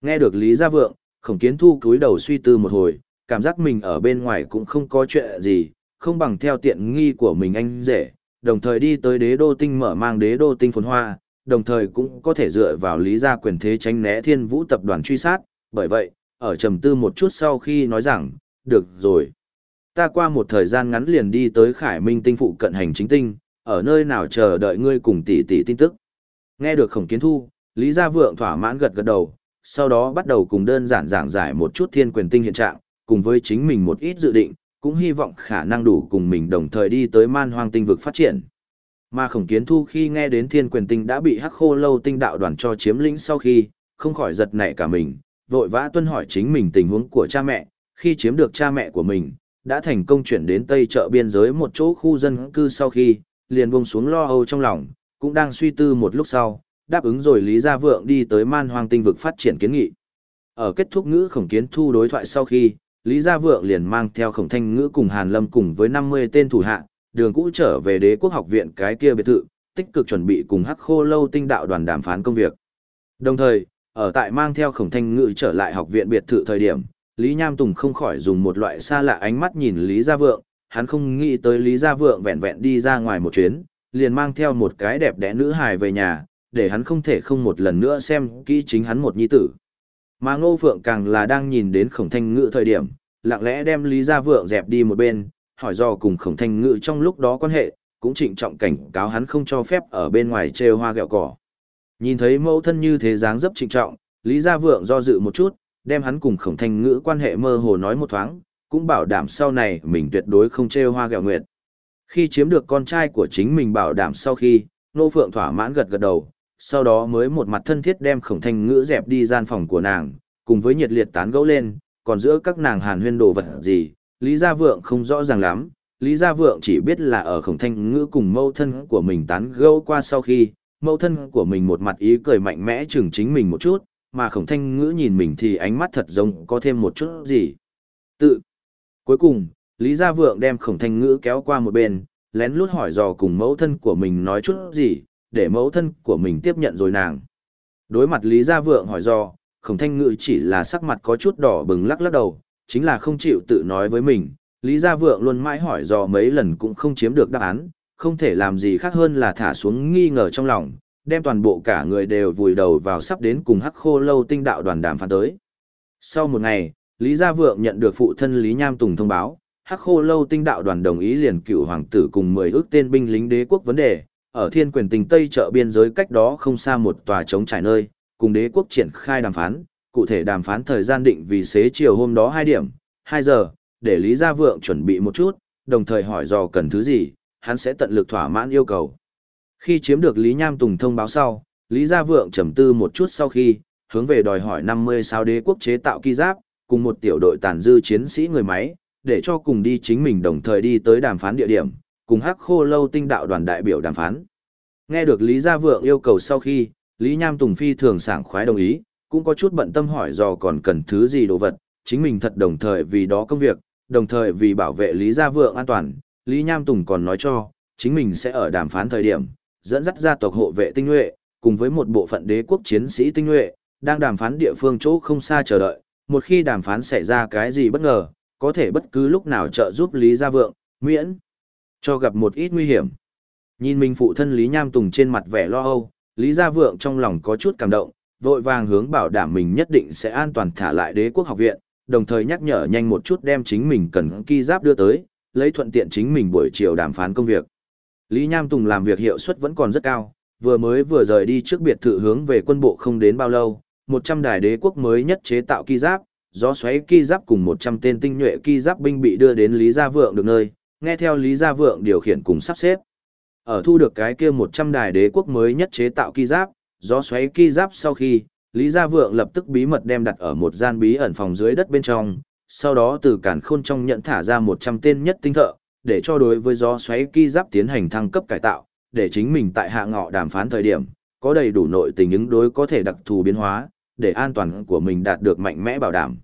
Nghe được Lý Gia Vượng, khổng kiến thu cúi đầu suy tư một hồi, cảm giác mình ở bên ngoài cũng không có chuyện gì, không bằng theo tiện nghi của mình anh rể, đồng thời đi tới đế đô tinh mở mang đế đô tinh phồn hoa, đồng thời cũng có thể dựa vào lý gia quyền thế tránh né thiên vũ tập đoàn truy sát, bởi vậy, ở trầm tư một chút sau khi nói rằng, được rồi. Ta qua một thời gian ngắn liền đi tới khải minh tinh phụ cận hành chính tinh, ở nơi nào chờ đợi ngươi cùng tỷ tỷ tin tức. Nghe được khổng kiến thu, Lý Gia Vượng thỏa mãn gật gật đầu, sau đó bắt đầu cùng đơn giản giảng giải một chút thiên quyền tinh hiện trạng, cùng với chính mình một ít dự định, cũng hy vọng khả năng đủ cùng mình đồng thời đi tới man hoang tinh vực phát triển. Mà khổng kiến thu khi nghe đến thiên quyền tinh đã bị hắc khô lâu tinh đạo đoàn cho chiếm lĩnh sau khi, không khỏi giật nảy cả mình, vội vã tuân hỏi chính mình tình huống của cha mẹ, khi chiếm được cha mẹ của mình, đã thành công chuyển đến tây chợ biên giới một chỗ khu dân cư sau khi, liền buông xuống lo âu trong lòng, cũng đang suy tư một lúc sau, đáp ứng rồi Lý Gia Vượng đi tới man hoang tinh vực phát triển kiến nghị. Ở kết thúc ngữ khổng kiến thu đối thoại sau khi, Lý Gia Vượng liền mang theo khổng thanh ngữ cùng Hàn Lâm cùng với 50 tên thủ hạ, đường cũ trở về đế quốc học viện cái kia biệt thự, tích cực chuẩn bị cùng hắc khô lâu tinh đạo đoàn đàm phán công việc. Đồng thời, ở tại mang theo khổng thanh ngữ trở lại học viện biệt thự thời điểm, Lý Nham Tùng không khỏi dùng một loại xa lạ ánh mắt nhìn Lý Gia Vượng, hắn không nghĩ tới Lý Gia Vượng vẹn vẹn đi ra ngoài một chuyến, liền mang theo một cái đẹp đẽ nữ hài về nhà, để hắn không thể không một lần nữa xem kỹ chính hắn một nhi tử. Mà Ngô Phượng càng là đang nhìn đến khổng thanh ngự thời điểm, lặng lẽ đem Lý Gia Vượng dẹp đi một bên, hỏi do cùng khổng thanh ngự trong lúc đó quan hệ, cũng trịnh trọng cảnh cáo hắn không cho phép ở bên ngoài trêu hoa gẹo cỏ. Nhìn thấy mẫu thân như thế dáng dấp trịnh trọng, Lý Gia Vượng do dự một chút, đem hắn cùng khổng thanh ngữ quan hệ mơ hồ nói một thoáng, cũng bảo đảm sau này mình tuyệt đối không trêu hoa gẹo nguyệt. Khi chiếm được con trai của chính mình bảo đảm sau khi, Nô Phượng thỏa mãn gật gật đầu, sau đó mới một mặt thân thiết đem khổng thanh ngữ dẹp đi gian phòng của nàng, cùng với nhiệt liệt tán gẫu lên, còn giữa các nàng hàn huyên đồ vật gì, Lý Gia Vượng không rõ ràng lắm, Lý Gia Vượng chỉ biết là ở khổng thanh ngữ cùng mâu thân của mình tán gẫu qua sau khi, mâu thân của mình một mặt ý cười mạnh mẽ chừng chính mình một chút, mà khổng thanh ngữ nhìn mình thì ánh mắt thật giống có thêm một chút gì. Tự Cuối cùng, Lý Gia Vượng đem khổng thanh ngữ kéo qua một bên, lén lút hỏi dò cùng mẫu thân của mình nói chút gì, để mẫu thân của mình tiếp nhận rồi nàng. Đối mặt Lý Gia Vượng hỏi dò, khổng thanh ngữ chỉ là sắc mặt có chút đỏ bừng lắc lắc đầu, chính là không chịu tự nói với mình. Lý Gia Vượng luôn mãi hỏi dò mấy lần cũng không chiếm được đáp án, không thể làm gì khác hơn là thả xuống nghi ngờ trong lòng, đem toàn bộ cả người đều vùi đầu vào sắp đến cùng hắc khô lâu tinh đạo đoàn đàm phán tới. Sau một ngày, Lý Gia Vượng nhận được phụ thân Lý Nham Tùng thông báo, Hắc Khô Lâu tinh đạo đoàn đồng ý liền cựu hoàng tử cùng 10 ước tên binh lính đế quốc vấn đề, ở thiên quyền tình Tây chợ biên giới cách đó không xa một tòa trống trải nơi, cùng đế quốc triển khai đàm phán, cụ thể đàm phán thời gian định vì xế chiều hôm đó 2 điểm, 2 giờ, để Lý Gia Vượng chuẩn bị một chút, đồng thời hỏi dò cần thứ gì, hắn sẽ tận lực thỏa mãn yêu cầu. Khi chiếm được Lý Nham Tùng thông báo sau, Lý Gia Vượng trầm tư một chút sau khi, hướng về đòi hỏi 50 sao đế quốc chế tạo kỳ giáp, cùng một tiểu đội tàn dư chiến sĩ người máy, để cho cùng đi chính mình đồng thời đi tới đàm phán địa điểm, cùng hắc khô lâu tinh đạo đoàn đại biểu đàm phán. Nghe được Lý Gia Vượng yêu cầu sau khi, Lý Nham Tùng phi thường sảng khoái đồng ý, cũng có chút bận tâm hỏi dò còn cần thứ gì đồ vật, chính mình thật đồng thời vì đó công việc, đồng thời vì bảo vệ Lý Gia Vượng an toàn, Lý Nham Tùng còn nói cho, chính mình sẽ ở đàm phán thời điểm, dẫn dắt gia tộc hộ vệ tinh nhuệ, cùng với một bộ phận đế quốc chiến sĩ tinh nhuệ, đang đàm phán địa phương chỗ không xa chờ đợi, một khi đàm phán xảy ra cái gì bất ngờ, có thể bất cứ lúc nào trợ giúp Lý Gia Vượng, miễn cho gặp một ít nguy hiểm. Nhìn mình phụ thân Lý Nham Tùng trên mặt vẻ lo âu, Lý Gia Vượng trong lòng có chút cảm động, vội vàng hướng bảo đảm mình nhất định sẽ an toàn thả lại đế quốc học viện, đồng thời nhắc nhở nhanh một chút đem chính mình cần ki giáp đưa tới, lấy thuận tiện chính mình buổi chiều đàm phán công việc. Lý Nham Tùng làm việc hiệu suất vẫn còn rất cao, vừa mới vừa rời đi trước biệt thự hướng về quân bộ không đến bao lâu, 100 đài đế quốc mới nhất chế tạo kỳ giáp, gió xoáy kỳ giáp cùng 100 tên tinh nhuệ kỳ giáp binh bị đưa đến Lý Gia Vượng được nơi, nghe theo Lý Gia Vượng điều khiển cùng sắp xếp. Ở thu được cái kia 100 đài đế quốc mới nhất chế tạo kỳ giáp, gió xoáy kỳ giáp sau khi, Lý Gia Vượng lập tức bí mật đem đặt ở một gian bí ẩn phòng dưới đất bên trong, sau đó từ cản khôn trong nhận thả ra 100 tên nhất tinh thợ, để cho đối với gió xoáy kỳ giáp tiến hành thăng cấp cải tạo, để chính mình tại hạ ngọ đàm phán thời điểm, có đầy đủ nội tình ứng đối có thể đặc thù biến hóa, để an toàn của mình đạt được mạnh mẽ bảo đảm.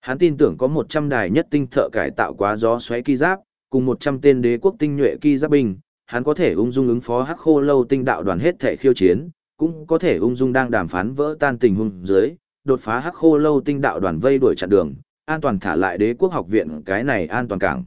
Hắn tin tưởng có 100 đài nhất tinh thợ cải tạo quá gió xoáy kỳ giáp, cùng 100 tên đế quốc tinh nhuệ kỳ giáp binh, hắn có thể ung dung ứng phó hắc khô lâu tinh đạo đoàn hết thể khiêu chiến, cũng có thể ung dung đang đàm phán vỡ tan tình huống dưới, đột phá hắc khô lâu tinh đạo đoàn vây đuổi chặn đường, an toàn thả lại đế quốc học viện cái này an toàn cảng.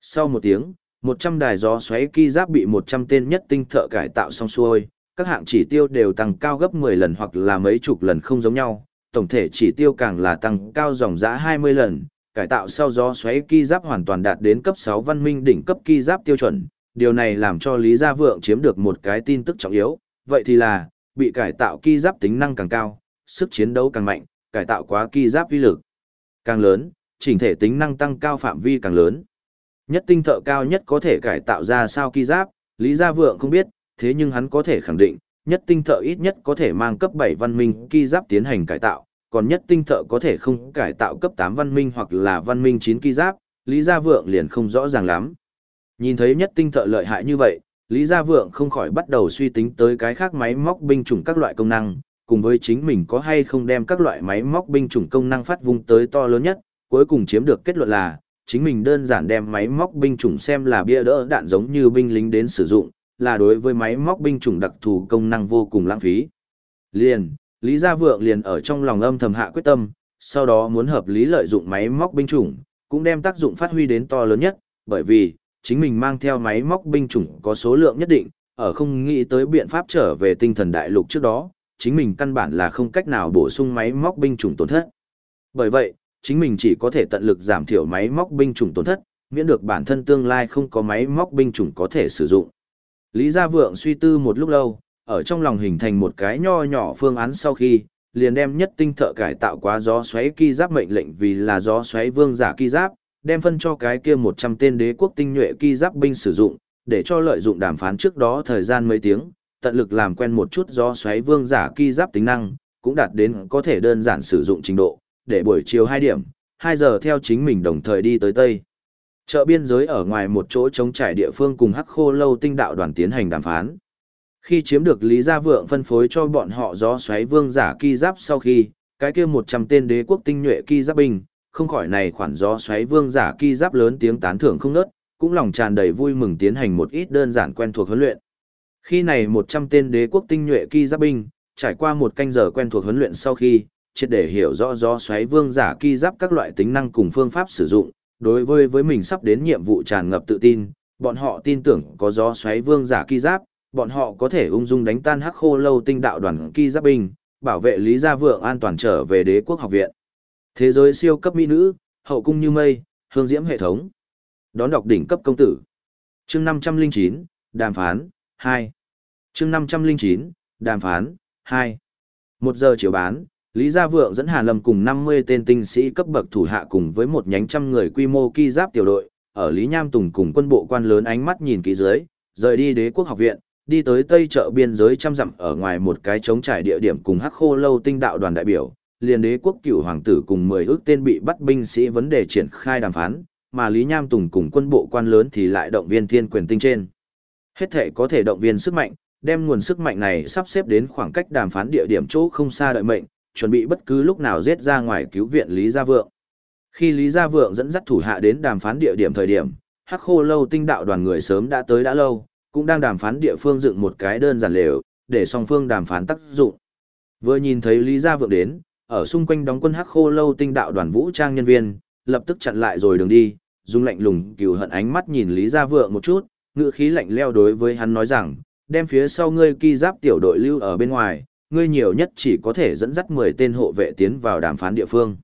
Sau một tiếng, 100 đài gió xoáy kỳ giáp bị 100 tên nhất tinh thợ cải tạo xong xuôi, các hạng chỉ tiêu đều tăng cao gấp 10 lần hoặc là mấy chục lần không giống nhau, tổng thể chỉ tiêu càng là tăng cao dòng giá 20 lần, cải tạo sau gió xoáy ki giáp hoàn toàn đạt đến cấp 6 văn minh đỉnh cấp ki giáp tiêu chuẩn, điều này làm cho Lý Gia Vượng chiếm được một cái tin tức trọng yếu, vậy thì là, bị cải tạo ki giáp tính năng càng cao, sức chiến đấu càng mạnh, cải tạo quá ki giáp uy lực càng lớn, chỉnh thể tính năng tăng cao phạm vi càng lớn. Nhất tinh thợ cao nhất có thể cải tạo ra sao ki giáp, Lý Gia Vượng không biết, thế nhưng hắn có thể khẳng định, nhất tinh thợ ít nhất có thể mang cấp 7 văn minh ki giáp tiến hành cải tạo, còn nhất tinh thợ có thể không cải tạo cấp 8 văn minh hoặc là văn minh 9 ki giáp, Lý Gia Vượng liền không rõ ràng lắm. Nhìn thấy nhất tinh thợ lợi hại như vậy, Lý Gia Vượng không khỏi bắt đầu suy tính tới cái khác máy móc binh chủng các loại công năng, cùng với chính mình có hay không đem các loại máy móc binh chủng công năng phát vung tới to lớn nhất, cuối cùng chiếm được kết luận là, chính mình đơn giản đem máy móc binh chủng xem là bia đỡ đạn giống như binh lính đến sử dụng, là đối với máy móc binh chủng đặc thù công năng vô cùng lãng phí. Liền, Lý Gia Vượng liền ở trong lòng âm thầm hạ quyết tâm, sau đó muốn hợp lý lợi dụng máy móc binh chủng, cũng đem tác dụng phát huy đến to lớn nhất, bởi vì, chính mình mang theo máy móc binh chủng có số lượng nhất định, ở không nghĩ tới biện pháp trở về tinh thần đại lục trước đó, chính mình căn bản là không cách nào bổ sung máy móc binh chủng tổn thất. Bởi vậy, chính mình chỉ có thể tận lực giảm thiểu máy móc binh chủng tổn thất, miễn được bản thân tương lai không có máy móc binh chủng có thể sử dụng. Lý Gia Vượng suy tư một lúc lâu, ở trong lòng hình thành một cái nho nhỏ phương án sau khi, liền đem nhất tinh thợ cải tạo quá gió xoáy kỳ giáp mệnh lệnh vì là gió xoáy vương giả kỳ giáp, đem phân cho cái kia 100 tên đế quốc tinh nhuệ kỳ giáp binh sử dụng, để cho lợi dụng đàm phán trước đó thời gian mấy tiếng, tận lực làm quen một chút gió xoáy vương giả kỳ giáp tính năng, cũng đạt đến có thể đơn giản sử dụng trình độ, để buổi chiều 2 điểm, 2 giờ theo chính mình đồng thời đi tới Tây. Chợ biên giới ở ngoài một chỗ trống trải địa phương cùng hắc khô lâu tinh đạo đoàn tiến hành đàm phán. Khi chiếm được Lý Gia Vượng phân phối cho bọn họ gió xoáy vương giả ki giáp sau khi, cái kia 100 tên đế quốc tinh nhuệ ki giáp binh, không khỏi này khoản gió xoáy vương giả ki giáp lớn tiếng tán thưởng không nớt, cũng lòng tràn đầy vui mừng tiến hành một ít đơn giản quen thuộc huấn luyện. Khi này 100 tên đế quốc tinh nhuệ ki giáp binh, trải qua một canh giờ quen thuộc huấn luyện sau khi, triệt để hiểu rõ rõ xoáy vương giả ki giáp các loại tính năng cùng phương pháp sử dụng, đối với với mình sắp đến nhiệm vụ tràn ngập tự tin, bọn họ tin tưởng có gió xoáy vương giả kỳ giáp, bọn họ có thể ung dung đánh tan hắc khô lâu tinh đạo đoàn kỳ giáp binh, bảo vệ Lý Gia Vượng an toàn trở về đế quốc học viện. Thế giới siêu cấp mỹ nữ, hậu cung như mây, hương diễm hệ thống. Đón đọc đỉnh cấp công tử. Chương 509, đàm phán, 2 chương năm trăm linh chín đàm phán 2 một giờ chiều bán lý gia vượng dẫn hà lâm cùng năm mươi tên tinh sĩ cấp bậc thủ hạ cùng với một nhánh trăm người quy mô kỳ giáp tiểu đội ở lý nham tùng cùng quân bộ quan lớn ánh mắt nhìn kỹ dưới rời đi đế quốc học viện đi tới tây chợ biên giới trăm dặm ở ngoài một cái trống trải địa điểm cùng hắc khô lâu tinh đạo đoàn đại biểu, liền đế quốc cửu hoàng tử cùng 10 ước tên bị bắt binh sĩ vấn đề triển khai đàm phán, mà Lý Nham Tùng cùng quân bộ quan lớn thì lại động viên thiên quyền tinh trên. Hết thể có thể động viên sức mạnh, đem nguồn sức mạnh này sắp xếp đến khoảng cách đàm phán địa điểm chỗ không xa đợi mệnh, chuẩn bị bất cứ lúc nào giết ra ngoài cứu viện Lý Gia Vượng. Khi Lý Gia Vượng dẫn dắt thủ hạ đến đàm phán địa điểm thời điểm, Hắc Khô Lâu tinh đạo đoàn người sớm đã tới đã lâu, cũng đang đàm phán địa phương dựng một cái đơn giản lều, để song phương đàm phán tác dụng. Vừa nhìn thấy Lý Gia Vượng đến, ở xung quanh đóng quân Hắc Khô Lâu tinh đạo đoàn vũ trang nhân viên, lập tức chặn lại rồi đường đi, dùng lạnh lùng cừu hận ánh mắt nhìn Lý Gia Vượng một chút, ngữ khí lạnh lẽo đối với hắn nói rằng, đem phía sau ngươi ki giáp tiểu đội lưu ở bên ngoài, ngươi nhiều nhất chỉ có thể dẫn dắt 10 tên hộ vệ tiến vào đàm phán địa phương.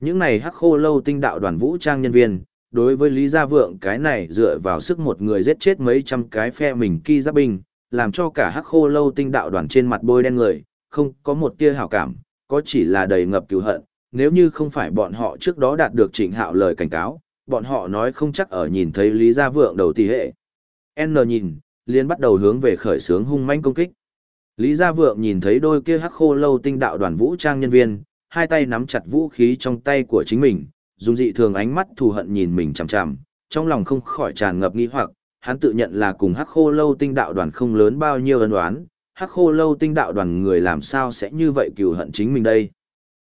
Những này hắc khô lâu tinh đạo đoàn vũ trang nhân viên, đối với Lý Gia Vượng cái này dựa vào sức một người giết chết mấy trăm cái phe mình kỳ giáp binh, làm cho cả hắc khô lâu tinh đạo đoàn trên mặt bôi đen người, không có một tia hảo cảm, có chỉ là đầy ngập cứu hận, nếu như không phải bọn họ trước đó đạt được trịnh hạo lời cảnh cáo, bọn họ nói không chắc ở nhìn thấy Lý Gia Vượng đầu tỷ hệ. N nhìn, liền bắt đầu hướng về khởi sướng hung manh công kích. Lý Gia Vượng nhìn thấy đôi kia hắc khô lâu tinh đạo đoàn vũ trang nhân viên, hai tay nắm chặt vũ khí trong tay của chính mình, dùng dị thường ánh mắt thù hận nhìn mình chằm chằm, trong lòng không khỏi tràn ngập nghi hoặc, hắn tự nhận là cùng hắc khô lâu tinh đạo đoàn không lớn bao nhiêu ân oán, hắc khô lâu tinh đạo đoàn người làm sao sẽ như vậy cừu hận chính mình đây.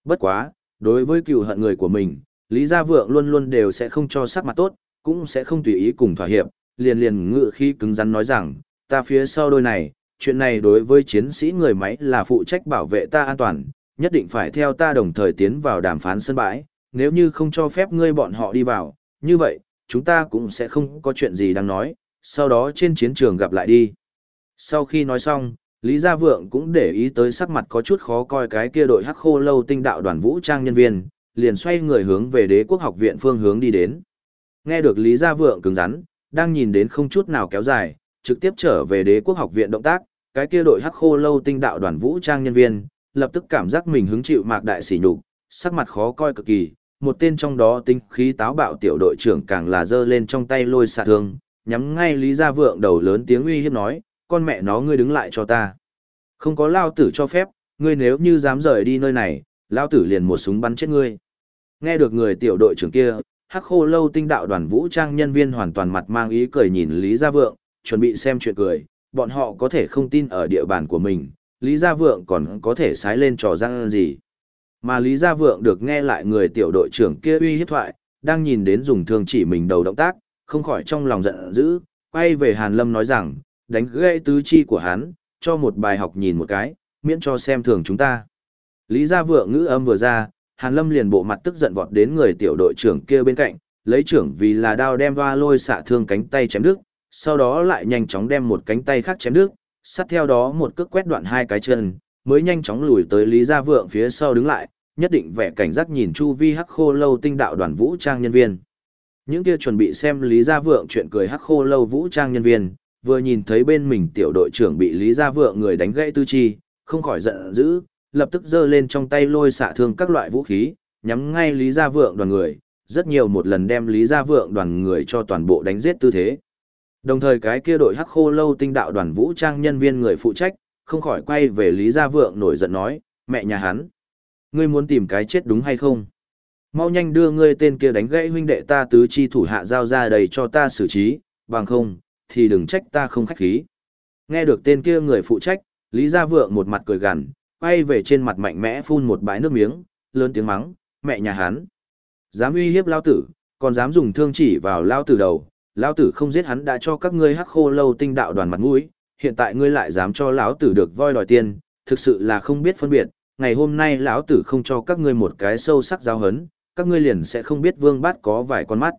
Bất quá, đối với cừu hận người của mình, Lý Gia Vượng luôn luôn đều sẽ không cho sắc mặt tốt, cũng sẽ không tùy ý cùng thỏa hiệp, liền liền ngự khi cứng rắn nói rằng, ta phía sau đôi này, chuyện này đối với chiến sĩ người máy là phụ trách bảo vệ ta an toàn, nhất định phải theo ta đồng thời tiến vào đàm phán sân bãi, nếu như không cho phép ngươi bọn họ đi vào, như vậy, chúng ta cũng sẽ không có chuyện gì đang nói, sau đó trên chiến trường gặp lại đi. Sau khi nói xong, Lý Gia Vượng cũng để ý tới sắc mặt có chút khó coi cái kia đội hắc khô lâu tinh đạo đoàn vũ trang nhân viên, liền xoay người hướng về đế quốc học viện phương hướng đi đến. Nghe được Lý Gia Vượng cứng rắn, đang nhìn đến không chút nào kéo dài, trực tiếp trở về đế quốc học viện động tác, cái kia đội hắc khô lâu tinh đạo đoàn vũ trang nhân viên, lập tức cảm giác mình hứng chịu mạc đại sỉ nhục, sắc mặt khó coi cực kỳ, một tên trong đó tinh khí táo bạo tiểu đội trưởng càng là giơ lên trong tay lôi xạ thương, nhắm ngay Lý Gia Vượng đầu lớn tiếng uy hiếp nói, con mẹ nó ngươi đứng lại cho ta. Không có lao tử cho phép, ngươi nếu như dám rời đi nơi này, lao tử liền một súng bắn chết ngươi. Nghe được người tiểu đội trưởng kia, hắc khô lâu tinh đạo đoàn vũ trang nhân viên hoàn toàn mặt mang ý cười nhìn Lý Gia Vượng, chuẩn bị xem chuyện cười, bọn họ có thể không tin ở địa bàn của mình, Lý Gia Vượng còn có thể sái lên trò răng gì. Mà Lý Gia Vượng được nghe lại người tiểu đội trưởng kia uy hiếp thoại, đang nhìn đến dùng thương chỉ mình đầu động tác, không khỏi trong lòng giận dữ, quay về Hàn Lâm nói rằng, đánh gãy tứ chi của hắn, cho một bài học nhìn một cái, miễn cho xem thường chúng ta. Lý Gia Vượng ngữ âm vừa ra, Hàn Lâm liền bộ mặt tức giận vọt đến người tiểu đội trưởng kia bên cạnh, lấy trưởng vì là đao đem va lôi xạ thương cánh tay chém đứt, sau đó lại nhanh chóng đem một cánh tay khác chém đứt, sát theo đó một cước quét đoạn hai cái chân, mới nhanh chóng lùi tới Lý Gia Vượng phía sau đứng lại, nhất định vẻ cảnh giác nhìn chu vi hắc khô lâu tinh đạo đoàn vũ trang nhân viên. Những kia chuẩn bị xem Lý Gia Vượng chuyện cười hắc khô lâu vũ trang nhân viên, vừa nhìn thấy bên mình tiểu đội trưởng bị Lý Gia Vượng người đánh gãy tư chi, không khỏi giận dữ, lập tức giơ lên trong tay lôi xạ thương các loại vũ khí, nhắm ngay Lý Gia Vượng đoàn người, rất nhiều một lần đem Lý Gia Vượng đoàn người cho toàn bộ đánh giết tư thế. Đồng thời cái kia đội hắc khô lâu tinh đạo đoàn vũ trang nhân viên người phụ trách, không khỏi quay về Lý Gia Vượng nổi giận nói, mẹ nhà hắn. Ngươi muốn tìm cái chết đúng hay không? Mau nhanh đưa ngươi tên kia đánh gãy huynh đệ ta tứ chi thủ hạ giao ra đầy cho ta xử trí, bằng không, thì đừng trách ta không khách khí. Nghe được tên kia người phụ trách, Lý Gia Vượng một mặt cười gằn, quay về trên mặt mạnh mẽ phun một bãi nước miếng, lớn tiếng mắng, mẹ nhà hắn. Dám uy hiếp lao tử, còn dám dùng thương chỉ vào lao tử đầu, Lão tử không giết hắn đã cho các ngươi hắc khô lâu tinh đạo đoàn mặt mũi, hiện tại ngươi lại dám cho lão tử được voi đòi tiền, thực sự là không biết phân biệt, ngày hôm nay lão tử không cho các ngươi một cái sâu sắc giáo hấn, các ngươi liền sẽ không biết vương bát có vài con mắt.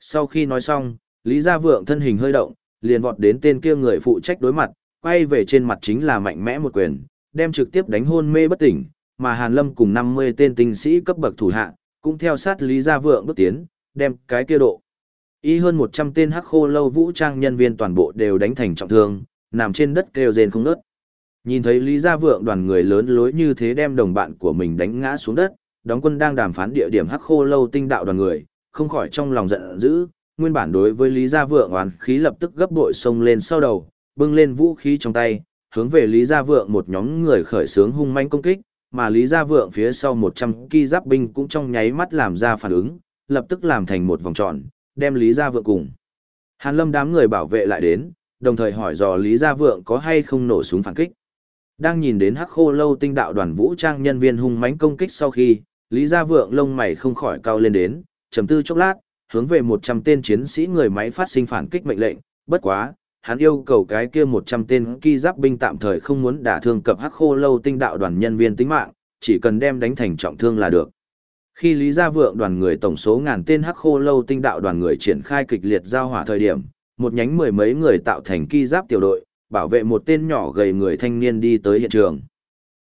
Sau khi nói xong, Lý Gia Vượng thân hình hơi động, liền vọt đến tên kia người phụ trách đối mặt, quay về trên mặt chính là mạnh mẽ một quyền, đem trực tiếp đánh hôn mê bất tỉnh, mà Hàn Lâm cùng 50 tên tinh sĩ cấp bậc thủ hạ, cũng theo sát Lý Gia Vượng bước tiến, đem cái kia độ. Y hơn 100 tên hắc khô lâu vũ trang nhân viên toàn bộ đều đánh thành trọng thương, nằm trên đất kêu rên không ngớt. Nhìn thấy Lý Gia Vượng đoàn người lớn lối như thế đem đồng bạn của mình đánh ngã xuống đất, đóng quân đang đàm phán địa điểm hắc khô lâu tinh đạo đoàn người, không khỏi trong lòng giận dữ, nguyên bản đối với Lý Gia Vượng oán khí lập tức gấp bội xông lên sau đầu, bưng lên vũ khí trong tay, hướng về Lý Gia Vượng một nhóm người khởi sướng hung manh công kích, mà Lý Gia Vượng phía sau 100 kỳ giáp binh cũng trong nháy mắt làm ra phản ứng, lập tức làm thành một vòng tròn, đem Lý Gia Vượng cùng. Hàn Lâm đám người bảo vệ lại đến, đồng thời hỏi dò Lý Gia Vượng có hay không nổ súng phản kích. Đang nhìn đến Hắc Khô Lâu tinh đạo đoàn vũ trang nhân viên hung mãnh công kích sau khi, Lý Gia Vượng lông mày không khỏi cao lên đến, trầm tư chốc lát, hướng về 100 tên chiến sĩ người máy phát sinh phản kích mệnh lệnh, bất quá, hắn yêu cầu cái kia 100 tên kỳ giáp binh tạm thời không muốn đả thương cập Hắc Khô Lâu tinh đạo đoàn nhân viên tính mạng, chỉ cần đem đánh thành trọng thương là được. Khi Lý Gia Vượng đoàn người tổng số ngàn tên Hắc Khô Lâu tinh đạo đoàn người triển khai kịch liệt giao hỏa thời điểm, một nhánh mười mấy người tạo thành ki giáp tiểu đội, bảo vệ một tên nhỏ gầy người thanh niên đi tới hiện trường.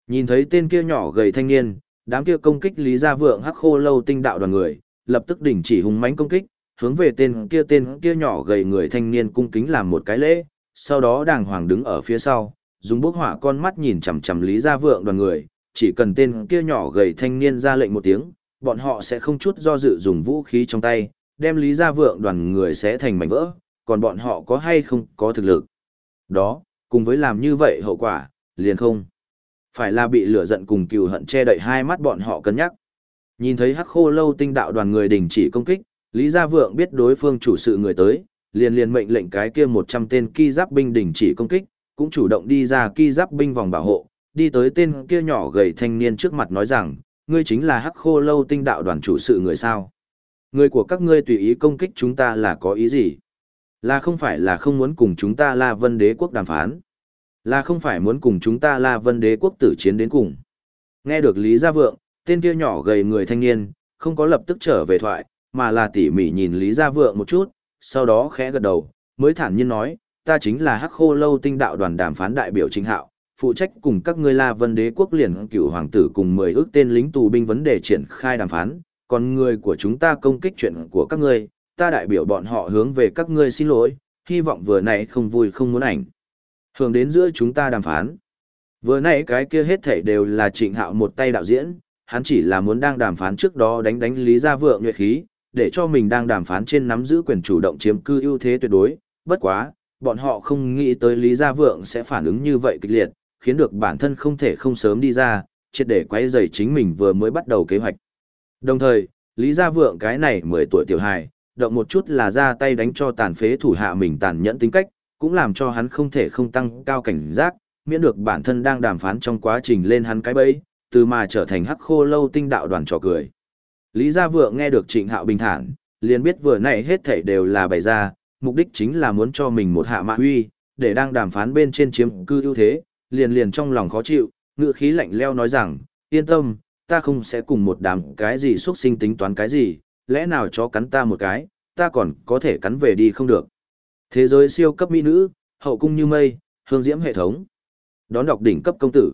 Nhìn thấy tên kia nhỏ gầy thanh niên, đám kia công kích Lý Gia Vượng hắc khô lâu tinh đạo đoàn người, lập tức đình chỉ hung mãnh công kích, hướng về tên kia tên kia nhỏ gầy người thanh niên cung kính làm một cái lễ, sau đó đàng hoàng đứng ở phía sau, dùng bốc hỏa con mắt nhìn chằm chằm Lý Gia Vượng đoàn người, chỉ cần tên kia nhỏ gầy thanh niên ra lệnh một tiếng, bọn họ sẽ không chút do dự dùng vũ khí trong tay, đem Lý Gia Vượng đoàn người sẽ thành mảnh vỡ, còn bọn họ có hay không có thực lực. Đó, cùng với làm như vậy hậu quả, liền không. Phải là bị lửa giận cùng cừu hận che đậy hai mắt bọn họ cân nhắc. Nhìn thấy hắc khô lâu tinh đạo đoàn người đình chỉ công kích, Lý Gia Vượng biết đối phương chủ sự người tới, liền liền mệnh lệnh cái kia 100 tên ki giáp binh đình chỉ công kích, cũng chủ động đi ra ki giáp binh vòng bảo hộ, đi tới tên kia nhỏ gầy thanh niên trước mặt nói rằng, ngươi chính là hắc khô lâu tinh đạo đoàn chủ sự người sao. Người của các ngươi tùy ý công kích chúng ta là có ý gì? Là không phải là không muốn cùng chúng ta La Vân Đế quốc đàm phán. Là không phải muốn cùng chúng ta La Vân Đế quốc tử chiến đến cùng. Nghe được Lý Gia Vượng, tên kia nhỏ gầy người thanh niên, không có lập tức trở về thoại, mà là tỉ mỉ nhìn Lý Gia Vượng một chút, sau đó khẽ gật đầu, mới thản nhiên nói, ta chính là Hắc Khô Lâu Tinh Đạo đoàn đàm phán đại biểu chính hạo, phụ trách cùng các ngươi La Vân Đế quốc liền cựu hoàng tử cùng 10 ước tên lính tù binh vấn đề triển khai đàm phán, còn người của chúng ta công kích chuyện của các ngươi, ta đại biểu bọn họ hướng về các ngươi xin lỗi, hy vọng vừa nãy không vui không muốn ảnh. hưởng đến giữa chúng ta đàm phán. Vừa nãy cái kia hết thảy đều là trịnh hạo một tay đạo diễn, hắn chỉ là muốn đang đàm phán trước đó đánh đánh Lý Gia Vượng nhuệ khí, để cho mình đang đàm phán trên nắm giữ quyền chủ động chiếm cư ưu thế tuyệt đối, bất quá, bọn họ không nghĩ tới Lý Gia Vượng sẽ phản ứng như vậy kịch liệt, khiến được bản thân không thể không sớm đi ra, triệt để quay dày chính mình vừa mới bắt đầu kế hoạch. Đồng thời, Lý Gia Vượng cái này 10 tuổi tiểu hài, động một chút là ra tay đánh cho tàn phế thủ hạ mình tàn nhẫn tính cách, cũng làm cho hắn không thể không tăng cao cảnh giác, miễn được bản thân đang đàm phán trong quá trình lên hắn cái bẫy, từ mà trở thành hắc khô lâu tinh đạo đoàn trò cười. Lý Gia Vượng nghe được Trịnh Hạo bình thản, liền biết vừa nãy hết thảy đều là bày ra, mục đích chính là muốn cho mình một hạ mạ huy, để đang đàm phán bên trên chiếm cư ưu thế, liền liền trong lòng khó chịu, ngựa khí lạnh leo nói rằng, yên tâm, ta không sẽ cùng một đám cái gì xuất sinh tính toán cái gì, lẽ nào chó cắn ta một cái, ta còn có thể cắn về đi không được. Thế giới siêu cấp mỹ nữ, hậu cung như mây, hương diễm hệ thống. Đón đọc đỉnh cấp công tử.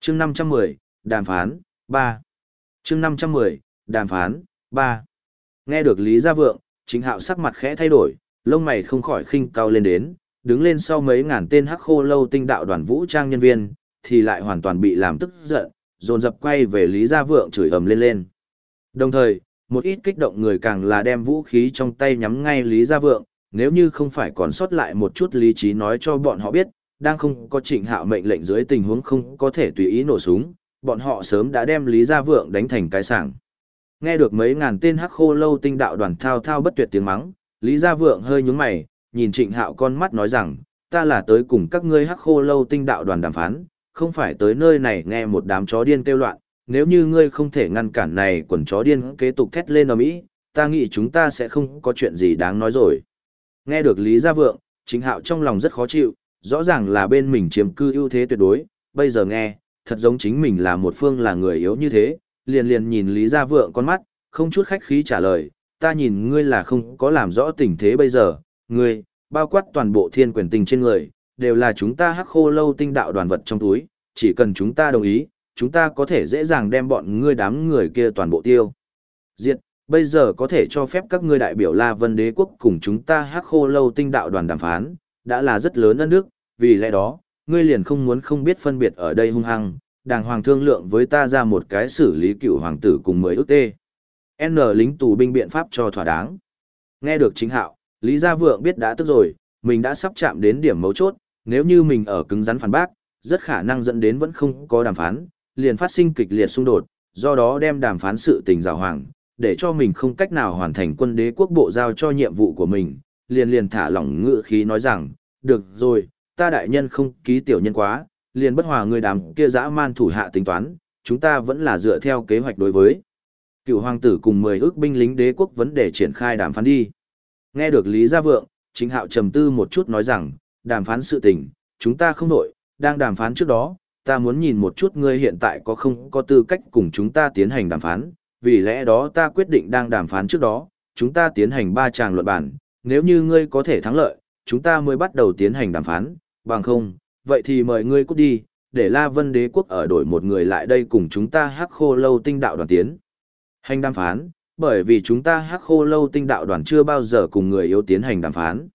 Chương 510, đàm phán, 3. Chương 510, đàm phán, 3. Nghe được Lý Gia Vượng, chính hạo sắc mặt khẽ thay đổi, lông mày không khỏi khinh cao lên đến, đứng lên sau mấy ngàn tên hắc khô lâu tinh đạo đoàn vũ trang nhân viên, thì lại hoàn toàn bị làm tức giận, dồn dập quay về Lý Gia Vượng chửi ầm lên lên. Đồng thời, một ít kích động người càng là đem vũ khí trong tay nhắm ngay Lý Gia Vượng, nếu như không phải còn sót lại một chút lý trí nói cho bọn họ biết, đang không có trịnh hạo mệnh lệnh dưới tình huống không có thể tùy ý nổ súng, bọn họ sớm đã đem Lý Gia Vượng đánh thành cái sảng. Nghe được mấy ngàn tên hắc khô lâu tinh đạo đoàn thao thao bất tuyệt tiếng mắng, Lý Gia Vượng hơi nhướng mày, nhìn trịnh hạo con mắt nói rằng, ta là tới cùng các ngươi hắc khô lâu tinh đạo đoàn đàm phán, không phải tới nơi này nghe một đám chó điên kêu loạn, nếu như ngươi không thể ngăn cản này quần chó điên kế tục thét lên ở Mỹ, ta nghĩ chúng ta sẽ không có chuyện gì đáng nói rồi. Nghe được Lý Gia Vượng, chính hạo trong lòng rất khó chịu, rõ ràng là bên mình chiếm cư ưu thế tuyệt đối, bây giờ nghe, thật giống chính mình là một phương là người yếu như thế, liền liền nhìn Lý Gia Vượng con mắt, không chút khách khí trả lời, ta nhìn ngươi là không có làm rõ tình thế bây giờ, ngươi, bao quát toàn bộ thiên quyền tình trên người, đều là chúng ta hắc khô lâu tinh đạo đoàn vật trong túi, chỉ cần chúng ta đồng ý, chúng ta có thể dễ dàng đem bọn ngươi đám người kia toàn bộ tiêu. Diệt, bây giờ có thể cho phép các ngươi đại biểu La Vân Đế quốc cùng chúng ta hắc khô lâu tinh đạo đoàn đàm phán, đã là rất lớn ân đức, vì lẽ đó, ngươi liền không muốn không biết phân biệt ở đây hung hăng, đàng hoàng thương lượng với ta ra một cái xử lý cựu hoàng tử cùng mười ước tê. N lính tù binh biện pháp cho thỏa đáng. Nghe được chính hạo, Lý Gia Vượng biết đã tức rồi, mình đã sắp chạm đến điểm mấu chốt, Nếu như mình ở cứng rắn phản bác, rất khả năng dẫn đến vẫn không có đàm phán, liền phát sinh kịch liệt xung đột, do đó đem đàm phán sự tình rào hoàng, để cho mình không cách nào hoàn thành quân đế quốc bộ giao cho nhiệm vụ của mình, liền liền thả lỏng ngựa khí nói rằng, được rồi, ta đại nhân không ký tiểu nhân quá, liền bất hòa người đàm kia dã man thủ hạ tính toán, chúng ta vẫn là dựa theo kế hoạch đối với. Cựu hoàng tử cùng 10 ước binh lính đế quốc vấn đề triển khai đàm phán đi. Nghe được Lý Gia Vượng, chính hạo trầm tư một chút nói rằng, đàm phán sự tình, chúng ta không nội, đang đàm phán trước đó, ta muốn nhìn một chút ngươi hiện tại có không có tư cách cùng chúng ta tiến hành đàm phán, vì lẽ đó ta quyết định đang đàm phán trước đó, chúng ta tiến hành ba tràng luận bản, nếu như ngươi có thể thắng lợi, chúng ta mới bắt đầu tiến hành đàm phán, bằng không, vậy thì mời ngươi cút đi, để La Vân Đế quốc ở đổi một người lại đây cùng chúng ta hắc khô lâu tinh đạo đoàn tiến. Hành đàm phán, bởi vì chúng ta hắc khô lâu tinh đạo đoàn chưa bao giờ cùng người yếu tiến hành đàm phán.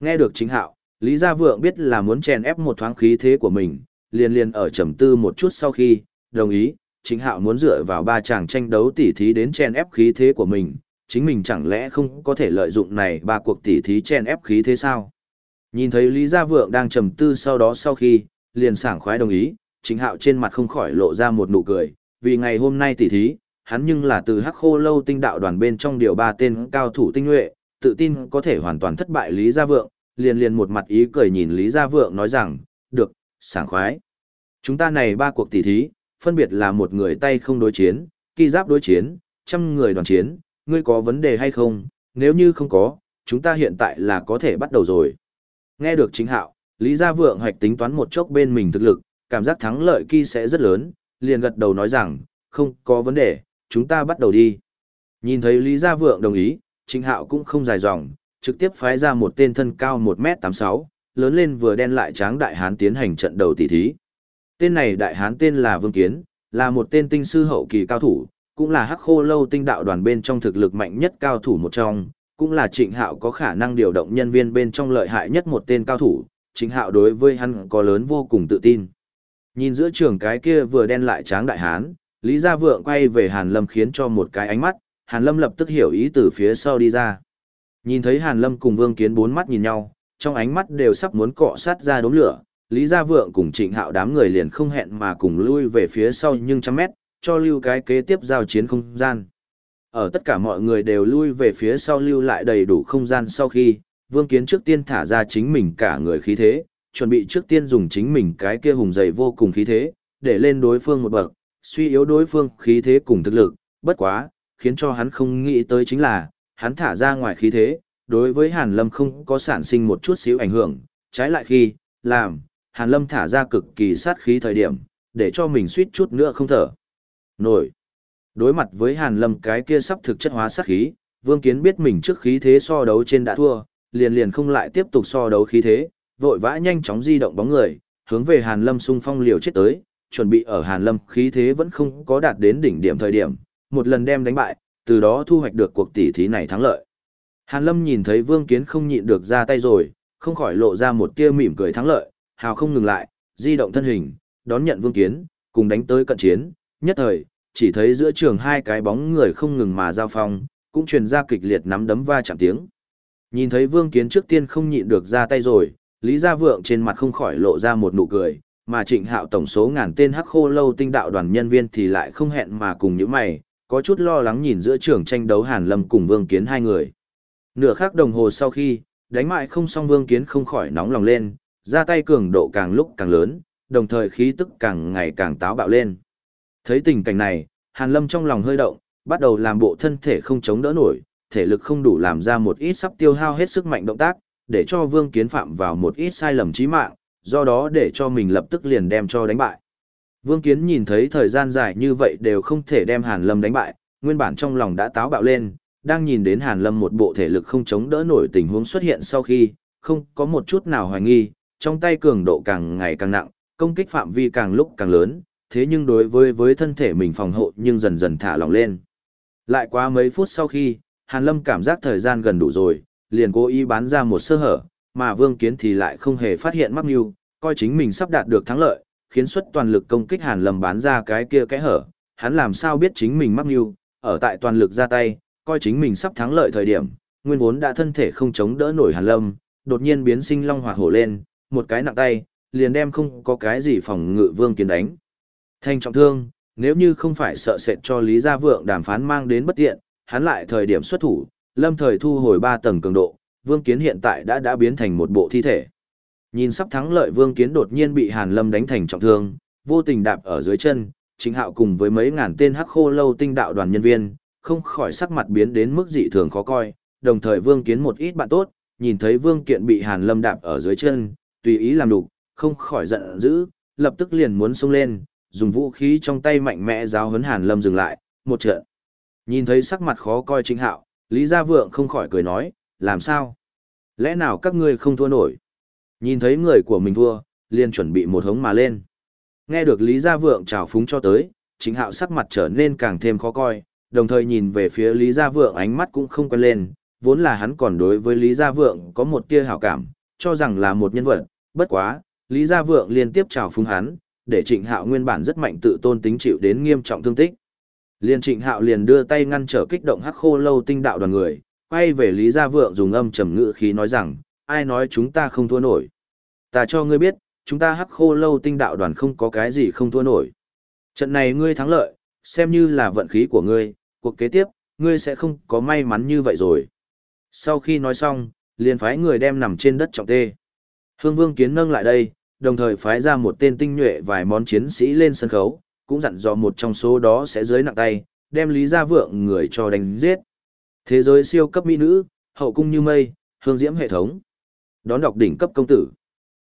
Nghe được chính hạo, Lý Gia Vượng biết là muốn chèn ép một thoáng khí thế của mình, liền liền ở trầm tư một chút sau khi, đồng ý, chính hạo muốn dựa vào ba chàng tranh đấu tỉ thí đến chèn ép khí thế của mình, chính mình chẳng lẽ không có thể lợi dụng này ba cuộc tỉ thí chèn ép khí thế sao? Nhìn thấy Lý Gia Vượng đang trầm tư sau đó sau khi, liền sảng khoái đồng ý, chính hạo trên mặt không khỏi lộ ra một nụ cười, vì ngày hôm nay tỉ thí, hắn nhưng là từ hắc khô lâu tinh đạo đoàn bên trong điều ba tên cao thủ tinh nhuệ, tự tin có thể hoàn toàn thất bại Lý Gia Vượng, liền liền một mặt ý cười nhìn Lý Gia Vượng nói rằng, được, sảng khoái. Chúng ta này ba cuộc tỷ thí, phân biệt là một người tay không đối chiến, kỳ giáp đối chiến, trăm người đoàn chiến, ngươi có vấn đề hay không, nếu như không có, chúng ta hiện tại là có thể bắt đầu rồi. Nghe được chính hạo, Lý Gia Vượng hoạch tính toán một chốc bên mình thực lực, cảm giác thắng lợi kỳ sẽ rất lớn, liền gật đầu nói rằng, không có vấn đề, chúng ta bắt đầu đi. Nhìn thấy Lý Gia Vượng đồng ý, trịnh hạo cũng không dài dòng, trực tiếp phái ra một tên thân cao 1m86, lớn lên vừa đen lại tráng đại hán tiến hành trận đầu tỷ thí. Tên này đại hán tên là Vương Kiến, là một tên tinh sư hậu kỳ cao thủ, cũng là hắc khô lâu tinh đạo đoàn bên trong thực lực mạnh nhất cao thủ một trong, cũng là trịnh hạo có khả năng điều động nhân viên bên trong lợi hại nhất một tên cao thủ, trịnh hạo đối với hắn có lớn vô cùng tự tin. Nhìn giữa trường cái kia vừa đen lại tráng đại hán, Lý Gia Vượng quay về Hàn Lâm khiến cho một cái ánh mắt, Hàn Lâm lập tức hiểu ý từ phía sau đi ra. Nhìn thấy Hàn Lâm cùng Vương Kiến bốn mắt nhìn nhau, trong ánh mắt đều sắp muốn cọ sát ra đốm lửa, Lý Gia Vượng cùng Trịnh Hạo đám người liền không hẹn mà cùng lui về phía sau nhưng trăm mét, cho lưu cái kế tiếp giao chiến không gian. Ở tất cả mọi người đều lui về phía sau lưu lại đầy đủ không gian sau khi, Vương Kiến trước tiên thả ra chính mình cả người khí thế, chuẩn bị trước tiên dùng chính mình cái kia hùng dày vô cùng khí thế, để lên đối phương một bậc, suy yếu đối phương khí thế cùng thực lực, bất quá, khiến cho hắn không nghĩ tới chính là, hắn thả ra ngoài khí thế, đối với Hàn Lâm không có sản sinh một chút xíu ảnh hưởng, trái lại khi, làm, Hàn Lâm thả ra cực kỳ sát khí thời điểm, để cho mình suýt chút nữa không thở. Nổi. Đối mặt với Hàn Lâm cái kia sắp thực chất hóa sát khí, Vương Kiến biết mình trước khí thế so đấu trên đã thua, liền liền không lại tiếp tục so đấu khí thế, vội vã nhanh chóng di động bóng người, hướng về Hàn Lâm xung phong liều chết tới, chuẩn bị ở Hàn Lâm khí thế vẫn không có đạt đến đỉnh điểm thời điểm, một lần đem đánh bại, từ đó thu hoạch được cuộc tỷ thí này thắng lợi. Hàn Lâm nhìn thấy Vương Kiến không nhịn được ra tay rồi, không khỏi lộ ra một tia mỉm cười thắng lợi, hào không ngừng lại, di động thân hình, đón nhận Vương Kiến, cùng đánh tới cận chiến, nhất thời, chỉ thấy giữa trường hai cái bóng người không ngừng mà giao phong, cũng truyền ra kịch liệt nắm đấm va chạm tiếng. Nhìn thấy Vương Kiến trước tiên không nhịn được ra tay rồi, Lý Gia Vượng trên mặt không khỏi lộ ra một nụ cười, mà Trịnh Hạo tổng số ngàn tên hắc khô lâu tinh đạo đoàn nhân viên thì lại không hẹn mà cùng những mày, có chút lo lắng nhìn giữa trường tranh đấu Hàn Lâm cùng Vương Kiến hai người. Nửa khắc đồng hồ sau khi, đánh mại không xong Vương Kiến không khỏi nóng lòng lên, ra tay cường độ càng lúc càng lớn, đồng thời khí tức càng ngày càng táo bạo lên. Thấy tình cảnh này, Hàn Lâm trong lòng hơi động, bắt đầu làm bộ thân thể không chống đỡ nổi, thể lực không đủ làm ra một ít sắp tiêu hao hết sức mạnh động tác, để cho Vương Kiến phạm vào một ít sai lầm chí mạng, do đó để cho mình lập tức liền đem cho đánh bại. Vương Kiến nhìn thấy thời gian dài như vậy đều không thể đem Hàn Lâm đánh bại, nguyên bản trong lòng đã táo bạo lên, đang nhìn đến Hàn Lâm một bộ thể lực không chống đỡ nổi tình huống xuất hiện sau khi, không có một chút nào hoài nghi, trong tay cường độ càng ngày càng nặng, công kích phạm vi càng lúc càng lớn, thế nhưng đối với với thân thể mình phòng hộ nhưng dần dần thả lỏng lên. Lại qua mấy phút sau khi, Hàn Lâm cảm giác thời gian gần đủ rồi, liền cố ý bán ra một sơ hở, mà Vương Kiến thì lại không hề phát hiện mắc mưu, coi chính mình sắp đạt được thắng lợi, khiến xuất toàn lực công kích Hàn Lâm bán ra cái kia cái hở, hắn làm sao biết chính mình mắc mưu, ở tại toàn lực ra tay, coi chính mình sắp thắng lợi thời điểm, nguyên vốn đã thân thể không chống đỡ nổi Hàn Lâm, đột nhiên biến sinh long hoạt hổ lên, một cái nặng tay, liền đem không có cái gì phòng ngự vương kiến đánh. Thanh trọng thương, nếu như không phải sợ sệt cho Lý Gia Vượng đàm phán mang đến bất tiện, hắn lại thời điểm xuất thủ, lâm thời thu hồi 3 tầng cường độ, vương kiến hiện tại đã đã biến thành một bộ thi thể. Nhìn sắp thắng lợi vương kiến đột nhiên bị Hàn Lâm đánh thành trọng thương, vô tình đạp ở dưới chân, chính hạo cùng với mấy ngàn tên hắc khô lâu tinh đạo đoàn nhân viên, không khỏi sắc mặt biến đến mức dị thường khó coi, đồng thời vương kiến một ít bạn tốt, nhìn thấy vương kiện bị Hàn Lâm đạp ở dưới chân, tùy ý làm đục, không khỏi giận dữ, lập tức liền muốn xông lên, dùng vũ khí trong tay mạnh mẽ giáo huấn Hàn Lâm dừng lại, một trận. Nhìn thấy sắc mặt khó coi chính hạo, Lý Gia Vượng không khỏi cười nói, làm sao? Lẽ nào các ngươi không thua nổi? Nhìn thấy người của mình thua, liền chuẩn bị một hống mà lên. Nghe được Lý Gia Vượng chào phúng cho tới, chính hạo sắc mặt trở nên càng thêm khó coi, đồng thời nhìn về phía Lý Gia Vượng ánh mắt cũng không quen lên, vốn là hắn còn đối với Lý Gia Vượng có một tia hảo cảm, cho rằng là một nhân vật, bất quá, Lý Gia Vượng liên tiếp chào phúng hắn, để Trịnh Hạo nguyên bản rất mạnh tự tôn tính chịu đến nghiêm trọng thương tích. Liên Trịnh Hạo liền đưa tay ngăn trở kích động hắc khô lâu tinh đạo đoàn người, quay về Lý Gia Vượng dùng âm trầm ngữ khí nói rằng, ai nói chúng ta không thua nổi. Ta cho ngươi biết, chúng ta hắc khô lâu tinh đạo đoàn không có cái gì không thua nổi. Trận này ngươi thắng lợi, xem như là vận khí của ngươi, cuộc kế tiếp, ngươi sẽ không có may mắn như vậy rồi. Sau khi nói xong, liền phái người đem nằm trên đất trọng tê. Hương Vương Kiến nâng lại đây, đồng thời phái ra một tên tinh nhuệ vài món chiến sĩ lên sân khấu, cũng dặn dò một trong số đó sẽ dưới nặng tay, đem Lý Gia Vượng người cho đánh giết. Thế giới siêu cấp mỹ nữ, hậu cung như mây, hương diễm hệ thống. Đón đọc đỉnh cấp công tử.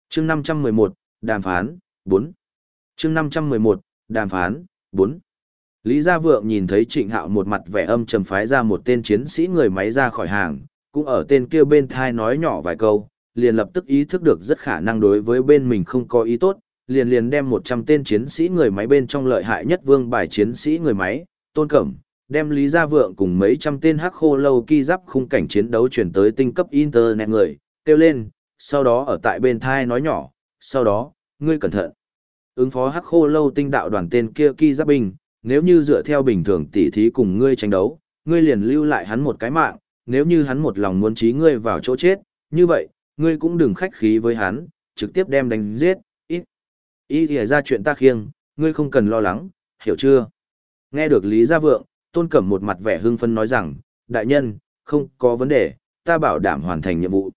Chương 511, đàm phán, 4. Chương 511, đàm phán, 4. Lý Gia Vượng nhìn thấy Trịnh Hạo một mặt vẻ âm trầm phái ra một tên chiến sĩ người máy ra khỏi hàng, cũng ở tên kia bên thai nói nhỏ vài câu, liền lập tức ý thức được rất khả năng đối với bên mình không có ý tốt, liền liền đem 100 tên chiến sĩ người máy bên trong lợi hại nhất vương bài chiến sĩ người máy, tôn cẩm, đem Lý Gia Vượng cùng mấy trăm tên hắc khô lâu kỳ giáp khung cảnh chiến đấu chuyển tới tinh cấp internet người, kêu lên, sau đó ở tại bên thai nói nhỏ, sau đó, ngươi cẩn thận. Ứng phó hắc khô lâu tinh đạo đoàn tên kia kỳ giáp binh, nếu như dựa theo bình thường tỉ thí cùng ngươi tranh đấu, ngươi liền lưu lại hắn một cái mạng, nếu như hắn một lòng muốn trí ngươi vào chỗ chết, như vậy, ngươi cũng đừng khách khí với hắn, trực tiếp đem đánh giết, ít. Ý thì ra chuyện ta khiêng, ngươi không cần lo lắng, hiểu chưa? Nghe được Lý Gia Vượng, Tôn Cẩm một mặt vẻ hưng phân nói rằng, đại nhân, không có vấn đề, ta bảo đảm hoàn thành nhiệm vụ.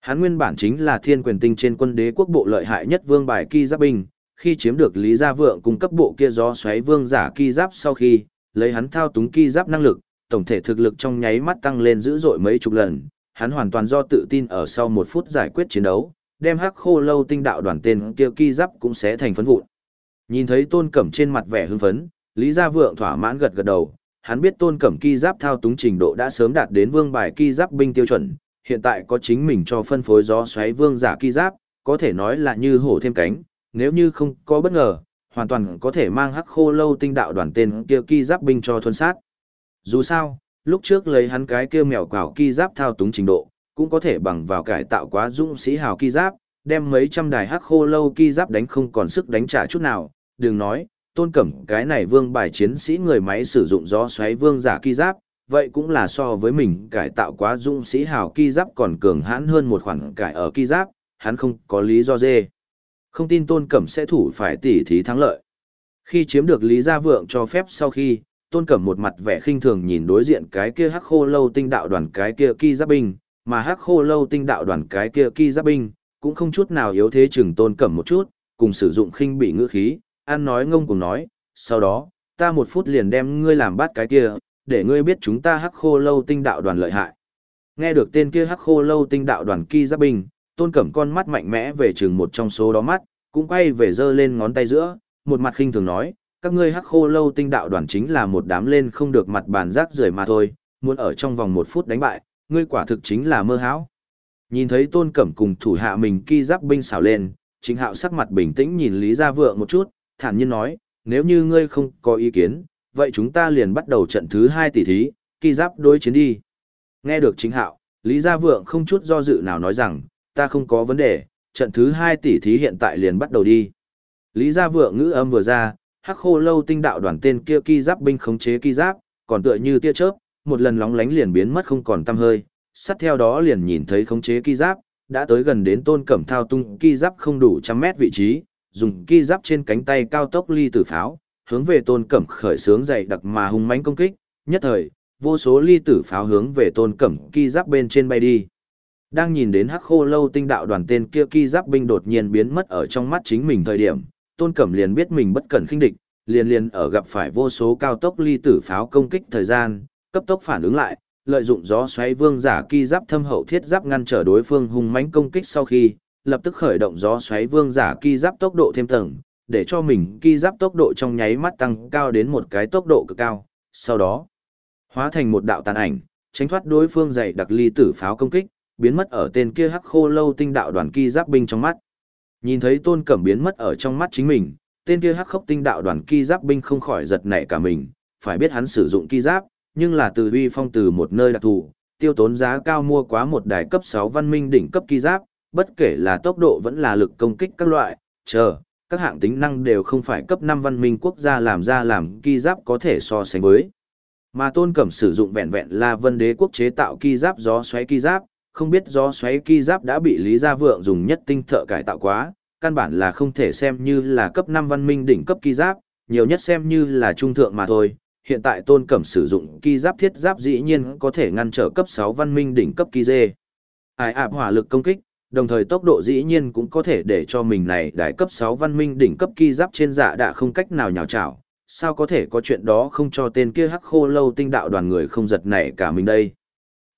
Hắn nguyên bản chính là thiên quyền tinh trên quân đế quốc bộ lợi hại nhất vương bài kỳ giáp binh, khi chiếm được Lý Gia Vượng cung cấp bộ kia gió xoáy vương giả kỳ giáp sau khi, lấy hắn thao túng kỳ giáp năng lực, tổng thể thực lực trong nháy mắt tăng lên dữ dội mấy chục lần, hắn hoàn toàn do tự tin ở sau một phút giải quyết chiến đấu, đem hắc khô lâu tinh đạo đoàn tên kia kỳ giáp cũng sẽ thành phấn vụn. Nhìn thấy Tôn Cẩm trên mặt vẻ hưng phấn, Lý Gia Vượng thỏa mãn gật gật đầu, hắn biết Tôn Cẩm ki giáp thao túng trình độ đã sớm đạt đến vương bài ki giáp binh tiêu chuẩn, hiện tại có chính mình cho phân phối gió xoáy vương giả ki giáp, có thể nói là như hổ thêm cánh, nếu như không có bất ngờ, hoàn toàn có thể mang hắc khô lâu tinh đạo đoàn tên kia ki giáp binh cho thuần sát. Dù sao, lúc trước lấy hắn cái kia mèo quảo ki giáp thao túng trình độ, cũng có thể bằng vào cải tạo quá dũng sĩ hào ki giáp, đem mấy trăm đài hắc khô lâu ki giáp đánh không còn sức đánh trả chút nào, đừng nói, tôn cẩm cái này vương bài chiến sĩ người máy sử dụng gió xoáy vương giả ki giáp, vậy cũng là so với mình cải tạo quá dũng sĩ hào ki giáp còn cường hãn hơn một khoản cải ở ki giáp, hắn không có lý do dê. Không tin tôn cẩm sẽ thủ phải tỉ thí thắng lợi. Khi chiếm được Lý Gia Vượng cho phép sau khi, tôn cẩm một mặt vẻ khinh thường nhìn đối diện cái kia hắc khô lâu tinh đạo đoàn cái kia ki giáp binh, mà hắc khô lâu tinh đạo đoàn cái kia ki giáp binh, cũng không chút nào yếu thế chừng tôn cẩm một chút, cùng sử dụng khinh bị ngữ khí, ăn nói ngông cùng nói, sau đó, ta một phút liền đem ngươi làm bắt cái kia, để ngươi biết chúng ta hắc khô lâu tinh đạo đoàn lợi hại. Nghe được tên kia hắc khô lâu tinh đạo đoàn kỳ giáp binh, tôn cẩm con mắt mạnh mẽ về chừng một trong số đó mắt, cũng quay về giơ lên ngón tay giữa, một mặt khinh thường nói, các ngươi hắc khô lâu tinh đạo đoàn chính là một đám lên không được mặt bàn rác rưởi mà thôi, muốn ở trong vòng một phút đánh bại, ngươi quả thực chính là mơ hão. Nhìn thấy tôn cẩm cùng thủ hạ mình kỳ giáp binh xảo lên, chính hạo sắc mặt bình tĩnh nhìn Lý Gia Vượng một chút, thản nhiên nói, nếu như ngươi không có ý kiến, vậy chúng ta liền bắt đầu trận thứ hai tỷ thí, kỳ giáp đối chiến đi. Nghe được chính hạo, Lý Gia Vượng không chút do dự nào nói rằng, ta không có vấn đề, trận thứ hai tỷ thí hiện tại liền bắt đầu đi. Lý Gia Vượng ngữ âm vừa ra, hắc khô lâu tinh đạo đoàn tên kia kỳ giáp binh khống chế kỳ giáp, còn tựa như tia chớp, một lần lóng lánh liền biến mất không còn tăm hơi, sát theo đó liền nhìn thấy khống chế kỳ giáp, đã tới gần đến tôn cẩm thao tung kỳ giáp không đủ trăm mét vị trí, dùng ki giáp trên cánh tay cao tốc ly tử pháo, hướng về tôn cẩm khởi sướng dày đặc mà hung mãnh công kích, nhất thời, vô số ly tử pháo hướng về tôn cẩm ki giáp bên trên bay đi. Đang nhìn đến hắc khô lâu tinh đạo đoàn tên kia ki giáp binh đột nhiên biến mất ở trong mắt chính mình thời điểm, tôn cẩm liền biết mình bất cẩn khinh địch, liền liền ở gặp phải vô số cao tốc ly tử pháo công kích thời gian, cấp tốc phản ứng lại, lợi dụng gió xoáy vương giả ki giáp thâm hậu thiết giáp ngăn trở đối phương hung mãnh công kích sau khi, lập tức khởi động gió xoáy vương giả ki giáp tốc độ thêm tầng, để cho mình ki giáp tốc độ trong nháy mắt tăng cao đến một cái tốc độ cực cao, sau đó hóa thành một đạo tàn ảnh, tránh thoát đối phương dày đặc ly tử pháo công kích, biến mất ở tên kia hắc khô lâu tinh đạo đoàn ki giáp binh trong mắt. Nhìn thấy Tôn Cẩm biến mất ở trong mắt chính mình, tên kia hắc khốc tinh đạo đoàn ki giáp binh không khỏi giật nảy cả mình, phải biết hắn sử dụng ki giáp, nhưng là từ uy phong từ một nơi đặc thù, tiêu tốn giá cao mua quá một đài cấp 6 văn minh đỉnh cấp ki giáp, bất kể là tốc độ vẫn là lực công kích các loại, chờ, các hạng tính năng đều không phải cấp 5 văn minh quốc gia làm ra làm ki giáp có thể so sánh với. Mà Tôn Cẩm sử dụng vẹn vẹn là vân đế quốc chế tạo ki giáp gió xoáy ki giáp, không biết gió xoáy ki giáp đã bị Lý Gia Vượng dùng nhất tinh thợ cải tạo quá, căn bản là không thể xem như là cấp 5 văn minh đỉnh cấp ki giáp, nhiều nhất xem như là trung thượng mà thôi. Hiện tại Tôn Cẩm sử dụng ki giáp thiết giáp dĩ nhiên có thể ngăn trở cấp 6 văn minh đỉnh cấp ki dê. Ai ạp hỏa lực công kích, đồng thời tốc độ dĩ nhiên cũng có thể để cho mình này đại cấp 6 văn minh đỉnh cấp kỳ giáp trên dạ đã không cách nào nhào chảo. Sao có thể có chuyện đó không cho tên kia hắc khô lâu tinh đạo đoàn người không giật nảy cả mình đây.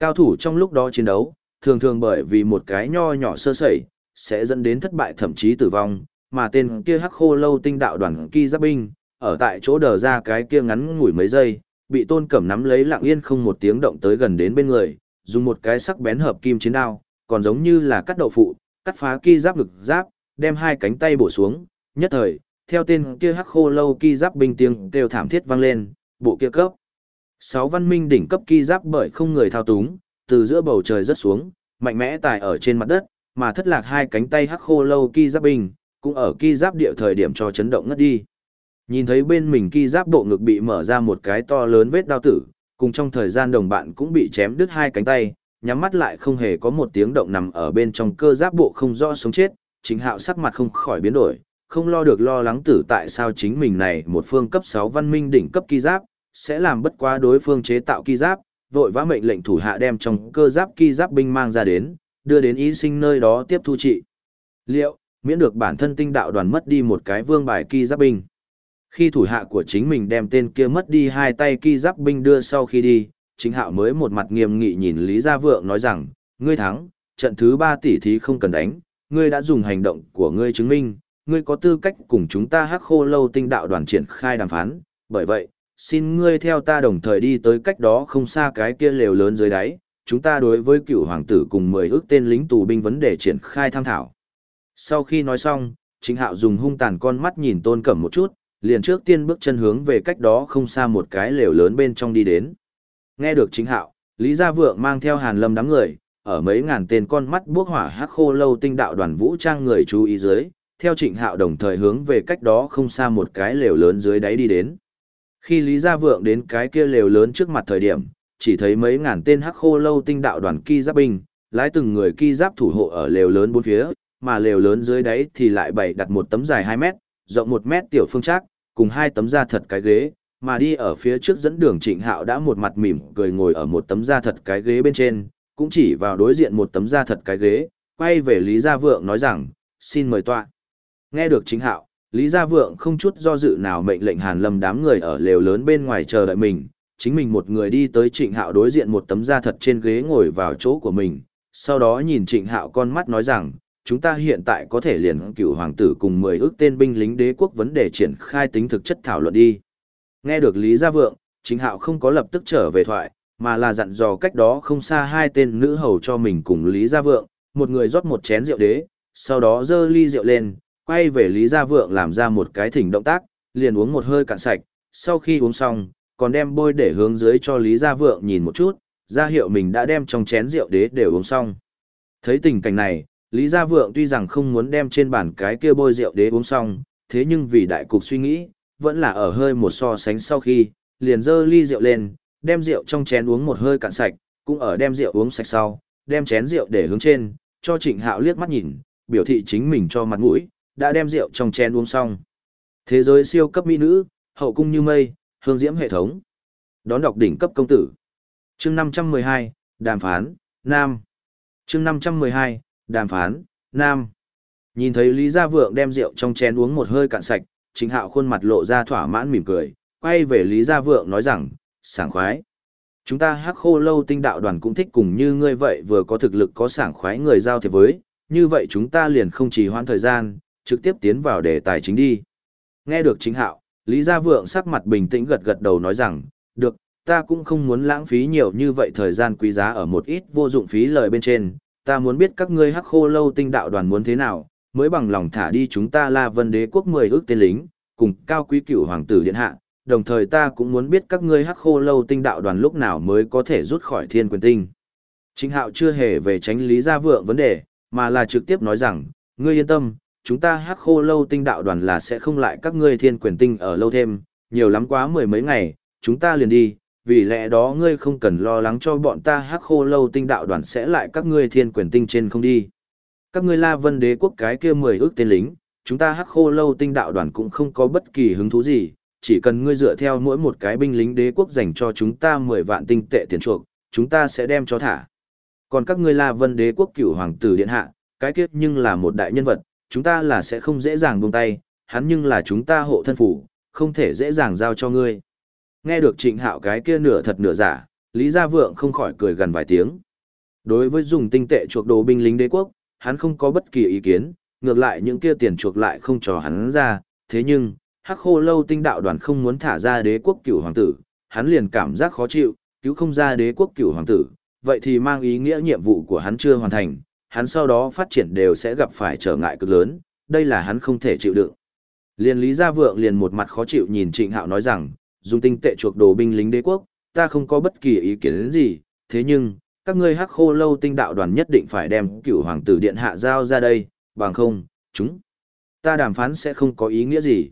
Cao thủ trong lúc đó chiến đấu, thường thường bởi vì một cái nho nhỏ sơ sẩy, sẽ dẫn đến thất bại thậm chí tử vong, mà tên kia hắc khô lâu tinh đạo đoàn kỳ giáp binh, ở tại chỗ đờ ra cái kia ngắn ngủi mấy giây, bị tôn cẩm nắm lấy lặng yên không một tiếng động tới gần đến bên người, dùng một cái sắc bén hợp kim chiến đao, còn giống như là cắt đậu phụ, cắt phá ki giáp ngực giáp, đem hai cánh tay bổ xuống, nhất thời, theo tên kia hắc khô lâu ki giáp binh tiếng kêu thảm thiết vang lên, bộ kia cấp. Sáu văn minh đỉnh cấp ki giáp bởi không người thao túng, từ giữa bầu trời rớt xuống, mạnh mẽ tài ở trên mặt đất, mà thất lạc hai cánh tay hắc khô lâu ki giáp binh, cũng ở ki giáp địa thời điểm cho chấn động ngất đi. Nhìn thấy bên mình ki giáp bộ ngực bị mở ra một cái to lớn vết đao tử, cùng trong thời gian đồng bạn cũng bị chém đứt hai cánh tay, nhắm mắt lại không hề có một tiếng động nằm ở bên trong cơ giáp bộ không rõ sống chết, chính hạo sắc mặt không khỏi biến đổi, không lo được lo lắng tử tại sao chính mình này một phương cấp 6 văn minh đỉnh cấp kỳ giáp, sẽ làm bất quá đối phương chế tạo kỳ giáp, vội vã mệnh lệnh thủ hạ đem trong cơ giáp kỳ giáp binh mang ra đến, đưa đến ý sinh nơi đó tiếp thu trị. Liệu, miễn được bản thân tinh đạo đoàn mất đi một cái vương bài kỳ giáp binh. Khi thủ hạ của chính mình đem tên kia mất đi hai tay kỳ giáp binh đưa sau khi đi, chính hạo mới một mặt nghiêm nghị nhìn Lý Gia Vượng nói rằng, ngươi thắng, trận thứ ba tỷ thí không cần đánh, ngươi đã dùng hành động của ngươi chứng minh, ngươi có tư cách cùng chúng ta hắc khô lâu tinh đạo đoàn triển khai đàm phán, bởi vậy, xin ngươi theo ta đồng thời đi tới cách đó không xa cái kia lều lớn dưới đáy, chúng ta đối với cựu hoàng tử cùng mười ước tên lính tù binh vấn đề triển khai tham thảo. Sau khi nói xong, Trịnh Hạo dùng hung tàn con mắt nhìn Tôn Cẩm một chút, liền trước tiên bước chân hướng về cách đó không xa một cái lều lớn bên trong đi đến. Nghe được Trịnh Hạo, Lý Gia Vượng mang theo Hàn Lâm đám người, ở mấy ngàn tên con mắt bước hỏa hắc khô lâu tinh đạo đoàn vũ trang người chú ý dưới, theo Trịnh Hạo đồng thời hướng về cách đó không xa một cái lều lớn dưới đáy đi đến. Khi Lý Gia Vượng đến cái kia lều lớn trước mặt thời điểm, chỉ thấy mấy ngàn tên hắc khô lâu tinh đạo đoàn ki giáp binh, lái từng người ki giáp thủ hộ ở lều lớn bốn phía, mà lều lớn dưới đáy thì lại bày đặt một tấm dài 2 mét, rộng 1 mét tiểu phương trác, cùng hai tấm da thật cái ghế, mà đi ở phía trước dẫn đường Trịnh Hạo đã một mặt mỉm cười ngồi ở một tấm da thật cái ghế bên trên, cũng chỉ vào đối diện một tấm da thật cái ghế, quay về Lý Gia Vượng nói rằng, xin mời tọa. Nghe được Trịnh Hạo, Lý Gia Vượng không chút do dự nào mệnh lệnh Hàn Lâm đám người ở lều lớn bên ngoài chờ đợi mình, chính mình một người đi tới Trịnh Hạo đối diện một tấm da thật trên ghế ngồi vào chỗ của mình, sau đó nhìn Trịnh Hạo con mắt nói rằng, chúng ta hiện tại có thể liền cựu hoàng tử cùng 10 ước tên binh lính đế quốc vấn đề triển khai tính thực chất thảo luận đi. Nghe được Lý Gia Vượng, Trịnh Hạo không có lập tức trở về thoại, mà là dặn dò cách đó không xa hai tên nữ hầu cho mình cùng Lý Gia Vượng, một người rót một chén rượu đế, sau đó dơ ly rượu lên, quay về Lý Gia Vượng làm ra một cái thỉnh động tác, liền uống một hơi cạn sạch, sau khi uống xong, còn đem bôi để hướng dưới cho Lý Gia Vượng nhìn một chút, ra hiệu mình đã đem trong chén rượu đế đều uống xong. Thấy tình cảnh này, Lý Gia Vượng tuy rằng không muốn đem trên bàn cái kia bôi rượu đế uống xong, thế nhưng vì đại cục suy nghĩ, vẫn là ở hơi một so sánh sau khi, liền dơ ly rượu lên, đem rượu trong chén uống một hơi cạn sạch, cũng ở đem rượu uống sạch sau, đem chén rượu để hướng trên, cho Trịnh Hạo liếc mắt nhìn, biểu thị chính mình cho mặt mũi, đã đem rượu trong chén uống xong. Thế giới siêu cấp mỹ nữ, hậu cung như mây, hương diễm hệ thống. Đón đọc đỉnh cấp công tử. Chương 512, đàm phán, Nam. Chương 512, đàm phán, Nam. Nhìn thấy Lý Gia Vượng đem rượu trong chén uống một hơi cạn sạch, Trịnh Hạo khuôn mặt lộ ra thỏa mãn mỉm cười, quay về Lý Gia Vượng nói rằng, sảng khoái. Chúng ta hắc khô lâu tinh đạo đoàn cũng thích cùng như ngươi vậy vừa có thực lực có sảng khoái người giao thiệp với, như vậy chúng ta liền không chỉ hoãn thời gian, trực tiếp tiến vào đề tài chính đi. Nghe được chính hạo, Lý Gia Vượng sắc mặt bình tĩnh gật gật đầu nói rằng, được, ta cũng không muốn lãng phí nhiều như vậy thời gian quý giá ở một ít vô dụng phí lời bên trên, ta muốn biết các ngươi hắc khô lâu tinh đạo đoàn muốn thế nào, mới bằng lòng thả đi chúng ta là vân đế quốc mười ước tên lính, cùng cao quý cửu hoàng tử điện hạ, đồng thời ta cũng muốn biết các ngươi hắc khô lâu tinh đạo đoàn lúc nào mới có thể rút khỏi thiên quyền tinh. Chính hạo chưa hề về tránh lý gia vượng vấn đề, mà là trực tiếp nói rằng, ngươi yên tâm, chúng ta hắc khô lâu tinh đạo đoàn là sẽ không lại các ngươi thiên quyền tinh ở lâu thêm, nhiều lắm quá mười mấy ngày, chúng ta liền đi, vì lẽ đó ngươi không cần lo lắng cho bọn ta hắc khô lâu tinh đạo đoàn sẽ lại các ngươi thiên quyền tinh trên không đi. Các ngươi la vân đế quốc cái kia mười ước tên lính, chúng ta hắc khô lâu tinh đạo đoàn cũng không có bất kỳ hứng thú gì, chỉ cần ngươi dựa theo mỗi một cái binh lính đế quốc dành cho chúng ta 10 vạn tinh tệ tiền chuộc, chúng ta sẽ đem cho thả. Còn các ngươi La Vân đế quốc cửu hoàng tử điện hạ, cái kiếp nhưng là một đại nhân vật, chúng ta là sẽ không dễ dàng buông tay, hắn nhưng là chúng ta hộ thân phủ, không thể dễ dàng giao cho ngươi. Nghe được trịnh hạo cái kia nửa thật nửa giả, Lý Gia Vượng không khỏi cười gần vài tiếng. Đối với dùng tinh tệ chuộc đồ binh lính đế quốc, hắn không có bất kỳ ý kiến, ngược lại những kia tiền chuộc lại không cho hắn ra, thế nhưng, hắc khô lâu tinh đạo đoàn không muốn thả ra đế quốc cửu hoàng tử, hắn liền cảm giác khó chịu, cứu không ra đế quốc cửu hoàng tử, vậy thì mang ý nghĩa nhiệm vụ của hắn chưa hoàn thành, hắn sau đó phát triển đều sẽ gặp phải trở ngại cực lớn, đây là hắn không thể chịu đựng. Liên Lý Gia Vượng liền một mặt khó chịu nhìn Trịnh Hạo nói rằng, dùng tinh tệ chuộc đồ binh lính đế quốc, ta không có bất kỳ ý kiến gì, thế nhưng, các ngươi hắc khô lâu tinh đạo đoàn nhất định phải đem cửu hoàng tử điện hạ giao ra đây, bằng không, chúng ta đàm phán sẽ không có ý nghĩa gì.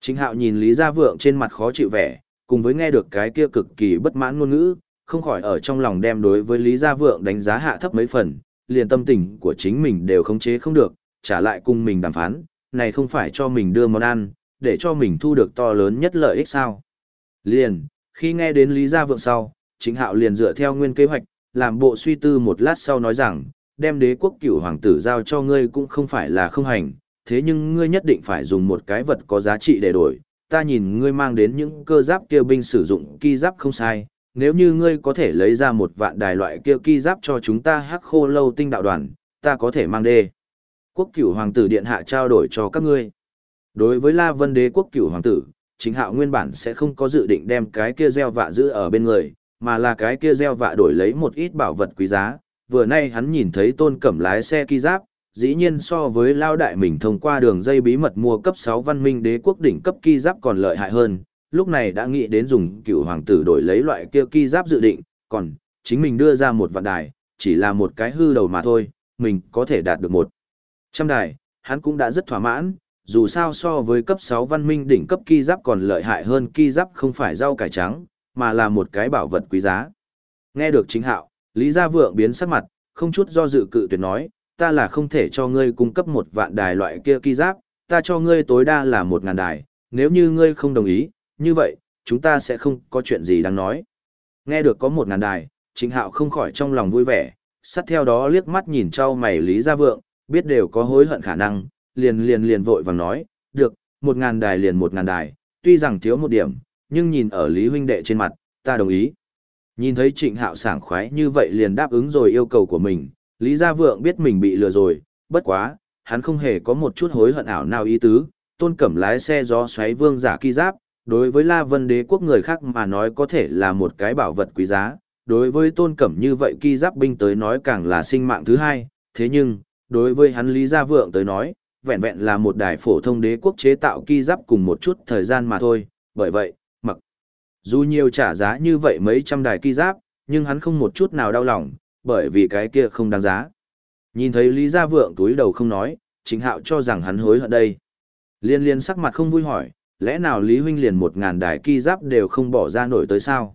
Chính hạo nhìn Lý Gia Vượng trên mặt khó chịu vẻ, cùng với nghe được cái kia cực kỳ bất mãn ngôn ngữ, không khỏi ở trong lòng đem đối với Lý Gia Vượng đánh giá hạ thấp mấy phần, liền tâm tình của chính mình đều khống chế không được, trả lại cùng mình đàm phán, này không phải cho mình đưa món ăn, để cho mình thu được to lớn nhất lợi ích sao. Liền, khi nghe đến Lý Gia Vượng sau, chính hạo liền dựa theo nguyên kế hoạch, làm bộ suy tư một lát sau nói rằng, đem đế quốc cửu hoàng tử giao cho ngươi cũng không phải là không hành, thế nhưng ngươi nhất định phải dùng một cái vật có giá trị để đổi. Ta nhìn ngươi mang đến những cơ giáp kia binh sử dụng ki giáp không sai, nếu như ngươi có thể lấy ra một vạn đài loại kia ki giáp cho chúng ta hắc khô lâu tinh đạo đoàn, ta có thể mang đê. Quốc cửu hoàng tử điện hạ trao đổi cho các ngươi. Đối với La Vân đế quốc cửu hoàng tử, chính hạo nguyên bản sẽ không có dự định đem cái kia gieo vạ giữ ở bên người, mà là cái kia gieo vạ đổi lấy một ít bảo vật quý giá. Vừa nay hắn nhìn thấy tôn cẩm lái xe kỳ giáp, dĩ nhiên so với lao đại mình thông qua đường dây bí mật mua cấp 6 văn minh đế quốc đỉnh cấp kỳ giáp còn lợi hại hơn, lúc này đã nghĩ đến dùng cựu hoàng tử đổi lấy loại kia kỳ giáp dự định, còn chính mình đưa ra một vạn đài, chỉ là một cái hư đầu mà thôi, mình có thể đạt được một trăm đài, hắn cũng đã rất thỏa mãn, dù sao so với cấp 6 văn minh đỉnh cấp kỳ giáp còn lợi hại hơn kỳ giáp không phải rau cải trắng, mà là một cái bảo vật quý giá. Nghe được chính hạo, Lý Gia Vượng biến sắc mặt, không chút do dự cự tuyệt nói, ta là không thể cho ngươi cung cấp một vạn đài loại kia kỳ giáp, ta cho ngươi tối đa là một ngàn đài, nếu như ngươi không đồng ý, như vậy, chúng ta sẽ không có chuyện gì đáng nói. Nghe được có một ngàn đài, chính Hạo không khỏi trong lòng vui vẻ, sát theo đó liếc mắt nhìn trao mày Lý Gia Vượng, biết đều có hối hận khả năng, liền liền liền vội vàng nói, được, một ngàn đài liền một ngàn đài, tuy rằng thiếu một điểm, nhưng nhìn ở Lý huynh đệ trên mặt, ta đồng ý. Nhìn thấy Trịnh Hạo sảng khoái như vậy liền đáp ứng rồi yêu cầu của mình, Lý Gia Vượng biết mình bị lừa rồi, bất quá, hắn không hề có một chút hối hận ảo nào ý tứ, tôn cẩm lái xe gió xoáy vương giả kỳ giáp, đối với La Vân đế quốc người khác mà nói có thể là một cái bảo vật quý giá, đối với tôn cẩm như vậy kỳ giáp binh tới nói càng là sinh mạng thứ hai, thế nhưng, đối với hắn Lý Gia Vượng tới nói, vẹn vẹn là một đài phổ thông đế quốc chế tạo kỳ giáp cùng một chút thời gian mà thôi, bởi vậy, dù nhiều trả giá như vậy mấy trăm đài kỳ giáp, nhưng hắn không một chút nào đau lòng, bởi vì cái kia không đáng giá. Nhìn thấy Lý Gia Vượng túi đầu không nói, chính hạo cho rằng hắn hối hận đây. Liên liên sắc mặt không vui hỏi, lẽ nào Lý Huynh liền một ngàn đài ki giáp đều không bỏ ra nổi tới sao?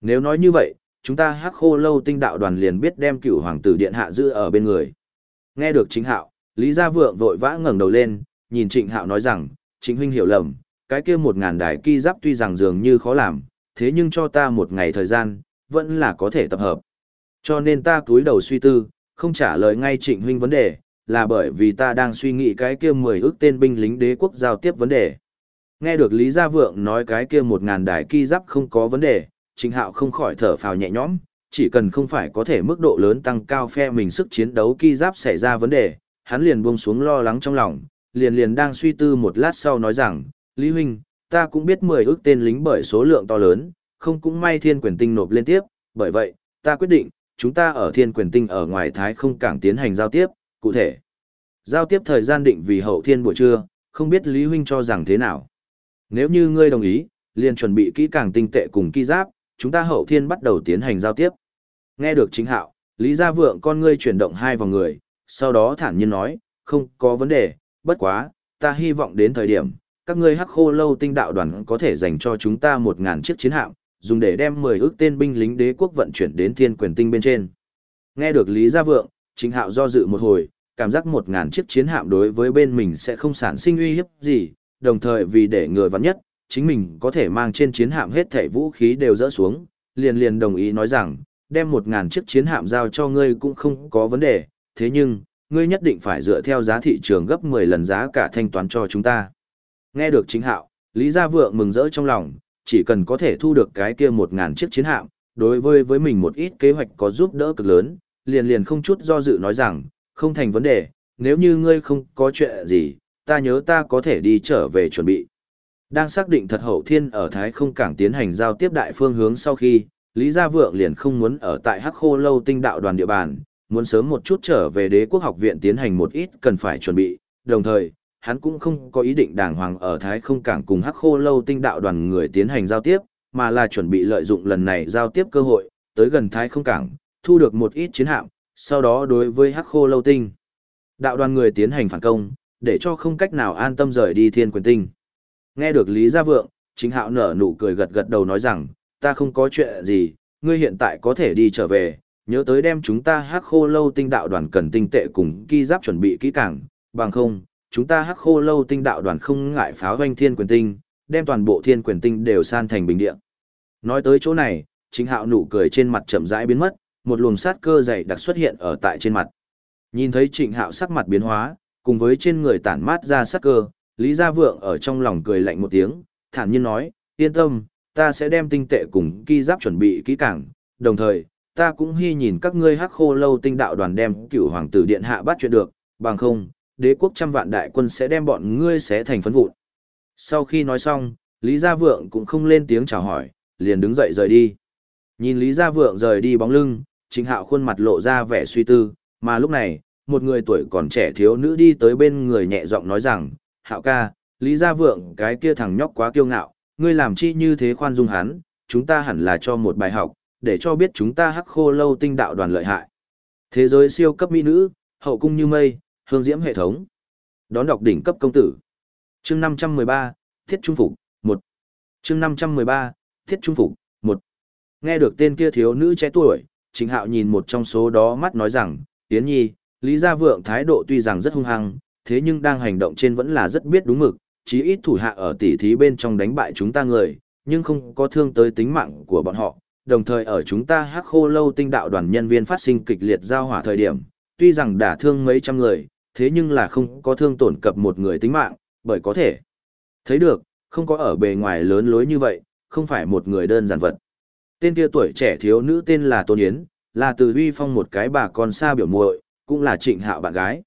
Nếu nói như vậy, chúng ta hắc khô lâu tinh đạo đoàn liền biết đem cửu hoàng tử điện hạ giữ ở bên người. Nghe được Trịnh Hạo, Lý Gia Vượng vội vã ngẩng đầu lên, nhìn Trịnh Hạo nói rằng, Trịnh huynh hiểu lầm, cái kia một ngàn đài ki giáp tuy rằng dường như khó làm, thế nhưng cho ta một ngày thời gian, vẫn là có thể tập hợp. Cho nên ta cúi đầu suy tư, không trả lời ngay Trịnh huynh vấn đề, là bởi vì ta đang suy nghĩ cái kia mười ước tên binh lính đế quốc giao tiếp vấn đề. Nghe được Lý Gia Vượng nói cái kia một ngàn đài ki giáp không có vấn đề, Trịnh Hạo không khỏi thở phào nhẹ nhõm, chỉ cần không phải có thể mức độ lớn tăng cao phe mình sức chiến đấu ki giáp xảy ra vấn đề, hắn liền buông xuống lo lắng trong lòng, liền liền đang suy tư một lát sau nói rằng, Lý Huynh, ta cũng biết 10 ước tên lính bởi số lượng to lớn, không cũng may thiên quyền tinh nộp lên tiếp, bởi vậy, ta quyết định, chúng ta ở thiên quyền tinh ở ngoài Thái không cảng tiến hành giao tiếp, cụ thể. Giao tiếp thời gian định vì hậu thiên buổi trưa, không biết Lý Huynh cho rằng thế nào. Nếu như ngươi đồng ý, liền chuẩn bị kỹ càng tinh tệ cùng kỳ giáp, chúng ta hậu thiên bắt đầu tiến hành giao tiếp. Nghe được chính hạo, Lý Gia Vượng con ngươi chuyển động hai vòng người, sau đó thản nhiên nói, không có vấn đề, bất quá, ta hy vọng đến thời điểm, các ngươi hắc khô lâu tinh đạo đoàn có thể dành cho chúng ta một ngàn chiếc chiến hạm, dùng để đem mười ước tên binh lính đế quốc vận chuyển đến thiên quyền tinh bên trên. Nghe được Lý Gia Vượng, chính hạo do dự một hồi, cảm giác một ngàn chiếc chiến hạm đối với bên mình sẽ không sản sinh uy hiếp gì, đồng thời vì để người vắn nhất, chính mình có thể mang trên chiến hạm hết thảy vũ khí đều dỡ xuống, liền liền đồng ý nói rằng, đem một ngàn chiếc chiến hạm giao cho ngươi cũng không có vấn đề, thế nhưng, ngươi nhất định phải dựa theo giá thị trường gấp 10 lần giá cả thanh toán cho chúng ta. Nghe được chính hạo, Lý Gia Vượng mừng rỡ trong lòng, chỉ cần có thể thu được cái kia một ngàn chiếc chiến hạm, đối với với mình một ít kế hoạch có giúp đỡ cực lớn, liền liền không chút do dự nói rằng, không thành vấn đề, nếu như ngươi không có chuyện gì, ta nhớ ta có thể đi trở về chuẩn bị. Đang xác định thật hậu thiên ở Thái không cảng tiến hành giao tiếp đại phương hướng sau khi, Lý Gia Vượng liền không muốn ở tại Hắc Khô Lâu tinh đạo đoàn địa bàn, muốn sớm một chút trở về đế quốc học viện tiến hành một ít cần phải chuẩn bị, đồng thời, hắn cũng không có ý định đàng hoàng ở Thái không cảng cùng Hắc Khô Lâu tinh đạo đoàn người tiến hành giao tiếp, mà là chuẩn bị lợi dụng lần này giao tiếp cơ hội, tới gần Thái không cảng, thu được một ít chiến hạm, sau đó đối với Hắc Khô Lâu tinh. Đạo đoàn người tiến hành phản công, để cho không cách nào an tâm rời đi thiên quyền tinh. Nghe được Lý Gia Vượng, chính hạo nở nụ cười gật gật đầu nói rằng, ta không có chuyện gì, ngươi hiện tại có thể đi trở về, nhớ tới đem chúng ta hắc khô lâu tinh đạo đoàn cần tinh tệ cùng ghi giáp chuẩn bị kỹ càng, bằng không, chúng ta hắc khô lâu tinh đạo đoàn không ngại pháo doanh thiên quyền tinh, đem toàn bộ thiên quyền tinh đều san thành bình địa. Nói tới chỗ này, chính hạo nụ cười trên mặt chậm rãi biến mất, một luồng sát cơ dày đặc xuất hiện ở tại trên mặt. Nhìn thấy trịnh hạo sắc mặt biến hóa, cùng với trên người tản mát ra sát cơ, Lý Gia Vượng ở trong lòng cười lạnh một tiếng, thản nhiên nói, yên tâm, ta sẽ đem tinh tệ cùng ki giáp chuẩn bị kỹ càng, đồng thời, ta cũng hy nhìn các ngươi hắc khô lâu tinh đạo đoàn đem cửu hoàng tử điện hạ bắt chuyện được, bằng không, đế quốc trăm vạn đại quân sẽ đem bọn ngươi xé thành phấn vụn. Sau khi nói xong, Lý Gia Vượng cũng không lên tiếng chào hỏi, liền đứng dậy rời đi. Nhìn Lý Gia Vượng rời đi bóng lưng, Trình Hạo khuôn mặt lộ ra vẻ suy tư, mà lúc này, một người tuổi còn trẻ thiếu nữ đi tới bên người nhẹ giọng nói rằng, Hạo ca, Lý Gia Vượng cái kia thằng nhóc quá kiêu ngạo, ngươi làm chi như thế khoan dung hắn, chúng ta hẳn là cho một bài học, để cho biết chúng ta hắc khô lâu tinh đạo đoàn lợi hại. Thế giới siêu cấp mỹ nữ, hậu cung như mây, hương diễm hệ thống. Đón đọc đỉnh cấp công tử. Chương 513, Thiết Trung Phục, một Chương 513, Thiết Trung Phục, một Nghe được tên kia thiếu nữ trẻ tuổi, chính Hạo nhìn một trong số đó mắt nói rằng, Tiến Nhi, Lý Gia Vượng thái độ tuy rằng rất hung hăng, thế nhưng đang hành động trên vẫn là rất biết đúng mực, chí ít thủ hạ ở tỉ thí bên trong đánh bại chúng ta người, nhưng không có thương tới tính mạng của bọn họ. Đồng thời ở chúng ta hắc khô lâu tinh đạo đoàn nhân viên phát sinh kịch liệt giao hỏa thời điểm, tuy rằng đả thương mấy trăm người, thế nhưng là không có thương tổn cập một người tính mạng, bởi có thể thấy được, không có ở bề ngoài lớn lối như vậy, không phải một người đơn giản vật. Tên kia tuổi trẻ thiếu nữ tên là Tôn Yến, là từ huy phong một cái bà con xa biểu muội, cũng là trịnh hạo bạn gái.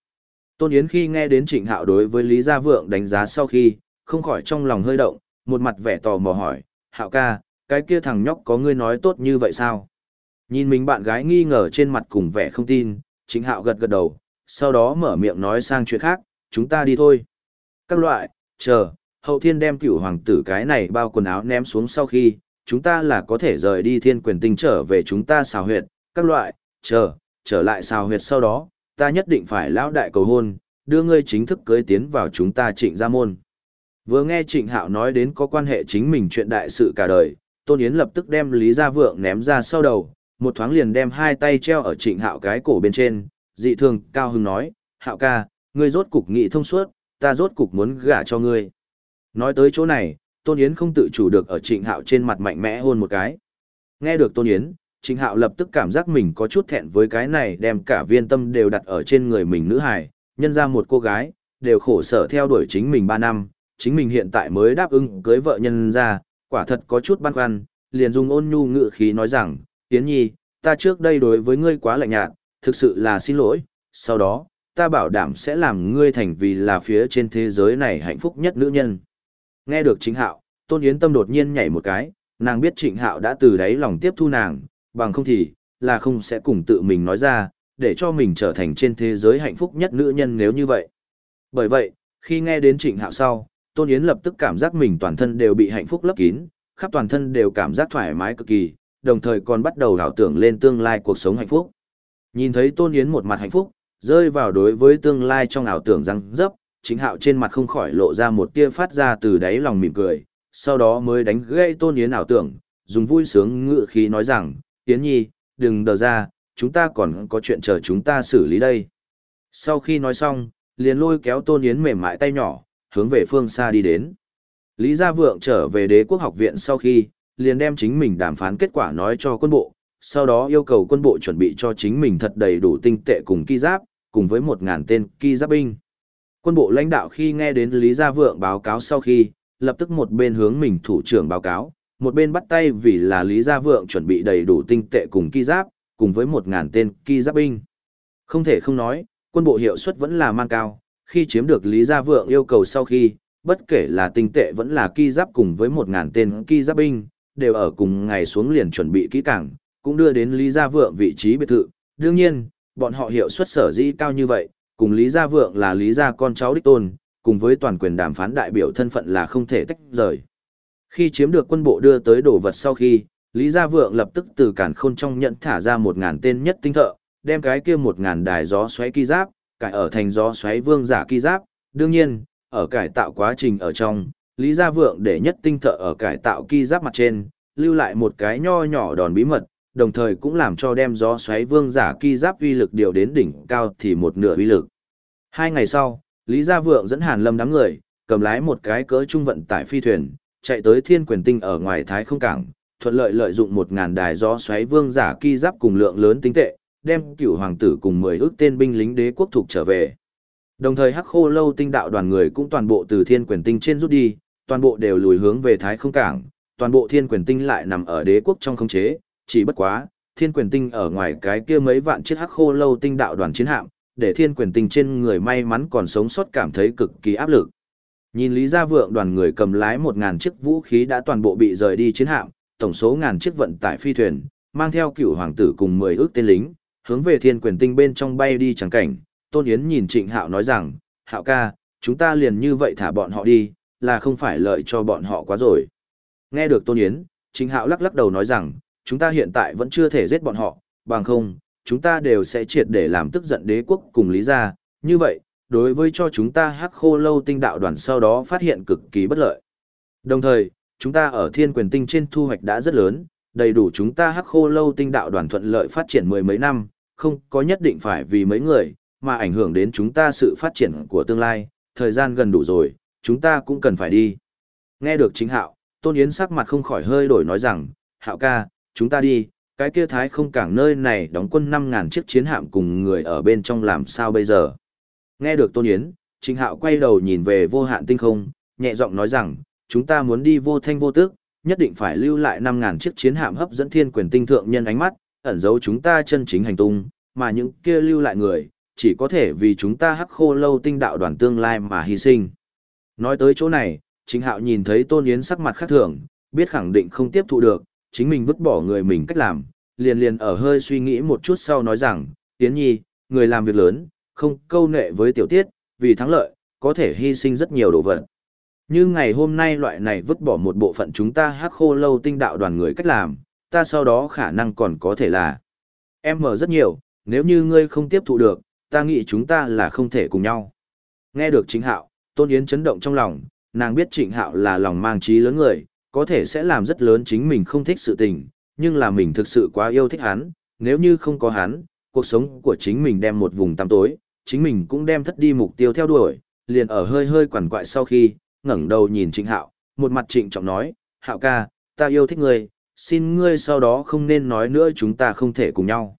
Tôn Yến khi nghe đến Trịnh Hạo đối với Lý Gia Vượng đánh giá sau khi, không khỏi trong lòng hơi động, một mặt vẻ tò mò hỏi, Hạo ca, cái kia thằng nhóc có ngươi nói tốt như vậy sao? Nhìn mình bạn gái nghi ngờ trên mặt cùng vẻ không tin, Trịnh Hạo gật gật đầu, sau đó mở miệng nói sang chuyện khác, chúng ta đi thôi. Các loại, chờ, hậu thiên đem cửu hoàng tử cái này bao quần áo ném xuống sau khi, chúng ta là có thể rời đi thiên quyền tinh trở về chúng ta xào huyệt, các loại, chờ, trở lại xào huyệt sau đó, ta nhất định phải lão đại cầu hôn, đưa ngươi chính thức cưới tiến vào chúng ta trịnh gia môn. Vừa nghe trịnh hạo nói đến có quan hệ chính mình chuyện đại sự cả đời, Tôn Yến lập tức đem Lý Gia Vượng ném ra sau đầu, một thoáng liền đem hai tay treo ở trịnh hạo cái cổ bên trên, dị thường cao hưng nói, hạo ca, ngươi rốt cục nghị thông suốt, ta rốt cục muốn gả cho ngươi. Nói tới chỗ này, Tôn Yến không tự chủ được ở trịnh hạo trên mặt mạnh mẽ hôn một cái. Nghe được Tôn Yến, trịnh hạo lập tức cảm giác mình có chút thẹn với cái này đem cả viên tâm đều đặt ở trên người mình nữ hài, nhân ra một cô gái, đều khổ sở theo đuổi chính mình 3 năm, chính mình hiện tại mới đáp ứng cưới vợ nhân ra, quả thật có chút băn khoăn, liền dùng ôn nhu ngự khí nói rằng, Yến Nhi, ta trước đây đối với ngươi quá lạnh nhạt, thực sự là xin lỗi, sau đó, ta bảo đảm sẽ làm ngươi thành vì là phía trên thế giới này hạnh phúc nhất nữ nhân. Nghe được chính hạo, Tôn Yến tâm đột nhiên nhảy một cái, nàng biết trịnh hạo đã từ đáy lòng tiếp thu nàng, bằng không thì, là không sẽ cùng tự mình nói ra, để cho mình trở thành trên thế giới hạnh phúc nhất nữ nhân nếu như vậy. Bởi vậy, khi nghe đến trịnh hạo sau, Tôn Yến lập tức cảm giác mình toàn thân đều bị hạnh phúc lấp kín, khắp toàn thân đều cảm giác thoải mái cực kỳ, đồng thời còn bắt đầu ảo tưởng lên tương lai cuộc sống hạnh phúc. Nhìn thấy Tôn Yến một mặt hạnh phúc, rơi vào đối với tương lai trong ảo tưởng răng dấp, chính hạo trên mặt không khỏi lộ ra một tia phát ra từ đáy lòng mỉm cười, sau đó mới đánh gây Tôn Yến ảo tưởng, dùng vui sướng ngự khí nói rằng, Yến Nhi, đừng đờ ra, chúng ta còn có chuyện chờ chúng ta xử lý đây. Sau khi nói xong, liền lôi kéo Tôn Yến mềm mại tay nhỏ, hướng về phương xa đi đến. Lý Gia Vượng trở về đế quốc học viện sau khi, liền đem chính mình đàm phán kết quả nói cho quân bộ, sau đó yêu cầu quân bộ chuẩn bị cho chính mình thật đầy đủ tinh tệ cùng ki giáp, cùng với một ngàn tên ki giáp binh. Quân bộ lãnh đạo khi nghe đến Lý Gia Vượng báo cáo sau khi, lập tức một bên hướng mình thủ trưởng báo cáo, một bên bắt tay vì là Lý Gia Vượng chuẩn bị đầy đủ tinh tệ cùng ki giáp, cùng với một ngàn tên ki giáp binh. Không thể không nói, quân bộ hiệu suất vẫn là mang cao, khi chiếm được Lý Gia Vượng yêu cầu sau khi, bất kể là tinh tệ vẫn là ki giáp cùng với một ngàn tên ki giáp binh, đều ở cùng ngày xuống liền chuẩn bị kỹ càng, cũng đưa đến Lý Gia Vượng vị trí biệt thự. Đương nhiên, bọn họ hiệu suất sở dĩ cao như vậy, cùng Lý Gia Vượng là Lý Gia con cháu đích tôn, cùng với toàn quyền đàm phán đại biểu thân phận là không thể tách rời. Khi chiếm được quân bộ đưa tới đồ vật sau khi, Lý Gia Vượng lập tức từ cản khôn trong nhận thả ra một ngàn tên nhất tinh thợ, đem cái kia một ngàn đài gió xoáy kỳ giáp, cải ở thành gió xoáy vương giả kỳ giáp. Đương nhiên, ở cải tạo quá trình ở trong, Lý Gia Vượng để nhất tinh thợ ở cải tạo kỳ giáp mặt trên, lưu lại một cái nho nhỏ đòn bí mật, đồng thời cũng làm cho đem gió xoáy vương giả ki giáp uy lực điều đến đỉnh cao thì một nửa uy lực. Hai ngày sau, Lý Gia Vượng dẫn Hàn Lâm đám người, cầm lái một cái cỡ trung vận tải phi thuyền, chạy tới Thiên Quyền Tinh ở ngoài Thái Không Cảng, thuận lợi lợi dụng một ngàn đài gió xoáy vương giả ki giáp cùng lượng lớn tinh tệ, đem cửu hoàng tử cùng mười ước tên binh lính đế quốc thuộc trở về. Đồng thời Hắc Khô Lâu tinh đạo đoàn người cũng toàn bộ từ Thiên Quyền Tinh trên rút đi, toàn bộ đều lùi hướng về Thái Không Cảng, toàn bộ Thiên Quyền Tinh lại nằm ở đế quốc trong khống chế, chỉ bất quá, Thiên Quyền Tinh ở ngoài cái kia mấy vạn chiếc Hắc Khô Lâu tinh đạo đoàn chiến hạm, để Thiên Quyền Tinh trên người may mắn còn sống sót cảm thấy cực kỳ áp lực. Nhìn Lý Gia Vượng đoàn người cầm lái một ngàn chiếc vũ khí đã toàn bộ bị rời đi chiến hạm, tổng số ngàn chiếc vận tải phi thuyền, mang theo cựu hoàng tử cùng mười ước tên lính, hướng về thiên quyền tinh bên trong bay đi chẳng cảnh. Tôn Yến nhìn Trịnh Hạo nói rằng, Hạo ca, chúng ta liền như vậy thả bọn họ đi, là không phải lợi cho bọn họ quá rồi. Nghe được Tôn Yến, Trịnh Hạo lắc lắc đầu nói rằng, chúng ta hiện tại vẫn chưa thể giết bọn họ, bằng không, chúng ta đều sẽ triệt để làm tức giận đế quốc cùng lý gia, như vậy, đối với cho chúng ta hắc khô lâu tinh đạo đoàn sau đó phát hiện cực kỳ bất lợi. Đồng thời, chúng ta ở thiên quyền tinh trên thu hoạch đã rất lớn, đầy đủ chúng ta hắc khô lâu tinh đạo đoàn thuận lợi phát triển mười mấy năm, không có nhất định phải vì mấy người, mà ảnh hưởng đến chúng ta sự phát triển của tương lai, thời gian gần đủ rồi, chúng ta cũng cần phải đi. Nghe được chính hạo, Tôn Yến sắc mặt không khỏi hơi đổi nói rằng, hạo ca, chúng ta đi, cái kia thái không cảng nơi này đóng quân 5.000 chiếc chiến hạm cùng người ở bên trong làm sao bây giờ. Nghe được Tôn Yến, Trình Hạo quay đầu nhìn về vô hạn tinh không, nhẹ giọng nói rằng, chúng ta muốn đi vô thanh vô tức, nhất định phải lưu lại 5.000 chiếc chiến hạm hấp dẫn thiên quyền tinh thượng nhân ánh mắt, ẩn giấu chúng ta chân chính hành tung, mà những kia lưu lại người, chỉ có thể vì chúng ta hắc khô lâu tinh đạo đoàn tương lai mà hy sinh. Nói tới chỗ này, Trình Hạo nhìn thấy Tôn Yến sắc mặt khác thường, biết khẳng định không tiếp thụ được, chính mình vứt bỏ người mình cách làm, liền liền ở hơi suy nghĩ một chút sau nói rằng, tiến Nhi, người làm việc lớn, không câu nệ với tiểu tiết, vì thắng lợi, có thể hy sinh rất nhiều đồ vật. Như ngày hôm nay loại này vứt bỏ một bộ phận chúng ta hắc khô lâu tinh đạo đoàn người cách làm, ta sau đó khả năng còn có thể là em mở rất nhiều, nếu như ngươi không tiếp thụ được, ta nghĩ chúng ta là không thể cùng nhau. Nghe được chính hạo, Tôn Yến chấn động trong lòng, nàng biết trịnh hạo là lòng mang trí lớn người, có thể sẽ làm rất lớn chính mình không thích sự tình, nhưng là mình thực sự quá yêu thích hắn, nếu như không có hắn, cuộc sống của chính mình đem một vùng tăm tối, chính mình cũng đem thất đi mục tiêu theo đuổi, liền ở hơi hơi quằn quại sau khi, ngẩng đầu nhìn Trịnh Hạo, một mặt trịnh trọng nói, Hạo ca, ta yêu thích ngươi, xin ngươi sau đó không nên nói nữa chúng ta không thể cùng nhau.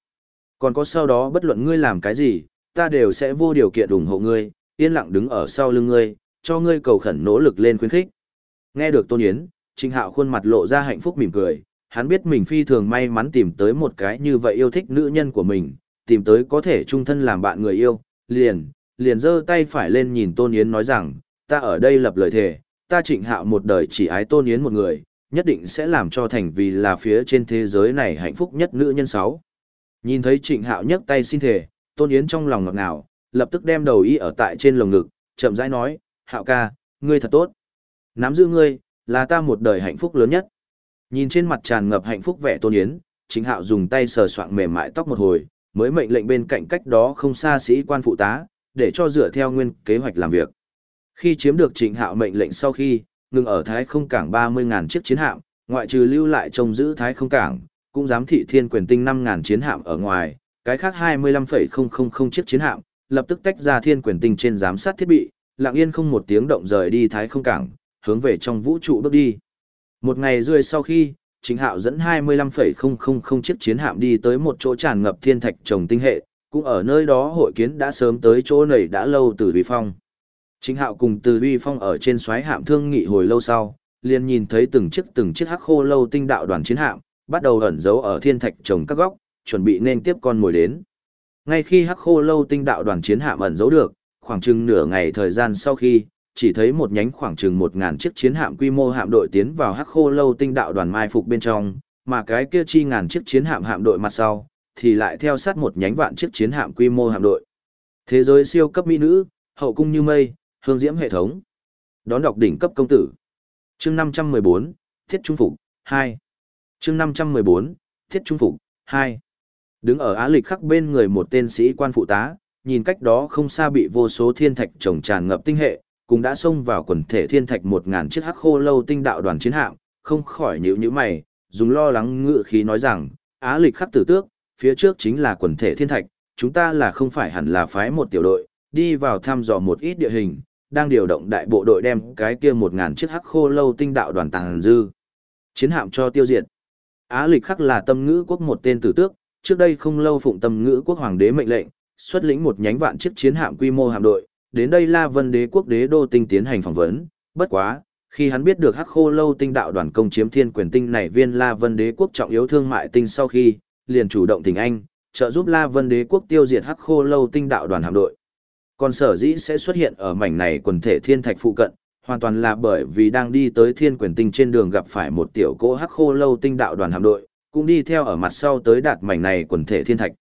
Còn có sau đó bất luận ngươi làm cái gì, ta đều sẽ vô điều kiện ủng hộ ngươi, yên lặng đứng ở sau lưng ngươi, cho ngươi cầu khẩn nỗ lực lên khuyến khích. Nghe được Tôn Yến, Trịnh Hạo khuôn mặt lộ ra hạnh phúc mỉm cười, hắn biết mình phi thường may mắn tìm tới một cái như vậy yêu thích nữ nhân của mình, tìm tới có thể chung thân làm bạn người yêu, liền, liền giơ tay phải lên nhìn Tôn Yến nói rằng, ta ở đây lập lời thề, ta Trịnh Hạo một đời chỉ ái Tôn Yến một người, nhất định sẽ làm cho thành vì là phía trên thế giới này hạnh phúc nhất nữ nhân sáu. Nhìn thấy Trịnh Hạo nhấc tay xin thề, Tôn Yến trong lòng ngọt ngào, lập tức đem đầu y ở tại trên lồng ngực, chậm rãi nói, Hạo ca, ngươi thật tốt. Nắm giữ ngươi, là ta một đời hạnh phúc lớn nhất. Nhìn trên mặt tràn ngập hạnh phúc vẻ Tôn Yến, chính Hạo dùng tay sờ soạng mềm mại tóc một hồi, mới mệnh lệnh bên cạnh cách đó không xa sĩ quan phụ tá, để cho dựa theo nguyên kế hoạch làm việc. Khi chiếm được Trịnh Hạo mệnh lệnh sau khi, ngừng ở Thái Không Cảng 30.000 chiếc chiến hạm, ngoại trừ lưu lại trông giữ Thái Không Cảng, cũng giám thị thiên quyền tinh 5.000 chiến hạm ở ngoài, cái khác 25,000 chiếc chiến hạm, lập tức tách ra thiên quyền tinh trên giám sát thiết bị, lặng yên không một tiếng động rời đi Thái Không Cảng, hướng về trong vũ trụ bước đi. Một ngày rưỡi sau khi, Trịnh hạo dẫn 25,000 chiếc chiến hạm đi tới một chỗ tràn ngập thiên thạch trồng tinh hệ, cũng ở nơi đó hội kiến đã sớm tới chỗ này đã lâu từ Huy Phong. Trịnh hạo cùng từ Huy Phong ở trên xoáy hạm thương nghị hồi lâu sau, liền nhìn thấy từng chiếc từng chiếc hắc khô lâu tinh đạo đoàn chiến hạm, bắt đầu ẩn giấu ở thiên thạch trồng các góc, chuẩn bị nên tiếp con mồi đến. Ngay khi hắc khô lâu tinh đạo đoàn chiến hạm ẩn giấu được, khoảng chừng nửa ngày thời gian sau khi, chỉ thấy một nhánh khoảng chừng một ngàn chiếc chiến hạm quy mô hạm đội tiến vào hắc khô lâu tinh đạo đoàn mai phục bên trong, mà cái kia chi ngàn chiếc chiến hạm hạm đội mặt sau, thì lại theo sát một nhánh vạn chiếc chiến hạm quy mô hạm đội. Thế giới siêu cấp mỹ nữ, hậu cung như mây, hương diễm hệ thống. Đón đọc đỉnh cấp công tử. Chương 514, Thiết Trung Phục, hai Chương 514, Thiết Trung Phục, hai Đứng ở Á Lịch khắc bên người một tên sĩ quan phụ tá, nhìn cách đó không xa bị vô số thiên thạch trồng tràn ngập tinh hệ, cũng đã xông vào quần thể thiên thạch một ngàn chiếc hắc khô lâu tinh đạo đoàn chiến hạm, không khỏi nhíu nhíu mày, dùng lo lắng ngự khí nói rằng, Á Lịch khắc tử tước, phía trước chính là quần thể thiên thạch, chúng ta là không phải hẳn là phái một tiểu đội, đi vào thăm dò một ít địa hình, đang điều động đại bộ đội đem cái kia một ngàn chiếc hắc khô lâu tinh đạo đoàn tàng dư. Chiến hạm cho tiêu diệt. Á lịch khắc là tâm ngữ quốc một tên tử tước, trước đây không lâu phụng tâm ngữ quốc hoàng đế mệnh lệnh, xuất lĩnh một nhánh vạn chiếc chiến hạm quy mô hạm đội, đến đây La Vân đế quốc đế đô tinh tiến hành phỏng vấn, bất quá, khi hắn biết được Hắc Khô Lâu tinh đạo đoàn công chiếm thiên quyền tinh này viên La Vân đế quốc trọng yếu thương mại tinh sau khi, liền chủ động thỉnh anh, trợ giúp La Vân đế quốc tiêu diệt Hắc Khô Lâu tinh đạo đoàn hạm đội. Còn sở dĩ sẽ xuất hiện ở mảnh này quần thể thiên thạch phụ cận, hoàn toàn là bởi vì đang đi tới thiên quyền tinh trên đường gặp phải một tiểu cỗ Hắc Khô Lâu tinh đạo đoàn hạm đội, cũng đi theo ở mặt sau tới đạt mảnh này quần thể thiên thạch.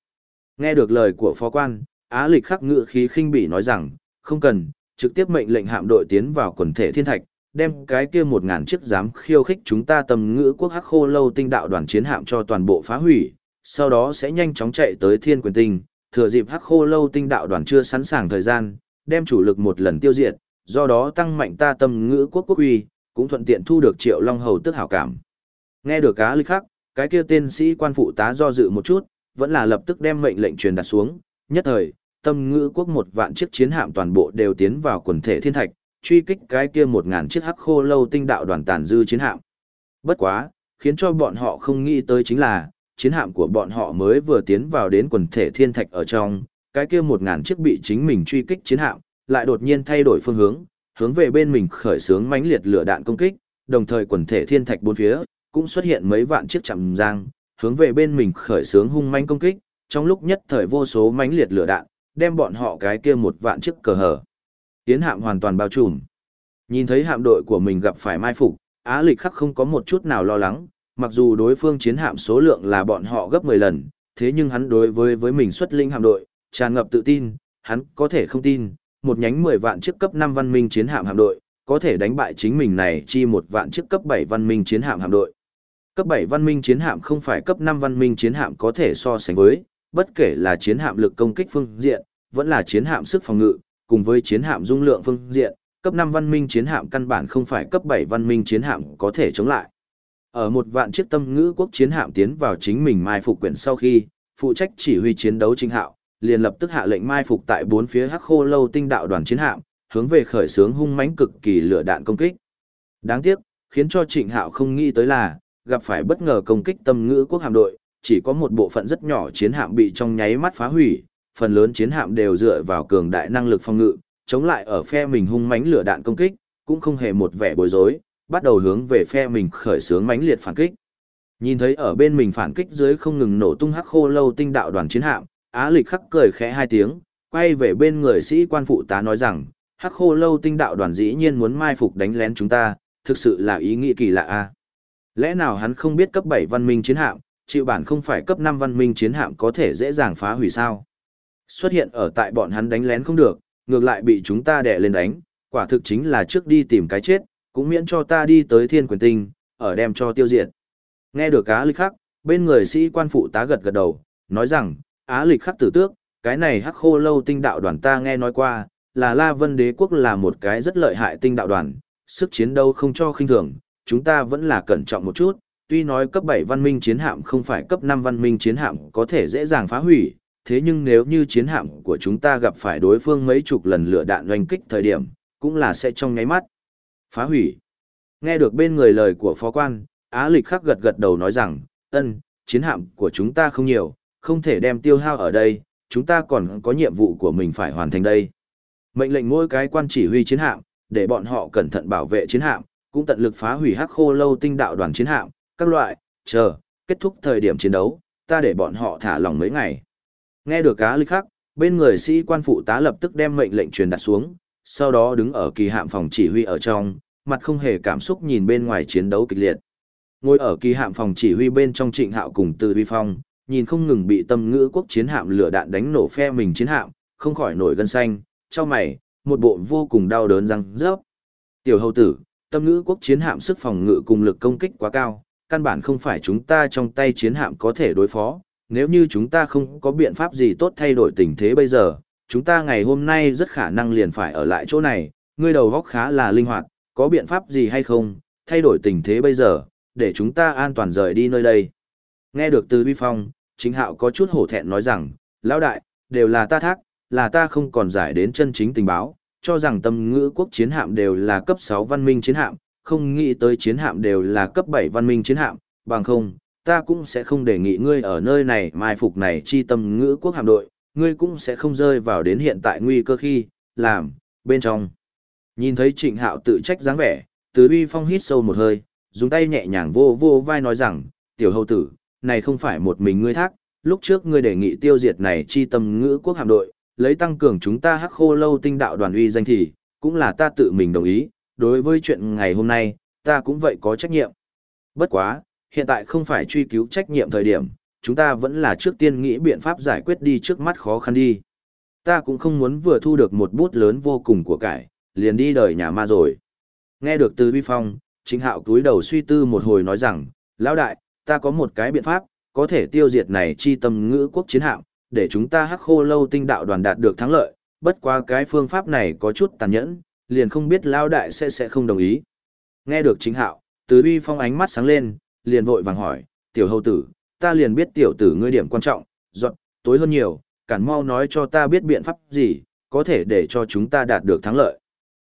Nghe được lời của phó quan, Á Lịch khắc ngự khí khinh bỉ nói rằng, không cần, trực tiếp mệnh lệnh hạm đội tiến vào quần thể thiên thạch, đem cái kia một ngàn chiếc dám khiêu khích chúng ta tầm ngữ quốc hắc khô lâu tinh đạo đoàn chiến hạm cho toàn bộ phá hủy, sau đó sẽ nhanh chóng chạy tới thiên quyền tinh, thừa dịp hắc khô lâu tinh đạo đoàn chưa sẵn sàng thời gian, đem chủ lực một lần tiêu diệt, do đó tăng mạnh ta tầm ngữ quốc quốc uy, cũng thuận tiện thu được triệu long hầu tức hảo cảm. Nghe được cá lịch khắc, cái kia tên sĩ quan phụ tá do dự một chút, vẫn là lập tức đem mệnh lệnh truyền đặt xuống, nhất thời, tâm ngữ quốc một vạn chiếc chiến hạm toàn bộ đều tiến vào quần thể thiên thạch, truy kích cái kia một ngàn chiếc hắc khô lâu tinh đạo đoàn tàn dư chiến hạm. Bất quá, khiến cho bọn họ không nghĩ tới chính là, chiến hạm của bọn họ mới vừa tiến vào đến quần thể thiên thạch ở trong, cái kia một ngàn chiếc bị chính mình truy kích chiến hạm, lại đột nhiên thay đổi phương hướng, hướng về bên mình khởi xướng mãnh liệt lửa đạn công kích, đồng thời quần thể thiên thạch bốn phía, cũng xuất hiện mấy vạn chiếc chạm giang, hướng về bên mình khởi xướng hung mãnh công kích, trong lúc nhất thời vô số mãnh liệt lửa đạn, đem bọn họ cái kia một vạn chiếc cờ hở. Tiến hạm hoàn toàn bao trùm. Nhìn thấy hạm đội của mình gặp phải mai phục, Á Lịch khắc không có một chút nào lo lắng, mặc dù đối phương chiến hạm số lượng là bọn họ gấp 10 lần, thế nhưng hắn đối với với mình xuất linh hạm đội, tràn ngập tự tin, hắn có thể không tin, một nhánh 10 vạn chiếc cấp 5 văn minh chiến hạm hạm đội, có thể đánh bại chính mình này chi một vạn chiếc cấp 7 văn minh chiến hạm hạm đội. Cấp 7 văn minh chiến hạm không phải cấp 5 văn minh chiến hạm có thể so sánh với, bất kể là chiến hạm lực công kích phương diện, vẫn là chiến hạm sức phòng ngự, cùng với chiến hạm dung lượng phương diện, cấp 5 văn minh chiến hạm căn bản không phải cấp 7 văn minh chiến hạm có thể chống lại. Ở một vạn chiếc tâm ngữ quốc chiến hạm tiến vào chính mình mai phục quyển sau khi, phụ trách chỉ huy chiến đấu chính hạo, liền lập tức hạ lệnh mai phục tại bốn phía hắc khô lâu tinh đạo đoàn chiến hạm, hướng về khởi xướng hung mãnh cực kỳ lửa đạn công kích. Đáng tiếc, khiến cho Trịnh Hạo không nghĩ tới là, gặp phải bất ngờ công kích tâm ngữ quốc hạm đội, chỉ có một bộ phận rất nhỏ chiến hạm bị trong nháy mắt phá hủy, phần lớn chiến hạm đều dựa vào cường đại năng lực phòng ngự, chống lại ở phe mình hung mãnh lửa đạn công kích, cũng không hề một vẻ bối rối, bắt đầu hướng về phe mình khởi xướng mãnh liệt phản kích. Nhìn thấy ở bên mình phản kích dưới không ngừng nổ tung hắc khô lâu tinh đạo đoàn chiến hạm, Á Lịch khắc cười khẽ hai tiếng, quay về bên người sĩ quan phụ tá nói rằng, hắc khô lâu tinh đạo đoàn dĩ nhiên muốn mai phục đánh lén chúng ta, thực sự là ý nghĩ kỳ lạ a. Lẽ nào hắn không biết cấp 7 văn minh chiến hạm, chịu bản không phải cấp 5 văn minh chiến hạm có thể dễ dàng phá hủy sao? Xuất hiện ở tại bọn hắn đánh lén không được, ngược lại bị chúng ta đè lên đánh, quả thực chính là trước đi tìm cái chết, cũng miễn cho ta đi tới thiên quyền tinh, ở đem cho tiêu diệt. Nghe được Á Lịch Khắc, bên người sĩ quan phụ tá gật gật đầu, nói rằng, Á Lịch Khắc tử tước, cái này hắc khô lâu tinh đạo đoàn ta nghe nói qua, là La Vân Đế Quốc là một cái rất lợi hại tinh đạo đoàn, sức chiến đấu không cho khinh thường, chúng ta vẫn là cẩn trọng một chút, tuy nói cấp 7 văn minh chiến hạm không phải cấp 5 văn minh chiến hạm có thể dễ dàng phá hủy, thế nhưng nếu như chiến hạm của chúng ta gặp phải đối phương mấy chục lần lửa đạn doanh kích thời điểm, cũng là sẽ trong nháy mắt phá hủy. Nghe được bên người lời của phó quan, Á Lịch khắc gật gật đầu nói rằng, ân, chiến hạm của chúng ta không nhiều, không thể đem tiêu hao ở đây, chúng ta còn có nhiệm vụ của mình phải hoàn thành đây. Mệnh lệnh mỗi cái quan chỉ huy chiến hạm, để bọn họ cẩn thận bảo vệ chiến hạm, cũng tận lực phá hủy hắc khô lâu tinh đạo đoàn chiến hạm, các loại, chờ, kết thúc thời điểm chiến đấu, ta để bọn họ thả lòng mấy ngày. Nghe được cá lịch khắc, bên người sĩ quan phụ tá lập tức đem mệnh lệnh truyền đặt xuống, sau đó đứng ở kỳ hạm phòng chỉ huy ở trong, mặt không hề cảm xúc nhìn bên ngoài chiến đấu kịch liệt. Ngồi ở kỳ hạm phòng chỉ huy bên trong trịnh hạo cùng từ vi phong, nhìn không ngừng bị tâm ngữ quốc chiến hạm lửa đạn đánh nổ phe mình chiến hạm, không khỏi nổi gân xanh, cho mày, một bộ vô cùng đau đớn răng rớp. Tiểu hầu tử, tâm ngữ quốc chiến hạm sức phòng ngự cùng lực công kích quá cao, căn bản không phải chúng ta trong tay chiến hạm có thể đối phó, nếu như chúng ta không có biện pháp gì tốt thay đổi tình thế bây giờ, chúng ta ngày hôm nay rất khả năng liền phải ở lại chỗ này, ngươi đầu góc khá là linh hoạt, có biện pháp gì hay không, thay đổi tình thế bây giờ, để chúng ta an toàn rời đi nơi đây. Nghe được từ vi phong, chính hạo có chút hổ thẹn nói rằng, lão đại, đều là ta thác, là ta không còn giải đến chân chính tình báo, cho rằng tâm ngữ quốc chiến hạm đều là cấp 6 văn minh chiến hạm, không nghĩ tới chiến hạm đều là cấp 7 văn minh chiến hạm, bằng không, ta cũng sẽ không đề nghị ngươi ở nơi này mai phục này chi tâm ngữ quốc hạm đội, ngươi cũng sẽ không rơi vào đến hiện tại nguy cơ khi, làm, bên trong. Nhìn thấy trịnh hạo tự trách dáng vẻ, tứ uy phong hít sâu một hơi, dùng tay nhẹ nhàng vô vô vai nói rằng, tiểu hầu tử, này không phải một mình ngươi thác, lúc trước ngươi đề nghị tiêu diệt này chi tâm ngữ quốc hạm đội, lấy tăng cường chúng ta hắc khô lâu tinh đạo đoàn uy danh thì, cũng là ta tự mình đồng ý, đối với chuyện ngày hôm nay, ta cũng vậy có trách nhiệm. Bất quá, hiện tại không phải truy cứu trách nhiệm thời điểm, chúng ta vẫn là trước tiên nghĩ biện pháp giải quyết đi trước mắt khó khăn đi. Ta cũng không muốn vừa thu được một bút lớn vô cùng của cải, liền đi đời nhà ma rồi. Nghe được từ vi phong, chính hạo túi đầu suy tư một hồi nói rằng, lão đại, ta có một cái biện pháp, có thể tiêu diệt này chi tâm ngữ quốc chiến hạm, để chúng ta hắc khô lâu tinh đạo đoàn đạt được thắng lợi, bất quá cái phương pháp này có chút tàn nhẫn, liền không biết lao đại sẽ sẽ không đồng ý. Nghe được chính hạo, từ uy phong ánh mắt sáng lên, liền vội vàng hỏi, tiểu hầu tử, ta liền biết tiểu tử ngươi điểm quan trọng, dọn, tối hơn nhiều, cản mau nói cho ta biết biện pháp gì, có thể để cho chúng ta đạt được thắng lợi.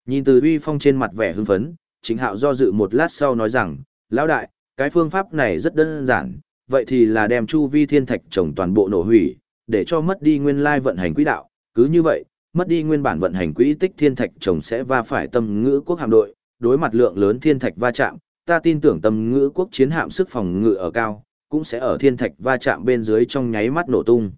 Nhìn từ uy phong trên mặt vẻ hưng phấn, chính hạo do dự một lát sau nói rằng, lão đại, cái phương pháp này rất đơn giản, vậy thì là đem chu vi thiên thạch trồng toàn bộ nổ hủy, để cho mất đi nguyên lai vận hành quỹ đạo, cứ như vậy, mất đi nguyên bản vận hành quỹ tích thiên thạch trồng sẽ va phải tâm ngữ quốc hạm đội, đối mặt lượng lớn thiên thạch va chạm, ta tin tưởng tâm ngữ quốc chiến hạm sức phòng ngự ở cao, cũng sẽ ở thiên thạch va chạm bên dưới trong nháy mắt nổ tung.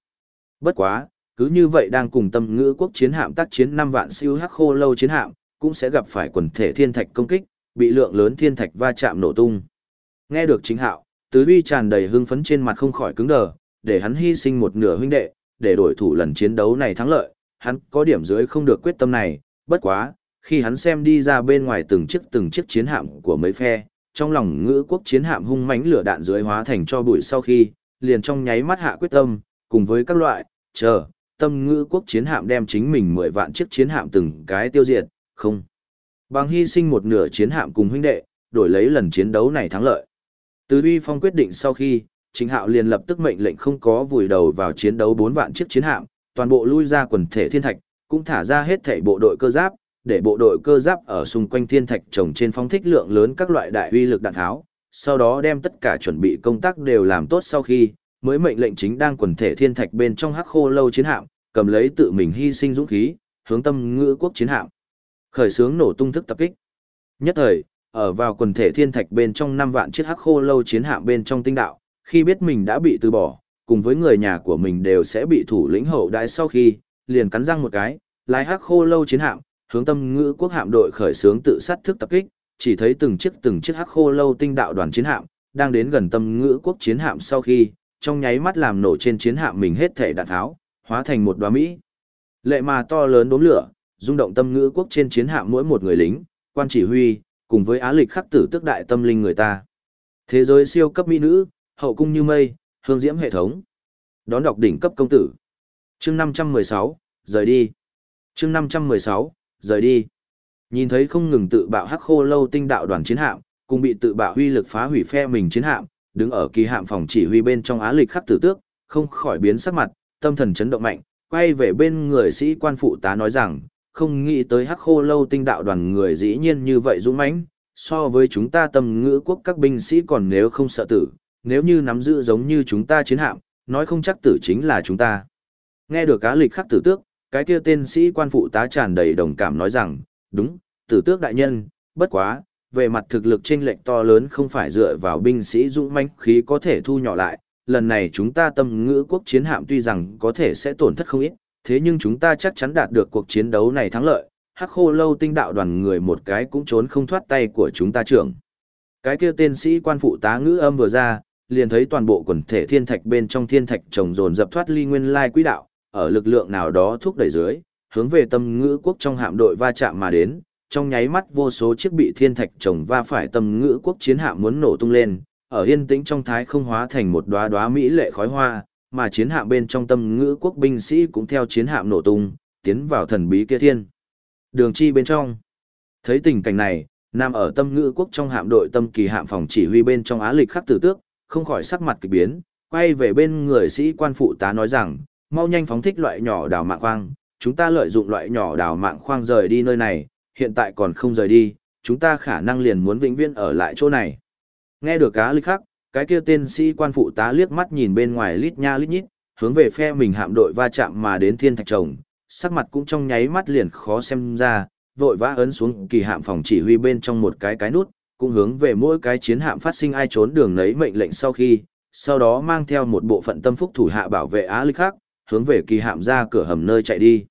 Bất quá, cứ như vậy đang cùng tâm ngữ quốc chiến hạm tác chiến năm vạn siêu hắc khô lâu chiến hạm, cũng sẽ gặp phải quần thể thiên thạch công kích, bị lượng lớn thiên thạch va chạm nổ tung. Nghe được chính hạo, tứ uy tràn đầy hưng phấn trên mặt không khỏi cứng đờ, để hắn hy sinh một nửa huynh đệ, để đổi thủ lần chiến đấu này thắng lợi, hắn có điểm dưới không được quyết tâm này, bất quá, khi hắn xem đi ra bên ngoài từng chiếc từng chiếc chiến hạm của mấy phe, trong lòng ngữ quốc chiến hạm hung mãnh lửa đạn dưới hóa thành cho bụi sau khi, liền trong nháy mắt hạ quyết tâm, cùng với các loại, chờ, tâm ngữ quốc chiến hạm đem chính mình 10 vạn chiếc chiến hạm từng cái tiêu diệt, không. Bằng hy sinh một nửa chiến hạm cùng huynh đệ, đổi lấy lần chiến đấu này thắng lợi. Từ uy phong quyết định sau khi, Trình Hạo liền lập tức mệnh lệnh không có vùi đầu vào chiến đấu 4 vạn chiếc chiến hạm, toàn bộ lui ra quần thể thiên thạch, cũng thả ra hết thảy bộ đội cơ giáp, để bộ đội cơ giáp ở xung quanh thiên thạch trồng trên phóng thích lượng lớn các loại đại uy lực đạn tháo, sau đó đem tất cả chuẩn bị công tác đều làm tốt sau khi, mới mệnh lệnh chính đang quần thể thiên thạch bên trong hắc khô lâu chiến hạm, cầm lấy tự mình hy sinh dũng khí, hướng tâm ngữ quốc chiến hạm. Khởi xướng nổ tung thức tập kích. Nhất thời, ở vào quần thể thiên thạch bên trong năm vạn chiếc hắc khô lâu chiến hạm bên trong tinh đạo, khi biết mình đã bị từ bỏ, cùng với người nhà của mình đều sẽ bị thủ lĩnh hậu đại sau khi, liền cắn răng một cái, lái hắc khô lâu chiến hạm, hướng tâm ngữ quốc hạm đội khởi xướng tự sát thức tập kích, chỉ thấy từng chiếc từng chiếc hắc khô lâu tinh đạo đoàn chiến hạm, đang đến gần tâm ngữ quốc chiến hạm sau khi, trong nháy mắt làm nổ trên chiến hạm mình hết thể đạn tháo, hóa thành một đóa mỹ. Lệ mà to lớn đốm lửa, rung động tâm ngữ quốc trên chiến hạm mỗi một người lính, quan chỉ huy, cùng với á lịch khắc tử tức đại tâm linh người ta. Thế giới siêu cấp mỹ nữ, hậu cung như mây, hương diễm hệ thống. Đón đọc đỉnh cấp công tử. Chương 516, rời đi. Chương 516, rời đi. Nhìn thấy không ngừng tự bạo hắc khô lâu tinh đạo đoàn chiến hạm, cùng bị tự bạo huy lực phá hủy phe mình chiến hạm, đứng ở kỳ hạm phòng chỉ huy bên trong á lịch khắc tử tước, không khỏi biến sắc mặt, tâm thần chấn động mạnh, quay về bên người sĩ quan phụ tá nói rằng, không nghĩ tới hắc khô lâu tinh đạo đoàn người dĩ nhiên như vậy dũng mãnh, so với chúng ta tâm ngữ quốc các binh sĩ còn nếu không sợ tử, nếu như nắm giữ giống như chúng ta chiến hạm, nói không chắc tử chính là chúng ta. Nghe được cá lịch khắc tử tước, cái kia tên sĩ quan phụ tá tràn đầy đồng cảm nói rằng, đúng, tử tước đại nhân, bất quá, về mặt thực lực chênh lệch to lớn không phải dựa vào binh sĩ dũng manh, khí có thể thu nhỏ lại, lần này chúng ta tâm ngữ quốc chiến hạm tuy rằng có thể sẽ tổn thất không ít, thế nhưng chúng ta chắc chắn đạt được cuộc chiến đấu này thắng lợi, hắc khô lâu tinh đạo đoàn người một cái cũng trốn không thoát tay của chúng ta trưởng. Cái kia tên sĩ quan phụ tá ngữ âm vừa ra, liền thấy toàn bộ quần thể thiên thạch bên trong thiên thạch trồng dồn dập thoát ly nguyên lai quỹ đạo, ở lực lượng nào đó thúc đẩy dưới, hướng về tâm ngữ quốc trong hạm đội va chạm mà đến, trong nháy mắt vô số chiếc bị thiên thạch trồng va phải tâm ngữ quốc chiến hạm muốn nổ tung lên, ở yên tĩnh trong thái không hóa thành một đóa đóa mỹ lệ khói hoa, mà chiến hạm bên trong tâm ngữ quốc binh sĩ cũng theo chiến hạm nổ tung, tiến vào thần bí kia thiên. Đường chi bên trong. Thấy tình cảnh này, nằm ở tâm ngữ quốc trong hạm đội tâm kỳ hạm phòng chỉ huy bên trong á lịch khắc tử tước, không khỏi sắc mặt kỳ biến, quay về bên người sĩ quan phụ tá nói rằng, mau nhanh phóng thích loại nhỏ đào mạng khoang, chúng ta lợi dụng loại nhỏ đào mạng khoang rời đi nơi này, hiện tại còn không rời đi, chúng ta khả năng liền muốn vĩnh viễn ở lại chỗ này. Nghe được cá lịch khắc, cái kia tên sĩ quan phụ tá liếc mắt nhìn bên ngoài lít nha lít nhít, hướng về phe mình hạm đội va chạm mà đến thiên thạch trồng, sắc mặt cũng trong nháy mắt liền khó xem ra, vội vã ấn xuống kỳ hạm phòng chỉ huy bên trong một cái cái nút, cũng hướng về mỗi cái chiến hạm phát sinh ai trốn đường nấy mệnh lệnh sau khi, sau đó mang theo một bộ phận tâm phúc thủ hạ bảo vệ Á Lịch khác, hướng về kỳ hạm ra cửa hầm nơi chạy đi.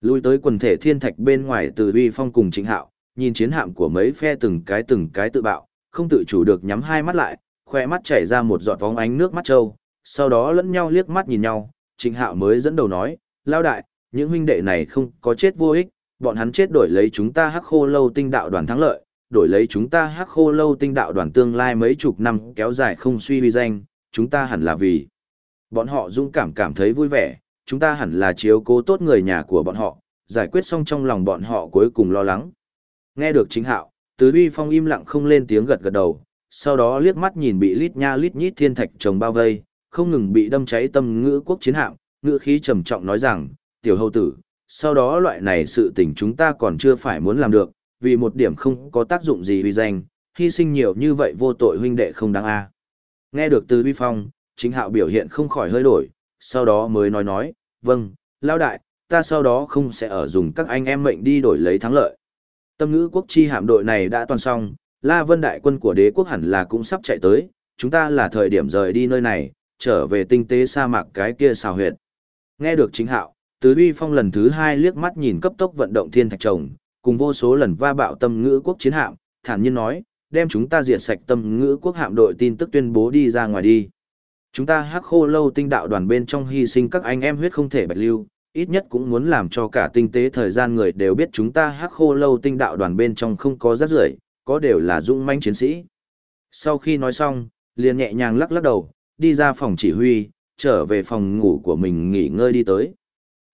Lui tới quần thể thiên thạch bên ngoài từ uy phong cùng chính hạo, nhìn chiến hạm của mấy phe từng cái từng cái tự bạo, không tự chủ được nhắm hai mắt lại, khoe mắt chảy ra một giọt vóng ánh nước mắt trâu, sau đó lẫn nhau liếc mắt nhìn nhau, Trịnh Hạo mới dẫn đầu nói, lao đại, những huynh đệ này không có chết vô ích, bọn hắn chết đổi lấy chúng ta hắc khô lâu tinh đạo đoàn thắng lợi, đổi lấy chúng ta hắc khô lâu tinh đạo đoàn tương lai mấy chục năm kéo dài không suy vi danh, chúng ta hẳn là vì. Bọn họ dũng cảm cảm thấy vui vẻ, chúng ta hẳn là chiếu cố tốt người nhà của bọn họ, giải quyết xong trong lòng bọn họ cuối cùng lo lắng. Nghe được chính hạo, tứ huy phong im lặng không lên tiếng gật gật đầu, sau đó liếc mắt nhìn bị lít nha lít nhít thiên thạch chồng bao vây, không ngừng bị đâm cháy tâm ngữ quốc chiến hạm, ngữ khí trầm trọng nói rằng, tiểu hầu tử, sau đó loại này sự tình chúng ta còn chưa phải muốn làm được, vì một điểm không có tác dụng gì vì danh, hy sinh nhiều như vậy vô tội huynh đệ không đáng a. Nghe được từ uy phong, chính hạo biểu hiện không khỏi hơi đổi, sau đó mới nói nói, vâng, lao đại, ta sau đó không sẽ ở dùng các anh em mệnh đi đổi lấy thắng lợi. Tâm ngữ quốc chi hạm đội này đã toàn xong, La Vân đại quân của đế quốc hẳn là cũng sắp chạy tới, chúng ta là thời điểm rời đi nơi này, trở về tinh tế sa mạc cái kia xào huyệt. Nghe được chính hạo, Tứ Uy Phong lần thứ hai liếc mắt nhìn cấp tốc vận động thiên thạch chồng cùng vô số lần va bạo tâm ngữ quốc chiến hạm, thản nhiên nói, đem chúng ta diệt sạch tâm ngữ quốc hạm đội tin tức tuyên bố đi ra ngoài đi. Chúng ta hắc khô lâu tinh đạo đoàn bên trong hy sinh các anh em huyết không thể bạch lưu, ít nhất cũng muốn làm cho cả tinh tế thời gian người đều biết chúng ta hắc khô lâu tinh đạo đoàn bên trong không có rác rưởi có đều là dũng manh chiến sĩ. Sau khi nói xong, liền nhẹ nhàng lắc lắc đầu, đi ra phòng chỉ huy, trở về phòng ngủ của mình nghỉ ngơi đi tới.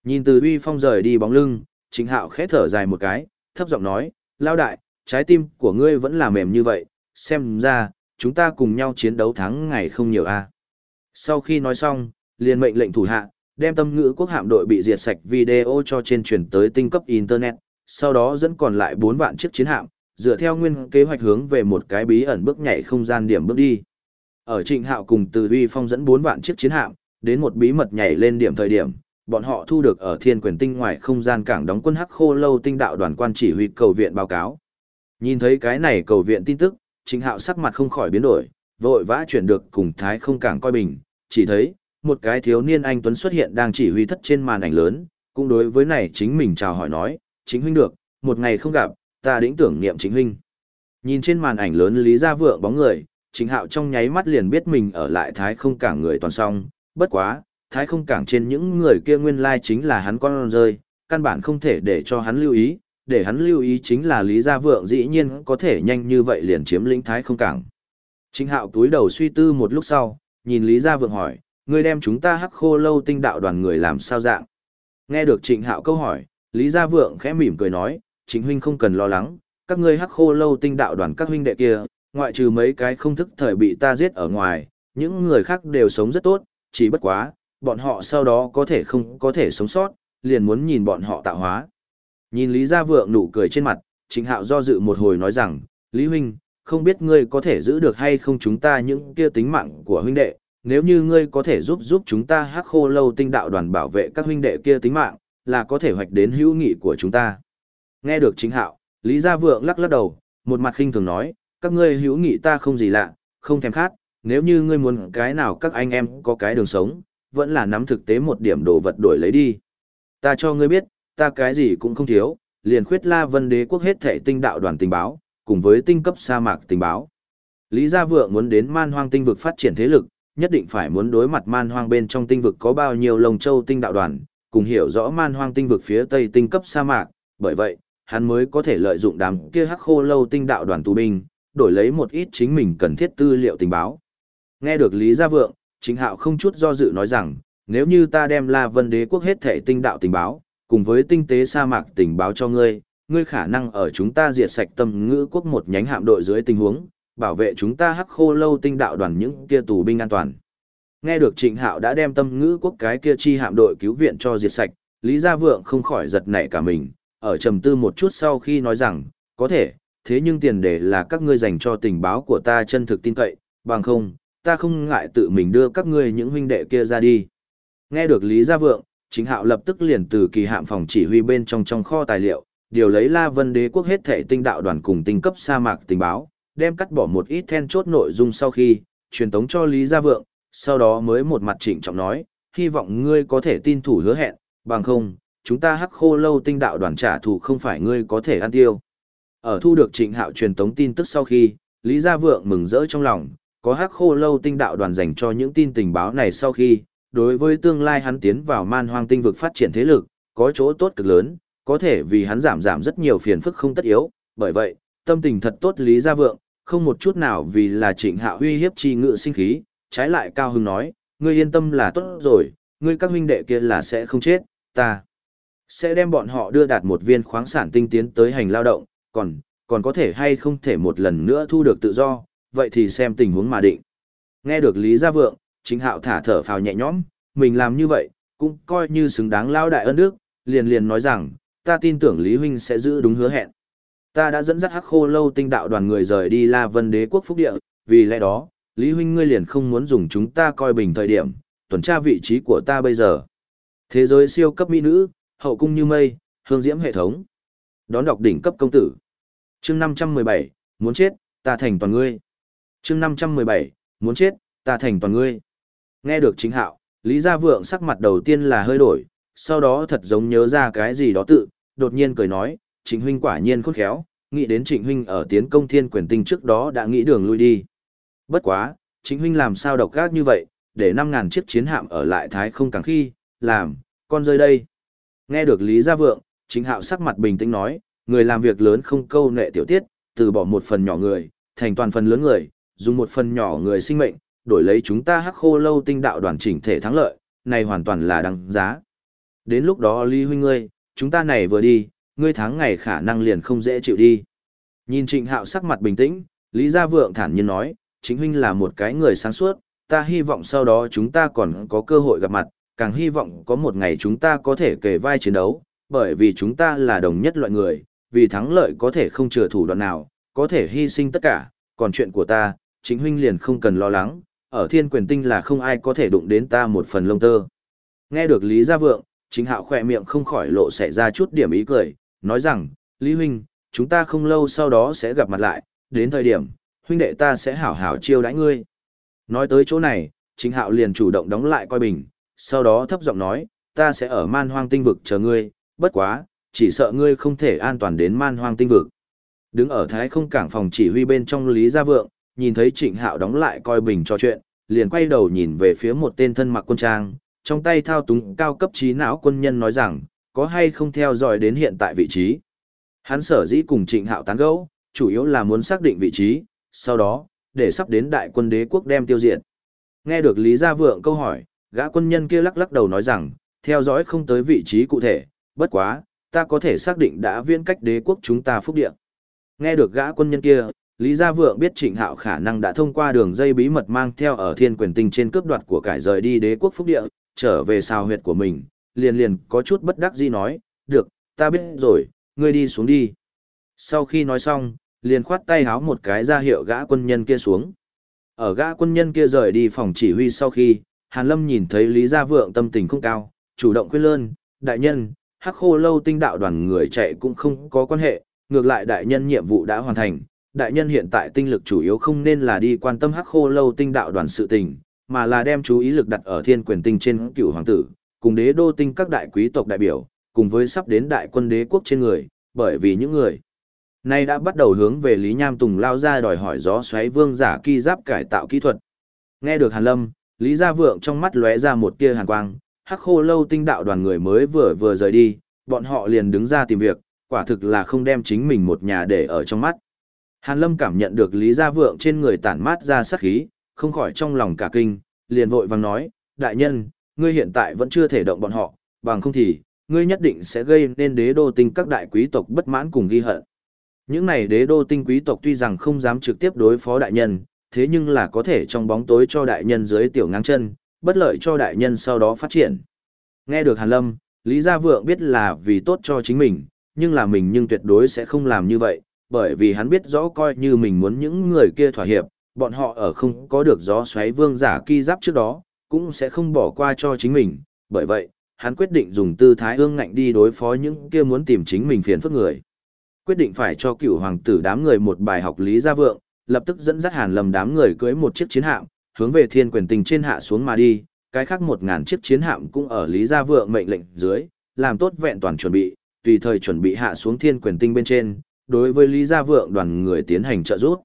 Nhìn từ huy phong rời đi bóng lưng, chính hạo khẽ thở dài một cái, thấp giọng nói, lao đại, trái tim của ngươi vẫn là mềm như vậy, xem ra, chúng ta cùng nhau chiến đấu thắng ngày không nhiều a. Sau khi nói xong, liền mệnh lệnh thủ hạ, đem tâm ngữ quốc hạm đội bị diệt sạch video cho trên truyền tới tinh cấp Internet, sau đó dẫn còn lại 4 vạn chiếc chiến hạm, dựa theo nguyên kế hoạch hướng về một cái bí ẩn bước nhảy không gian điểm bước đi. Ở Trịnh Hạo cùng Từ Huy Phong dẫn 4 vạn chiếc chiến hạm, đến một bí mật nhảy lên điểm thời điểm, bọn họ thu được ở Thiên Quyền Tinh ngoài không gian cảng đóng quân Hắc Khô Lâu tinh đạo đoàn quan chỉ huy cầu viện báo cáo. Nhìn thấy cái này cầu viện tin tức, Trịnh Hạo sắc mặt không khỏi biến đổi, vội vã chuyển được cùng Thái không cảng coi bình, chỉ thấy một cái thiếu niên anh tuấn xuất hiện đang chỉ huy thất trên màn ảnh lớn, cũng đối với này chính mình chào hỏi nói, chính huynh được, một ngày không gặp, ta đĩnh tưởng niệm chính huynh. Nhìn trên màn ảnh lớn Lý Gia Vượng bóng người, Trịnh Hạo trong nháy mắt liền biết mình ở lại Thái không cảng người toàn song, bất quá, Thái không cảng trên những người kia nguyên lai chính là hắn con rơi, căn bản không thể để cho hắn lưu ý, để hắn lưu ý chính là Lý Gia Vượng dĩ nhiên có thể nhanh như vậy liền chiếm lĩnh Thái không cảng. Trịnh Hạo túi đầu suy tư một lúc sau, nhìn Lý Gia Vượng hỏi, ngươi đem chúng ta hắc khô lâu tinh đạo đoàn người làm sao dạng? Nghe được Trịnh Hạo câu hỏi, Lý Gia Vượng khẽ mỉm cười nói, chính huynh không cần lo lắng, các ngươi hắc khô lâu tinh đạo đoàn các huynh đệ kia, ngoại trừ mấy cái không thức thời bị ta giết ở ngoài, những người khác đều sống rất tốt, chỉ bất quá, bọn họ sau đó có thể không có thể sống sót, liền muốn nhìn bọn họ tạo hóa. Nhìn Lý Gia Vượng nụ cười trên mặt, Trịnh Hạo do dự một hồi nói rằng, Lý Huynh, không biết ngươi có thể giữ được hay không chúng ta những kia tính mạng của huynh đệ, nếu như ngươi có thể giúp giúp chúng ta hắc khô lâu tinh đạo đoàn bảo vệ các huynh đệ kia tính mạng, là có thể hoạch đến hữu nghị của chúng ta. Nghe được chính hạo, Lý Gia Vượng lắc lắc đầu, một mặt khinh thường nói, các ngươi hữu nghị ta không gì lạ, không thèm khát, nếu như ngươi muốn cái nào các anh em có cái đường sống, vẫn là nắm thực tế một điểm đồ vật đổi lấy đi. Ta cho ngươi biết, ta cái gì cũng không thiếu, liền khuyết la vân đế quốc hết thảy tinh đạo đoàn tình báo, cùng với tinh cấp sa mạc tình báo. Lý Gia Vượng muốn đến man hoang tinh vực phát triển thế lực, nhất định phải muốn đối mặt man hoang bên trong tinh vực có bao nhiêu lồng châu tinh đạo đoàn, cùng hiểu rõ man hoang tinh vực phía tây tinh cấp sa mạc, bởi vậy, hắn mới có thể lợi dụng đám kia hắc khô lâu tinh đạo đoàn tù binh, đổi lấy một ít chính mình cần thiết tư liệu tình báo. Nghe được Lý Gia Vượng, chính hạo không chút do dự nói rằng, nếu như ta đem La Vân Đế quốc hết thể tinh đạo tình báo, cùng với tinh tế sa mạc tình báo cho ngươi, ngươi khả năng ở chúng ta diệt sạch tâm ngữ quốc một nhánh hạm đội dưới tình huống, bảo vệ chúng ta hắc khô lâu tinh đạo đoàn những kia tù binh an toàn. Nghe được Trịnh Hạo đã đem tâm ngữ quốc cái kia chi hạm đội cứu viện cho diệt sạch, Lý Gia Vượng không khỏi giật nảy cả mình, ở trầm tư một chút sau khi nói rằng, có thể, thế nhưng tiền đề là các ngươi dành cho tình báo của ta chân thực tin cậy, bằng không, ta không ngại tự mình đưa các ngươi những huynh đệ kia ra đi. Nghe được Lý Gia Vượng, chính Hạo lập tức liền từ kỳ hạm phòng chỉ huy bên trong trong kho tài liệu, điều lấy La Vân Đế quốc hết thể tinh đạo đoàn cùng tinh cấp sa mạc tình báo, đem cắt bỏ một ít then chốt nội dung sau khi, truyền tống cho Lý Gia Vượng, sau đó mới một mặt trịnh trọng nói, hy vọng ngươi có thể tin thủ hứa hẹn, bằng không, chúng ta hắc khô lâu tinh đạo đoàn trả thù không phải ngươi có thể ăn tiêu. Ở thu được trịnh hạo truyền tống tin tức sau khi, Lý Gia Vượng mừng rỡ trong lòng, có hắc khô lâu tinh đạo đoàn dành cho những tin tình báo này sau khi, đối với tương lai hắn tiến vào man hoang tinh vực phát triển thế lực, có chỗ tốt cực lớn, có thể vì hắn giảm giảm rất nhiều phiền phức không tất yếu, bởi vậy, tâm tình thật tốt Lý Gia Vượng, không một chút nào vì là trịnh hạ huy hiếp chi ngự sinh khí, trái lại cao hưng nói, ngươi yên tâm là tốt rồi, ngươi các huynh đệ kia là sẽ không chết, ta sẽ đem bọn họ đưa đạt một viên khoáng sản tinh tiến tới hành lao động, còn, còn có thể hay không thể một lần nữa thu được tự do, vậy thì xem tình huống mà định. Nghe được Lý Gia Vượng, chính hạo thả thở phào nhẹ nhõm, mình làm như vậy, cũng coi như xứng đáng lao đại ân đức, liền liền nói rằng, ta tin tưởng Lý Huynh sẽ giữ đúng hứa hẹn. Ta đã dẫn dắt hắc khô lâu tinh đạo đoàn người rời đi La Vân đế quốc phúc địa, vì lẽ đó, Lý Huynh ngươi liền không muốn dùng chúng ta coi bình thời điểm, tuần tra vị trí của ta bây giờ. Thế giới siêu cấp mỹ nữ, hậu cung như mây, hương diễm hệ thống. Đón đọc đỉnh cấp công tử. chương 517, muốn chết, ta thành toàn ngươi chương 517, muốn chết, ta thành toàn ngươi. Nghe được chính hạo, Lý Gia Vượng sắc mặt đầu tiên là hơi đổi, sau đó thật giống nhớ ra cái gì đó tự, đột nhiên cười nói, Trịnh huynh quả nhiên khôn khéo, nghĩ đến Trịnh huynh ở tiến công thiên quyền tinh trước đó đã nghĩ đường lui đi. Bất quá, Trịnh huynh làm sao độc gác như vậy, để 5000 chiếc chiến hạm ở lại thái không càng khi, làm, con rơi đây. Nghe được Lý Gia Vượng, chính Hạo sắc mặt bình tĩnh nói, người làm việc lớn không câu nệ tiểu tiết, từ bỏ một phần nhỏ người, thành toàn phần lớn người, dùng một phần nhỏ người sinh mệnh, đổi lấy chúng ta hắc khô lâu tinh đạo đoàn chỉnh thể thắng lợi, này hoàn toàn là đáng giá. Đến lúc đó Lý huynh ngươi, chúng ta này vừa đi, ngươi tháng ngày khả năng liền không dễ chịu đi. Nhìn Trịnh Hạo sắc mặt bình tĩnh, Lý Gia Vượng thản nhiên nói, chính huynh là một cái người sáng suốt, ta hy vọng sau đó chúng ta còn có cơ hội gặp mặt, càng hy vọng có một ngày chúng ta có thể kề vai chiến đấu, bởi vì chúng ta là đồng nhất loại người, vì thắng lợi có thể không chừa thủ đoạn nào, có thể hy sinh tất cả, còn chuyện của ta, chính huynh liền không cần lo lắng, ở thiên quyền tinh là không ai có thể đụng đến ta một phần lông tơ. Nghe được Lý Gia Vượng, chính hạo khỏe miệng không khỏi lộ xảy ra chút điểm ý cười, nói rằng, Lý huynh, chúng ta không lâu sau đó sẽ gặp mặt lại, đến thời điểm, huynh đệ ta sẽ hảo hảo chiêu đãi ngươi. Nói tới chỗ này, chính hạo liền chủ động đóng lại coi bình, sau đó thấp giọng nói, ta sẽ ở man hoang tinh vực chờ ngươi, bất quá, chỉ sợ ngươi không thể an toàn đến man hoang tinh vực. Đứng ở thái không cảng phòng chỉ huy bên trong Lý Gia Vượng, nhìn thấy trịnh hạo đóng lại coi bình cho chuyện, liền quay đầu nhìn về phía một tên thân mặc quân trang, trong tay thao túng cao cấp trí não quân nhân nói rằng, có hay không theo dõi đến hiện tại vị trí. Hắn sở dĩ cùng trịnh hạo tán gẫu, chủ yếu là muốn xác định vị trí, sau đó, để sắp đến đại quân đế quốc đem tiêu diệt. Nghe được Lý Gia Vượng câu hỏi, gã quân nhân kia lắc lắc đầu nói rằng, theo dõi không tới vị trí cụ thể, bất quá, ta có thể xác định đã viên cách đế quốc chúng ta phúc địa. Nghe được gã quân nhân kia, Lý Gia Vượng biết Trịnh Hạo khả năng đã thông qua đường dây bí mật mang theo ở thiên quyền tinh trên cướp đoạt của cải rời đi đế quốc phúc địa, trở về sao huyệt của mình, liền liền có chút bất đắc dĩ nói, được, ta biết rồi, ngươi đi xuống đi. Sau khi nói xong, liền khoát tay háo một cái ra hiệu gã quân nhân kia xuống. Ở gã quân nhân kia rời đi phòng chỉ huy sau khi, Hàn Lâm nhìn thấy Lý Gia Vượng tâm tình không cao, chủ động khuyên lơn, đại nhân, hắc khô lâu tinh đạo đoàn người chạy cũng không có quan hệ, ngược lại đại nhân nhiệm vụ đã hoàn thành, đại nhân hiện tại tinh lực chủ yếu không nên là đi quan tâm hắc khô lâu tinh đạo đoàn sự tình, mà là đem chú ý lực đặt ở thiên quyền tinh trên cựu hoàng tử, cùng đế đô tinh các đại quý tộc đại biểu, cùng với sắp đến đại quân đế quốc trên người, bởi vì những người này đã bắt đầu hướng về Lý Nham Tùng lao ra đòi hỏi gió xoáy vương giả kỳ giáp cải tạo kỹ thuật. Nghe được Hàn Lâm, Lý Gia Vượng trong mắt lóe ra một tia hàn quang, hắc khô lâu tinh đạo đoàn người mới vừa vừa rời đi, bọn họ liền đứng ra tìm việc, quả thực là không đem chính mình một nhà để ở trong mắt. Hàn Lâm cảm nhận được Lý Gia Vượng trên người tản mát ra sát khí, không khỏi trong lòng cả kinh, liền vội vàng nói, đại nhân, ngươi hiện tại vẫn chưa thể động bọn họ, bằng không thì, ngươi nhất định sẽ gây nên đế đô tinh các đại quý tộc bất mãn cùng ghi hận. Những này đế đô tinh quý tộc tuy rằng không dám trực tiếp đối phó đại nhân, thế nhưng là có thể trong bóng tối cho đại nhân dưới tiểu ngang chân, bất lợi cho đại nhân sau đó phát triển. Nghe được Hàn Lâm, Lý Gia Vượng biết là vì tốt cho chính mình, nhưng là mình nhưng tuyệt đối sẽ không làm như vậy, bởi vì hắn biết rõ coi như mình muốn những người kia thỏa hiệp, bọn họ ở không có được gió xoáy vương giả kỳ giáp trước đó, cũng sẽ không bỏ qua cho chính mình, bởi vậy, hắn quyết định dùng tư thái ương ngạnh đi đối phó những kia muốn tìm chính mình phiền phức người. Quyết định phải cho cựu hoàng tử đám người một bài học lý gia vượng, lập tức dẫn dắt hàn lầm đám người cưới một chiếc chiến hạm, hướng về thiên quyền tình trên hạ xuống mà đi, cái khác một ngàn chiếc chiến hạm cũng ở lý gia vượng mệnh lệnh dưới, làm tốt vẹn toàn chuẩn bị, tùy thời chuẩn bị hạ xuống thiên quyền tinh bên trên, đối với lý gia vượng đoàn người tiến hành trợ giúp.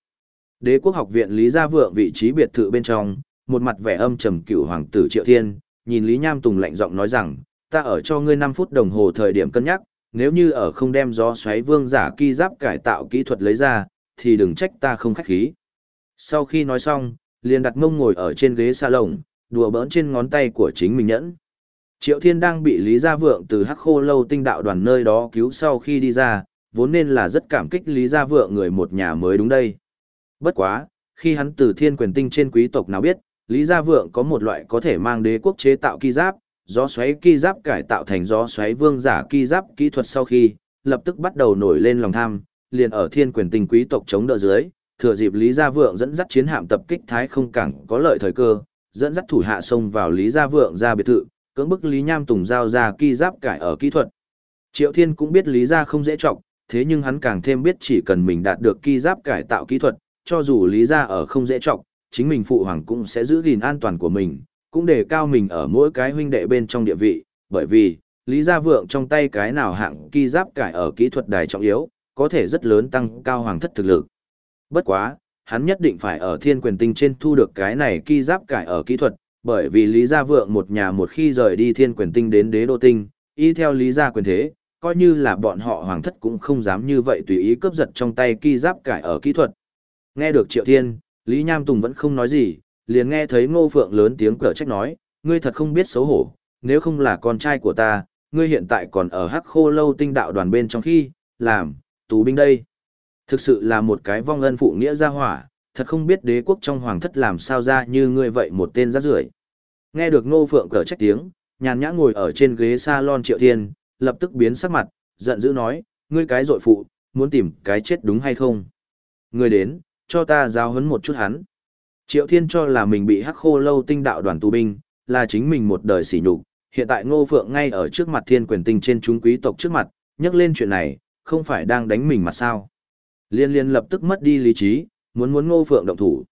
Đế quốc học viện Lý Gia Vượng vị trí biệt thự bên trong, một mặt vẻ âm trầm cựu hoàng tử Triệu Thiên, nhìn Lý Nham Tùng lạnh giọng nói rằng, ta ở cho ngươi 5 phút đồng hồ thời điểm cân nhắc, nếu như ở không đem gió xoáy vương giả kỳ giáp cải tạo kỹ thuật lấy ra, thì đừng trách ta không khách khí. Sau khi nói xong, liền đặt mông ngồi ở trên ghế salon, đùa bỡn trên ngón tay của chính mình nhẫn. Triệu Thiên đang bị Lý Gia Vượng từ Hắc Khô Lâu tinh đạo đoàn nơi đó cứu sau khi đi ra, vốn nên là rất cảm kích Lý Gia Vượng người một nhà mới đúng đây. Bất quá, khi hắn từ thiên quyền tinh trên quý tộc nào biết, Lý Gia Vượng có một loại có thể mang đế quốc chế tạo kỳ giáp, gió xoáy kỳ giáp cải tạo thành gió xoáy vương giả kỳ giáp kỹ thuật sau khi, lập tức bắt đầu nổi lên lòng tham, liền ở thiên quyền tinh quý tộc chống đỡ dưới, thừa dịp Lý Gia Vượng dẫn dắt chiến hạm tập kích Thái không cảng có lợi thời cơ, dẫn dắt thủ hạ xông vào Lý Gia Vượng ra biệt thự, cưỡng bức Lý Nham Tùng giao ra kỳ giáp cải ở kỹ thuật. Triệu Thiên cũng biết Lý Gia không dễ trọng, thế nhưng hắn càng thêm biết chỉ cần mình đạt được ki giáp cải tạo kỹ thuật, cho dù lý ra ở không dễ trọng, chính mình phụ hoàng cũng sẽ giữ gìn an toàn của mình, cũng để cao mình ở mỗi cái huynh đệ bên trong địa vị, bởi vì, lý gia vượng trong tay cái nào hạng ki giáp cải ở kỹ thuật đài trọng yếu, có thể rất lớn tăng cao hoàng thất thực lực. Bất quá, hắn nhất định phải ở thiên quyền tinh trên thu được cái này ki giáp cải ở kỹ thuật, bởi vì lý gia vượng một nhà một khi rời đi thiên quyền tinh đến đế đô tinh, y theo lý gia quyền thế, coi như là bọn họ hoàng thất cũng không dám như vậy tùy ý cướp giật trong tay kỳ giáp cải ở kỹ thuật, Nghe được Triệu Thiên, Lý Nham Tùng vẫn không nói gì, liền nghe thấy Ngô Phượng lớn tiếng cở trách nói, ngươi thật không biết xấu hổ, nếu không là con trai của ta, ngươi hiện tại còn ở hắc khô lâu tinh đạo đoàn bên trong khi, làm, tù binh đây. Thực sự là một cái vong ân phụ nghĩa gia hỏa, thật không biết đế quốc trong hoàng thất làm sao ra như ngươi vậy một tên rác rưởi. Nghe được Ngô Phượng cở trách tiếng, nhàn nhã ngồi ở trên ghế salon Triệu Thiên, lập tức biến sắc mặt, giận dữ nói, ngươi cái dội phụ, muốn tìm cái chết đúng hay không? Ngươi đến, cho ta giáo huấn một chút hắn. Triệu Thiên cho là mình bị hắc khô lâu tinh đạo đoàn tù binh, là chính mình một đời sỉ nhục. Hiện tại Ngô Phượng ngay ở trước mặt thiên quyền tinh trên chúng quý tộc trước mặt, nhắc lên chuyện này, không phải đang đánh mình mà sao. Liên liên lập tức mất đi lý trí, muốn muốn Ngô Phượng động thủ.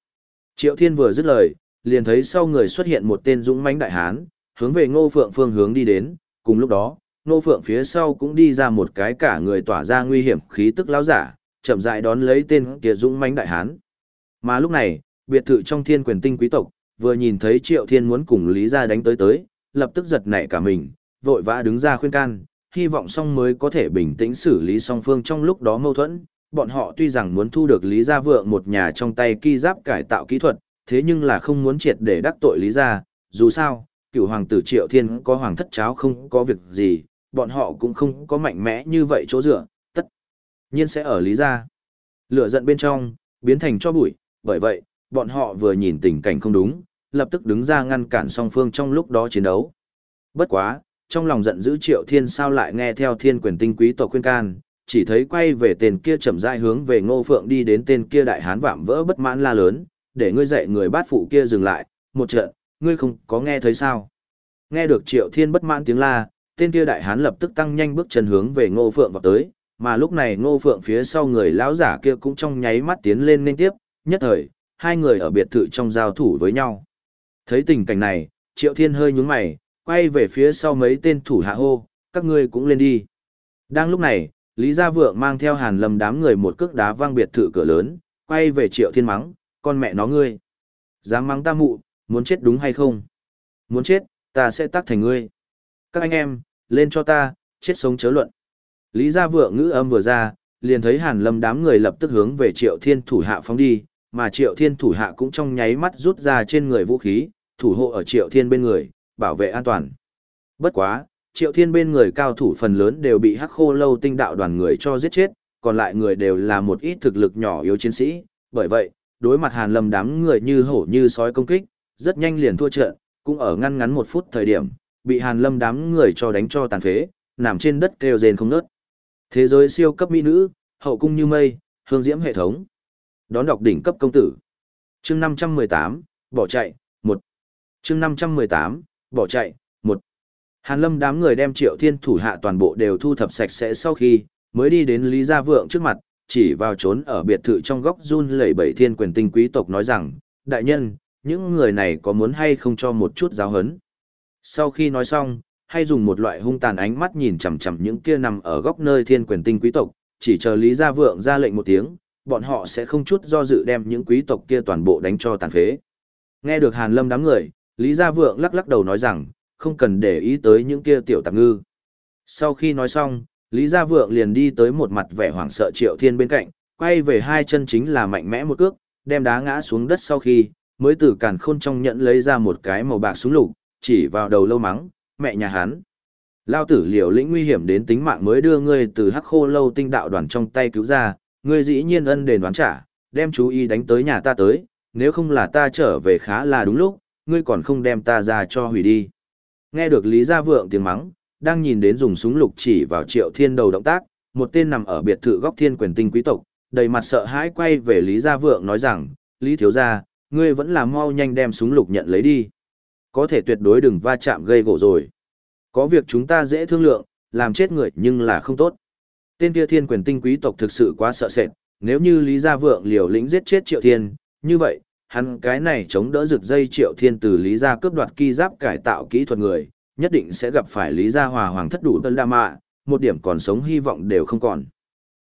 Triệu Thiên vừa dứt lời, liền thấy sau người xuất hiện một tên dũng mãnh đại hán, hướng về Ngô Phượng phương hướng đi đến, cùng lúc đó, Ngô Phượng phía sau cũng đi ra một cái cả người tỏa ra nguy hiểm khí tức lão giả, chậm rãi đón lấy tên kia dũng mãnh đại hán. Mà lúc này, biệt thự trong thiên quyền tinh quý tộc, vừa nhìn thấy Triệu Thiên muốn cùng Lý gia đánh tới tới, lập tức giật nảy cả mình, vội vã đứng ra khuyên can, hy vọng song mới có thể bình tĩnh xử lý song phương trong lúc đó mâu thuẫn. Bọn họ tuy rằng muốn thu được Lý Gia Vượng một nhà trong tay kỳ giáp cải tạo kỹ thuật, thế nhưng là không muốn triệt để đắc tội Lý Gia, dù sao, cựu hoàng tử Triệu Thiên có hoàng thất cháo không có việc gì, bọn họ cũng không có mạnh mẽ như vậy chỗ dựa, tất nhiên sẽ ở Lý ra Lửa giận bên trong, biến thành cho bụi, bởi vậy, bọn họ vừa nhìn tình cảnh không đúng, lập tức đứng ra ngăn cản song phương trong lúc đó chiến đấu. Bất quá, trong lòng giận dữ Triệu Thiên sao lại nghe theo thiên quyền tinh quý tộc khuyên can, chỉ thấy quay về tên kia chậm rãi hướng về Ngô Phượng đi đến tên kia đại hán vạm vỡ bất mãn la lớn, để ngươi dạy người bát phụ kia dừng lại, một trận, ngươi không có nghe thấy sao? Nghe được Triệu Thiên bất mãn tiếng la, tên kia đại hán lập tức tăng nhanh bước chân hướng về Ngô Phượng vào tới, mà lúc này Ngô Phượng phía sau người lão giả kia cũng trong nháy mắt tiến lên nên tiếp, nhất thời, hai người ở biệt thự trong giao thủ với nhau. Thấy tình cảnh này, Triệu Thiên hơi nhướng mày, quay về phía sau mấy tên thủ hạ hô, các ngươi cũng lên đi. Đang lúc này, Lý Gia Vượng mang theo Hàn Lâm đám người một cước đá văng biệt thự cửa lớn, quay về Triệu Thiên mắng, con mẹ nó ngươi. Dám mắng ta mụ, muốn chết đúng hay không? Muốn chết, ta sẽ tác thành ngươi. Các anh em, lên cho ta, chết sống chớ luận. Lý Gia Vượng ngữ âm vừa ra, liền thấy Hàn Lâm đám người lập tức hướng về Triệu Thiên thủ hạ phóng đi, mà Triệu Thiên thủ hạ cũng trong nháy mắt rút ra trên người vũ khí, thủ hộ ở Triệu Thiên bên người, bảo vệ an toàn. Bất quá, Triệu Thiên bên người cao thủ phần lớn đều bị Hắc Khô Lâu tinh đạo đoàn người cho giết chết, còn lại người đều là một ít thực lực nhỏ yếu chiến sĩ, bởi vậy, đối mặt Hàn Lâm đám người như hổ như sói công kích, rất nhanh liền thua trận, cũng ở ngăn ngắn một phút thời điểm, bị Hàn Lâm đám người cho đánh cho tàn phế, nằm trên đất kêu rên không ngớt. Thế giới siêu cấp mỹ nữ, hậu cung như mây, hương diễm hệ thống. Đón đọc đỉnh cấp công tử. Chương 518, bỏ chạy, một. Chương 518, bỏ chạy, một. Hàn Lâm đám người đem Triệu Thiên thủ hạ toàn bộ đều thu thập sạch sẽ sau khi, mới đi đến Lý Gia Vượng trước mặt, chỉ vào trốn ở biệt thự trong góc run lẩy bẩy thiên quyền tinh quý tộc nói rằng, đại nhân, những người này có muốn hay không cho một chút giáo hấn. Sau khi nói xong, hay dùng một loại hung tàn ánh mắt nhìn chằm chằm những kia nằm ở góc nơi thiên quyền tinh quý tộc, chỉ chờ Lý Gia Vượng ra lệnh một tiếng, bọn họ sẽ không chút do dự đem những quý tộc kia toàn bộ đánh cho tàn phế. Nghe được Hàn Lâm đám người, Lý Gia Vượng lắc lắc đầu nói rằng, không cần để ý tới những kia tiểu tạp ngư. Sau khi nói xong, Lý Gia Vượng liền đi tới một mặt vẻ hoảng sợ Triệu Thiên bên cạnh, quay về hai chân chính là mạnh mẽ một cước, đem đá ngã xuống đất sau khi, mới từ càn khôn trong nhận lấy ra một cái màu bạc súng lục, chỉ vào đầu lâu mắng, mẹ nhà hắn. Lao tử liều lĩnh nguy hiểm đến tính mạng mới đưa ngươi từ hắc khô lâu tinh đạo đoàn trong tay cứu ra, ngươi dĩ nhiên ân đền đoán trả, đem chú ý đánh tới nhà ta tới, nếu không là ta trở về khá là đúng lúc, ngươi còn không đem ta ra cho hủy đi. Nghe được Lý Gia Vượng tiếng mắng, đang nhìn đến dùng súng lục chỉ vào triệu thiên đầu động tác, một tên nằm ở biệt thự góc thiên quyền tinh quý tộc, đầy mặt sợ hãi quay về Lý Gia Vượng nói rằng, Lý Thiếu Gia, ngươi vẫn là mau nhanh đem súng lục nhận lấy đi. Có thể tuyệt đối đừng va chạm gây gỗ rồi. Có việc chúng ta dễ thương lượng, làm chết người nhưng là không tốt. Tên kia thiên quyền tinh quý tộc thực sự quá sợ sệt, nếu như Lý Gia Vượng liều lĩnh giết chết Triệu Thiên, như vậy, hắn cái này chống đỡ rực dây Triệu Thiên từ Lý Gia cướp đoạt kỳ giáp cải tạo kỹ thuật người, nhất định sẽ gặp phải Lý Gia Hòa Hoàng thất đủ tân đa mạ, một điểm còn sống hy vọng đều không còn.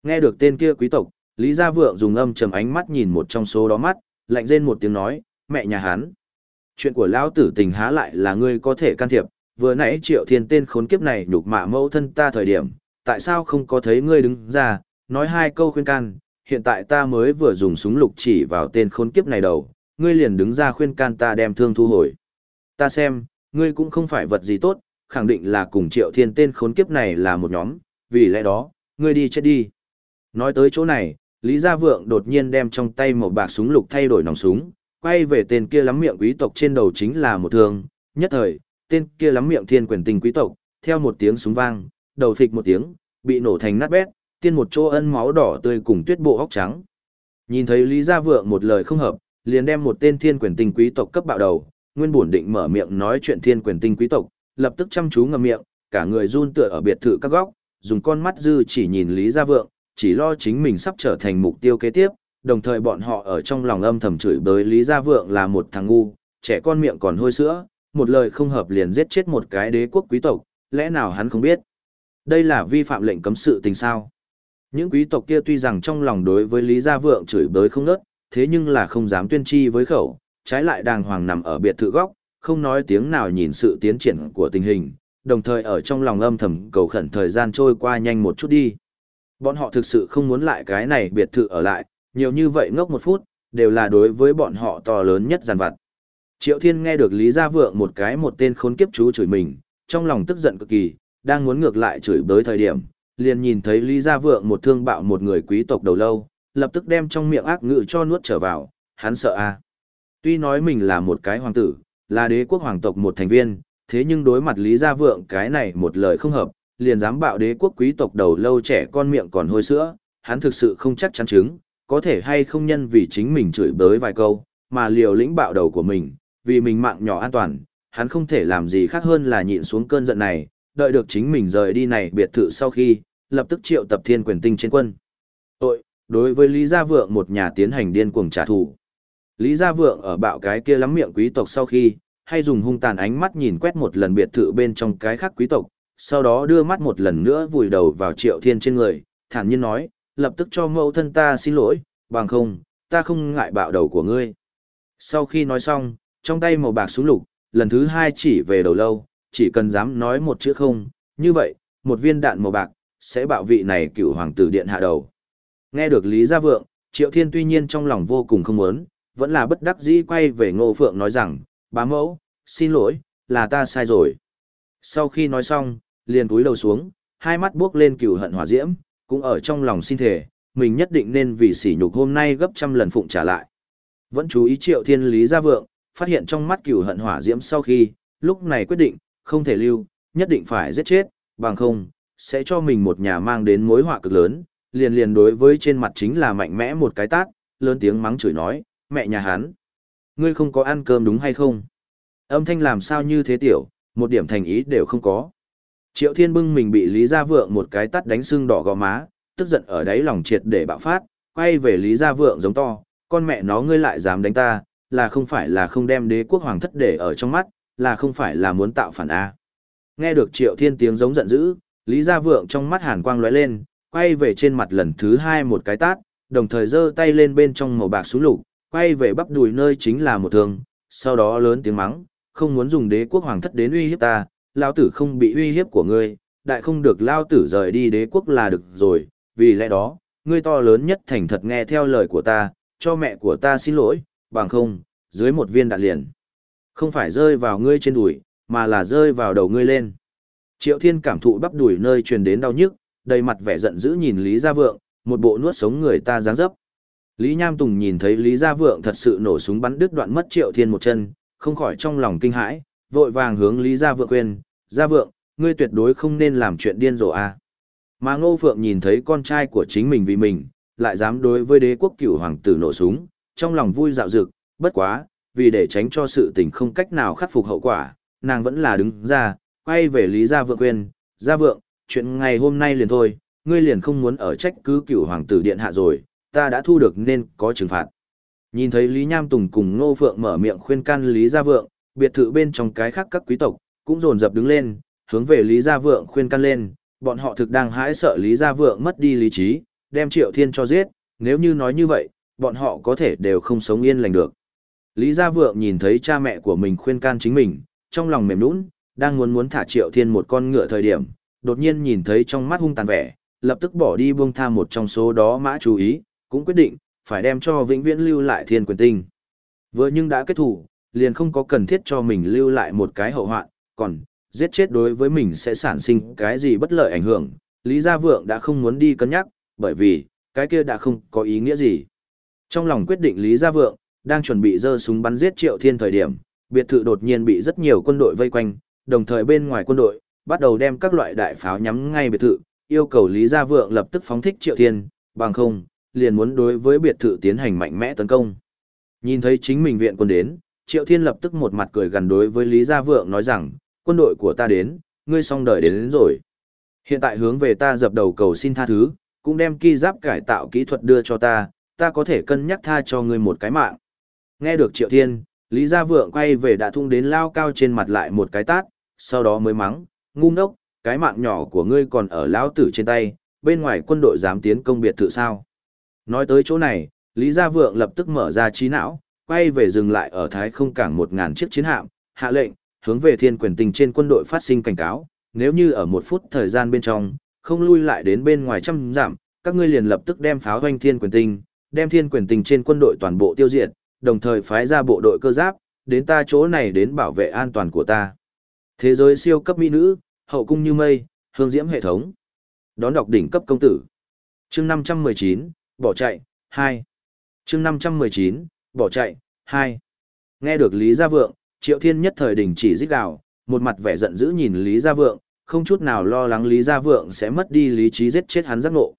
Nghe được tên kia quý tộc, Lý Gia Vượng dùng âm trầm ánh mắt nhìn một trong số đó mắt, lạnh rên một tiếng nói, mẹ nhà hắn. Chuyện của lão tử tình há lại là ngươi có thể can thiệp, vừa nãy triệu thiên tên khốn kiếp này nhục mạ mẫu thân ta thời điểm, tại sao không có thấy ngươi đứng ra, nói hai câu khuyên can, hiện tại ta mới vừa dùng súng lục chỉ vào tên khốn kiếp này đầu, ngươi liền đứng ra khuyên can ta đem thương thu hồi. Ta xem, ngươi cũng không phải vật gì tốt, khẳng định là cùng triệu thiên tên khốn kiếp này là một nhóm, vì lẽ đó, ngươi đi chết đi. Nói tới chỗ này, Lý Gia Vượng đột nhiên đem trong tay một bạc súng lục thay đổi nòng súng, quay về tên kia lắm miệng quý tộc trên đầu chính là một thương, nhất thời, tên kia lắm miệng thiên quyền tinh quý tộc, theo một tiếng súng vang, đầu thịt một tiếng, bị nổ thành nát bét, tiên một chỗ ân máu đỏ tươi cùng tuyết bộ hốc trắng. Nhìn thấy Lý Gia Vượng một lời không hợp, liền đem một tên thiên quyền tinh quý tộc cấp bạo đầu, nguyên bổn định mở miệng nói chuyện thiên quyền tinh quý tộc, lập tức chăm chú ngậm miệng, cả người run tựa ở biệt thự các góc, dùng con mắt dư chỉ nhìn Lý Gia Vượng, chỉ lo chính mình sắp trở thành mục tiêu kế tiếp, đồng thời bọn họ ở trong lòng âm thầm chửi bới Lý Gia Vượng là một thằng ngu, trẻ con miệng còn hôi sữa, một lời không hợp liền giết chết một cái đế quốc quý tộc, lẽ nào hắn không biết? Đây là vi phạm lệnh cấm sự tình sao? Những quý tộc kia tuy rằng trong lòng đối với Lý Gia Vượng chửi bới không nớt, thế nhưng là không dám tuyên chi với khẩu, trái lại đàng hoàng nằm ở biệt thự góc, không nói tiếng nào nhìn sự tiến triển của tình hình, đồng thời ở trong lòng âm thầm cầu khẩn thời gian trôi qua nhanh một chút đi. Bọn họ thực sự không muốn lại cái này biệt thự ở lại, nhiều như vậy ngốc một phút, đều là đối với bọn họ to lớn nhất giàn vặt. Triệu Thiên nghe được Lý Gia Vượng một cái một tên khốn kiếp chú chửi mình, trong lòng tức giận cực kỳ, đang muốn ngược lại chửi bới thời điểm, liền nhìn thấy Lý Gia Vượng một thương bạo một người quý tộc đầu lâu, lập tức đem trong miệng ác ngữ cho nuốt trở vào, hắn sợ a. À. Tuy nói mình là một cái hoàng tử, là đế quốc hoàng tộc một thành viên, thế nhưng đối mặt Lý Gia Vượng cái này một lời không hợp, liền dám bạo đế quốc quý tộc đầu lâu trẻ con miệng còn hôi sữa, hắn thực sự không chắc chắn chứng, có thể hay không nhân vì chính mình chửi bới vài câu, mà liều lĩnh bạo đầu của mình, vì mình mạng nhỏ an toàn, hắn không thể làm gì khác hơn là nhịn xuống cơn giận này, đợi được chính mình rời đi này biệt thự sau khi, lập tức triệu tập thiên quyền tinh trên quân. Tội, đối với Lý Gia Vượng một nhà tiến hành điên cuồng trả thù. Lý Gia Vượng ở bạo cái kia lắm miệng quý tộc sau khi, hay dùng hung tàn ánh mắt nhìn quét một lần biệt thự bên trong cái khác quý tộc, sau đó đưa mắt một lần nữa vùi đầu vào triệu thiên trên người, thản nhiên nói, lập tức cho mẫu thân ta xin lỗi, bằng không, ta không ngại bạo đầu của ngươi. Sau khi nói xong, trong tay màu bạc súng lục, lần thứ hai chỉ về đầu lâu, chỉ cần dám nói một chữ không, như vậy, một viên đạn màu bạc, sẽ bạo vị này cựu hoàng tử điện hạ đầu. Nghe được Lý Gia Vượng, Triệu Thiên tuy nhiên trong lòng vô cùng không muốn, vẫn là bất đắc dĩ quay về Ngô Phượng nói rằng, bá mẫu, xin lỗi, là ta sai rồi. Sau khi nói xong, liền túi đầu xuống, hai mắt buốc lên cựu hận hỏa diễm, cũng ở trong lòng xin thể, mình nhất định nên vì sỉ nhục hôm nay gấp trăm lần phụng trả lại. Vẫn chú ý Triệu Thiên Lý Gia Vượng, phát hiện trong mắt cửu hận hỏa diễm sau khi, lúc này quyết định, không thể lưu, nhất định phải giết chết, bằng không, sẽ cho mình một nhà mang đến mối họa cực lớn, liền liền đối với trên mặt chính là mạnh mẽ một cái tát, lớn tiếng mắng chửi nói, mẹ nhà hắn, ngươi không có ăn cơm đúng hay không? Âm thanh làm sao như thế tiểu, một điểm thành ý đều không có. Triệu Thiên bưng mình bị Lý Gia Vượng một cái tát đánh sưng đỏ gò má, tức giận ở đáy lòng triệt để bạo phát, quay về Lý Gia Vượng giống to, con mẹ nó ngươi lại dám đánh ta, là không phải là không đem đế quốc hoàng thất để ở trong mắt, là không phải là muốn tạo phản A. Nghe được Triệu Thiên tiếng giống giận dữ, Lý Gia Vượng trong mắt hàn quang lóe lên, quay về trên mặt lần thứ hai một cái tát, đồng thời giơ tay lên bên trong màu bạc xuống lục, quay về bắp đùi nơi chính là một thương, sau đó lớn tiếng mắng, không muốn dùng đế quốc hoàng thất đến uy hiếp ta, lao tử không bị uy hiếp của ngươi, đại không được lao tử rời đi đế quốc là được rồi, vì lẽ đó, ngươi to lớn nhất thành thật nghe theo lời của ta, cho mẹ của ta xin lỗi, bằng không, dưới một viên đạn liền. Không phải rơi vào ngươi trên đùi, mà là rơi vào đầu ngươi lên. Triệu Thiên cảm thụ bắp đùi nơi truyền đến đau nhức, đầy mặt vẻ giận dữ nhìn Lý Gia Vượng, một bộ nuốt sống người ta dáng dấp. Lý Nham Tùng nhìn thấy Lý Gia Vượng thật sự nổ súng bắn đứt đoạn mất Triệu Thiên một chân, không khỏi trong lòng kinh hãi, vội vàng hướng Lý Gia Vượng khuyên, Gia Vượng, ngươi tuyệt đối không nên làm chuyện điên rồ à. Mà Ngô Phượng nhìn thấy con trai của chính mình vì mình, lại dám đối với đế quốc cửu hoàng tử nổ súng, trong lòng vui dạo dực, bất quá, vì để tránh cho sự tình không cách nào khắc phục hậu quả, nàng vẫn là đứng ra, quay về Lý Gia Vượng khuyên, Gia Vượng, chuyện ngày hôm nay liền thôi, ngươi liền không muốn ở trách cứ cửu hoàng tử điện hạ rồi, ta đã thu được nên có trừng phạt. Nhìn thấy Lý Nham Tùng cùng Ngô Phượng mở miệng khuyên can Lý Gia Vượng, biệt thự bên trong cái khác các quý tộc, cũng dồn dập đứng lên, hướng về Lý Gia Vượng khuyên can lên, bọn họ thực đang hãi sợ Lý Gia Vượng mất đi lý trí, đem Triệu Thiên cho giết, nếu như nói như vậy, bọn họ có thể đều không sống yên lành được. Lý Gia Vượng nhìn thấy cha mẹ của mình khuyên can chính mình, trong lòng mềm nũng, đang muốn muốn thả Triệu Thiên một con ngựa thời điểm, đột nhiên nhìn thấy trong mắt hung tàn vẻ, lập tức bỏ đi buông tha một trong số đó mã chú ý, cũng quyết định, phải đem cho vĩnh viễn lưu lại thiên quyền tinh. Vừa nhưng đã kết thủ, liền không có cần thiết cho mình lưu lại một cái hậu hoạn, còn, giết chết đối với mình sẽ sản sinh cái gì bất lợi ảnh hưởng, Lý Gia Vượng đã không muốn đi cân nhắc, bởi vì, cái kia đã không có ý nghĩa gì. Trong lòng quyết định Lý Gia Vượng, đang chuẩn bị giơ súng bắn giết Triệu Thiên thời điểm, biệt thự đột nhiên bị rất nhiều quân đội vây quanh, đồng thời bên ngoài quân đội, bắt đầu đem các loại đại pháo nhắm ngay biệt thự, yêu cầu Lý Gia Vượng lập tức phóng thích Triệu Thiên, bằng không, liền muốn đối với biệt thự tiến hành mạnh mẽ tấn công. Nhìn thấy chính mình viện quân đến, Triệu Thiên lập tức một mặt cười gần đối với Lý Gia Vượng nói rằng, quân đội của ta đến, ngươi xong đời đến, đến rồi. Hiện tại hướng về ta dập đầu cầu xin tha thứ, cũng đem ki giáp cải tạo kỹ thuật đưa cho ta, ta có thể cân nhắc tha cho ngươi một cái mạng. Nghe được Triệu Thiên, Lý Gia Vượng quay về đã thung đến lao cao trên mặt lại một cái tát, sau đó mới mắng, ngu ngốc, cái mạng nhỏ của ngươi còn ở lão tử trên tay, bên ngoài quân đội dám tiến công biệt thự sao. Nói tới chỗ này, Lý Gia Vượng lập tức mở ra trí não, quay về dừng lại ở Thái không cảng một ngàn chiếc chiến hạm, hạ lệnh, hướng về thiên quyền tình trên quân đội phát sinh cảnh cáo, nếu như ở một phút thời gian bên trong, không lui lại đến bên ngoài trăm giảm, các ngươi liền lập tức đem pháo hoanh thiên quyền tinh, đem thiên quyền tinh trên quân đội toàn bộ tiêu diệt, đồng thời phái ra bộ đội cơ giáp, đến ta chỗ này đến bảo vệ an toàn của ta. Thế giới siêu cấp mỹ nữ, hậu cung như mây, hương diễm hệ thống. Đón đọc đỉnh cấp công tử. Chương 519, bỏ chạy, 2. Chương 519, bỏ chạy, hai Nghe được Lý Gia Vượng, Triệu Thiên nhất thời đình chỉ rít gào, một mặt vẻ giận dữ nhìn Lý Gia Vượng, không chút nào lo lắng Lý Gia Vượng sẽ mất đi lý trí giết chết hắn giác ngộ.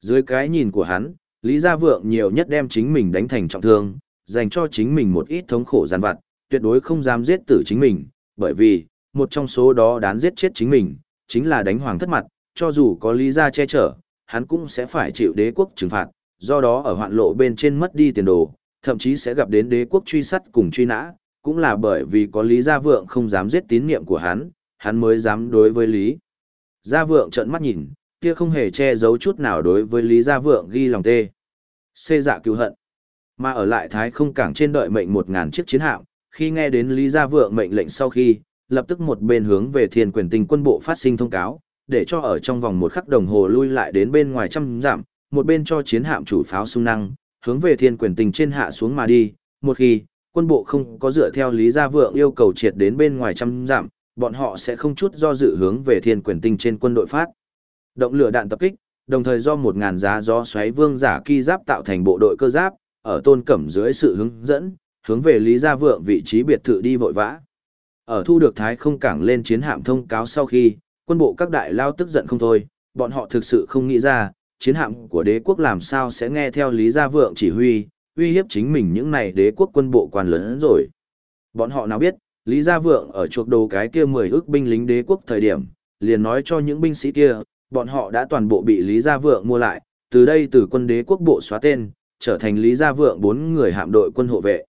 Dưới cái nhìn của hắn, Lý Gia Vượng nhiều nhất đem chính mình đánh thành trọng thương, dành cho chính mình một ít thống khổ gian vặt, tuyệt đối không dám giết tử chính mình, bởi vì, một trong số đó đán giết chết chính mình, chính là đánh hoàng thất mặt, cho dù có lý gia che chở, hắn cũng sẽ phải chịu đế quốc trừng phạt, do đó ở hoạn lộ bên trên mất đi tiền đồ, thậm chí sẽ gặp đến đế quốc truy sát cùng truy nã, cũng là bởi vì có lý gia vượng không dám giết tín niệm của hắn, hắn mới dám đối với lý. Gia vượng trợn mắt nhìn, kia không hề che giấu chút nào đối với lý gia vượng ghi lòng tê. Xê dạ cứu hận. Mà ở lại Thái không cảng trên đợi mệnh một ngàn chiếc chiến hạm, khi nghe đến Lý Gia Vượng mệnh lệnh sau khi, lập tức một bên hướng về thiên quyền tinh quân bộ phát sinh thông cáo, để cho ở trong vòng một khắc đồng hồ lui lại đến bên ngoài trăm giảm, một bên cho chiến hạm chủ pháo sung năng, hướng về thiên quyền tinh trên hạ xuống mà đi, một khi quân bộ không có dựa theo Lý Gia Vượng yêu cầu triệt đến bên ngoài trăm giảm, bọn họ sẽ không chút do dự hướng về thiên quyền tinh trên quân đội phát. Động lửa đạn tập kích, đồng thời do một ngàn giá gió xoáy vương giả ki giáp tạo thành bộ đội cơ giáp, ở tôn cẩm dưới sự hướng dẫn, hướng về Lý Gia Vượng vị trí biệt thự đi vội vã. Ở thu được Thái không cảng lên chiến hạm thông cáo sau khi, quân bộ các đại lao tức giận không thôi, bọn họ thực sự không nghĩ ra, chiến hạm của đế quốc làm sao sẽ nghe theo Lý Gia Vượng chỉ huy, uy hiếp chính mình những này đế quốc quân bộ quan lớn rồi. Bọn họ nào biết, Lý Gia Vượng ở chuộc đồ cái kia 10 ước binh lính đế quốc thời điểm, liền nói cho những binh sĩ kia, bọn họ đã toàn bộ bị Lý Gia Vượng mua lại, từ đây từ quân đế quốc bộ xóa tên, trở thành Lý Gia Vượng bốn người hạm đội quân hộ vệ.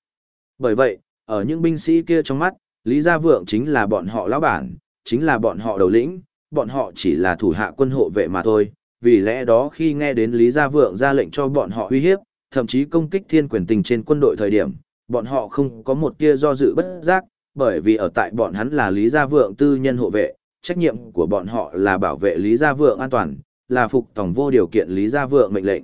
Bởi vậy, ở những binh sĩ kia trong mắt, Lý Gia Vượng chính là bọn họ lão bản, chính là bọn họ đầu lĩnh, bọn họ chỉ là thủ hạ quân hộ vệ mà thôi. Vì lẽ đó khi nghe đến Lý Gia Vượng ra lệnh cho bọn họ uy hiếp, thậm chí công kích thiên quyền tình trên quân đội thời điểm, bọn họ không có một tia do dự bất giác, bởi vì ở tại bọn hắn là Lý Gia Vượng tư nhân hộ vệ, trách nhiệm của bọn họ là bảo vệ Lý Gia Vượng an toàn, là phục tổng vô điều kiện Lý Gia Vượng mệnh lệnh.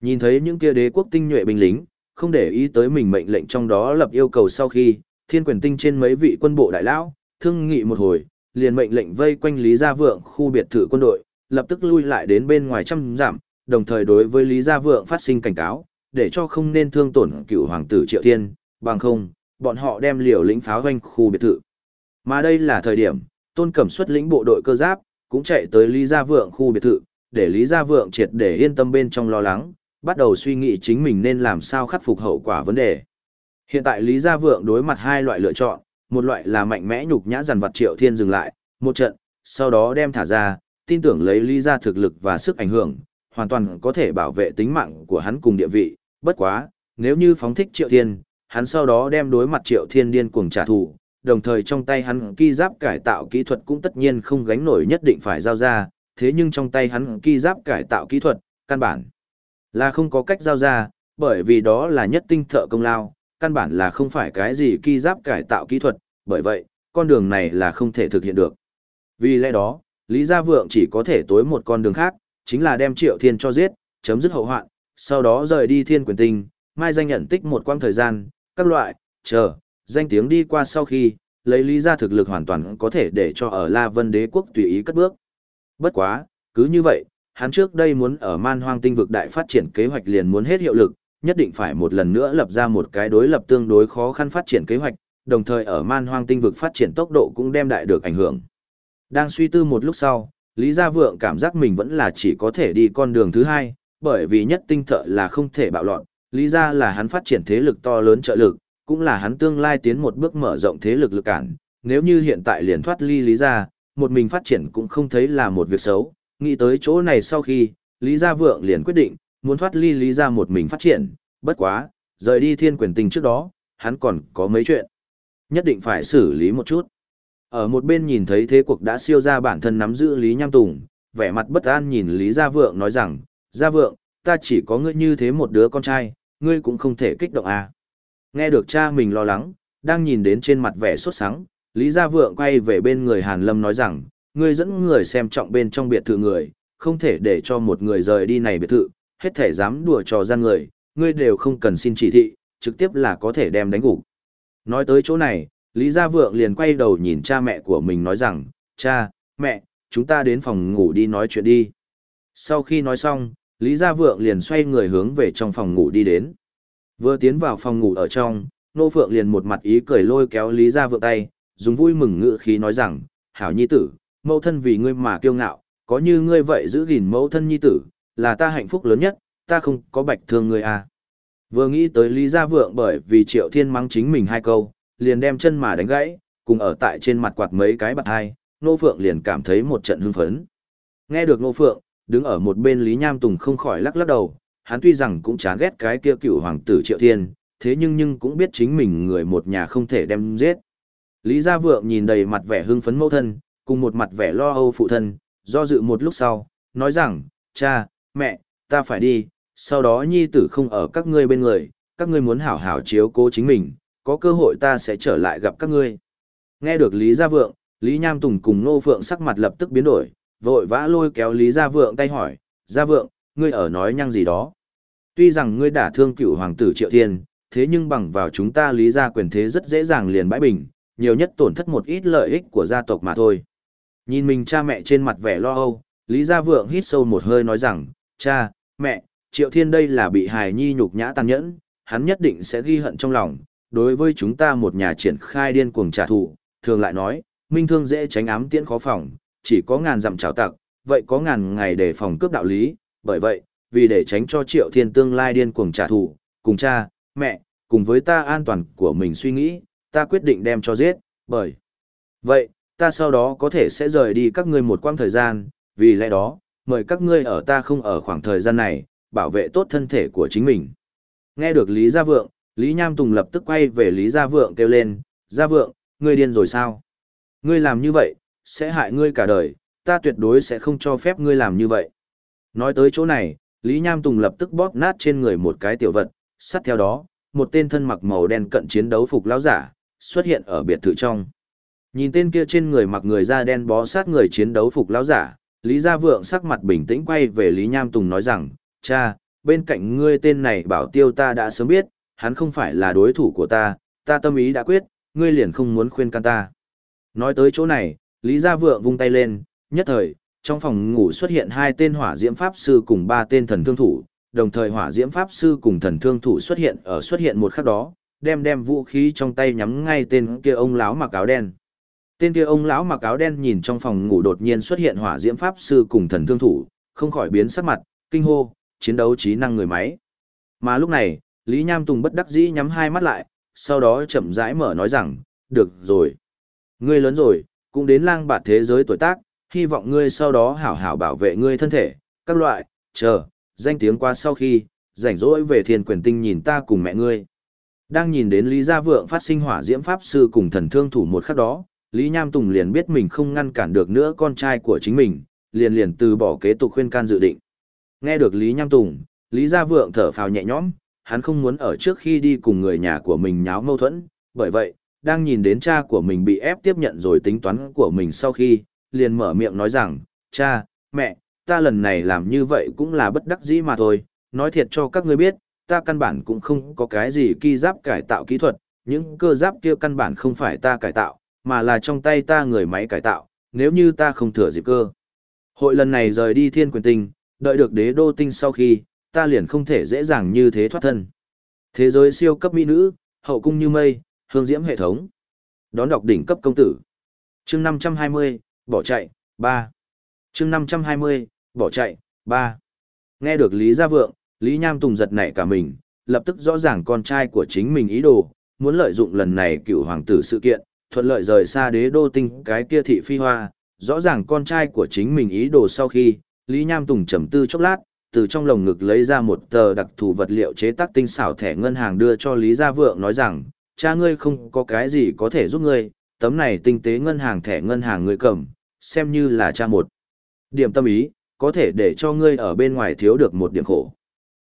Nhìn thấy những kia đế quốc tinh nhuệ binh lính, không để ý tới mình mệnh lệnh trong đó lập yêu cầu sau khi, thiên quyền tinh trên mấy vị quân bộ đại lão, thương nghị một hồi, liền mệnh lệnh vây quanh Lý Gia Vượng khu biệt thự quân đội, lập tức lui lại đến bên ngoài trăm giảm, đồng thời đối với Lý Gia Vượng phát sinh cảnh cáo, để cho không nên thương tổn cựu hoàng tử Triệu Thiên, bằng không, bọn họ đem liều lĩnh pháo doanh khu biệt thự. Mà đây là thời điểm, Tôn Cẩm xuất lĩnh bộ đội cơ giáp, cũng chạy tới Lý Gia Vượng khu biệt thự, để Lý Gia Vượng triệt để yên tâm bên trong lo lắng, bắt đầu suy nghĩ chính mình nên làm sao khắc phục hậu quả vấn đề. Hiện tại Lý Gia Vượng đối mặt hai loại lựa chọn, một loại là mạnh mẽ nhục nhã dằn vặt Triệu Thiên dừng lại, một trận, sau đó đem thả ra, tin tưởng lấy Lý Gia thực lực và sức ảnh hưởng, hoàn toàn có thể bảo vệ tính mạng của hắn cùng địa vị, bất quá, nếu như phóng thích Triệu Thiên, hắn sau đó đem đối mặt Triệu Thiên điên cuồng trả thù, đồng thời trong tay hắn ki giáp cải tạo kỹ thuật cũng tất nhiên không gánh nổi nhất định phải giao ra, thế nhưng trong tay hắn ki giáp cải tạo kỹ thuật, căn bản là không có cách giao ra, bởi vì đó là nhất tinh thợ công lao, căn bản là không phải cái gì ki giáp cải tạo kỹ thuật, bởi vậy, con đường này là không thể thực hiện được. Vì lẽ đó, Lý Gia Vượng chỉ có thể tối một con đường khác, chính là đem Triệu Thiên cho giết, chấm dứt hậu hoạn, sau đó rời đi Thiên Quyền Tinh, mai danh nhận tích một quãng thời gian, các loại, chờ, danh tiếng đi qua sau khi, lấy Lý Gia thực lực hoàn toàn có thể để cho ở La Vân Đế quốc tùy ý cất bước. Bất quá, cứ như vậy, hắn trước đây muốn ở man hoang tinh vực đại phát triển kế hoạch liền muốn hết hiệu lực, nhất định phải một lần nữa lập ra một cái đối lập tương đối khó khăn phát triển kế hoạch, đồng thời ở man hoang tinh vực phát triển tốc độ cũng đem đại được ảnh hưởng. Đang suy tư một lúc sau, Lý Gia Vượng cảm giác mình vẫn là chỉ có thể đi con đường thứ hai, bởi vì nhất tinh thợ là không thể bạo loạn, Lý Gia là hắn phát triển thế lực to lớn trợ lực, cũng là hắn tương lai tiến một bước mở rộng thế lực lực cản, nếu như hiện tại liền thoát ly Lý Gia, một mình phát triển cũng không thấy là một việc xấu, nghĩ tới chỗ này sau khi, Lý Gia Vượng liền quyết định, muốn thoát ly Lý Gia một mình phát triển, bất quá, rời đi thiên quyền tinh trước đó, hắn còn có mấy chuyện. Nhất định phải xử lý một chút. Ở một bên nhìn thấy thế cuộc đã siêu ra bản thân nắm giữ Lý Nham Tùng, vẻ mặt bất an nhìn Lý Gia Vượng nói rằng, Gia Vượng, ta chỉ có ngươi như thế một đứa con trai, ngươi cũng không thể kích động à. Nghe được cha mình lo lắng, đang nhìn đến trên mặt vẻ sốt sắng, Lý Gia Vượng quay về bên người Hàn Lâm nói rằng, ngươi dẫn người xem trọng bên trong biệt thự người, không thể để cho một người rời đi này biệt thự, hết thể dám đùa trò gian người, ngươi đều không cần xin chỉ thị, trực tiếp là có thể đem đánh gục. Nói tới chỗ này, Lý Gia Vượng liền quay đầu nhìn cha mẹ của mình nói rằng, cha, mẹ, chúng ta đến phòng ngủ đi nói chuyện đi. Sau khi nói xong, Lý Gia Vượng liền xoay người hướng về trong phòng ngủ đi đến. Vừa tiến vào phòng ngủ ở trong, Nô Phượng liền một mặt ý cười lôi kéo Lý Gia Vượng tay, dùng vui mừng ngữ khí nói rằng, hảo nhi tử, mẫu thân vì ngươi mà kiêu ngạo, có như ngươi vậy giữ gìn mẫu thân nhi tử, là ta hạnh phúc lớn nhất, ta không có bạch thương ngươi à. Vừa nghĩ tới Lý Gia Vượng bởi vì Triệu Thiên mắng chính mình hai câu, liền đem chân mà đánh gãy, cùng ở tại trên mặt quạt mấy cái bạc hai, Nô Phượng liền cảm thấy một trận hưng phấn. Nghe được Nô Phượng, đứng ở một bên Lý Nham Tùng không khỏi lắc lắc đầu, hắn tuy rằng cũng chán ghét cái kia cựu hoàng tử Triệu Thiên, thế nhưng nhưng cũng biết chính mình người một nhà không thể đem giết. Lý Gia Vượng nhìn đầy mặt vẻ hưng phấn mẫu thân, cùng một mặt vẻ lo âu phụ thân, do dự một lúc sau, nói rằng, cha, mẹ, ta phải đi, sau đó nhi tử không ở các ngươi bên người, các ngươi muốn hảo hảo chiếu cố chính mình, có cơ hội ta sẽ trở lại gặp các ngươi. Nghe được Lý Gia Vượng, Lý Nham Tùng cùng Nô Phượng sắc mặt lập tức biến đổi, vội vã lôi kéo Lý Gia Vượng tay hỏi, Gia Vượng, ngươi ở nói nhăng gì đó. Tuy rằng ngươi đả thương cựu hoàng tử Triệu Thiên, thế nhưng bằng vào chúng ta Lý Gia quyền thế rất dễ dàng liền bãi bình, nhiều nhất tổn thất một ít lợi ích của gia tộc mà thôi. Nhìn mình cha mẹ trên mặt vẻ lo âu, Lý Gia Vượng hít sâu một hơi nói rằng, cha, mẹ, Triệu Thiên đây là bị hài nhi nhục nhã tàn nhẫn, hắn nhất định sẽ ghi hận trong lòng, đối với chúng ta một nhà triển khai điên cuồng trả thù, thường lại nói, minh thương dễ tránh ám tiễn khó phòng, chỉ có ngàn dặm trào tặc, vậy có ngàn ngày để phòng cướp đạo lý, bởi vậy, vì để tránh cho Triệu Thiên tương lai điên cuồng trả thù, cùng cha, mẹ, cùng với ta an toàn của mình suy nghĩ, ta quyết định đem cho giết, bởi vậy, ta sau đó có thể sẽ rời đi các ngươi một quãng thời gian, vì lẽ đó, mời các ngươi ở ta không ở khoảng thời gian này, bảo vệ tốt thân thể của chính mình. Nghe được Lý Gia Vượng, Lý Nham Tùng lập tức quay về Lý Gia Vượng kêu lên, Gia Vượng, ngươi điên rồi sao? Ngươi làm như vậy, sẽ hại ngươi cả đời, ta tuyệt đối sẽ không cho phép ngươi làm như vậy. Nói tới chỗ này, Lý Nham Tùng lập tức bóp nát trên người một cái tiểu vật, sát theo đó, một tên thân mặc màu đen cận chiến đấu phục lão giả, xuất hiện ở biệt thự trong. Nhìn tên kia trên người mặc người da đen bó sát người chiến đấu phục lão giả, Lý Gia Vượng sắc mặt bình tĩnh quay về Lý Nham Tùng nói rằng, cha, bên cạnh ngươi tên này bảo tiêu ta đã sớm biết, hắn không phải là đối thủ của ta, ta tâm ý đã quyết, ngươi liền không muốn khuyên can ta. Nói tới chỗ này, Lý Gia Vượng vung tay lên, nhất thời, trong phòng ngủ xuất hiện hai tên hỏa diễm pháp sư cùng ba tên thần thương thủ, đồng thời hỏa diễm pháp sư cùng thần thương thủ xuất hiện ở xuất hiện một khắc đó, đem đem vũ khí trong tay nhắm ngay tên kia ông lão mặc áo đen. Tên kia ông lão mặc áo đen nhìn trong phòng ngủ đột nhiên xuất hiện hỏa diễm pháp sư cùng thần thương thủ, không khỏi biến sắc mặt, kinh hô, chiến đấu trí năng người máy. Mà lúc này, Lý Nham Tùng bất đắc dĩ nhắm hai mắt lại, sau đó chậm rãi mở nói rằng, được rồi. Ngươi lớn rồi, cũng đến lang bạt thế giới tuổi tác, hy vọng ngươi sau đó hảo hảo bảo vệ ngươi thân thể, các loại, chờ, danh tiếng qua sau khi, rảnh rỗi về thiên quyền tinh nhìn ta cùng mẹ ngươi. Đang nhìn đến Lý Gia Vượng phát sinh hỏa diễm pháp sư cùng thần thương thủ một khắc đó, Lý Nham Tùng liền biết mình không ngăn cản được nữa con trai của chính mình, liền liền từ bỏ kế tục khuyên can dự định. Nghe được Lý Nham Tùng, Lý Gia Vượng thở phào nhẹ nhõm, hắn không muốn ở trước khi đi cùng người nhà của mình nháo mâu thuẫn, bởi vậy, đang nhìn đến cha của mình bị ép tiếp nhận rồi tính toán của mình sau khi, liền mở miệng nói rằng, cha, mẹ, ta lần này làm như vậy cũng là bất đắc dĩ mà thôi, nói thiệt cho các ngươi biết, ta căn bản cũng không có cái gì ki giáp cải tạo kỹ thuật, những cơ giáp kia căn bản không phải ta cải tạo, mà là trong tay ta người máy cải tạo, nếu như ta không thừa dịp cơ. Hội lần này rời đi thiên quyền tinh, đợi được đế đô tinh sau khi, ta liền không thể dễ dàng như thế thoát thân. Thế giới siêu cấp mỹ nữ, hậu cung như mây, hương diễm hệ thống. Đón đọc đỉnh cấp công tử. Chương 520, bỏ chạy, 3. Chương 520, bỏ chạy, 3. Nghe được Lý Gia Vượng, Lý Nham Tùng giật nảy cả mình, lập tức rõ ràng con trai của chính mình ý đồ, muốn lợi dụng lần này cựu hoàng tử sự kiện, thuận lợi rời xa đế đô tinh cái kia thị phi hoa, rõ ràng con trai của chính mình ý đồ sau khi, Lý Nham Tùng trầm tư chốc lát, từ trong lồng ngực lấy ra một tờ đặc thù vật liệu chế tác tinh xảo thẻ ngân hàng đưa cho Lý Gia Vượng nói rằng, cha ngươi không có cái gì có thể giúp ngươi, tấm này tinh tế ngân hàng thẻ ngân hàng ngươi cầm, xem như là cha một. Điểm tâm ý, có thể để cho ngươi ở bên ngoài thiếu được một điểm khổ.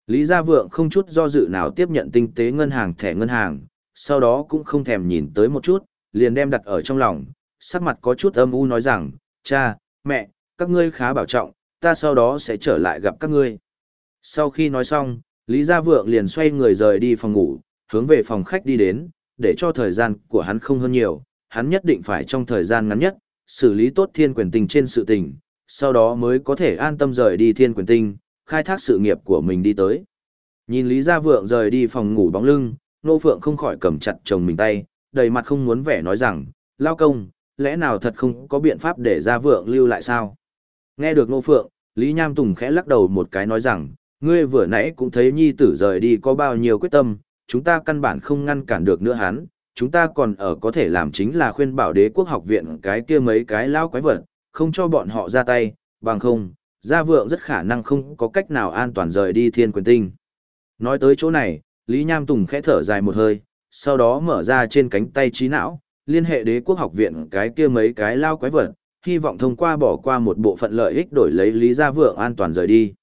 Lý Gia Vượng không chút do dự nào tiếp nhận tinh tế ngân hàng thẻ ngân hàng, sau đó cũng không thèm nhìn tới một chút, liền đem đặt ở trong lòng, sắc mặt có chút âm u nói rằng, cha, mẹ, các ngươi khá bảo trọng, ta sau đó sẽ trở lại gặp các ngươi. Sau khi nói xong, Lý Gia Vượng liền xoay người rời đi phòng ngủ, hướng về phòng khách đi đến, để cho thời gian của hắn không hơn nhiều, hắn nhất định phải trong thời gian ngắn nhất, xử lý tốt thiên quyền tình trên sự tình, sau đó mới có thể an tâm rời đi thiên quyền tinh, khai thác sự nghiệp của mình đi tới. Nhìn Lý Gia Vượng rời đi phòng ngủ bóng lưng, Nô Phượng không khỏi cầm chặt chồng mình tay, đầy mặt không muốn vẻ nói rằng, lao công, lẽ nào thật không có biện pháp để Gia Vượng lưu lại sao? Nghe được Ngô Phượng, Lý Nham Tùng khẽ lắc đầu một cái nói rằng, ngươi vừa nãy cũng thấy nhi tử rời đi có bao nhiêu quyết tâm, chúng ta căn bản không ngăn cản được nữa hắn, chúng ta còn ở có thể làm chính là khuyên bảo đế quốc học viện cái kia mấy cái lao quái vật, không cho bọn họ ra tay, bằng không, gia vượng rất khả năng không có cách nào an toàn rời đi thiên quyền tinh. Nói tới chỗ này, Lý Nham Tùng khẽ thở dài một hơi, sau đó mở ra trên cánh tay trí não, liên hệ đế quốc học viện cái kia mấy cái lao quái vật, hy vọng thông qua bỏ qua một bộ phận lợi ích đổi lấy Lý Gia Vượng an toàn rời đi.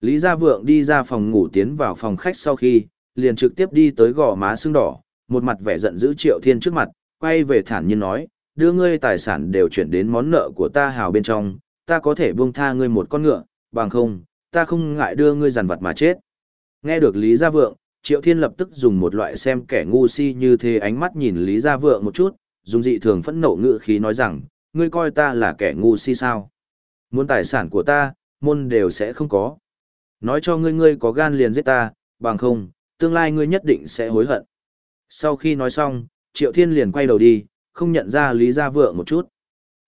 Lý Gia Vượng đi ra phòng ngủ tiến vào phòng khách sau khi, liền trực tiếp đi tới gò má xương đỏ, một mặt vẻ giận dữ Triệu Thiên trước mặt, quay về thản nhiên nói, đưa ngươi tài sản đều chuyển đến món nợ của ta hào bên trong, ta có thể buông tha ngươi một con ngựa, bằng không, ta không ngại đưa ngươi giàn vật mà chết. Nghe được Lý Gia Vượng, Triệu Thiên lập tức dùng một loại xem kẻ ngu si như thế ánh mắt nhìn Lý Gia Vượng một chút, dùng dị thường phẫn nộ ngữ khí nói rằng, ngươi coi ta là kẻ ngu si sao? Muốn tài sản của ta, môn đều sẽ không có. Nói cho ngươi ngươi có gan liền giết ta, bằng không, tương lai ngươi nhất định sẽ hối hận. Sau khi nói xong, Triệu Thiên liền quay đầu đi, không nhận ra Lý Gia Vượng một chút.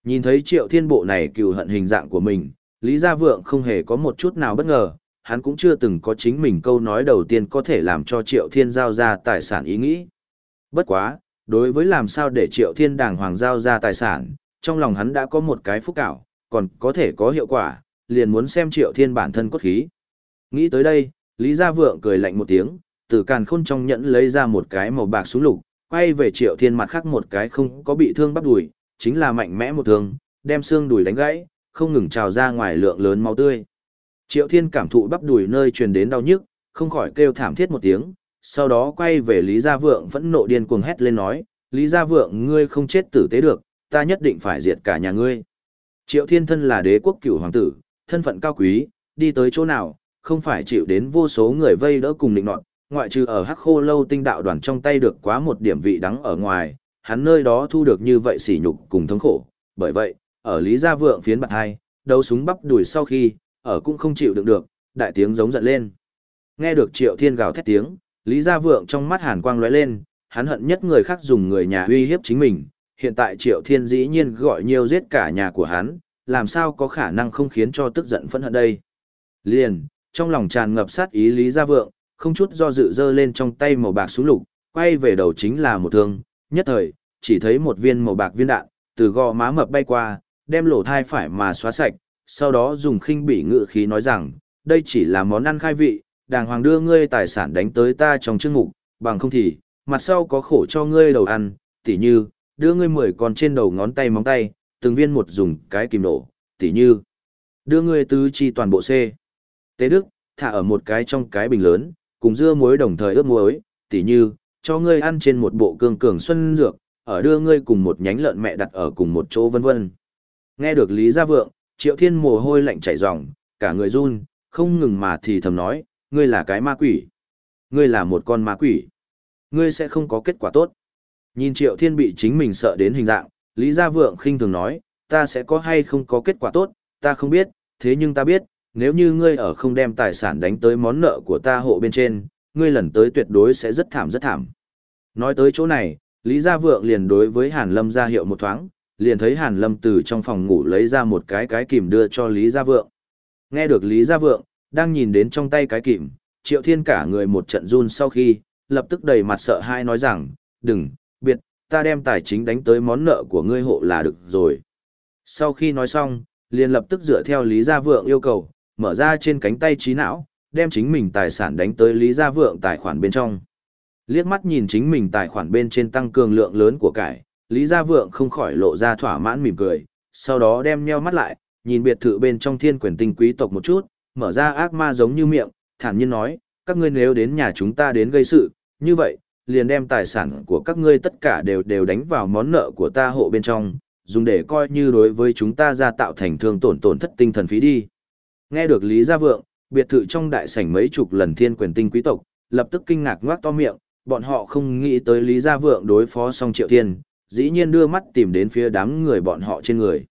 Nhìn thấy Triệu Thiên Bộ này cừu hận hình dạng của mình, Lý Gia Vượng không hề có một chút nào bất ngờ, hắn cũng chưa từng có chính mình câu nói đầu tiên có thể làm cho Triệu Thiên giao ra tài sản ý nghĩ. Bất quá, đối với làm sao để Triệu Thiên đàng hoàng giao ra tài sản, trong lòng hắn đã có một cái phúc cảo, còn có thể có hiệu quả, liền muốn xem Triệu Thiên bản thân cốt khí. Nghĩ tới đây, Lý Gia Vượng cười lạnh một tiếng, từ càn khôn trong nhẫn lấy ra một cái màu bạc súng lục, quay về Triệu Thiên mặt khác một cái không có bị thương bắp đùi, chính là mạnh mẽ một thương, đem xương đùi đánh gãy, không ngừng trào ra ngoài lượng lớn máu tươi. Triệu Thiên cảm thụ bắp đùi nơi truyền đến đau nhức, không khỏi kêu thảm thiết một tiếng, sau đó quay về Lý Gia Vượng vẫn nộ điên cuồng hét lên nói, Lý Gia Vượng ngươi không chết tử tế được, ta nhất định phải diệt cả nhà ngươi. Triệu Thiên thân là đế quốc cửu hoàng tử, thân phận cao quý, đi tới chỗ nào, không phải chịu đến vô số người vây đỡ cùng định nọt, ngoại trừ ở hắc khô lâu tinh đạo đoàn trong tay được quá một điểm vị đắng ở ngoài, hắn nơi đó thu được như vậy sỉ nhục cùng thống khổ. Bởi vậy, ở Lý Gia Vượng phiến bạc hai, đấu súng bắp đuổi sau khi, ở cũng không chịu đựng được, đại tiếng giống giận lên. Nghe được Triệu Thiên gào thét tiếng, Lý Gia Vượng trong mắt hàn quang lóe lên, hắn hận nhất người khác dùng người nhà uy hiếp chính mình, hiện tại Triệu Thiên dĩ nhiên gọi nhiều giết cả nhà của hắn, làm sao có khả năng không khiến cho tức giận phẫn hận đây. Liền, trong lòng tràn ngập sát ý Lý Gia Vượng, không chút do dự dơ lên trong tay màu bạc súng lục, quay về đầu chính là một thương, nhất thời, chỉ thấy một viên màu bạc viên đạn, từ gò má mập bay qua, đem lỗ thai phải mà xóa sạch, sau đó dùng khinh bỉ ngự khí nói rằng, đây chỉ là món ăn khai vị, đàng hoàng đưa ngươi tài sản đánh tới ta trong chương mục, bằng không thì, mặt sau có khổ cho ngươi đầu ăn, tỉ như, đưa ngươi mười con trên đầu ngón tay móng tay, từng viên một dùng cái kìm nổ, tỉ như, đưa ngươi tứ chi toàn bộ C. Tế Đức, thả ở một cái trong cái bình lớn, cùng dưa muối đồng thời ướp muối, tỉ như, cho ngươi ăn trên một bộ cương cường xuân dược, ở đưa ngươi cùng một nhánh lợn mẹ đặt ở cùng một chỗ vân vân. Nghe được Lý Gia Vượng, Triệu Thiên mồ hôi lạnh chảy ròng, cả người run, không ngừng mà thì thầm nói, ngươi là cái ma quỷ. Ngươi là một con ma quỷ. Ngươi sẽ không có kết quả tốt. Nhìn Triệu Thiên bị chính mình sợ đến hình dạng, Lý Gia Vượng khinh thường nói, ta sẽ có hay không có kết quả tốt, ta không biết, thế nhưng ta biết, nếu như ngươi ở không đem tài sản đánh tới món nợ của ta hộ bên trên, ngươi lần tới tuyệt đối sẽ rất thảm rất thảm. Nói tới chỗ này, Lý Gia Vượng liền đối với Hàn Lâm ra hiệu một thoáng, liền thấy Hàn Lâm từ trong phòng ngủ lấy ra một cái cái kìm đưa cho Lý Gia Vượng. Nghe được Lý Gia Vượng, đang nhìn đến trong tay cái kìm, Triệu Thiên cả người một trận run sau khi, lập tức đầy mặt sợ hãi nói rằng, đừng, biệt, ta đem tài chính đánh tới món nợ của ngươi hộ là được rồi. Sau khi nói xong, liền lập tức dựa theo Lý Gia Vượng yêu cầu, mở ra trên cánh tay trí não, đem chính mình tài sản đánh tới Lý Gia Vượng tài khoản bên trong. Liếc mắt nhìn chính mình tài khoản bên trên tăng cường lượng lớn của cải, Lý Gia Vượng không khỏi lộ ra thỏa mãn mỉm cười, sau đó đem nheo mắt lại, nhìn biệt thự bên trong thiên quyền tinh quý tộc một chút, mở ra ác ma giống như miệng, thản nhiên nói, các ngươi nếu đến nhà chúng ta đến gây sự, như vậy, liền đem tài sản của các ngươi tất cả đều đều đánh vào món nợ của ta hộ bên trong, dùng để coi như đối với chúng ta ra tạo thành thương tổn tổn thất tinh thần phí đi. Nghe được Lý Gia Vượng, biệt thự trong đại sảnh mấy chục lần thiên quyền tinh quý tộc, lập tức kinh ngạc ngoác to miệng, bọn họ không nghĩ tới Lý Gia Vượng đối phó xong Triệu Thiên, dĩ nhiên đưa mắt tìm đến phía đám người bọn họ trên người.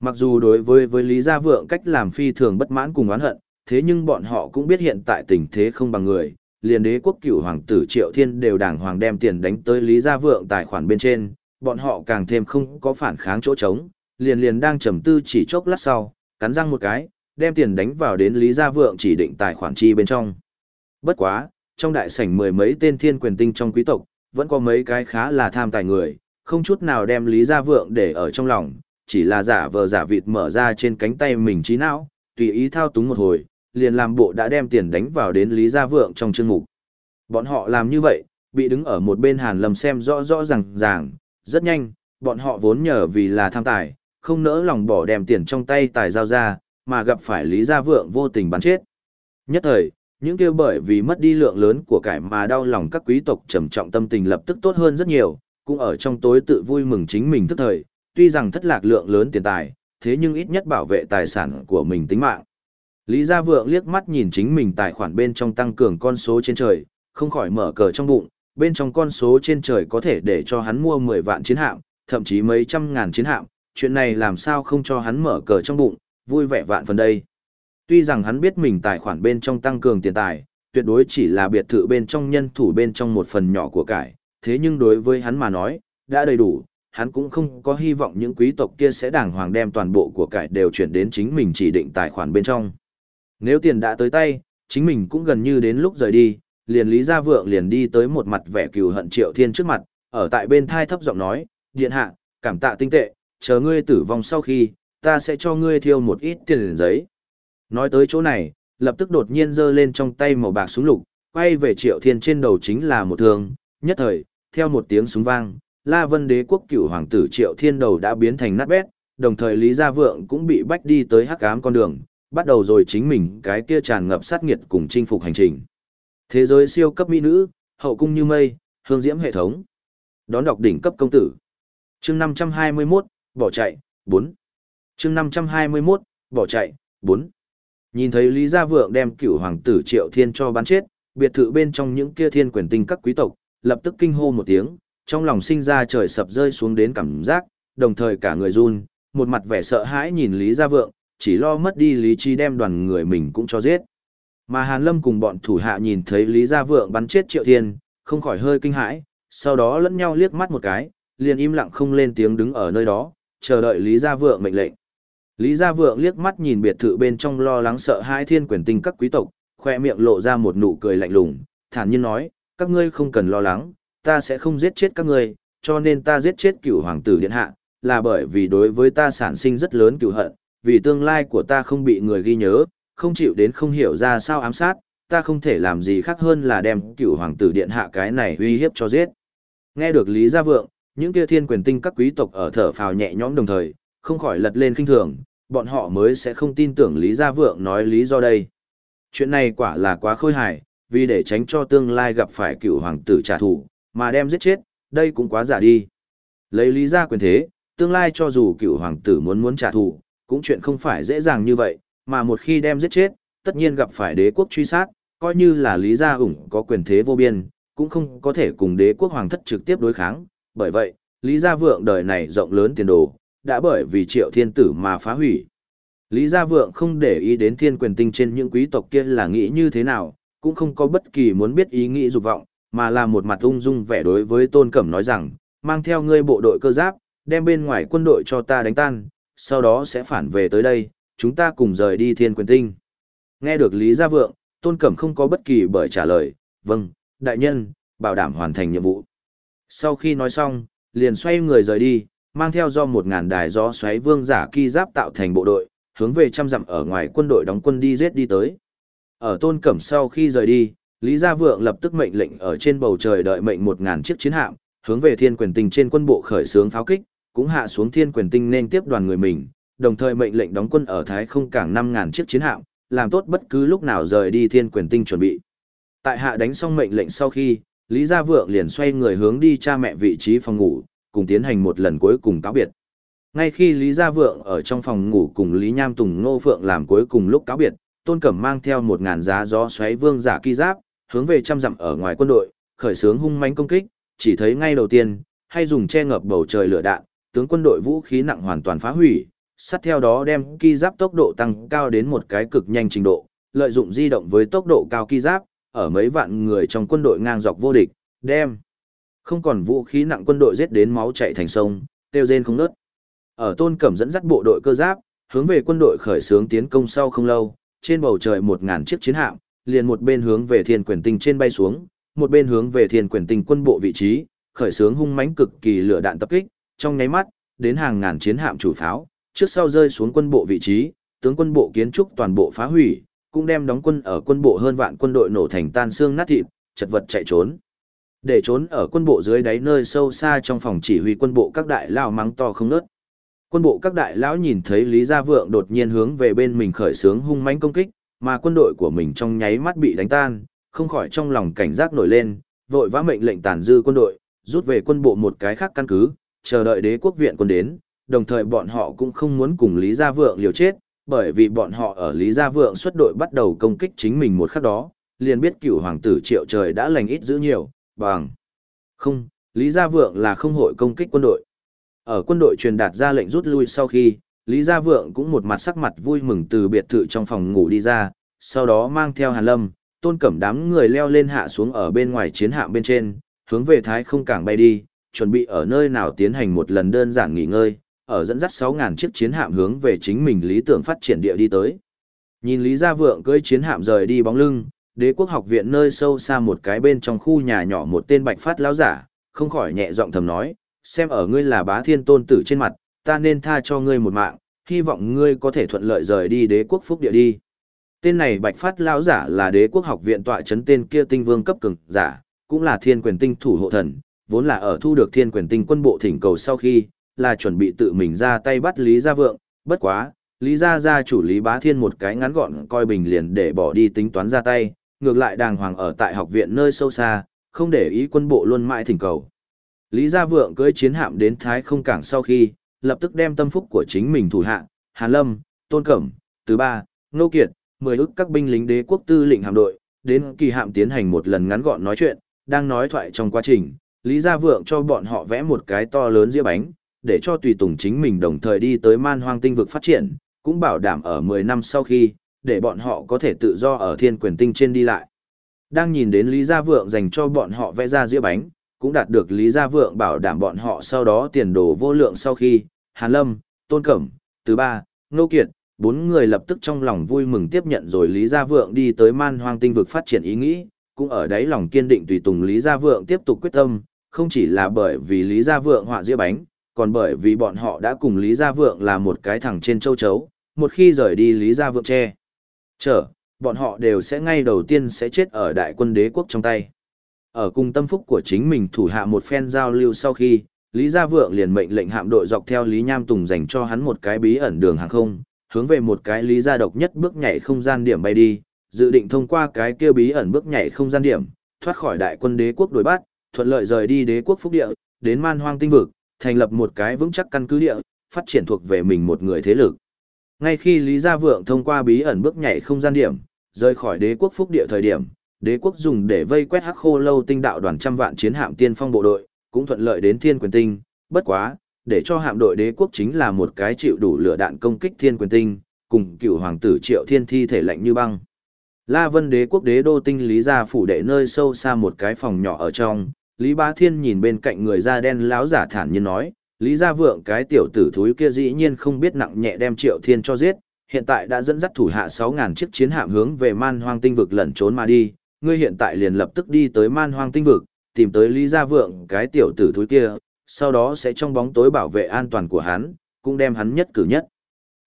Mặc dù đối với với Lý Gia Vượng cách làm phi thường bất mãn cùng oán hận, thế nhưng bọn họ cũng biết hiện tại tình thế không bằng người, liền đế quốc cửu hoàng tử Triệu Thiên đều đàng hoàng đem tiền đánh tới Lý Gia Vượng tài khoản bên trên, bọn họ càng thêm không có phản kháng chỗ trống, liền liền đang trầm tư chỉ chốc lát sau, cắn răng một cái, đem tiền đánh vào đến Lý Gia Vượng chỉ định tài khoản chi bên trong. Bất quá, trong đại sảnh mười mấy tên thiên quyền tinh trong quý tộc, vẫn có mấy cái khá là tham tài người, không chút nào đem Lý Gia Vượng để ở trong lòng, chỉ là giả vờ giả vịt mở ra trên cánh tay mình trí não, tùy ý thao túng một hồi, liền làm bộ đã đem tiền đánh vào đến Lý Gia Vượng trong chương mục. Bọn họ làm như vậy, bị đứng ở một bên Hàn Lâm xem rõ rõ ràng ràng, rất nhanh, bọn họ vốn nhờ vì là tham tài, không nỡ lòng bỏ đem tiền trong tay tài giao ra, mà gặp phải Lý Gia Vượng vô tình bắn chết. Nhất thời, những kêu bởi vì mất đi lượng lớn của cải mà đau lòng các quý tộc trầm trọng tâm tình lập tức tốt hơn rất nhiều, cũng ở trong tối tự vui mừng chính mình tức thời, tuy rằng thất lạc lượng lớn tiền tài, thế nhưng ít nhất bảo vệ tài sản của mình tính mạng. Lý Gia Vượng liếc mắt nhìn chính mình tài khoản bên trong tăng cường con số trên trời, không khỏi mở cờ trong bụng, bên trong con số trên trời có thể để cho hắn mua 10 vạn chiến hạm, thậm chí mấy trăm ngàn chiến hạm, chuyện này làm sao không cho hắn mở cờ trong bụng, vui vẻ vạn phần đây. Tuy rằng hắn biết mình tài khoản bên trong tăng cường tiền tài, tuyệt đối chỉ là biệt thự bên trong nhân thủ bên trong một phần nhỏ của cải, thế nhưng đối với hắn mà nói, đã đầy đủ, hắn cũng không có hy vọng những quý tộc kia sẽ đàng hoàng đem toàn bộ của cải đều chuyển đến chính mình chỉ định tài khoản bên trong. Nếu tiền đã tới tay, chính mình cũng gần như đến lúc rời đi, liền Lý Gia Vượng liền đi tới một mặt vẻ cừu hận Triệu Thiên trước mặt, ở tại bên thai thấp giọng nói, điện hạ, cảm tạ tinh tệ, chờ ngươi tử vong sau khi, ta sẽ cho ngươi thiêu một ít tiền giấy. Nói tới chỗ này, lập tức đột nhiên giơ lên trong tay màu bạc súng lục, quay về Triệu Thiên trên đầu chính là một thương, nhất thời, theo một tiếng súng vang, La Vân Đế quốc cửu hoàng tử Triệu Thiên đầu đã biến thành nát bét, đồng thời Lý Gia Vượng cũng bị bách đi tới hắc ám con đường, bắt đầu rồi chính mình cái kia tràn ngập sát nghiệt cùng chinh phục hành trình. Thế giới siêu cấp mỹ nữ, hậu cung như mây, hương diễm hệ thống. Đón đọc đỉnh cấp công tử. Chương 521, bỏ chạy, 4. Chương 521, bỏ chạy, 4. Nhìn thấy Lý Gia Vượng đem cửu hoàng tử Triệu Thiên cho bắn chết, biệt thự bên trong những kia thiên quyền tinh các quý tộc, lập tức kinh hô một tiếng, trong lòng sinh ra trời sập rơi xuống đến cảm giác, đồng thời cả người run, một mặt vẻ sợ hãi nhìn Lý Gia Vượng, chỉ lo mất đi lý trí đem đoàn người mình cũng cho giết. Mà Hàn Lâm cùng bọn thủ hạ nhìn thấy Lý Gia Vượng bắn chết Triệu Thiên, không khỏi hơi kinh hãi, sau đó lẫn nhau liếc mắt một cái, liền im lặng không lên tiếng đứng ở nơi đó, chờ đợi Lý Gia Vượng mệnh lệnh. Lý Gia Vượng liếc mắt nhìn biệt thự bên trong lo lắng sợ hai thiên quyền tinh các quý tộc, khoe miệng lộ ra một nụ cười lạnh lùng, thản nhiên nói, các ngươi không cần lo lắng, ta sẽ không giết chết các ngươi, cho nên ta giết chết cửu hoàng tử điện hạ, là bởi vì đối với ta sản sinh rất lớn cửu hận, vì tương lai của ta không bị người ghi nhớ, không chịu đến không hiểu ra sao ám sát, ta không thể làm gì khác hơn là đem cửu hoàng tử điện hạ cái này uy hiếp cho giết. Nghe được Lý Gia Vượng, những kia thiên quyền tinh các quý tộc ở thở phào nhẹ nhõm đồng thời, không khỏi lật lên kinh thường, bọn họ mới sẽ không tin tưởng Lý Gia Vượng nói lý do đây. Chuyện này quả là quá khôi hài, vì để tránh cho tương lai gặp phải cựu hoàng tử trả thù, mà đem giết chết, đây cũng quá giả đi. Lấy lý gia quyền thế, tương lai cho dù cựu hoàng tử muốn muốn trả thù, cũng chuyện không phải dễ dàng như vậy, mà một khi đem giết chết, tất nhiên gặp phải đế quốc truy sát, coi như là lý gia ủng có quyền thế vô biên, cũng không có thể cùng đế quốc hoàng thất trực tiếp đối kháng. Bởi vậy, lý gia vượng đời này rộng lớn tiền đồ, đã bởi vì triệu thiên tử mà phá hủy. Lý Gia Vượng không để ý đến thiên quyền tinh trên những quý tộc kia là nghĩ như thế nào, cũng không có bất kỳ muốn biết ý nghĩ dục vọng, mà là một mặt ung dung vẻ đối với Tôn Cẩm nói rằng, mang theo ngươi bộ đội cơ giáp, đem bên ngoài quân đội cho ta đánh tan, sau đó sẽ phản về tới đây, chúng ta cùng rời đi thiên quyền tinh. Nghe được Lý Gia Vượng, Tôn Cẩm không có bất kỳ bởi trả lời, vâng, đại nhân, bảo đảm hoàn thành nhiệm vụ. Sau khi nói xong, liền xoay người rời đi, mang theo do một ngàn đài gió xoáy vương giả kỳ giáp tạo thành bộ đội, hướng về trăm dặm ở ngoài quân đội đóng quân đi giết đi tới. Ở Tôn Cẩm sau khi rời đi, Lý Gia Vượng lập tức mệnh lệnh ở trên bầu trời đợi mệnh một ngàn chiếc chiến hạm, hướng về thiên quyền tinh trên quân bộ khởi xướng pháo kích, cũng hạ xuống thiên quyền tinh nên tiếp đoàn người mình, đồng thời mệnh lệnh đóng quân ở Thái không cảng 5.000 chiếc chiến hạm, làm tốt bất cứ lúc nào rời đi thiên quyền tinh chuẩn bị. Tại hạ đánh xong mệnh lệnh sau khi, Lý Gia Vượng liền xoay người hướng đi cha mẹ vị trí phòng ngủ, cùng tiến hành một lần cuối cùng cáo biệt. Ngay khi Lý Gia Vượng ở trong phòng ngủ cùng Lý Nham Tùng Ngô Phượng làm cuối cùng lúc cáo biệt, Tôn Cẩm mang theo một ngàn giá gió xoáy vương giả kỳ giáp, hướng về trăm dặm ở ngoài quân đội, khởi xướng hung mãnh công kích, chỉ thấy ngay đầu tiên, hay dùng che ngập bầu trời lửa đạn, tướng quân đội vũ khí nặng hoàn toàn phá hủy, sát theo đó đem ki giáp tốc độ tăng cao đến một cái cực nhanh trình độ, lợi dụng di động với tốc độ cao ki giáp, ở mấy vạn người trong quân đội ngang dọc vô địch, đem không còn vũ khí nặng quân đội giết đến máu chảy thành sông, tiêu rên không nứt. Ở Tôn Cẩm dẫn dắt bộ đội cơ giáp, hướng về quân đội khởi xướng tiến công sau không lâu, trên bầu trời một ngàn chiếc chiến hạm, liền một bên hướng về Thiên Quyền Tinh trên bay xuống, một bên hướng về Thiên Quyền Tinh quân bộ vị trí, khởi xướng hung mãnh cực kỳ lửa đạn tập kích, trong nháy mắt, đến hàng ngàn chiến hạm chủ pháo, trước sau rơi xuống quân bộ vị trí, tướng quân bộ kiến trúc toàn bộ phá hủy, cũng đem đóng quân ở quân bộ hơn vạn quân đội nổ thành tan xương nát thịt, chật vật chạy trốn. Để trốn ở quân bộ dưới đáy nơi sâu xa trong phòng chỉ huy quân bộ các đại lão mắng to không nớt. Quân bộ các đại lão nhìn thấy Lý Gia Vượng đột nhiên hướng về bên mình khởi sướng hung mãnh công kích, mà quân đội của mình trong nháy mắt bị đánh tan, không khỏi trong lòng cảnh giác nổi lên, vội vã mệnh lệnh tàn dư quân đội, rút về quân bộ một cái khác căn cứ, chờ đợi đế quốc viện quân đến, đồng thời bọn họ cũng không muốn cùng Lý Gia Vượng liều chết, bởi vì bọn họ ở Lý Gia Vượng xuất đội bắt đầu công kích chính mình một khắc đó, liền biết cựu hoàng tử triệu trời đã lành ít giữ nhiều, bằng. Không, Lý Gia Vượng là không hội công kích quân đội. Ở quân đội truyền đạt ra lệnh rút lui sau khi, Lý Gia Vượng cũng một mặt sắc mặt vui mừng từ biệt thự trong phòng ngủ đi ra, sau đó mang theo Hàn Lâm, tôn cẩm đám người leo lên hạ xuống ở bên ngoài chiến hạm bên trên, hướng về Thái không cảng bay đi, chuẩn bị ở nơi nào tiến hành một lần đơn giản nghỉ ngơi, ở dẫn dắt 6.000 chiếc chiến hạm hướng về chính mình lý tưởng phát triển địa đi tới. Nhìn Lý Gia Vượng cưỡi chiến hạm rời đi bóng lưng, đế quốc học viện nơi sâu xa một cái bên trong khu nhà nhỏ một tên bạch phát lão giả, không khỏi nhẹ giọng thầm nói, xem ở ngươi là bá thiên tôn tử trên mặt, ta nên tha cho ngươi một mạng, hy vọng ngươi có thể thuận lợi rời đi đế quốc phúc địa đi. Tên này bạch phát lão giả là đế quốc học viện tọa chấn tên kia tinh vương cấp cường giả, cũng là thiên quyền tinh thủ hộ thần, vốn là ở thu được thiên quyền tinh quân bộ thỉnh cầu sau khi, là chuẩn bị tự mình ra tay bắt Lý Gia Vượng, bất quá, Lý Gia Gia chủ Lý Bá Thiên một cái ngắn gọn coi bình liền để bỏ đi tính toán ra tay, ngược lại đàng hoàng ở tại học viện nơi sâu xa, không để ý quân bộ luôn mãi thỉnh cầu. Lý Gia Vượng cưỡi chiến hạm đến Thái không cảng sau khi, lập tức đem tâm phúc của chính mình thủ hạ, Hàn Lâm, Tôn Cẩm, Từ Ba, Nô Kiệt, mười ức các binh lính đế quốc tư lệnh hạm đội, đến kỳ hạm tiến hành một lần ngắn gọn nói chuyện, đang nói thoại trong quá trình, Lý Gia Vượng cho bọn họ vẽ một cái to lớn dĩa bánh, để cho tùy tùng chính mình đồng thời đi tới man hoang tinh vực phát triển, cũng bảo đảm ở 10 năm sau khi, để bọn họ có thể tự do ở thiên quyền tinh trên đi lại. Đang nhìn đến Lý Gia Vượng dành cho bọn họ vẽ ra dĩa bánh, cũng đạt được Lý Gia Vượng bảo đảm bọn họ sau đó tiền đồ vô lượng sau khi, Hàn Lâm, Tôn Cẩm, Thứ Ba, Nô Kiệt, bốn người lập tức trong lòng vui mừng tiếp nhận rồi Lý Gia Vượng đi tới man hoang tinh vực phát triển ý nghĩ, cũng ở đấy lòng kiên định tùy tùng Lý Gia Vượng tiếp tục quyết tâm, không chỉ là bởi vì Lý Gia Vượng họa dĩa bánh, còn bởi vì bọn họ đã cùng Lý Gia Vượng là một cái thằng trên châu chấu, một khi rời đi Lý Gia Vượng che. Chở, bọn họ đều sẽ ngay đầu tiên sẽ chết ở đại quân đế quốc trong tay. Ở cùng tâm phúc của chính mình thủ hạ một phen giao lưu sau khi, Lý Gia Vượng liền mệnh lệnh hạm đội dọc theo Lý Nham Tùng dành cho hắn một cái bí ẩn đường hàng không, hướng về một cái Lý Gia độc nhất bước nhảy không gian điểm bay đi, dự định thông qua cái kia bí ẩn bước nhảy không gian điểm, thoát khỏi đại quân đế quốc đuổi bắt, thuận lợi rời đi đế quốc phúc địa, đến man hoang tinh vực, thành lập một cái vững chắc căn cứ địa, phát triển thuộc về mình một người thế lực. Ngay khi Lý Gia Vượng thông qua bí ẩn bước nhảy không gian điểm, rời khỏi đế quốc phúc địa thời điểm, đế quốc dùng để vây quét hắc khô lâu tinh đạo đoàn trăm vạn chiến hạm tiên phong bộ đội, cũng thuận lợi đến thiên quyền tinh, bất quá, để cho hạm đội đế quốc chính là một cái chịu đủ lửa đạn công kích thiên quyền tinh, cùng cựu hoàng tử triệu thiên thi thể lạnh như băng. La Vân đế quốc đế đô tinh Lý gia phủ đệ nơi sâu xa một cái phòng nhỏ ở trong, Lý Bá Thiên nhìn bên cạnh người da đen láo giả thản nhiên nói, Lý Gia Vượng cái tiểu tử thúi kia dĩ nhiên không biết nặng nhẹ đem Triệu Thiên cho giết, hiện tại đã dẫn dắt thủ hạ 6.000 chiếc chiến hạm hướng về man hoang tinh vực lẩn trốn mà đi, ngươi hiện tại liền lập tức đi tới man hoang tinh vực, tìm tới Lý Gia Vượng cái tiểu tử thúi kia, sau đó sẽ trong bóng tối bảo vệ an toàn của hắn, cũng đem hắn nhất cử nhất.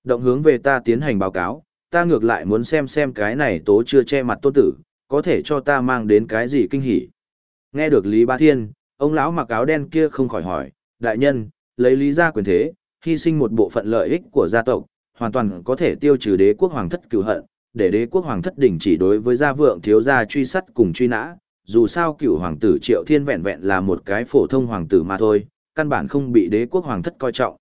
Động hướng về ta tiến hành báo cáo, ta ngược lại muốn xem xem cái này tố chưa che mặt tôn tử, có thể cho ta mang đến cái gì kinh hỉ. Nghe được Lý Ba Thiên, ông lão mặc áo đen kia không khỏi hỏi, đại nhân, lấy lý gia quyền thế, hy sinh một bộ phận lợi ích của gia tộc, hoàn toàn có thể tiêu trừ đế quốc hoàng thất cửu hận, để đế quốc hoàng thất đình chỉ đối với gia vượng thiếu gia truy sát cùng truy nã. Dù sao cửu hoàng tử Triệu Thiên vẹn vẹn là một cái phổ thông hoàng tử mà thôi, căn bản không bị đế quốc hoàng thất coi trọng.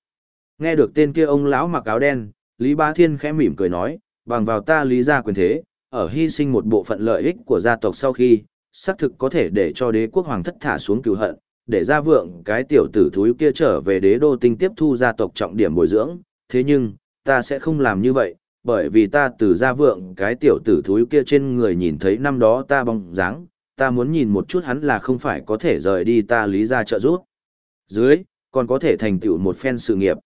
Nghe được tên kia ông lão mặc áo đen, Lý Bá Thiên khẽ mỉm cười nói, bằng vào ta lý gia quyền thế, ở hy sinh một bộ phận lợi ích của gia tộc sau khi, xác thực có thể để cho đế quốc hoàng thất thả xuống cửu hận, để gia vượng cái tiểu tử thúi kia trở về đế đô tinh tiếp thu gia tộc trọng điểm bồi dưỡng, thế nhưng, ta sẽ không làm như vậy, bởi vì ta từ gia vượng cái tiểu tử thúi kia trên người nhìn thấy năm đó ta bóng dáng, ta muốn nhìn một chút hắn là không phải có thể rời đi ta lý gia trợ giúp. Dưới, còn có thể thành tựu một phen sự nghiệp.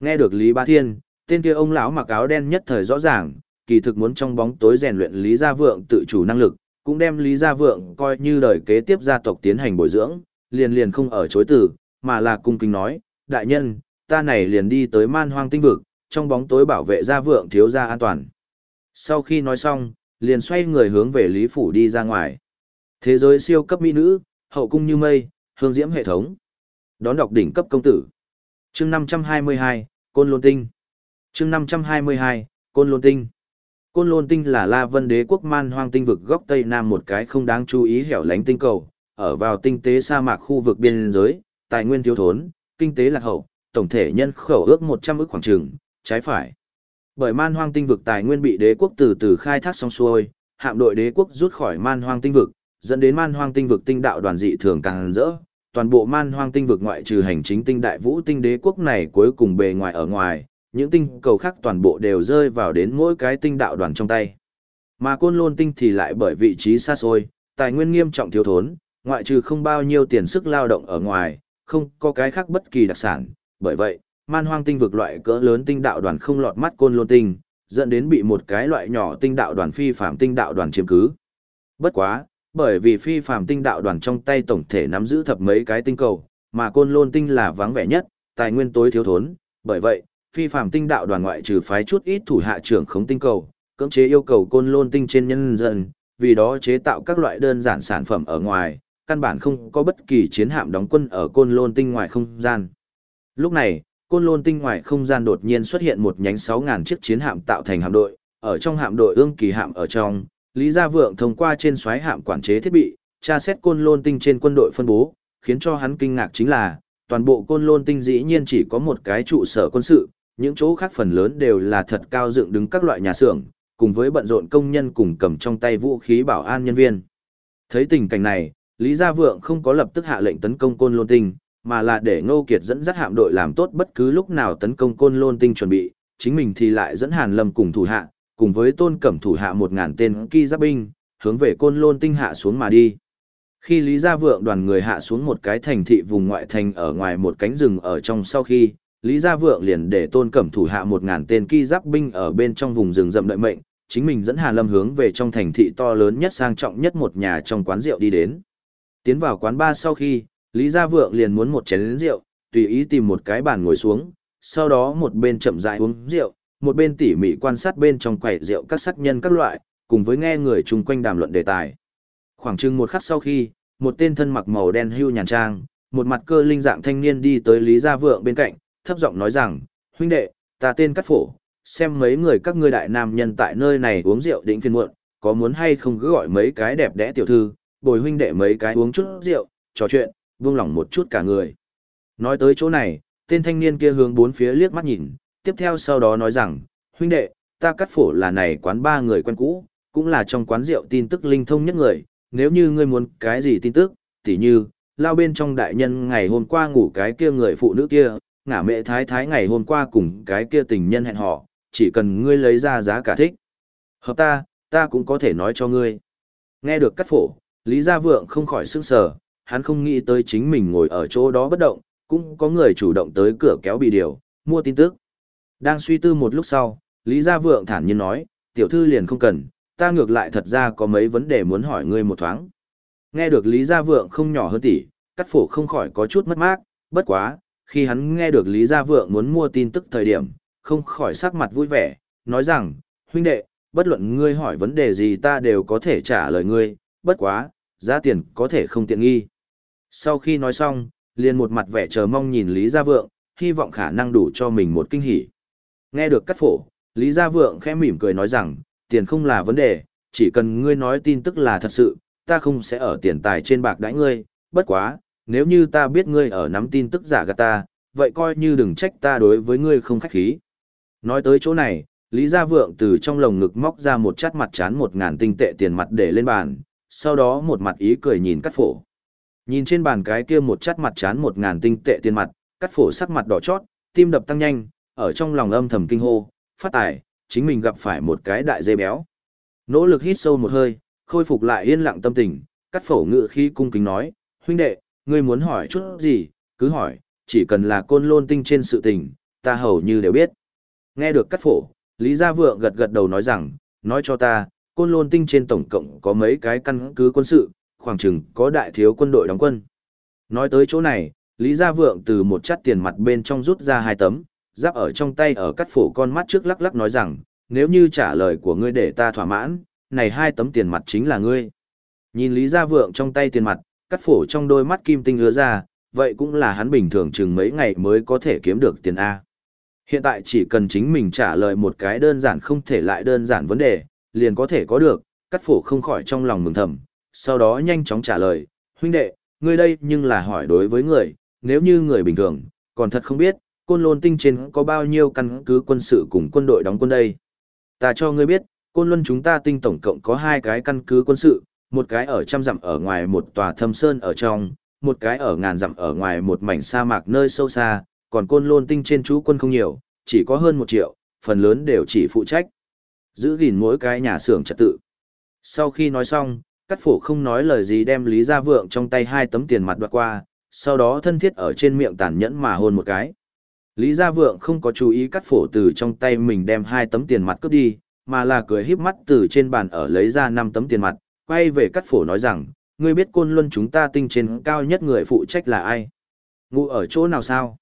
Nghe được Lý Ba Thiên, tên kia ông lão mặc áo đen nhất thời rõ ràng, kỳ thực muốn trong bóng tối rèn luyện Lý Gia Vượng tự chủ năng lực, cũng đem Lý Gia Vượng coi như đời kế tiếp gia tộc tiến hành bồi dưỡng, liền liền không ở chối từ, mà là cung kính nói, đại nhân, ta này liền đi tới man hoang tinh vực, trong bóng tối bảo vệ Gia Vượng thiếu gia an toàn. Sau khi nói xong, liền xoay người hướng về Lý Phủ đi ra ngoài. Thế giới siêu cấp mỹ nữ, hậu cung như mây, hương diễm hệ thống. Đón đọc đỉnh cấp công tử. chương 522, Côn Lôn Tinh. chương 522, Côn Lôn Tinh. Côn Lôn Tinh là La Vân Đế quốc man hoang tinh vực góc Tây Nam một cái không đáng chú ý hẻo lánh tinh cầu, ở vào tinh tế sa mạc khu vực biên giới, tài nguyên thiếu thốn, kinh tế lạc hậu, tổng thể nhân khẩu ước 100 ức khoảng trường, trái phải. Bởi man hoang tinh vực tài nguyên bị đế quốc từ từ khai thác xong xuôi, hạm đội đế quốc rút khỏi man hoang tinh vực, dẫn đến man hoang tinh vực tinh đạo đoàn dị thường càng rỡ. Toàn bộ man hoang tinh vực ngoại trừ hành chính tinh đại vũ tinh đế quốc này cuối cùng bề ngoài ở ngoài, những tinh cầu khác toàn bộ đều rơi vào đến mỗi cái tinh đạo đoàn trong tay. Mà côn lôn tinh thì lại bởi vị trí xa xôi, tài nguyên nghiêm trọng thiếu thốn, ngoại trừ không bao nhiêu tiền sức lao động ở ngoài, không có cái khác bất kỳ đặc sản. Bởi vậy, man hoang tinh vực loại cỡ lớn tinh đạo đoàn không lọt mắt côn lôn tinh, dẫn đến bị một cái loại nhỏ tinh đạo đoàn phi phạm tinh đạo đoàn chiếm cứ. Bất quá, bởi vì phi phạm tinh đạo đoàn trong tay tổng thể nắm giữ thập mấy cái tinh cầu, mà côn lôn tinh là vắng vẻ nhất, tài nguyên tối thiếu thốn, bởi vậy, phi phạm tinh đạo đoàn ngoại trừ phái chút ít thủ hạ trưởng khống tinh cầu, cưỡng chế yêu cầu côn lôn tinh trên nhân dân, vì đó chế tạo các loại đơn giản sản phẩm ở ngoài, căn bản không có bất kỳ chiến hạm đóng quân ở côn lôn tinh ngoài không gian. Lúc này, côn lôn tinh ngoài không gian đột nhiên xuất hiện một nhánh 6.000 chiếc chiến hạm tạo thành hạm đội, ở trong hạm đội ương kỳ hạm ở trong, Lý Gia Vượng thông qua trên xoáy hạm quản chế thiết bị, tra xét côn lôn tinh trên quân đội phân bố, khiến cho hắn kinh ngạc chính là, toàn bộ côn lôn tinh dĩ nhiên chỉ có một cái trụ sở quân sự, những chỗ khác phần lớn đều là thật cao dựng đứng các loại nhà xưởng, cùng với bận rộn công nhân cùng cầm trong tay vũ khí bảo an nhân viên. Thấy tình cảnh này, Lý Gia Vượng không có lập tức hạ lệnh tấn công Côn Lôn Tinh, mà là để Ngô Kiệt dẫn dắt hạm đội làm tốt bất cứ lúc nào tấn công Côn Lôn Tinh chuẩn bị, chính mình thì lại dẫn Hàn Lâm cùng thủ hạ, cùng với Tôn Cẩm thủ hạ một ngàn tên kỳ giáp binh, hướng về Côn Lôn Tinh hạ xuống mà đi. Khi Lý Gia Vượng đoàn người hạ xuống một cái thành thị vùng ngoại thành ở ngoài một cánh rừng ở trong sau khi, Lý Gia Vượng liền để Tôn Cẩm thủ hạ một ngàn tên kỳ giáp binh ở bên trong vùng rừng rậm đợi mệnh, chính mình dẫn Hàn Lâm hướng về trong thành thị to lớn nhất sang trọng nhất một nhà trong quán rượu đi đến. Tiến vào quán ba sau khi, Lý Gia Vượng liền muốn một chén rượu, tùy ý tìm một cái bàn ngồi xuống, sau đó một bên chậm rãi uống rượu, một bên tỉ mỉ quan sát bên trong quầy rượu các sắc nhân các loại, cùng với nghe người chung quanh đàm luận đề tài. Khoảng chừng một khắc sau khi, một tên thân mặc màu đen hưu nhàn trang, một mặt cơ linh dạng thanh niên đi tới Lý Gia Vượng bên cạnh, thấp giọng nói rằng, huynh đệ, ta tên Cát Phổ, xem mấy người các ngươi đại nam nhân tại nơi này uống rượu đỉnh phiên muộn, có muốn hay không cứ gọi mấy cái đẹp đẽ tiểu thư, bồi huynh đệ mấy cái uống chút rượu, trò chuyện, vương lòng một chút cả người. Nói tới chỗ này, tên thanh niên kia hướng bốn phía liếc mắt nhìn, tiếp theo sau đó nói rằng, huynh đệ, ta cắt phổ là này quán ba người quen cũ, cũng là trong quán rượu tin tức linh thông nhất người, nếu như ngươi muốn cái gì tin tức, tỉ như, lao bên trong đại nhân ngày hôm qua ngủ cái kia người phụ nữ kia, ngả mẹ thái thái ngày hôm qua cùng cái kia tình nhân hẹn họ, chỉ cần ngươi lấy ra giá cả thích. Hợp ta, ta cũng có thể nói cho ngươi. Nghe được cắt phổ, Lý Gia Vượng không khỏi sững sờ, hắn không nghĩ tới chính mình ngồi ở chỗ đó bất động, cũng có người chủ động tới cửa kéo bị điều, mua tin tức. Đang suy tư một lúc sau, Lý Gia Vượng thản nhiên nói, tiểu thư liền không cần, ta ngược lại thật ra có mấy vấn đề muốn hỏi ngươi một thoáng. Nghe được Lý Gia Vượng không nhỏ hơn tỷ, cắt phổ không khỏi có chút mất mát, bất quá, khi hắn nghe được Lý Gia Vượng muốn mua tin tức thời điểm, không khỏi sắc mặt vui vẻ, nói rằng, huynh đệ, bất luận ngươi hỏi vấn đề gì ta đều có thể trả lời ngươi, bất quá, giá tiền có thể không tiện nghi. Sau khi nói xong, liền một mặt vẻ chờ mong nhìn Lý Gia Vượng, hy vọng khả năng đủ cho mình một kinh hỉ. Nghe được cắt phổ, Lý Gia Vượng khẽ mỉm cười nói rằng, tiền không là vấn đề, chỉ cần ngươi nói tin tức là thật sự, ta không sẽ ở tiền tài trên bạc đãi ngươi, bất quá, nếu như ta biết ngươi ở nắm tin tức giả gạt ta, vậy coi như đừng trách ta đối với ngươi không khách khí. Nói tới chỗ này, Lý Gia Vượng từ trong lồng ngực móc ra một chát mặt chán một ngàn tinh tệ tiền mặt để lên bàn, sau đó một mặt ý cười nhìn cắt phổ. Nhìn trên bàn cái kia một chát mặt chán một ngàn tinh tệ tiền mặt, cắt phổ sắc mặt đỏ chót, tim đập tăng nhanh, ở trong lòng âm thầm kinh hô, phát tài, chính mình gặp phải một cái đại dây béo. Nỗ lực hít sâu một hơi, khôi phục lại yên lặng tâm tình, cắt phổ ngựa khi cung kính nói, huynh đệ, ngươi muốn hỏi chút gì, cứ hỏi, chỉ cần là côn lôn tinh trên sự tình, ta hầu như đều biết. Nghe được cắt phổ, Lý Gia Vượng gật gật đầu nói rằng, nói cho ta, côn lôn tinh trên tổng cộng có mấy cái căn cứ quân sự, khoảng chừng có đại thiếu quân đội đóng quân. Nói tới chỗ này, Lý Gia Vượng từ một chắt tiền mặt bên trong rút ra hai tấm, giáp ở trong tay ở cắt phổ con mắt trước lắc lắc nói rằng, nếu như trả lời của ngươi để ta thỏa mãn, này hai tấm tiền mặt chính là ngươi. Nhìn Lý Gia Vượng trong tay tiền mặt, cắt phổ trong đôi mắt kim tinh hứa ra, vậy cũng là hắn bình thường chừng mấy ngày mới có thể kiếm được tiền A. Hiện tại chỉ cần chính mình trả lời một cái đơn giản không thể lại đơn giản vấn đề, liền có thể có được, cắt phổ không khỏi trong lòng mừng thầm, sau đó nhanh chóng trả lời, huynh đệ, ngươi đây nhưng là hỏi đối với người, nếu như người bình thường, còn thật không biết, côn lôn tinh trên có bao nhiêu căn cứ quân sự cùng quân đội đóng quân đây. Ta cho ngươi biết, côn luân chúng ta tinh tổng cộng có hai cái căn cứ quân sự, một cái ở trăm dặm ở ngoài một tòa thâm sơn ở trong, một cái ở ngàn dặm ở ngoài một mảnh sa mạc nơi sâu xa, còn côn lôn tinh trên chú quân không nhiều, chỉ có hơn một triệu, phần lớn đều chỉ phụ trách. Giữ gìn mỗi cái nhà xưởng trật tự. Sau khi nói xong, cắt Phổ không nói lời gì đem Lý Gia Vượng trong tay hai tấm tiền mặt đoạt qua, sau đó thân thiết ở trên miệng tàn nhẫn mà hôn một cái. Lý Gia Vượng không có chú ý cắt Phổ từ trong tay mình đem hai tấm tiền mặt cướp đi, mà là cười híp mắt từ trên bàn ở lấy ra năm tấm tiền mặt, quay về Cát Phổ nói rằng, ngươi biết côn luân chúng ta tinh trên cao nhất người phụ trách là ai? Ngụ ở chỗ nào sao?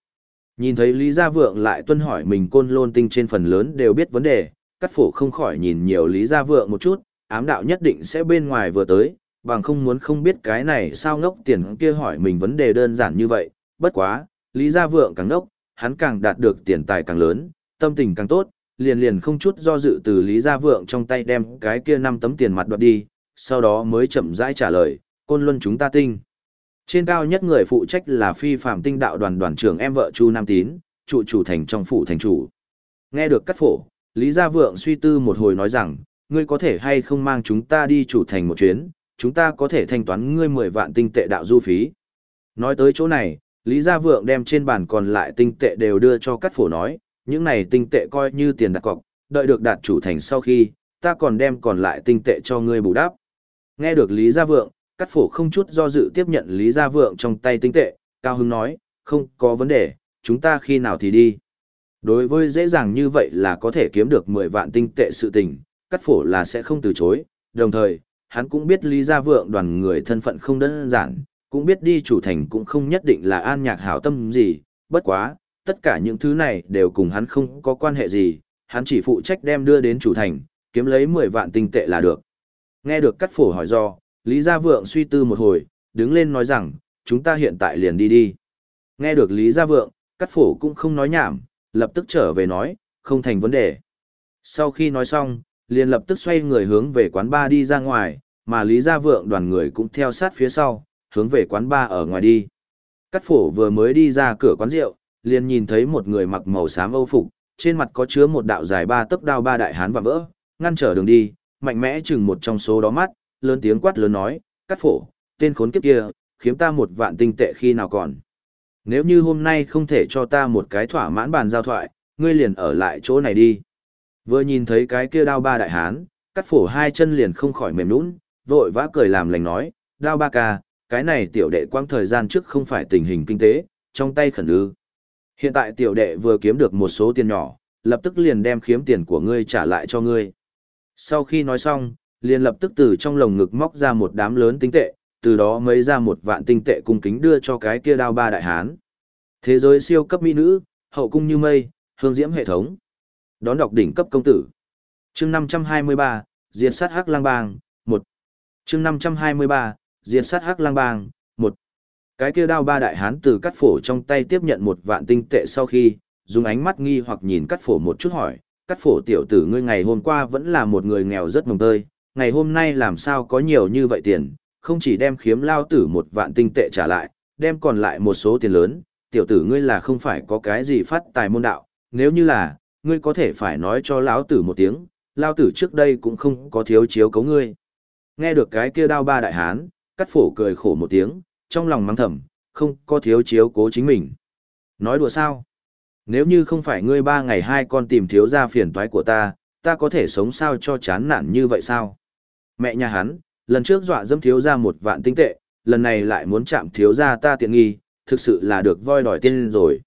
Nhìn thấy Lý Gia Vượng lại tuân hỏi mình côn lôn tinh trên phần lớn đều biết vấn đề, cắt phổ không khỏi nhìn nhiều Lý Gia Vượng một chút, ám đạo nhất định sẽ bên ngoài vừa tới, bằng không muốn không biết cái này sao ngốc tiền kia hỏi mình vấn đề đơn giản như vậy, bất quá, Lý Gia Vượng càng ngốc, hắn càng đạt được tiền tài càng lớn, tâm tình càng tốt, liền liền không chút do dự từ Lý Gia Vượng trong tay đem cái kia năm tấm tiền mặt đoạt đi, sau đó mới chậm rãi trả lời, côn luân chúng ta tinh. Trên cao nhất người phụ trách là phi phạm tinh đạo đoàn đoàn trưởng em vợ Chu Nam Tín, trụ chủ thành trong phủ thành chủ. Nghe được cắt phổ, Lý Gia Vượng suy tư một hồi nói rằng, ngươi có thể hay không mang chúng ta đi chủ thành một chuyến, chúng ta có thể thanh toán ngươi 10 vạn tinh tệ đạo du phí. Nói tới chỗ này, Lý Gia Vượng đem trên bàn còn lại tinh tệ đều đưa cho cắt phổ nói, những này tinh tệ coi như tiền đặt cọc, đợi được đạt chủ thành sau khi, ta còn đem còn lại tinh tệ cho ngươi bù đắp. Nghe được Lý Gia Vượng, cắt phổ không chút do dự tiếp nhận Lý Gia Vượng trong tay tinh tệ, Cao Hưng nói, không có vấn đề, chúng ta khi nào thì đi. Đối với dễ dàng như vậy là có thể kiếm được 10 vạn tinh tệ sự tình, cắt phổ là sẽ không từ chối, đồng thời, hắn cũng biết Lý Gia Vượng đoàn người thân phận không đơn giản, cũng biết đi chủ thành cũng không nhất định là an nhạc hảo tâm gì, bất quá, tất cả những thứ này đều cùng hắn không có quan hệ gì, hắn chỉ phụ trách đem đưa đến chủ thành, kiếm lấy 10 vạn tinh tệ là được. Nghe được cắt phổ hỏi do, Lý Gia Vượng suy tư một hồi, đứng lên nói rằng, chúng ta hiện tại liền đi đi. Nghe được Lý Gia Vượng, cắt phổ cũng không nói nhảm, lập tức trở về nói, không thành vấn đề. Sau khi nói xong, liền lập tức xoay người hướng về quán ba đi ra ngoài, mà Lý Gia Vượng đoàn người cũng theo sát phía sau, hướng về quán ba ở ngoài đi. Cắt phổ vừa mới đi ra cửa quán rượu, liền nhìn thấy một người mặc màu xám âu phục, trên mặt có chứa một đạo dài ba tấc đao ba đại hán và vỡ, ngăn trở đường đi, mạnh mẽ chừng một trong số đó mắt, lớn tiếng quát lớn nói, cắt phổ, tên khốn kiếp kia, khiếm ta một vạn tinh tệ khi nào còn. Nếu như hôm nay không thể cho ta một cái thỏa mãn bàn giao thoại, ngươi liền ở lại chỗ này đi. Vừa nhìn thấy cái kia đao ba đại hán, cắt phổ hai chân liền không khỏi mềm nũng, vội vã cười làm lành nói, đao ba ca, cái này tiểu đệ quang thời gian trước không phải tình hình kinh tế, trong tay khẩn ư. Hiện tại tiểu đệ vừa kiếm được một số tiền nhỏ, lập tức liền đem khiếm tiền của ngươi trả lại cho ngươi. Sau khi nói xong, liền lập tức từ trong lồng ngực móc ra một đám lớn tinh tệ, từ đó mấy ra một vạn tinh tệ cung kính đưa cho cái kia đao ba đại hán. Thế giới siêu cấp mỹ nữ, hậu cung như mây, hương diễm hệ thống. Đón đọc đỉnh cấp công tử. Chương 523, Diệt sát Hắc Lang Bang, 1. Chương 523, Diệt sát Hắc Lang Bang, 1. Cái kia đao ba đại hán từ cắt phổ trong tay tiếp nhận một vạn tinh tệ sau khi, dùng ánh mắt nghi hoặc nhìn cắt phổ một chút hỏi, cắt phổ tiểu tử ngươi ngày hôm qua vẫn là một người nghèo rất mồng tơi, ngày hôm nay làm sao có nhiều như vậy tiền, không chỉ đem khiếm lao tử một vạn tinh tệ trả lại, đem còn lại một số tiền lớn, tiểu tử ngươi là không phải có cái gì phát tài môn đạo, nếu như là, ngươi có thể phải nói cho lão tử một tiếng, lao tử trước đây cũng không có thiếu chiếu cấu ngươi. Nghe được cái kia đao ba đại hán, cắt phổ cười khổ một tiếng, trong lòng mắng thầm, không có thiếu chiếu cố chính mình. Nói đùa sao? Nếu như không phải ngươi ba ngày hai con tìm thiếu ra phiền toái của ta, ta có thể sống sao cho chán nản như vậy sao? Mẹ nhà hắn, lần trước dọa dâm thiếu ra một vạn tinh tệ, lần này lại muốn chạm thiếu ra ta tiện nghi, thực sự là được voi đòi tiên rồi.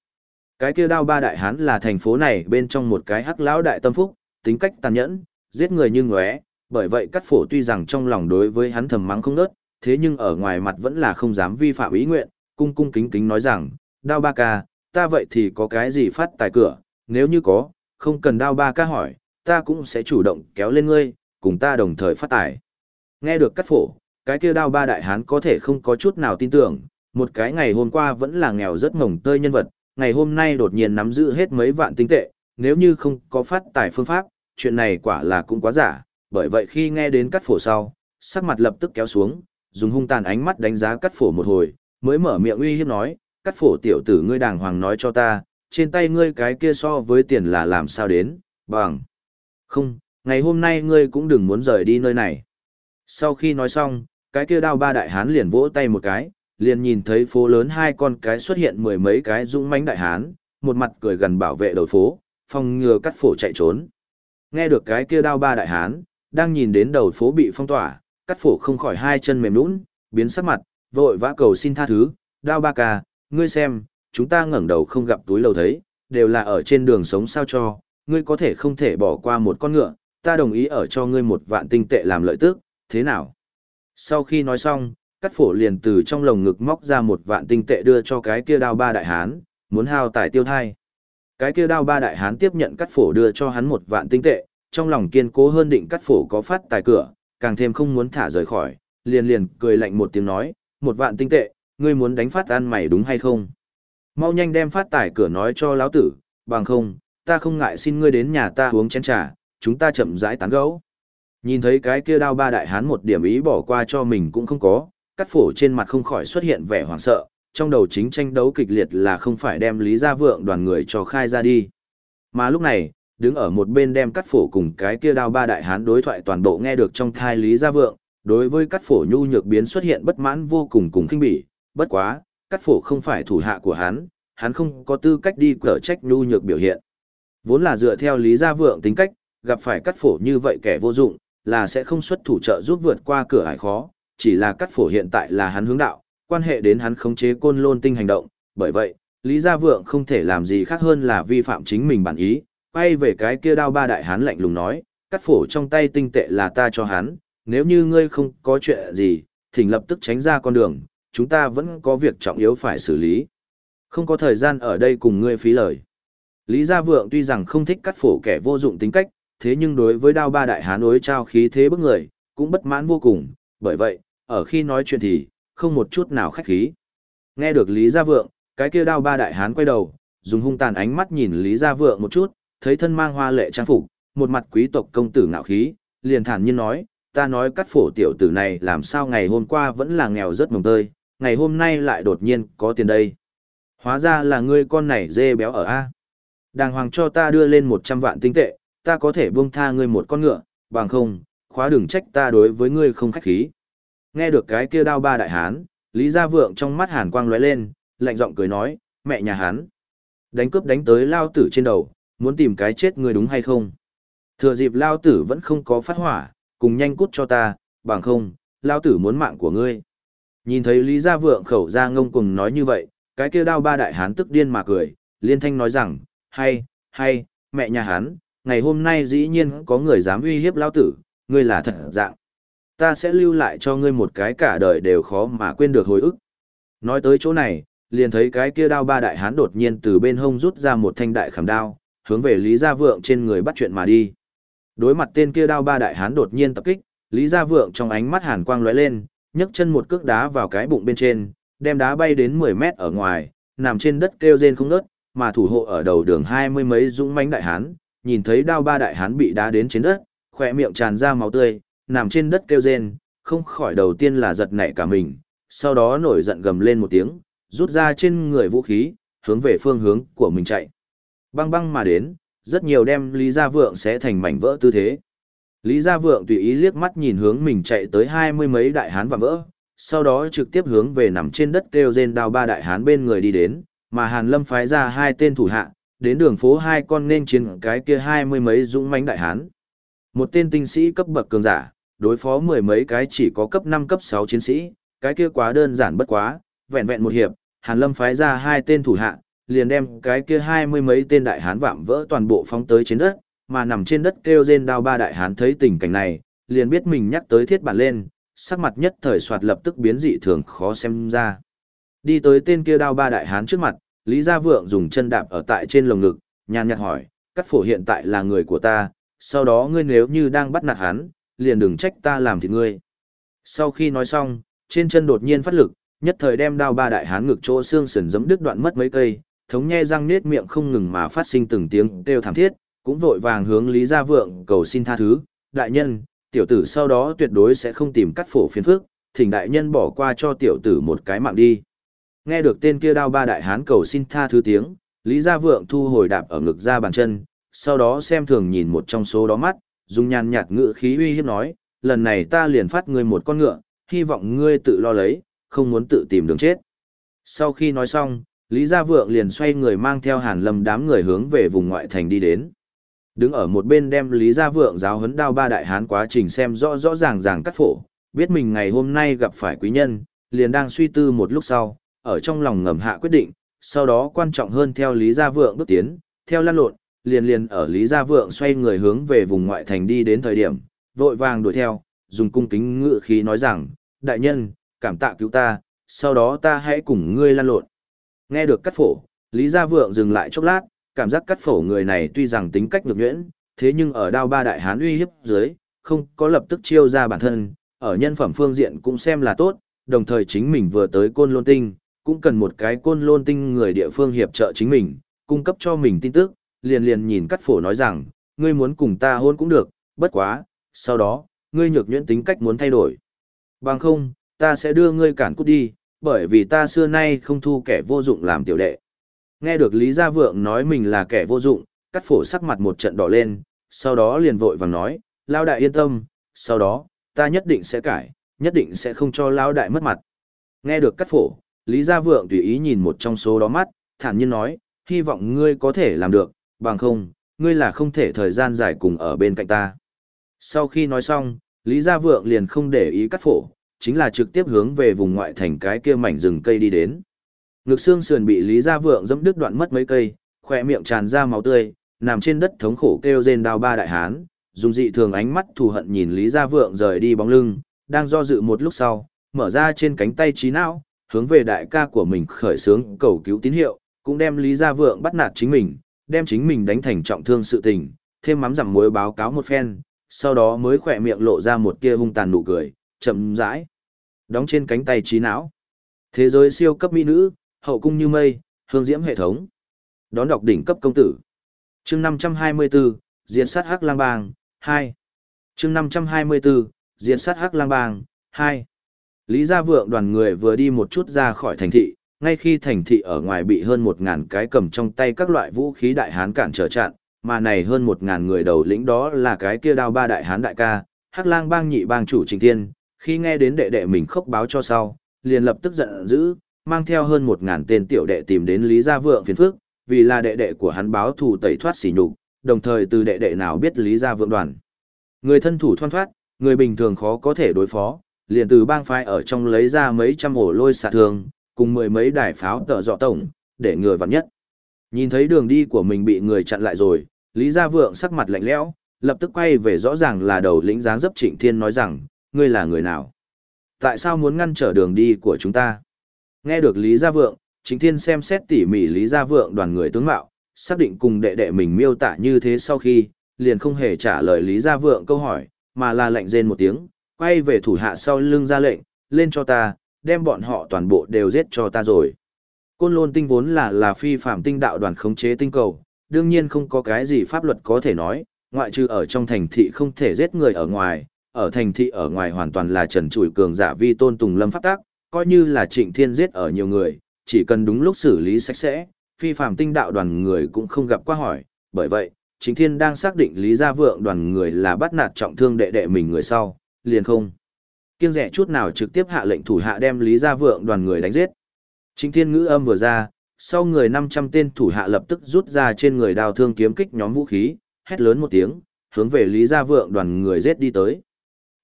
Cái kia đao ba đại hán là thành phố này bên trong một cái hắc lão đại tâm phúc, tính cách tàn nhẫn, giết người như ngóe, bởi vậy cắt phổ tuy rằng trong lòng đối với hắn thầm mắng không nớt, thế nhưng ở ngoài mặt vẫn là không dám vi phạm ý nguyện, cung cung kính kính nói rằng, đao ba ca, ta vậy thì có cái gì phát tài cửa, nếu như có, không cần đao ba ca hỏi, ta cũng sẽ chủ động kéo lên ngươi, cùng ta đồng thời phát tài. Nghe được cắt phổ, cái kia đao ba đại hán có thể không có chút nào tin tưởng, một cái ngày hôm qua vẫn là nghèo rất ngổng tơi nhân vật, ngày hôm nay đột nhiên nắm giữ hết mấy vạn tinh tệ, nếu như không có phát tài phương pháp, chuyện này quả là cũng quá giả, bởi vậy khi nghe đến cắt phổ sau, sắc mặt lập tức kéo xuống, dùng hung tàn ánh mắt đánh giá cắt phổ một hồi, mới mở miệng uy hiếp nói, cắt phổ tiểu tử ngươi đàng hoàng nói cho ta, trên tay ngươi cái kia so với tiền là làm sao đến, bằng. Không, ngày hôm nay ngươi cũng đừng muốn rời đi nơi này. Sau khi nói xong, cái kia đao ba đại hán liền vỗ tay một cái, liền nhìn thấy phố lớn hai con cái xuất hiện mười mấy cái dũng mãnh đại hán, một mặt cười gần bảo vệ đầu phố, phòng ngừa cắt phổ chạy trốn. Nghe được cái kia đao ba đại hán, đang nhìn đến đầu phố bị phong tỏa, cắt phổ không khỏi hai chân mềm nũng, biến sắc mặt, vội vã cầu xin tha thứ, đao ba ca, ngươi xem, chúng ta ngẩng đầu không gặp túi lâu thấy, đều là ở trên đường sống sao cho, ngươi có thể không thể bỏ qua một con ngựa, ta đồng ý ở cho ngươi một vạn tinh tệ làm lợi tức, thế nào? Sau khi nói xong, cắt phổ liền từ trong lồng ngực móc ra một vạn tinh tệ đưa cho cái kia đao ba đại hán, muốn hao tài tiêu thai. Cái kia đao ba đại hán tiếp nhận cắt phổ đưa cho hắn một vạn tinh tệ, trong lòng kiên cố hơn định cắt phổ có phát tài cửa, càng thêm không muốn thả rời khỏi, liền liền cười lạnh một tiếng nói, một vạn tinh tệ, ngươi muốn đánh phát ăn mày đúng hay không? Mau nhanh đem phát tải cửa nói cho lão tử, bằng không, ta không ngại xin ngươi đến nhà ta uống chén trà, chúng ta chậm rãi tán gẫu. Nhìn thấy cái kia đao ba đại hán một điểm ý bỏ qua cho mình cũng không có, cắt phổ trên mặt không khỏi xuất hiện vẻ hoảng sợ, trong đầu chính tranh đấu kịch liệt là không phải đem Lý Gia Vượng đoàn người cho khai ra đi. Mà lúc này, đứng ở một bên đem cắt phổ cùng cái kia đao ba đại hán đối thoại toàn bộ nghe được trong thai Lý Gia Vượng, đối với cắt phổ nhu nhược biến xuất hiện bất mãn vô cùng cùng kinh bỉ, bất quá, cắt phổ không phải thủ hạ của hắn, hắn không có tư cách đi cở trách nhu nhược biểu hiện. Vốn là dựa theo Lý Gia Vượng tính cách, gặp phải cắt phổ như vậy kẻ vô dụng, là sẽ không xuất thủ trợ giúp vượt qua cửa ải khó, chỉ là cắt phổ hiện tại là hắn hướng đạo, quan hệ đến hắn khống chế côn lôn tinh hành động, bởi vậy, Lý Gia Vượng không thể làm gì khác hơn là vi phạm chính mình bản ý, quay về cái kia đao ba đại hán lạnh lùng nói, cắt phổ trong tay tinh tệ là ta cho hắn, nếu như ngươi không có chuyện gì, thỉnh lập tức tránh ra con đường, chúng ta vẫn có việc trọng yếu phải xử lý. Không có thời gian ở đây cùng ngươi phí lời. Lý Gia Vượng tuy rằng không thích cắt phổ kẻ vô dụng tính cách, thế nhưng đối với đao ba đại hán đối trao khí thế bức người, cũng bất mãn vô cùng, bởi vậy, ở khi nói chuyện thì, không một chút nào khách khí. Nghe được Lý Gia Vượng, cái kia đao ba đại hán quay đầu, dùng hung tàn ánh mắt nhìn Lý Gia Vượng một chút, thấy thân mang hoa lệ trang phục, một mặt quý tộc công tử ngạo khí, liền thản nhiên nói, ta nói cắt phổ tiểu tử này làm sao ngày hôm qua vẫn là nghèo rất mồng tơi, ngày hôm nay lại đột nhiên có tiền đây. Hóa ra là ngươi con này dê béo ở A. Đàng hoàng cho ta đưa lên 100 vạn tinh tệ, ta có thể buông tha ngươi một con ngựa, bằng không, khóa đừng trách ta đối với ngươi không khách khí. Nghe được cái kia đao ba đại hán, Lý Gia Vượng trong mắt hàn quang lóe lên, lạnh giọng cười nói, mẹ nhà hán. Đánh cướp đánh tới lao tử trên đầu, muốn tìm cái chết ngươi đúng hay không? Thừa dịp lao tử vẫn không có phát hỏa, cùng nhanh cút cho ta, bằng không, lao tử muốn mạng của ngươi. Nhìn thấy Lý Gia Vượng khẩu ra ngông cuồng nói như vậy, cái kia đao ba đại hán tức điên mà cười, liên thanh nói rằng, hay, hay, mẹ nhà hán, ngày hôm nay dĩ nhiên có người dám uy hiếp lao tử, ngươi là thật dạng. Ta sẽ lưu lại cho ngươi một cái cả đời đều khó mà quên được hồi ức. Nói tới chỗ này, liền thấy cái kia đao ba đại hán đột nhiên từ bên hông rút ra một thanh đại khảm đao, hướng về Lý Gia Vượng trên người bắt chuyện mà đi. Đối mặt tên kia đao ba đại hán đột nhiên tập kích, Lý Gia Vượng trong ánh mắt hàn quang lóe lên, nhấc chân một cước đá vào cái bụng bên trên, đem đá bay đến 10 mét ở ngoài, nằm trên đất kêu rên không ngớt, mà thủ hộ ở đầu đường hai mươi mấy dũng mãnh đại hán, nhìn thấy đao ba đại hán bị đá đến trên đất, khỏe miệng tràn ra máu tươi, nằm trên đất kêu rên, không khỏi đầu tiên là giật nảy cả mình, sau đó nổi giận gầm lên một tiếng, rút ra trên người vũ khí, hướng về phương hướng của mình chạy. Băng băng mà đến, rất nhiều đem Lý Gia Vượng sẽ thành mảnh vỡ tư thế. Lý Gia Vượng tùy ý liếc mắt nhìn hướng mình chạy tới hai mươi mấy đại hán và vỡ, sau đó trực tiếp hướng về nằm trên đất kêu rên đao ba đại hán bên người đi đến, mà Hàn Lâm phái ra hai tên thủ hạ, đến đường phố hai con nên chiến cái kia hai mươi mấy dũng mãnh đại hán. Một tên tinh sĩ cấp bậc cường giả, đối phó mười mấy cái chỉ có cấp 5 cấp 6 chiến sĩ, cái kia quá đơn giản bất quá, vẹn vẹn một hiệp, Hàn Lâm phái ra hai tên thủ hạ, liền đem cái kia hai mươi mấy tên đại hán vạm vỡ toàn bộ phóng tới trên đất, mà nằm trên đất kêu rên đao ba đại hán thấy tình cảnh này, liền biết mình nhắc tới thiết bản lên, sắc mặt nhất thời soạt lập tức biến dị thường khó xem ra. Đi tới tên kia đao ba đại hán trước mặt, Lý Gia Vượng dùng chân đạp ở tại trên lồng ngực, nhàn nhạt hỏi, cắt phổ hiện tại là người của ta, sau đó ngươi nếu như đang bắt nạt hắn, liền đừng trách ta làm thịt ngươi. Sau khi nói xong, trên chân đột nhiên phát lực, nhất thời đem đao ba đại hán ngực chỗ xương sườn giẫm đứt đoạn mất mấy cây, thống nhe răng nết miệng không ngừng mà phát sinh từng tiếng kêu thảm thiết, cũng vội vàng hướng Lý Gia Vượng cầu xin tha thứ, đại nhân, tiểu tử sau đó tuyệt đối sẽ không tìm cắt phổ phiền phức, thỉnh đại nhân bỏ qua cho tiểu tử một cái mạng đi. Nghe được tên kia đao ba đại hán cầu xin tha thứ tiếng, Lý Gia Vượng thu hồi đạp ở ngực ra bàn chân, sau đó xem thường nhìn một trong số đó mắt, dùng nhàn nhạt ngữ khí uy hiếp nói, lần này ta liền phát ngươi một con ngựa, hy vọng ngươi tự lo lấy, không muốn tự tìm đường chết. Sau khi nói xong, Lý Gia Vượng liền xoay người mang theo Hàn Lâm đám người hướng về vùng ngoại thành đi đến. Đứng ở một bên đem Lý Gia Vượng giáo huấn đao ba đại hán quá trình xem rõ rõ ràng ràng cắt phổ, biết mình ngày hôm nay gặp phải quý nhân, liền đang suy tư một lúc sau, ở trong lòng ngầm hạ quyết định, sau đó quan trọng hơn theo Lý Gia Vượng bước tiến, theo lan lộn, liền liền ở Lý Gia Vượng xoay người hướng về vùng ngoại thành đi đến thời điểm, vội vàng đuổi theo, dùng cung kính ngự khí nói rằng, đại nhân, cảm tạ cứu ta, sau đó ta hãy cùng ngươi lan lộn. Nghe được cắt phổ, Lý Gia Vượng dừng lại chốc lát, cảm giác cắt phổ người này tuy rằng tính cách nhược nhuyễn, thế nhưng ở đao ba đại hán uy hiếp dưới, không có lập tức chiêu ra bản thân, ở nhân phẩm phương diện cũng xem là tốt, đồng thời chính mình vừa tới côn lôn tinh, cũng cần một cái côn lôn tinh người địa phương hiệp trợ chính mình, cung cấp cho mình tin tức, liền liền nhìn cắt phổ nói rằng, ngươi muốn cùng ta hôn cũng được, bất quá, sau đó, ngươi nhược nhuyễn tính cách muốn thay đổi. Bằng không, ta sẽ đưa ngươi cản cút đi, bởi vì ta xưa nay không thu kẻ vô dụng làm tiểu đệ. Nghe được Lý Gia Vượng nói mình là kẻ vô dụng, cắt phổ sắc mặt một trận đỏ lên, sau đó liền vội vàng nói, Lao Đại yên tâm, sau đó, ta nhất định sẽ cải, nhất định sẽ không cho Lao Đại mất mặt. Nghe được cắt phổ, Lý Gia Vượng tùy ý nhìn một trong số đó mắt, thản nhiên nói, hy vọng ngươi có thể làm được, bằng không, ngươi là không thể thời gian dài cùng ở bên cạnh ta. Sau khi nói xong, Lý Gia Vượng liền không để ý cắt phổ, chính là trực tiếp hướng về vùng ngoại thành cái kia mảnh rừng cây đi đến. Ngực xương sườn bị Lý Gia Vượng dẫm đứt đoạn mất mấy cây, khỏe miệng tràn ra máu tươi, nằm trên đất thống khổ kêu rên đau ba đại hán, dùng dị thường ánh mắt thù hận nhìn Lý Gia Vượng rời đi bóng lưng, đang do dự một lúc sau, mở ra trên cánh tay trí não, hướng về đại ca của mình khởi sướng cầu cứu tín hiệu, cũng đem Lý Gia Vượng bắt nạt chính mình, đem chính mình đánh thành trọng thương sự tình, thêm mắm giảm muối báo cáo một phen, sau đó mới khỏe miệng lộ ra một kia hung tàn nụ cười, chậm rãi, đóng trên cánh tay trí não. Thế giới siêu cấp mỹ nữ, hậu cung như mây, hương diễm hệ thống. Đón đọc đỉnh cấp công tử. Chương 524, Diễn sát Hắc Lang Bang, 2. Chương 524, Diễn sát Hắc Lang Bang, 2. Lý Gia Vượng đoàn người vừa đi một chút ra khỏi thành thị, ngay khi thành thị ở ngoài bị hơn một ngàn cái cầm trong tay các loại vũ khí đại hán cản trở chặn, mà này hơn một ngàn người đầu lĩnh đó là cái kia đao ba đại hán đại ca, Hắc Lang Bang nhị bang chủ Trình Thiên, khi nghe đến đệ đệ mình khốc báo cho sau, liền lập tức giận dữ, mang theo hơn một ngàn tên tiểu đệ tìm đến Lý Gia Vượng phiền phức, vì là đệ đệ của hắn báo thù tẩy thoát sỉ nhục, đồng thời từ đệ đệ nào biết Lý Gia Vượng đoàn. Người thân thủ thoăn thoát, người bình thường khó có thể đối phó, liền từ bang phái ở trong lấy ra mấy trăm ổ lôi xạ thương, cùng mười mấy đài pháo tợ dọ tổng, để người vặn nhất. Nhìn thấy đường đi của mình bị người chặn lại rồi, Lý Gia Vượng sắc mặt lạnh lẽo, lập tức quay về rõ ràng là đầu lĩnh dáng dấp Trịnh Thiên nói rằng, ngươi là người nào? Tại sao muốn ngăn trở đường đi của chúng ta? Nghe được Lý Gia Vượng, Trịnh Thiên xem xét tỉ mỉ Lý Gia Vượng đoàn người tướng mạo, xác định cùng đệ đệ mình miêu tả như thế sau khi, liền không hề trả lời Lý Gia Vượng câu hỏi, mà là lệnh rên một tiếng, quay về thủ hạ sau lưng ra lệnh, lên cho ta, đem bọn họ toàn bộ đều giết cho ta rồi. Côn lôn tinh vốn là là phi phạm tinh đạo đoàn khống chế tinh cầu, đương nhiên không có cái gì pháp luật có thể nói, ngoại trừ ở trong thành thị không thể giết người ở ngoài, ở thành thị ở ngoài hoàn toàn là trần trụi cường giả vi tôn tùng lâm pháp tác, coi như là trịnh thiên giết ở nhiều người, chỉ cần đúng lúc xử lý sạch sẽ, phi phạm tinh đạo đoàn người cũng không gặp qua hỏi, bởi vậy, trịnh thiên đang xác định lý gia vượng đoàn người là bắt nạt trọng thương đệ đệ mình người sau, liền không. Kiêng rẻ chút nào trực tiếp hạ lệnh thủ hạ đem lý gia vượng đoàn người đánh giết. Trịnh thiên ngữ âm vừa ra, sau người 500 tên thủ hạ lập tức rút ra trên người đào thương kiếm kích nhóm vũ khí, hét lớn một tiếng, hướng về Lý Gia Vượng đoàn người giết đi tới.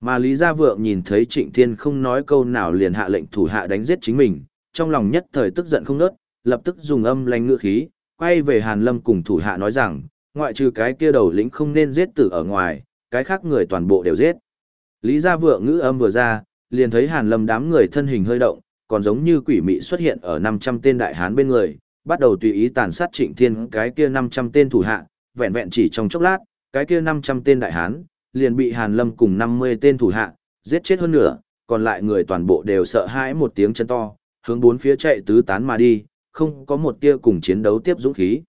Mà Lý Gia Vượng nhìn thấy Trịnh Thiên không nói câu nào liền hạ lệnh thủ hạ đánh giết chính mình, trong lòng nhất thời tức giận không nớt, lập tức dùng âm lanh ngựa khí, quay về Hàn Lâm cùng thủ hạ nói rằng, ngoại trừ cái kia đầu lĩnh không nên giết tử ở ngoài, cái khác người toàn bộ đều giết. Lý Gia Vượng ngữ âm vừa ra, liền thấy Hàn Lâm đám người thân hình hơi động, còn giống như quỷ mị xuất hiện ở 500 tên đại hán bên người, bắt đầu tùy ý tàn sát Trịnh Thiên cái kia 500 tên thủ hạ, vẹn vẹn chỉ trong chốc lát, cái kia 500 tên đại hán, liền bị Hàn Lâm cùng 50 tên thủ hạ, giết chết hơn nửa, còn lại người toàn bộ đều sợ hãi một tiếng chân to, hướng bốn phía chạy tứ tán mà đi, không có một tia cùng chiến đấu tiếp dũng khí.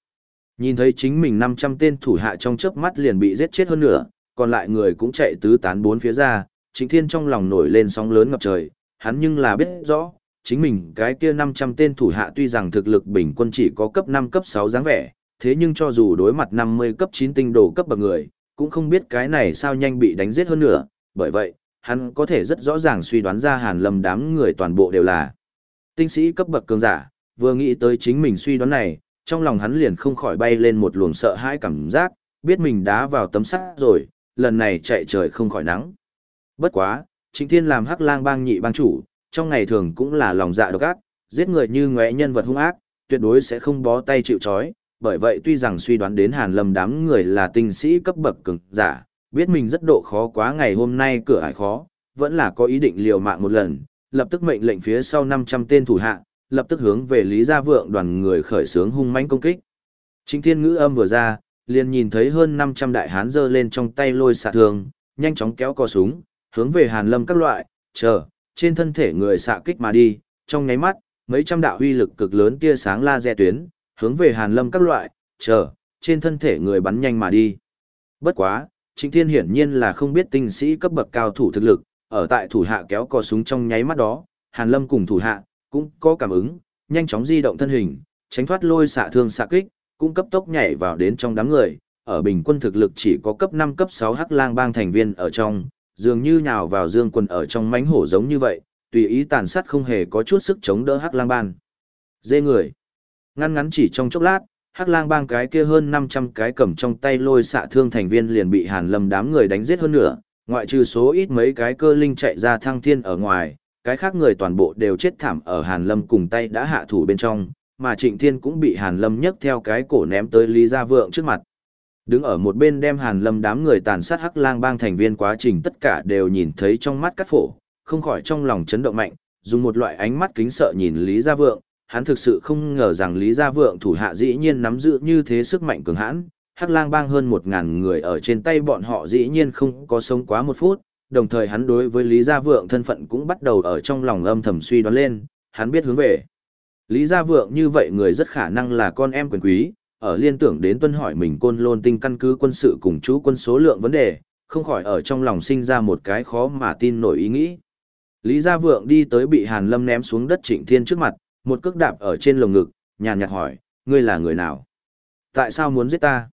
Nhìn thấy chính mình 500 tên thủ hạ trong chớp mắt liền bị giết chết hơn nửa, còn lại người cũng chạy tứ tán bốn phía ra, Trịnh Thiên trong lòng nổi lên sóng lớn ngập trời, hắn nhưng là biết rõ, chính mình cái kia 500 tên thủ hạ tuy rằng thực lực bình quân chỉ có cấp 5 cấp 6 dáng vẻ, thế nhưng cho dù đối mặt 50 cấp 9 tinh đồ cấp bậc người, cũng không biết cái này sao nhanh bị đánh giết hơn nữa, bởi vậy, hắn có thể rất rõ ràng suy đoán ra Hàn Lâm đám người toàn bộ đều là tinh sĩ cấp bậc cường giả, vừa nghĩ tới chính mình suy đoán này, trong lòng hắn liền không khỏi bay lên một luồng sợ hãi cảm giác, biết mình đá vào tấm sắt rồi, lần này chạy trời không khỏi nắng. Bất quá, Trịnh Thiên làm hắc lang bang nhị bang chủ, trong ngày thường cũng là lòng dạ độc ác, giết người như ngoé nhân vật hung ác, tuyệt đối sẽ không bó tay chịu trói. Bởi vậy tuy rằng suy đoán đến Hàn Lâm đám người là tinh sĩ cấp bậc cường giả, biết mình rất độ khó quá ngày hôm nay cửa ải khó, vẫn là có ý định liều mạng một lần, lập tức mệnh lệnh phía sau 500 tên thủ hạ, lập tức hướng về Lý Gia Vượng đoàn người khởi xướng hung mãnh công kích. Chính thiên ngữ âm vừa ra, liền nhìn thấy hơn 500 đại hán giơ lên trong tay lôi xạ thường, nhanh chóng kéo cò súng, hướng về Hàn Lâm các loại, chờ, trên thân thể người xạ kích mà đi, trong nháy mắt, mấy trăm đạo huy lực cực lớn tia sáng laser tuyến, hướng về Hàn Lâm các loại, chờ, trên thân thể người bắn nhanh mà đi. Bất quá, Trịnh Thiên hiển nhiên là không biết tinh sĩ cấp bậc cao thủ thực lực, ở tại thủ hạ kéo cò súng trong nháy mắt đó, Hàn Lâm cùng thủ hạ cũng có cảm ứng, nhanh chóng di động thân hình, tránh thoát lôi xạ thương xạ kích, cũng cấp tốc nhảy vào đến trong đám người, ở bình quân thực lực chỉ có cấp 5 cấp 6 hắc lang bang thành viên ở trong, dường như nhào vào dương quân ở trong mánh hổ giống như vậy, tùy ý tàn sát không hề có chút sức chống đỡ hắc lang bang. Dê người. Ngăn ngắn chỉ trong chốc lát, hắc lang bang cái kia hơn 500 cái cầm trong tay lôi xạ thương thành viên liền bị hàn lâm đám người đánh giết hơn nữa, ngoại trừ số ít mấy cái cơ linh chạy ra thăng thiên ở ngoài, cái khác người toàn bộ đều chết thảm ở hàn lâm cùng tay đã hạ thủ bên trong, mà trịnh thiên cũng bị hàn lâm nhấc theo cái cổ ném tới lý gia vượng trước mặt. Đứng ở một bên đem Hàn Lâm đám người tàn sát Hắc Lang bang thành viên quá trình tất cả đều nhìn thấy trong mắt cắt phổ, không khỏi trong lòng chấn động mạnh, dùng một loại ánh mắt kính sợ nhìn Lý Gia Vượng, hắn thực sự không ngờ rằng Lý Gia Vượng thủ hạ dĩ nhiên nắm giữ như thế sức mạnh cường hãn, Hắc Lang bang hơn một ngàn người ở trên tay bọn họ dĩ nhiên không có sống quá một phút, đồng thời hắn đối với Lý Gia Vượng thân phận cũng bắt đầu ở trong lòng âm thầm suy đoán lên, hắn biết hướng về. Lý Gia Vượng như vậy người rất khả năng là con em quyền quý, ở liên tưởng đến tuân hỏi mình côn lôn tinh căn cứ quân sự cùng chú quân số lượng vấn đề, không khỏi ở trong lòng sinh ra một cái khó mà tin nổi ý nghĩ. Lý Gia Vượng đi tới bị Hàn Lâm ném xuống đất Trịnh Thiên trước mặt, một cước đạp ở trên lồng ngực, nhàn nhạt hỏi, ngươi là người nào? Tại sao muốn giết ta?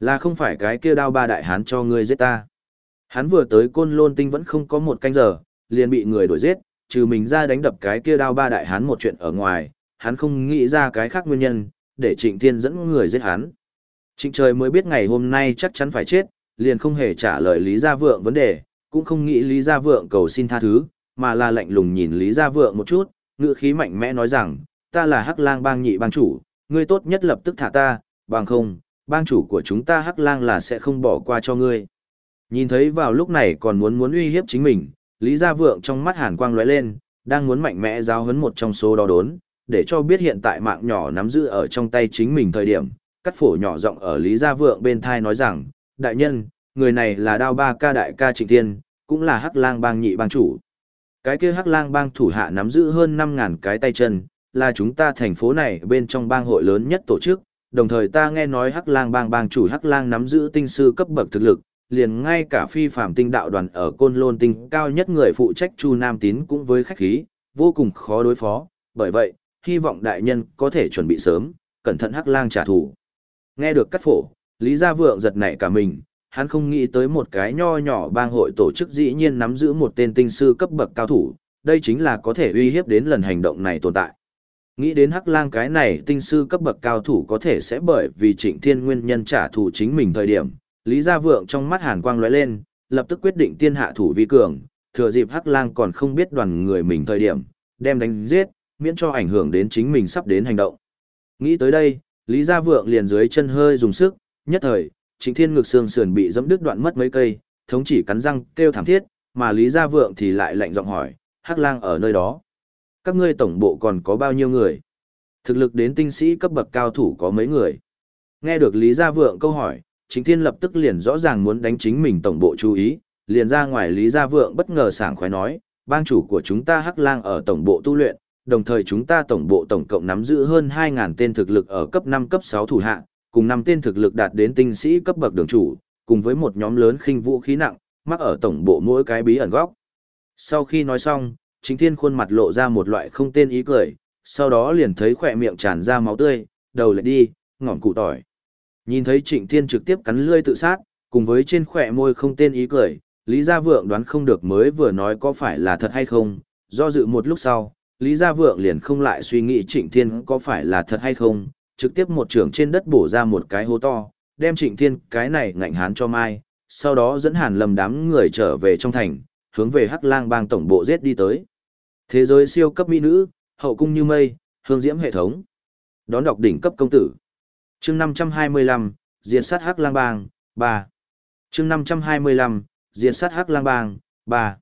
Là không phải cái kia đao ba đại hán cho ngươi giết ta? Hắn vừa tới côn lôn tinh vẫn không có một canh giờ, liền bị người đuổi giết, trừ mình ra đánh đập cái kia đao ba đại hán một chuyện ở ngoài, hắn không nghĩ ra cái khác nguyên nhân, để Trịnh Thiên dẫn người giết hắn. Trịnh Trời mới biết ngày hôm nay chắc chắn phải chết, liền không hề trả lời Lý Gia Vượng vấn đề, cũng không nghĩ Lý Gia Vượng cầu xin tha thứ, mà là lạnh lùng nhìn Lý Gia Vượng một chút, ngựa khí mạnh mẽ nói rằng, ta là Hắc Lang bang nhị bang chủ, ngươi tốt nhất lập tức thả ta, bằng không, bang chủ của chúng ta Hắc Lang là sẽ không bỏ qua cho ngươi. Nhìn thấy vào lúc này còn muốn muốn uy hiếp chính mình, Lý Gia Vượng trong mắt hàn quang lóe lên, đang muốn mạnh mẽ giao hấn một trong số đó đốn, để cho biết hiện tại mạng nhỏ nắm giữ ở trong tay chính mình thời điểm, cắt phổ nhỏ giọng ở Lý Gia Vượng bên thai nói rằng, đại nhân, người này là đao ba ca đại ca trịnh thiên, cũng là hắc lang bang nhị bang chủ. Cái kia hắc lang bang thủ hạ nắm giữ hơn 5.000 cái tay chân, là chúng ta thành phố này bên trong bang hội lớn nhất tổ chức, đồng thời ta nghe nói hắc lang bang bang chủ hắc lang nắm giữ tinh sư cấp bậc thực lực, liền ngay cả phi phạm tinh đạo đoàn ở côn lôn tinh cao nhất người phụ trách chu nam tín cũng với khách khí, vô cùng khó đối phó, bởi vậy, hy vọng đại nhân có thể chuẩn bị sớm, cẩn thận hắc lang trả thù. Nghe được cắt phổ, Lý Gia Vượng giật nảy cả mình, hắn không nghĩ tới một cái nho nhỏ bang hội tổ chức dĩ nhiên nắm giữ một tên tinh sư cấp bậc cao thủ, đây chính là có thể uy hiếp đến lần hành động này tồn tại. Nghĩ đến Hắc Lang cái này tinh sư cấp bậc cao thủ có thể sẽ bởi vì Trịnh Thiên nguyên nhân trả thù chính mình thời điểm, Lý Gia Vượng trong mắt hàn quang lóe lên, lập tức quyết định tiên hạ thủ vi cường, thừa dịp Hắc Lang còn không biết đoàn người mình thời điểm, đem đánh giết, miễn cho ảnh hưởng đến chính mình sắp đến hành động. Nghĩ tới đây, Lý Gia Vượng liền dưới chân hơi dùng sức, nhất thời, Trịnh Thiên ngực xương sườn bị giẫm đứt đoạn mất mấy cây, thống chỉ cắn răng kêu thảm thiết, mà Lý Gia Vượng thì lại lạnh giọng hỏi, Hắc Lang ở nơi đó. Các ngươi tổng bộ còn có bao nhiêu người? Thực lực đến tinh sĩ cấp bậc cao thủ có mấy người? Nghe được Lý Gia Vượng câu hỏi, Trịnh Thiên lập tức liền rõ ràng muốn đánh chính mình tổng bộ chú ý, liền ra ngoài Lý Gia Vượng bất ngờ sảng khoái nói, bang chủ của chúng ta Hắc Lang ở tổng bộ tu luyện, đồng thời chúng ta tổng bộ tổng cộng nắm giữ hơn 2000 tên thực lực ở cấp 5 cấp 6 thủ hạ, cùng năm tên thực lực đạt đến tinh sĩ cấp bậc đường chủ, cùng với một nhóm lớn khinh vũ khí nặng, mắc ở tổng bộ mỗi cái bí ẩn góc. Sau khi nói xong, chính thiên khuôn mặt lộ ra một loại không tên ý cười, sau đó liền thấy khỏe miệng tràn ra máu tươi, đầu lại đi, ngỏm cụ tỏi. Nhìn thấy trịnh thiên trực tiếp cắn lươi tự sát, cùng với trên khỏe môi không tên ý cười, Lý Gia Vượng đoán không được mới vừa nói có phải là thật hay không, do dự một lúc sau, Lý Gia Vượng liền không lại suy nghĩ Trịnh Thiên có phải là thật hay không, trực tiếp một trưởng trên đất bổ ra một cái hố to, đem Trịnh Thiên cái này ngạnh hán cho mai, sau đó dẫn Hàn Lâm đám người trở về trong thành, hướng về Hắc Lang bang tổng bộ giết đi tới. Thế giới siêu cấp mỹ nữ, hậu cung như mây, hương diễm hệ thống. Đón đọc đỉnh cấp công tử. Chương 525, diệt sát Hắc Lang bang, 3. Chương 525, diệt sát Hắc Lang bang, 3.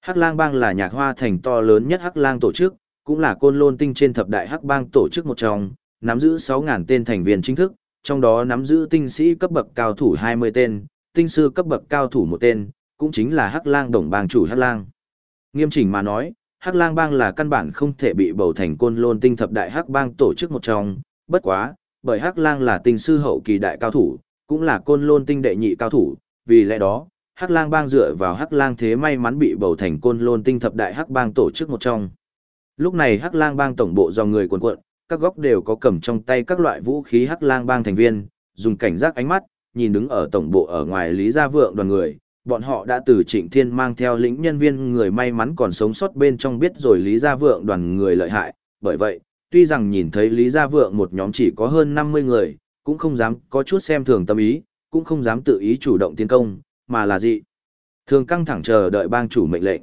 Hắc Lang Bang là nhạc hoa thành to lớn nhất Hắc Lang tổ chức, cũng là côn lôn tinh trên thập đại Hắc Bang tổ chức một trong, nắm giữ 6.000 tên thành viên chính thức, trong đó nắm giữ tinh sĩ cấp bậc cao thủ 20 tên, tinh sư cấp bậc cao thủ một tên, cũng chính là Hắc Lang đồng bang chủ Hắc Lang. Nghiêm chỉnh mà nói, Hắc Lang Bang là căn bản không thể bị bầu thành côn lôn tinh thập đại Hắc Bang tổ chức một trong, bất quá, bởi Hắc Lang là tinh sư hậu kỳ đại cao thủ, cũng là côn lôn tinh đệ nhị cao thủ, vì lẽ đó, Hắc Lang Bang dựa vào Hắc Lang thế may mắn bị bầu thành côn lôn tinh thập đại Hắc Bang tổ chức một trong. Lúc này Hắc Lang Bang tổng bộ do người quần quận, các góc đều có cầm trong tay các loại vũ khí Hắc Lang Bang thành viên, dùng cảnh giác ánh mắt, nhìn đứng ở tổng bộ ở ngoài Lý Gia Vượng đoàn người, bọn họ đã từ Trịnh Thiên mang theo lĩnh nhân viên người may mắn còn sống sót bên trong biết rồi Lý Gia Vượng đoàn người lợi hại, bởi vậy, tuy rằng nhìn thấy Lý Gia Vượng một nhóm chỉ có hơn 50 người, cũng không dám có chút xem thường tâm ý, cũng không dám tự ý chủ động tiến công, mà là gì? Thường căng thẳng chờ đợi bang chủ mệnh lệnh.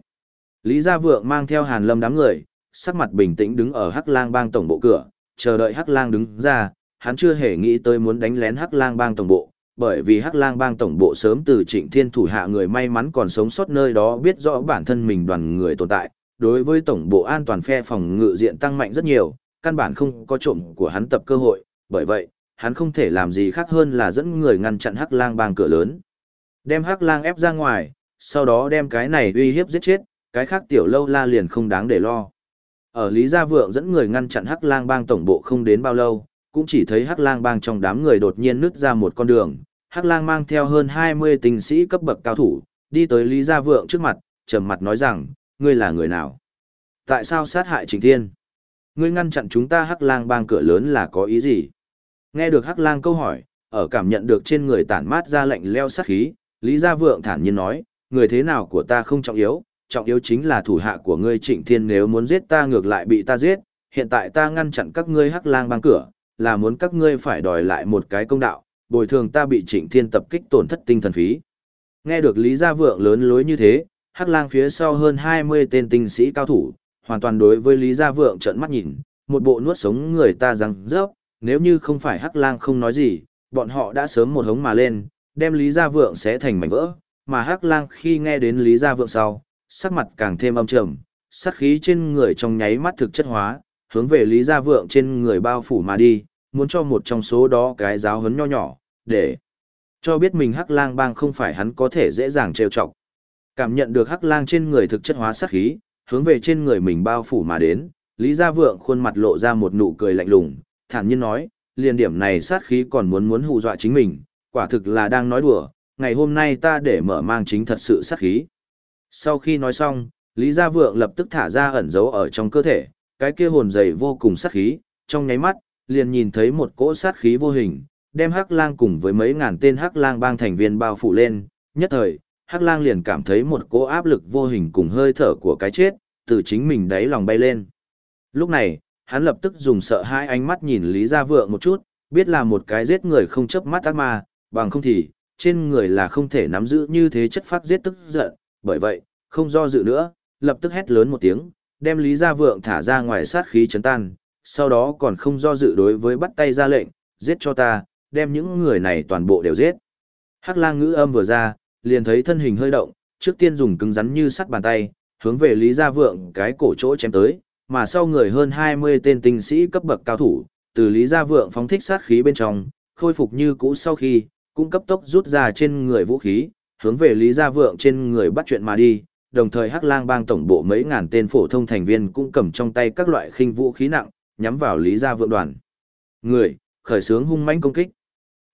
Lý Gia Vượng mang theo Hàn Lâm đám người, sắc mặt bình tĩnh đứng ở Hắc Lang bang tổng bộ cửa, chờ đợi Hắc Lang đứng ra, hắn chưa hề nghĩ tới muốn đánh lén Hắc Lang bang tổng bộ, bởi vì Hắc Lang bang tổng bộ sớm từ Trịnh Thiên thủ hạ người may mắn còn sống sót nơi đó biết rõ bản thân mình đoàn người tồn tại, đối với tổng bộ an toàn phe phòng ngự diện tăng mạnh rất nhiều, căn bản không có trộm của hắn tập cơ hội, bởi vậy, hắn không thể làm gì khác hơn là dẫn người ngăn chặn Hắc Lang bang cửa lớn. Đem hắc lang ép ra ngoài, sau đó đem cái này uy hiếp giết chết, cái khác tiểu lâu la liền không đáng để lo. Ở Lý Gia Vượng dẫn người ngăn chặn hắc lang bang tổng bộ không đến bao lâu, cũng chỉ thấy hắc lang bang trong đám người đột nhiên nứt ra một con đường, hắc lang mang theo hơn 20 tinh sĩ cấp bậc cao thủ, đi tới Lý Gia Vượng trước mặt, trầm mặt nói rằng, ngươi là người nào? Tại sao sát hại Trình Thiên? Ngươi ngăn chặn chúng ta hắc lang bang cửa lớn là có ý gì? Nghe được hắc lang câu hỏi, ở cảm nhận được trên người tản mát ra lệnh leo sát khí, Lý Gia Vượng thản nhiên nói, người thế nào của ta không trọng yếu, trọng yếu chính là thủ hạ của ngươi Trịnh Thiên nếu muốn giết ta ngược lại bị ta giết, hiện tại ta ngăn chặn các ngươi hắc lang bang cửa, là muốn các ngươi phải đòi lại một cái công đạo, bồi thường ta bị Trịnh Thiên tập kích tổn thất tinh thần phí. Nghe được Lý Gia Vượng lớn lối như thế, Hắc Lang phía sau hơn 20 tên tinh sĩ cao thủ, hoàn toàn đối với Lý Gia Vượng trợn mắt nhìn, một bộ nuốt sống người ta răng rớp, nếu như không phải Hắc Lang không nói gì, bọn họ đã sớm một hống mà lên, đem Lý Gia Vượng sẽ thành mảnh vỡ, mà Hắc Lang khi nghe đến Lý Gia Vượng sau, sắc mặt càng thêm âm trầm, sát khí trên người trong nháy mắt thực chất hóa, hướng về Lý Gia Vượng trên người bao phủ mà đi, muốn cho một trong số đó cái giáo hấn nho nhỏ, để cho biết mình Hắc Lang bang không phải hắn có thể dễ dàng trêu chọc. Cảm nhận được Hắc Lang trên người thực chất hóa sát khí, hướng về trên người mình bao phủ mà đến, Lý Gia Vượng khuôn mặt lộ ra một nụ cười lạnh lùng, thản nhiên nói, liền điểm này sát khí còn muốn muốn hù dọa chính mình, quả thực là đang nói đùa, ngày hôm nay ta để mở mang chính thật sự sát khí. Sau khi nói xong, Lý Gia Vượng lập tức thả ra ẩn dấu ở trong cơ thể, cái kia hồn dày vô cùng sát khí, trong nháy mắt, liền nhìn thấy một cỗ sát khí vô hình, đem Hắc Lang cùng với mấy ngàn tên Hắc Lang bang thành viên bao phủ lên, nhất thời, Hắc Lang liền cảm thấy một cỗ áp lực vô hình cùng hơi thở của cái chết, từ chính mình đáy lòng bay lên. Lúc này, hắn lập tức dùng sợ hai ánh mắt nhìn Lý Gia Vượng một chút, biết là một cái giết người không chớp mắt ác ma, bằng không thì, trên người là không thể nắm giữ như thế chất phát giết tức giận, bởi vậy, không do dự nữa, lập tức hét lớn một tiếng, đem Lý Gia Vượng thả ra ngoài sát khí chấn tan, sau đó còn không do dự đối với bắt tay ra lệnh, giết cho ta, đem những người này toàn bộ đều giết. Hắc lang ngữ âm vừa ra, liền thấy thân hình hơi động, trước tiên dùng cứng rắn như sắt bàn tay, hướng về Lý Gia Vượng cái cổ chỗ chém tới, mà sau người hơn 20 tên tinh sĩ cấp bậc cao thủ, từ Lý Gia Vượng phóng thích sát khí bên trong, khôi phục như cũ sau khi, cũng cấp tốc rút ra trên người vũ khí, hướng về Lý Gia Vượng trên người bắt chuyện mà đi, đồng thời Hắc Lang bang tổng bộ mấy ngàn tên phổ thông thành viên cũng cầm trong tay các loại khinh vũ khí nặng, nhắm vào Lý Gia Vượng đoàn. Người, khởi sướng hung mãnh công kích.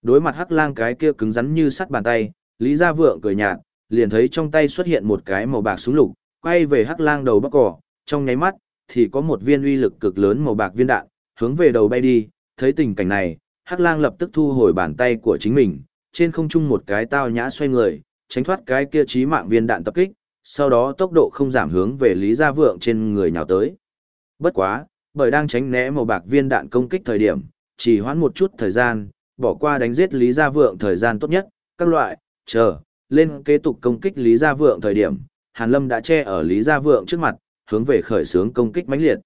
Đối mặt Hắc Lang cái kia cứng rắn như sắt bàn tay, Lý Gia Vượng cười nhạt, liền thấy trong tay xuất hiện một cái màu bạc súng lục, quay về Hắc Lang đầu bắc cỏ, trong nháy mắt, thì có một viên uy lực cực lớn màu bạc viên đạn, hướng về đầu bay đi, thấy tình cảnh này, Hắc Lang lập tức thu hồi bàn tay của chính mình, trên không trung một cái tao nhã xoay người, tránh thoát cái kia chí mạng viên đạn tập kích, sau đó tốc độ không giảm hướng về Lý Gia Vượng trên người nhào tới. Bất quá, bởi đang tránh né màu bạc viên đạn công kích thời điểm, chỉ hoãn một chút thời gian, bỏ qua đánh giết Lý Gia Vượng thời gian tốt nhất, các loại, chờ, lên kế tục công kích Lý Gia Vượng thời điểm, Hàn Lâm đã che ở Lý Gia Vượng trước mặt, hướng về khởi xướng công kích mãnh liệt.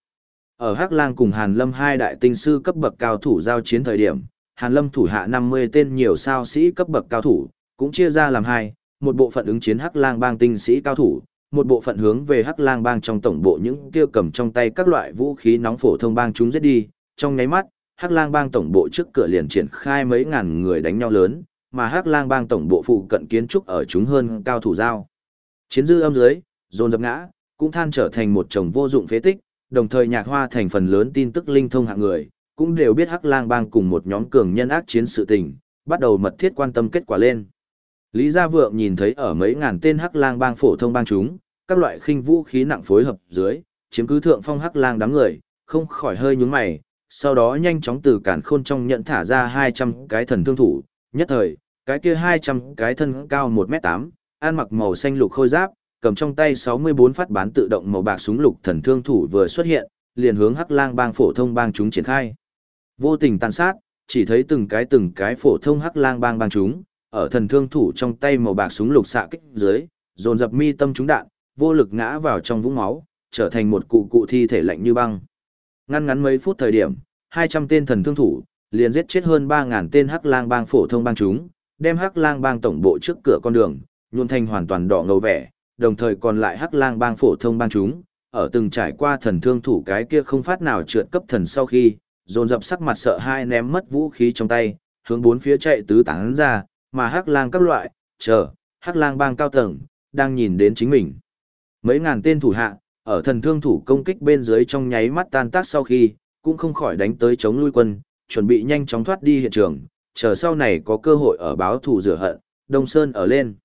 Ở Hắc Lang cùng Hàn Lâm hai đại tinh sư cấp bậc cao thủ giao chiến thời điểm, Hàn Lâm thủ hạ 50 tên nhiều sao sĩ cấp bậc cao thủ, cũng chia ra làm hai, một bộ phận ứng chiến Hắc Lang bang tinh sĩ cao thủ, một bộ phận hướng về Hắc Lang bang trong tổng bộ những kia cầm trong tay các loại vũ khí nóng phổ thông bang chúng giết đi, trong nháy mắt, Hắc Lang bang tổng bộ trước cửa liền triển khai mấy ngàn người đánh nhau lớn, mà Hắc Lang bang tổng bộ phụ cận kiến trúc ở chúng hơn cao thủ giao. Chiến dư âm dưới, dồn dập ngã, cũng than trở thành một chồng vô dụng phế tích, đồng thời nhạc hoa thành phần lớn tin tức linh thông hạng người, cũng đều biết Hắc Lang bang cùng một nhóm cường nhân ác chiến sự tình, bắt đầu mật thiết quan tâm kết quả lên. Lý Gia Vượng nhìn thấy ở mấy ngàn tên Hắc Lang bang phổ thông bang chúng, các loại khinh vũ khí nặng phối hợp dưới, chiếm cứ thượng phong Hắc Lang đám người, không khỏi hơi nhướng mày, sau đó nhanh chóng từ cản khôn trong nhận thả ra 200 cái thần thương thủ, nhất thời, cái kia 200 cái thân cao 1m8, ăn mặc màu xanh lục khôi giáp, cầm trong tay 64 phát bán tự động màu bạc súng lục thần thương thủ vừa xuất hiện, liền hướng Hắc Lang bang phổ thông bang chúng triển khai. Vô tình tàn sát, chỉ thấy từng cái từng cái phổ thông Hắc Lang bang bang chúng, ở thần thương thủ trong tay màu bạc súng lục xạ kích dưới, dồn dập mi tâm trúng đạn, vô lực ngã vào trong vũng máu, trở thành một cụ cụ thi thể lạnh như băng. Ngăn ngắn mấy phút thời điểm, 200 tên thần thương thủ, liền giết chết hơn 3.000 tên Hắc Lang bang phổ thông bang chúng, đem Hắc Lang bang tổng bộ trước cửa con đường, nhuộm thành hoàn toàn đỏ ngầu vẻ, đồng thời còn lại Hắc Lang bang phổ thông bang chúng, ở từng trải qua thần thương thủ cái kia không phát nào trượt cấp thần sau khi, dồn dập sắc mặt sợ hai ném mất vũ khí trong tay, hướng bốn phía chạy tứ tán ra, mà Hắc Lang các loại, chờ, Hắc Lang bang cao tầng, đang nhìn đến chính mình. Mấy ngàn tên thủ hạ, ở thần thương thủ công kích bên dưới trong nháy mắt tan tác sau khi, cũng không khỏi đánh tới chống lui quân, chuẩn bị nhanh chóng thoát đi hiện trường, chờ sau này có cơ hội ở báo thù rửa hận, Đông Sơn ở lên.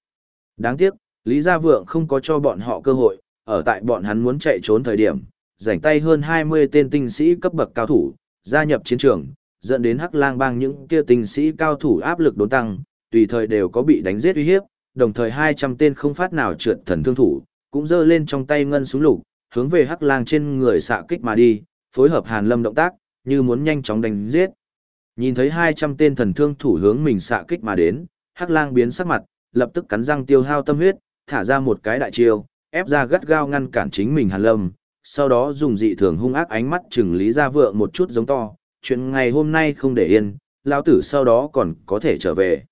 Đáng tiếc, Lý Gia Vượng không có cho bọn họ cơ hội, ở tại bọn hắn muốn chạy trốn thời điểm, rảnh tay hơn 20 tên tinh sĩ cấp bậc cao thủ, gia nhập chiến trường, dẫn đến Hắc Lang bang những kia tinh sĩ cao thủ áp lực đốn tăng, tùy thời đều có bị đánh giết uy hiếp, đồng thời 200 tên không phát nào trượt thần thương thủ, cũng giơ lên trong tay ngân súng lục, hướng về Hắc Lang trên người xạ kích mà đi, phối hợp Hàn Lâm động tác, như muốn nhanh chóng đánh giết. Nhìn thấy 200 tên thần thương thủ hướng mình xạ kích mà đến, Hắc Lang biến sắc mặt, lập tức cắn răng tiêu hao tâm huyết, thả ra một cái đại chiêu, ép ra gắt gao ngăn cản chính mình Hàn Lâm, sau đó dùng dị thường hung ác ánh mắt chừng Lý Gia Vượng một chút giống to, chuyện ngày hôm nay không để yên, lão tử sau đó còn có thể trở về.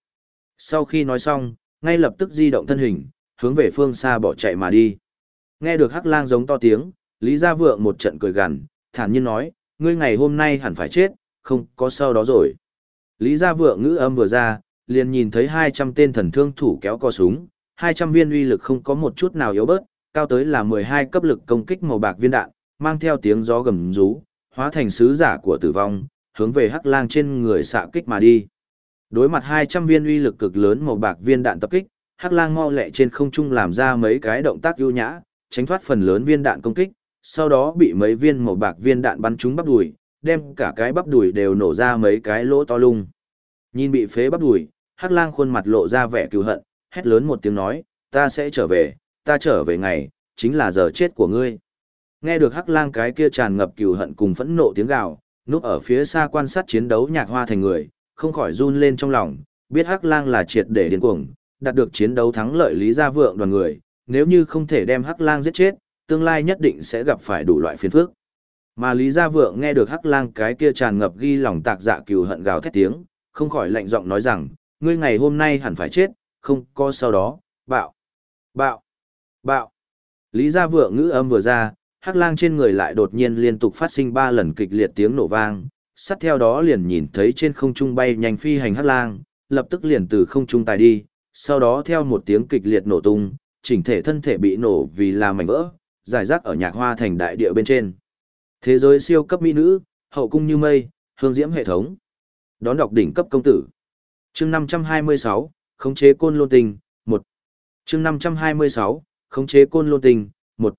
Sau khi nói xong, ngay lập tức di động thân hình, hướng về phương xa bỏ chạy mà đi. Nghe được Hắc Lang giống to tiếng, Lý Gia Vượng một trận cười gằn, thản nhiên nói, ngươi ngày hôm nay hẳn phải chết, không có sau đó rồi. Lý Gia Vượng ngữ âm vừa ra, liền nhìn thấy 200 tên thần thương thủ kéo co súng, 200 viên uy lực không có một chút nào yếu bớt, cao tới là 12 cấp lực công kích màu bạc viên đạn, mang theo tiếng gió gầm rú, hóa thành sứ giả của tử vong, hướng về Hắc Lang trên người xạ kích mà đi. Đối mặt 200 viên uy lực cực lớn màu bạc viên đạn tập kích, Hắc Lang mau lẹ trên không trung làm ra mấy cái động tác ưu nhã, tránh thoát phần lớn viên đạn công kích, sau đó bị mấy viên màu bạc viên đạn bắn trúng bắp đùi, đem cả cái bắp đùi đều nổ ra mấy cái lỗ to lung. Nhìn bị phế bắp đùi, Hắc Lang khuôn mặt lộ ra vẻ cừu hận, hét lớn một tiếng nói, ta sẽ trở về, ta trở về ngày, chính là giờ chết của ngươi. Nghe được Hắc Lang cái kia tràn ngập cừu hận cùng phẫn nộ tiếng gào, núp ở phía xa quan sát chiến đấu nhạc hoa thành người, không khỏi run lên trong lòng, biết Hắc Lang là triệt để điên cuồng, đạt được chiến đấu thắng lợi Lý Gia Vượng đoàn người, nếu như không thể đem Hắc Lang giết chết, tương lai nhất định sẽ gặp phải đủ loại phiền phức. Mà Lý Gia Vượng nghe được Hắc Lang cái kia tràn ngập ghi lòng tạc dạ cừu hận gào thét tiếng, không khỏi lạnh giọng nói rằng, ngươi ngày hôm nay hẳn phải chết, không có sau đó, bạo, bạo, bạo. Lý Gia Vượng ngữ âm vừa ra, Hắc Lang trên người lại đột nhiên liên tục phát sinh ba lần kịch liệt tiếng nổ vang, sát theo đó liền nhìn thấy trên không trung bay nhanh phi hành Hắc Lang, lập tức liền từ không trung tài đi, sau đó theo một tiếng kịch liệt nổ tung, chỉnh thể thân thể bị nổ vì là mảnh vỡ, giải rác ở nhạc hoa thành đại địa bên trên. Thế giới siêu cấp mỹ nữ, hậu cung như mây, hương diễm hệ thống. Đón đọc đỉnh cấp công tử. Chương 526, khống chế côn lôn tình, 1. Chương 526, khống chế côn lôn tình, 1.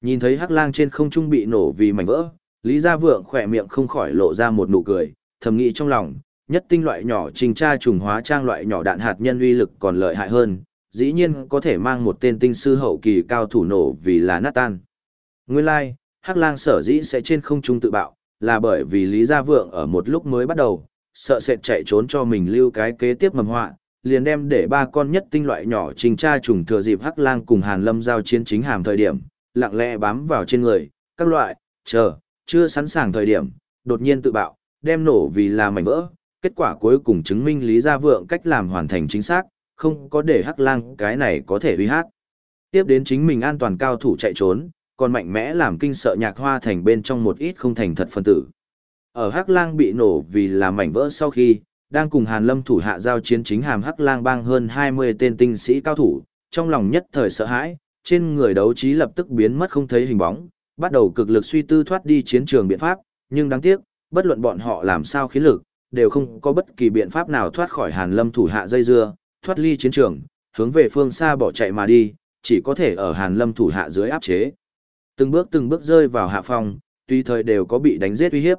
Nhìn thấy Hắc Lang trên không trung bị nổ vì mảnh vỡ, Lý Gia Vượng khỏe miệng không khỏi lộ ra một nụ cười, thầm nghĩ trong lòng, nhất tinh loại nhỏ trình tra trùng hóa trang loại nhỏ đạn hạt nhân uy lực còn lợi hại hơn, dĩ nhiên có thể mang một tên tinh sư hậu kỳ cao thủ nổ vì là nát tan. Nguyên lai, like, Hắc Lang sở dĩ sẽ trên không trung tự bạo, là bởi vì Lý Gia Vượng ở một lúc mới bắt đầu, sợ sệt chạy trốn cho mình lưu cái kế tiếp mầm họa, liền đem để ba con nhất tinh loại nhỏ trình tra trùng thừa dịp Hắc Lang cùng Hàn Lâm giao chiến chính hàm thời điểm, lặng lẽ bám vào trên người, các loại, chờ, chưa sẵn sàng thời điểm, đột nhiên tự bạo, đem nổ vì là mảnh vỡ, kết quả cuối cùng chứng minh Lý Gia Vượng cách làm hoàn thành chính xác, không có để Hắc Lang cái này có thể uy hát. Tiếp đến chính mình an toàn cao thủ chạy trốn, còn mạnh mẽ làm kinh sợ nhạc hoa thành bên trong một ít không thành thật phân tử. Ở Hắc Lang bị nổ vì là mảnh vỡ sau khi, đang cùng Hàn Lâm thủ hạ giao chiến chính hàm Hắc Lang bang hơn 20 tên tinh sĩ cao thủ, trong lòng nhất thời sợ hãi, trên người đấu trí lập tức biến mất không thấy hình bóng, bắt đầu cực lực suy tư thoát đi chiến trường biện pháp, nhưng đáng tiếc, bất luận bọn họ làm sao khiến lực, đều không có bất kỳ biện pháp nào thoát khỏi Hàn Lâm thủ hạ dây dưa, thoát ly chiến trường, hướng về phương xa bỏ chạy mà đi, chỉ có thể ở Hàn Lâm thủ hạ dưới áp chế. Từng bước từng bước rơi vào hạ phòng, tuy thời đều có bị đánh giết uy hiếp.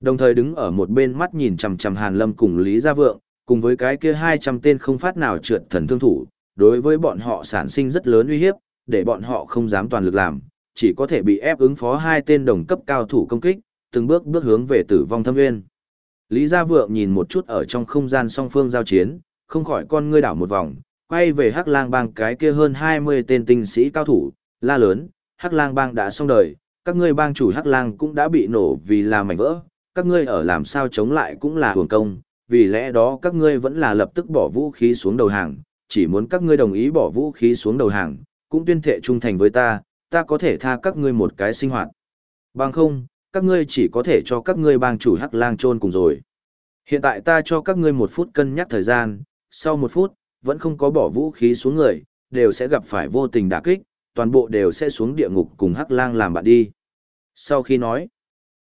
Đồng thời đứng ở một bên mắt nhìn chằm chằm Hàn Lâm cùng Lý Gia Vượng, cùng với cái kia 200 tên không phát nào trượt thần thương thủ, đối với bọn họ sản sinh rất lớn uy hiếp, để bọn họ không dám toàn lực làm, chỉ có thể bị ép ứng phó hai tên đồng cấp cao thủ công kích, từng bước bước hướng về tử vong thâm nguyên. Lý Gia Vượng nhìn một chút ở trong không gian song phương giao chiến, không khỏi con ngươi đảo một vòng, quay về Hắc Lang Bang cái kia hơn 20 tên tinh sĩ cao thủ, la lớn, Hắc Lang Bang đã xong đời, các ngươi bang chủ Hắc Lang cũng đã bị nổ vì là mảnh vỡ, các ngươi ở làm sao chống lại cũng là hưởng công, vì lẽ đó các ngươi vẫn là lập tức bỏ vũ khí xuống đầu hàng, chỉ muốn các ngươi đồng ý bỏ vũ khí xuống đầu hàng, cũng tuyên thệ trung thành với ta, ta có thể tha các ngươi một cái sinh hoạt. Bằng không, các ngươi chỉ có thể cho các ngươi bang chủ Hắc Lang trôn cùng rồi. Hiện tại ta cho các ngươi một phút cân nhắc thời gian, sau một phút, vẫn không có bỏ vũ khí xuống người, đều sẽ gặp phải vô tình đả kích, toàn bộ đều sẽ xuống địa ngục cùng Hắc Lang làm bạn đi. Sau khi nói,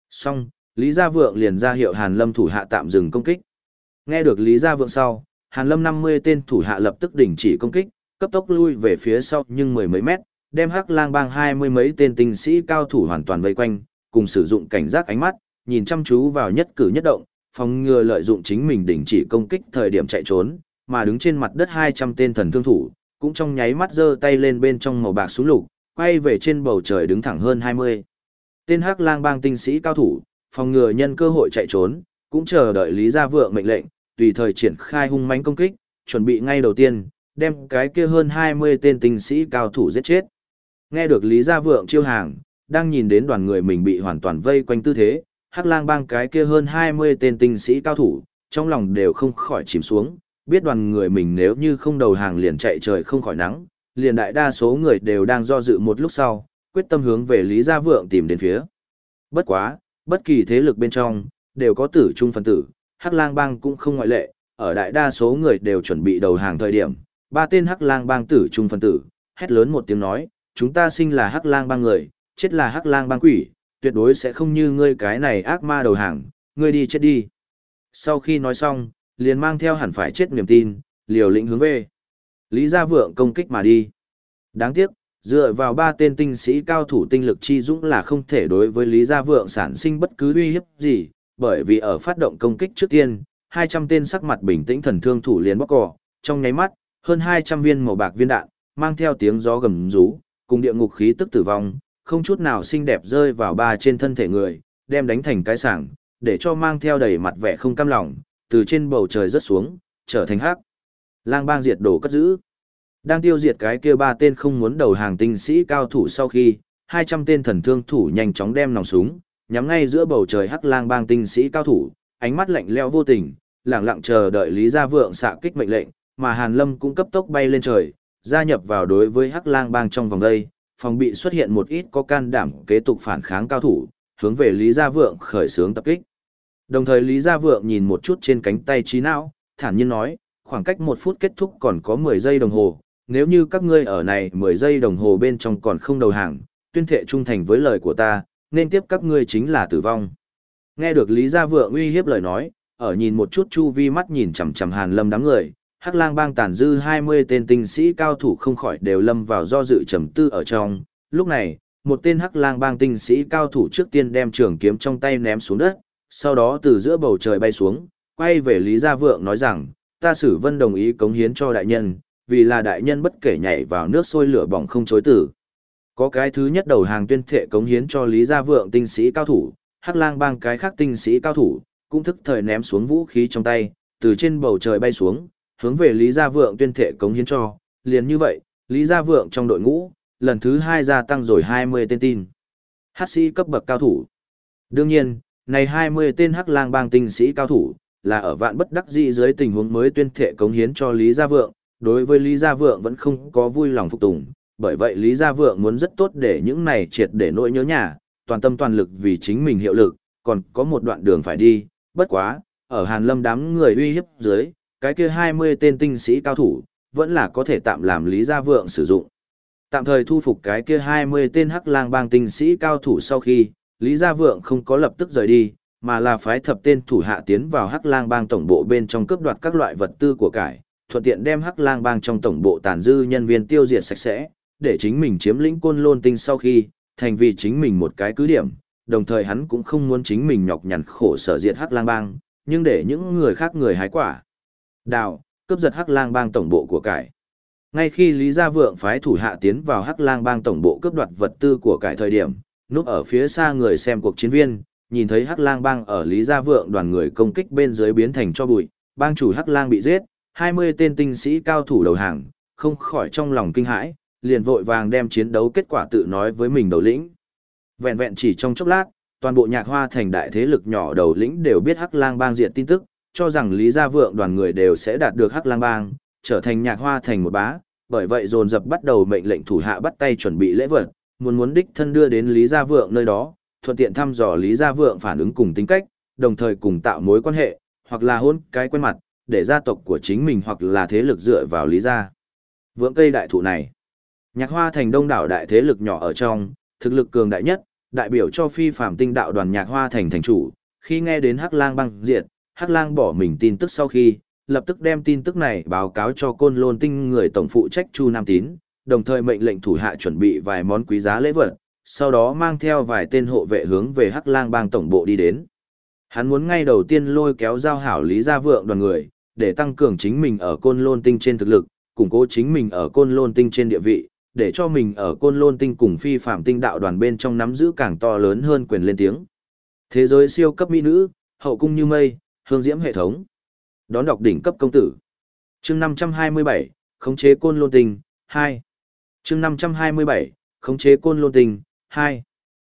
xong, Lý Gia Vượng liền ra hiệu Hàn Lâm thủ hạ tạm dừng công kích. Nghe được Lý Gia Vượng sau, Hàn Lâm 50 tên thủ hạ lập tức đình chỉ công kích, cấp tốc lui về phía sau nhưng mười mấy mét, đem Hắc Lang bang hai mươi mấy tên tinh sĩ cao thủ hoàn toàn vây quanh, cùng sử dụng cảnh giác ánh mắt, nhìn chăm chú vào nhất cử nhất động, phòng ngừa lợi dụng chính mình đình chỉ công kích thời điểm chạy trốn, mà đứng trên mặt đất 200 tên thần thương thủ, cũng trong nháy mắt giơ tay lên bên trong màu bạc súng lục, quay về trên bầu trời đứng thẳng hơn 20. Tên Hắc Lang bang tinh sĩ cao thủ, phòng ngừa nhân cơ hội chạy trốn, cũng chờ đợi Lý Gia Vượng mệnh lệnh, tùy thời triển khai hung mãnh công kích, chuẩn bị ngay đầu tiên, đem cái kia hơn 20 tên tinh sĩ cao thủ giết chết. Nghe được Lý Gia Vượng chiêu hàng, đang nhìn đến đoàn người mình bị hoàn toàn vây quanh tư thế, Hắc Lang bang cái kia hơn 20 tên tinh sĩ cao thủ, trong lòng đều không khỏi chìm xuống, biết đoàn người mình nếu như không đầu hàng liền chạy trời không khỏi nắng, liền đại đa số người đều đang do dự một lúc sau, quyết tâm hướng về Lý Gia Vượng tìm đến phía. Bất quá, bất kỳ thế lực bên trong, đều có tử trung phân tử, Hắc Lang bang cũng không ngoại lệ, ở đại đa số người đều chuẩn bị đầu hàng thời điểm, ba tên Hắc Lang bang tử trung phân tử, hét lớn một tiếng nói, chúng ta sinh là Hắc Lang bang người, chết là Hắc Lang bang quỷ, tuyệt đối sẽ không như ngươi cái này ác ma đầu hàng, ngươi đi chết đi. Sau khi nói xong, liền mang theo hẳn phải chết niềm tin, liều lĩnh hướng về. Lý Gia Vượng công kích mà đi. Đáng tiếc, dựa vào ba tên tinh sĩ cao thủ tinh lực chi dũng là không thể đối với Lý Gia Vượng sản sinh bất cứ uy hiếp gì, bởi vì ở phát động công kích trước tiên, 200 tên sắc mặt bình tĩnh thần thương thủ liền bóc cỏ, trong nháy mắt, hơn 200 viên màu bạc viên đạn, mang theo tiếng gió gầm rú, cùng địa ngục khí tức tử vong, không chút nào xinh đẹp rơi vào ba trên thân thể người, đem đánh thành cái sảng, để cho mang theo đầy mặt vẻ không cam lòng, từ trên bầu trời rớt xuống, trở thành hắc. Lang bang diệt đổ cất giữ. Đang tiêu diệt cái kia ba tên không muốn đầu hàng tinh sĩ cao thủ sau khi, 200 tên thần thương thủ nhanh chóng đem nòng súng, nhắm ngay giữa bầu trời hắc lang bang tinh sĩ cao thủ, ánh mắt lạnh lẽo vô tình, lặng lặng chờ đợi Lý Gia Vượng xạ kích mệnh lệnh, mà Hàn Lâm cũng cấp tốc bay lên trời, gia nhập vào đối với hắc lang bang trong vòng đây, phòng bị xuất hiện một ít có can đảm kế tục phản kháng cao thủ, hướng về Lý Gia Vượng khởi xướng tập kích. Đồng thời Lý Gia Vượng nhìn một chút trên cánh tay trí não, thản nhiên nói, khoảng cách một phút kết thúc còn có 10 giây đồng hồ, nếu như các ngươi ở này 10 giây đồng hồ bên trong còn không đầu hàng, tuyên thệ trung thành với lời của ta, nên tiếp các ngươi chính là tử vong. Nghe được Lý Gia Vượng uy hiếp lời nói, ở nhìn một chút chu vi mắt nhìn chằm chằm Hàn Lâm đám người, Hắc Lang bang tàn dư 20 tên tinh sĩ cao thủ không khỏi đều lâm vào do dự trầm tư ở trong. Lúc này, một tên Hắc Lang bang tinh sĩ cao thủ trước tiên đem trường kiếm trong tay ném xuống đất, sau đó từ giữa bầu trời bay xuống, quay về Lý Gia Vượng nói rằng, ta sử vân đồng ý cống hiến cho đại nhân, vì là đại nhân bất kể nhảy vào nước sôi lửa bỏng không chối tử. Có cái thứ nhất đầu hàng tuyên thệ cống hiến cho Lý Gia Vượng tinh sĩ cao thủ, Hắc Lang bang cái khác tinh sĩ cao thủ, cũng thức thời ném xuống vũ khí trong tay, từ trên bầu trời bay xuống, hướng về Lý Gia Vượng tuyên thệ cống hiến cho, liền như vậy, Lý Gia Vượng trong đội ngũ, lần thứ hai gia tăng rồi 20 tên tin. Hát sĩ cấp bậc cao thủ. Đương nhiên, này 20 tên Hắc Lang bang tinh sĩ cao thủ, là ở vạn bất đắc dĩ dưới tình huống mới tuyên thệ cống hiến cho Lý Gia Vượng, đối với Lý Gia Vượng vẫn không có vui lòng phục tùng, bởi vậy Lý Gia Vượng muốn rất tốt để những này triệt để nỗi nhớ nhà, toàn tâm toàn lực vì chính mình hiệu lực, còn có một đoạn đường phải đi, bất quá, ở Hàn Lâm đám người uy hiếp dưới, cái kia 20 tên tinh sĩ cao thủ, vẫn là có thể tạm làm Lý Gia Vượng sử dụng. Tạm thời thu phục cái kia 20 tên hắc lang bang tinh sĩ cao thủ sau khi, Lý Gia Vượng không có lập tức rời đi, mà là phái thập tên thủ hạ tiến vào hắc lang bang tổng bộ bên trong cướp đoạt các loại vật tư của cải, thuận tiện đem hắc lang bang trong tổng bộ tàn dư nhân viên tiêu diệt sạch sẽ, để chính mình chiếm lĩnh côn lôn tinh sau khi, thành vì chính mình một cái cứ điểm, đồng thời hắn cũng không muốn chính mình nhọc nhằn khổ sở diệt hắc lang bang, nhưng để những người khác người hái quả. Đào, cướp giật Hắc Lang Bang tổng bộ của cải. Ngay khi Lý Gia Vượng phái thủ hạ tiến vào Hắc Lang Bang tổng bộ cướp đoạt vật tư của cải thời điểm, núp ở phía xa người xem cuộc chiến viên, nhìn thấy Hắc Lang Bang ở Lý Gia Vượng đoàn người công kích bên dưới biến thành cho bụi, bang chủ Hắc Lang bị giết, 20 tên tinh sĩ cao thủ đầu hàng, không khỏi trong lòng kinh hãi, liền vội vàng đem chiến đấu kết quả tự nói với mình đầu lĩnh. Vẹn vẹn chỉ trong chốc lát, toàn bộ nhạc hoa thành đại thế lực nhỏ đầu lĩnh đều biết Hắc Lang Bang diện tin tức, cho rằng Lý Gia Vượng đoàn người đều sẽ đạt được Hắc Lang Bang, trở thành nhạc hoa thành một bá, bởi vậy dồn dập bắt đầu mệnh lệnh thủ hạ bắt tay chuẩn bị lễ vật, muốn muốn đích thân đưa đến Lý Gia Vượng nơi đó, thuận tiện thăm dò Lý Gia Vượng phản ứng cùng tính cách, đồng thời cùng tạo mối quan hệ, hoặc là hôn cái quen mặt, để gia tộc của chính mình hoặc là thế lực dựa vào Lý Gia. Vượng cây đại thụ này, nhạc hoa thành đông đảo đại thế lực nhỏ ở trong, thực lực cường đại nhất, đại biểu cho phi phạm tinh đạo đoàn nhạc hoa thành thành chủ, khi nghe đến Hắc Lang băng diệt, Hắc Lang bỏ mình tin tức sau khi, lập tức đem tin tức này báo cáo cho Côn Lôn Tinh người tổng phụ trách Chu Nam Tín, đồng thời mệnh lệnh thủ hạ chuẩn bị vài món quý giá lễ vật, sau đó mang theo vài tên hộ vệ hướng về Hắc Lang bang tổng bộ đi đến. Hắn muốn ngay đầu tiên lôi kéo giao hảo Lý Gia Vượng đoàn người, để tăng cường chính mình ở Côn Lôn Tinh trên thực lực, củng cố chính mình ở Côn Lôn Tinh trên địa vị, để cho mình ở Côn Lôn Tinh cùng phi phạm tinh đạo đoàn bên trong nắm giữ càng to lớn hơn quyền lên tiếng. Thế giới siêu cấp mỹ nữ, hậu cung như mây, hương diễm hệ thống. Đón đọc đỉnh cấp công tử. chương 527, khống chế côn lôn tinh, 2. chương 527, khống chế côn lôn tinh, 2.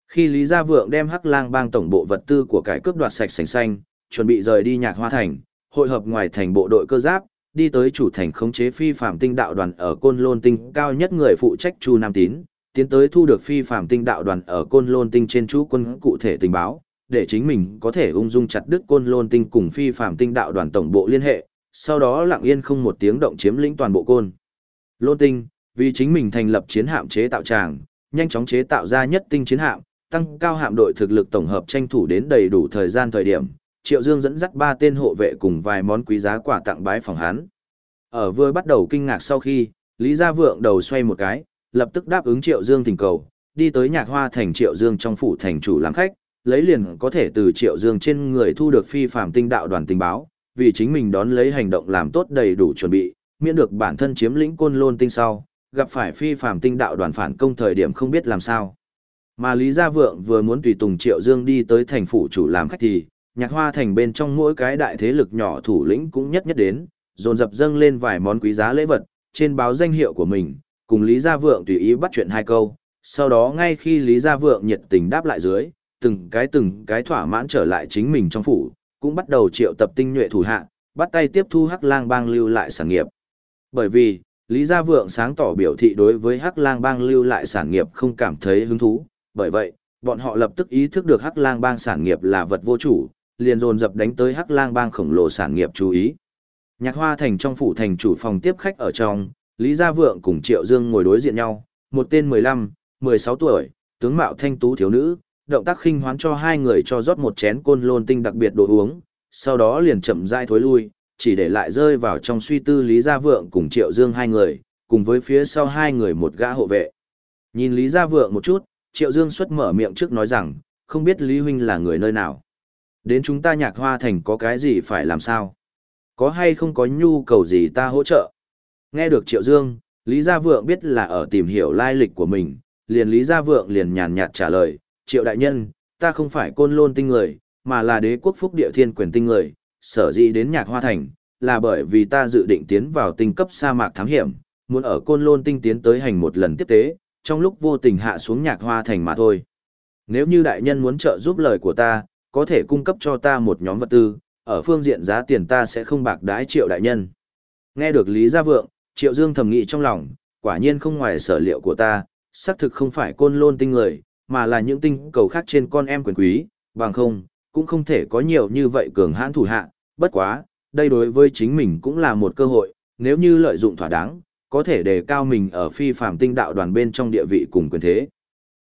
Khi Lý Gia Vượng đem Hắc Lang bang tổng bộ vật tư của cải cướp đoạt sạch sành xanh, chuẩn bị rời đi nhạc hoa thành, hội hợp ngoài thành bộ đội cơ giáp, đi tới chủ thành khống chế phi phạm tinh đạo đoàn ở Côn Lôn Tinh cao nhất người phụ trách Chu Nam Tín, tiến tới thu được phi phạm tinh đạo đoàn ở Côn Lôn Tinh trên chú quân cụ thể tình báo, để chính mình có thể ung dung chặt đứt Côn Lôn Tinh cùng phi phạm tinh đạo đoàn tổng bộ liên hệ, sau đó lặng yên không một tiếng động chiếm lĩnh toàn bộ Côn. Lôn Tinh, vì chính mình thành lập chiến hạm chế tạo tràng, nhanh chóng chế tạo ra nhất tinh chiến hạm, tăng cao hạm đội thực lực tổng hợp tranh thủ đến đầy đủ thời gian thời điểm, Triệu Dương dẫn dắt ba tên hộ vệ cùng vài món quý giá quà tặng bái phòng hán Ở vừa bắt đầu kinh ngạc sau khi, Lý Gia Vượng đầu xoay một cái, lập tức đáp ứng Triệu Dương thỉnh cầu, đi tới nhạc hoa thành Triệu Dương trong phủ thành chủ làm khách, lấy liền có thể từ Triệu Dương trên người thu được phi phạm tinh đạo đoàn tình báo, vì chính mình đón lấy hành động làm tốt đầy đủ chuẩn bị, miễn được bản thân chiếm lĩnh côn lôn tinh sau, gặp phải phi phạm tinh đạo đoàn phản công thời điểm không biết làm sao. Mà Lý Gia Vượng vừa muốn tùy tùng Triệu Dương đi tới thành phủ chủ làm khách thì, nhạc hoa thành bên trong mỗi cái đại thế lực nhỏ thủ lĩnh cũng nhất nhất đến, dồn dập dâng lên vài món quý giá lễ vật, trên báo danh hiệu của mình, cùng Lý Gia Vượng tùy ý bắt chuyện hai câu, sau đó ngay khi Lý Gia Vượng nhiệt tình đáp lại dưới, từng cái từng cái thỏa mãn trở lại chính mình trong phủ, cũng bắt đầu triệu tập tinh nhuệ thủ hạ, bắt tay tiếp thu Hắc Lang Bang lưu lại sản nghiệp. Bởi vì, Lý Gia Vượng sáng tỏ biểu thị đối với Hắc Lang Bang lưu lại sản nghiệp không cảm thấy hứng thú, bởi vậy, bọn họ lập tức ý thức được Hắc Lang Bang sản nghiệp là vật vô chủ, liền dồn dập đánh tới Hắc Lang Bang khổng lồ sản nghiệp chú ý. Nhạc Hoa Thành trong phủ thành chủ phòng tiếp khách ở trong, Lý Gia Vượng cùng Triệu Dương ngồi đối diện nhau, một tên 15, 16 tuổi, tướng mạo thanh tú thiếu nữ, động tác khinh hoán cho hai người cho rót một chén côn lôn tinh đặc biệt đồ uống, sau đó liền chậm rãi thối lui, chỉ để lại rơi vào trong suy tư Lý Gia Vượng cùng Triệu Dương hai người, cùng với phía sau hai người một gã hộ vệ. Nhìn Lý Gia Vượng một chút, Triệu Dương xuất mở miệng trước nói rằng, không biết Lý Huynh là người nơi nào. Đến chúng ta nhạc hoa thành có cái gì phải làm sao? Có hay không có nhu cầu gì ta hỗ trợ? Nghe được Triệu Dương, Lý Gia Vượng biết là ở tìm hiểu lai lịch của mình, liền Lý Gia Vượng liền nhàn nhạt trả lời, Triệu Đại Nhân, ta không phải côn lôn tinh người, mà là đế quốc phúc địa thiên quyền tinh người, sở dĩ đến nhạc hoa thành, là bởi vì ta dự định tiến vào tinh cấp sa mạc thám hiểm, muốn ở côn lôn tinh tiến tới hành một lần tiếp tế, trong lúc vô tình hạ xuống nhạc hoa thành mà thôi. Nếu như đại nhân muốn trợ giúp lời của ta, có thể cung cấp cho ta một nhóm vật tư, ở phương diện giá tiền ta sẽ không bạc đái triệu đại nhân. Nghe được Lý Gia Vượng, Triệu Dương thầm nghĩ trong lòng, quả nhiên không ngoài sở liệu của ta, xác thực không phải côn lôn tinh người, mà là những tinh cầu khác trên con em quyền quý, bằng không, cũng không thể có nhiều như vậy cường hãn thủ hạ, bất quá, đây đối với chính mình cũng là một cơ hội, nếu như lợi dụng thỏa đáng, có thể đề cao mình ở phi phạm tinh đạo đoàn bên trong địa vị cùng quyền thế.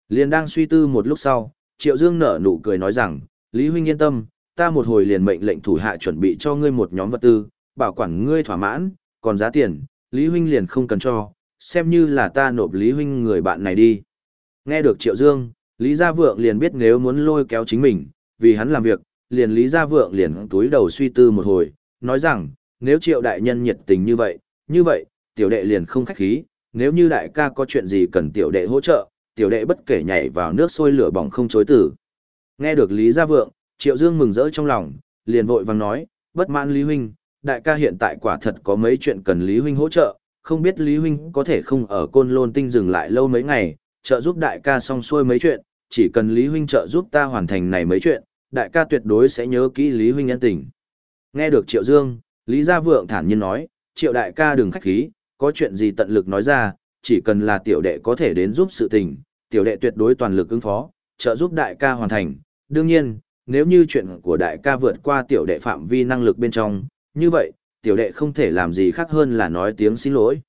Liên đang suy tư một lúc sau, Triệu Dương nở nụ cười nói rằng, Lý Huynh yên tâm, ta một hồi liền mệnh lệnh thủ hạ chuẩn bị cho ngươi một nhóm vật tư, bảo quản ngươi thỏa mãn, còn giá tiền, Lý Huynh liền không cần cho, xem như là ta nộp Lý Huynh người bạn này đi. Nghe được Triệu Dương, Lý Gia Vượng liền biết nếu muốn lôi kéo chính mình, vì hắn làm việc, liền Lý Gia Vượng liền túi đầu suy tư một hồi, nói rằng, nếu Triệu Đại Nhân nhiệt tình như vậy, như vậy, tiểu đệ liền không khách khí, nếu như đại ca có chuyện gì cần tiểu đệ hỗ trợ, tiểu đệ bất kể nhảy vào nước sôi lửa bỏng không chối tử. Nghe được Lý Gia Vượng, Triệu Dương mừng rỡ trong lòng, liền vội vàng nói, bất mãn Lý Huynh, đại ca hiện tại quả thật có mấy chuyện cần Lý Huynh hỗ trợ, không biết Lý Huynh có thể không ở côn lôn tinh dừng lại lâu mấy ngày, trợ giúp đại ca xong xuôi mấy chuyện, chỉ cần Lý Huynh trợ giúp ta hoàn thành này mấy chuyện, đại ca tuyệt đối sẽ nhớ kỹ Lý Huynh nhân tình. Nghe được Triệu Dương, Lý Gia Vượng thản nhiên nói, Triệu đại ca đừng khách khí, có chuyện gì tận lực nói ra, chỉ cần là tiểu đệ có thể đến giúp sự tình, tiểu đệ tuyệt đối toàn lực ứng phó, trợ giúp đại ca hoàn thành. Đương nhiên, nếu như chuyện của đại ca vượt qua tiểu đệ phạm vi năng lực bên trong, như vậy, tiểu đệ không thể làm gì khác hơn là nói tiếng xin lỗi.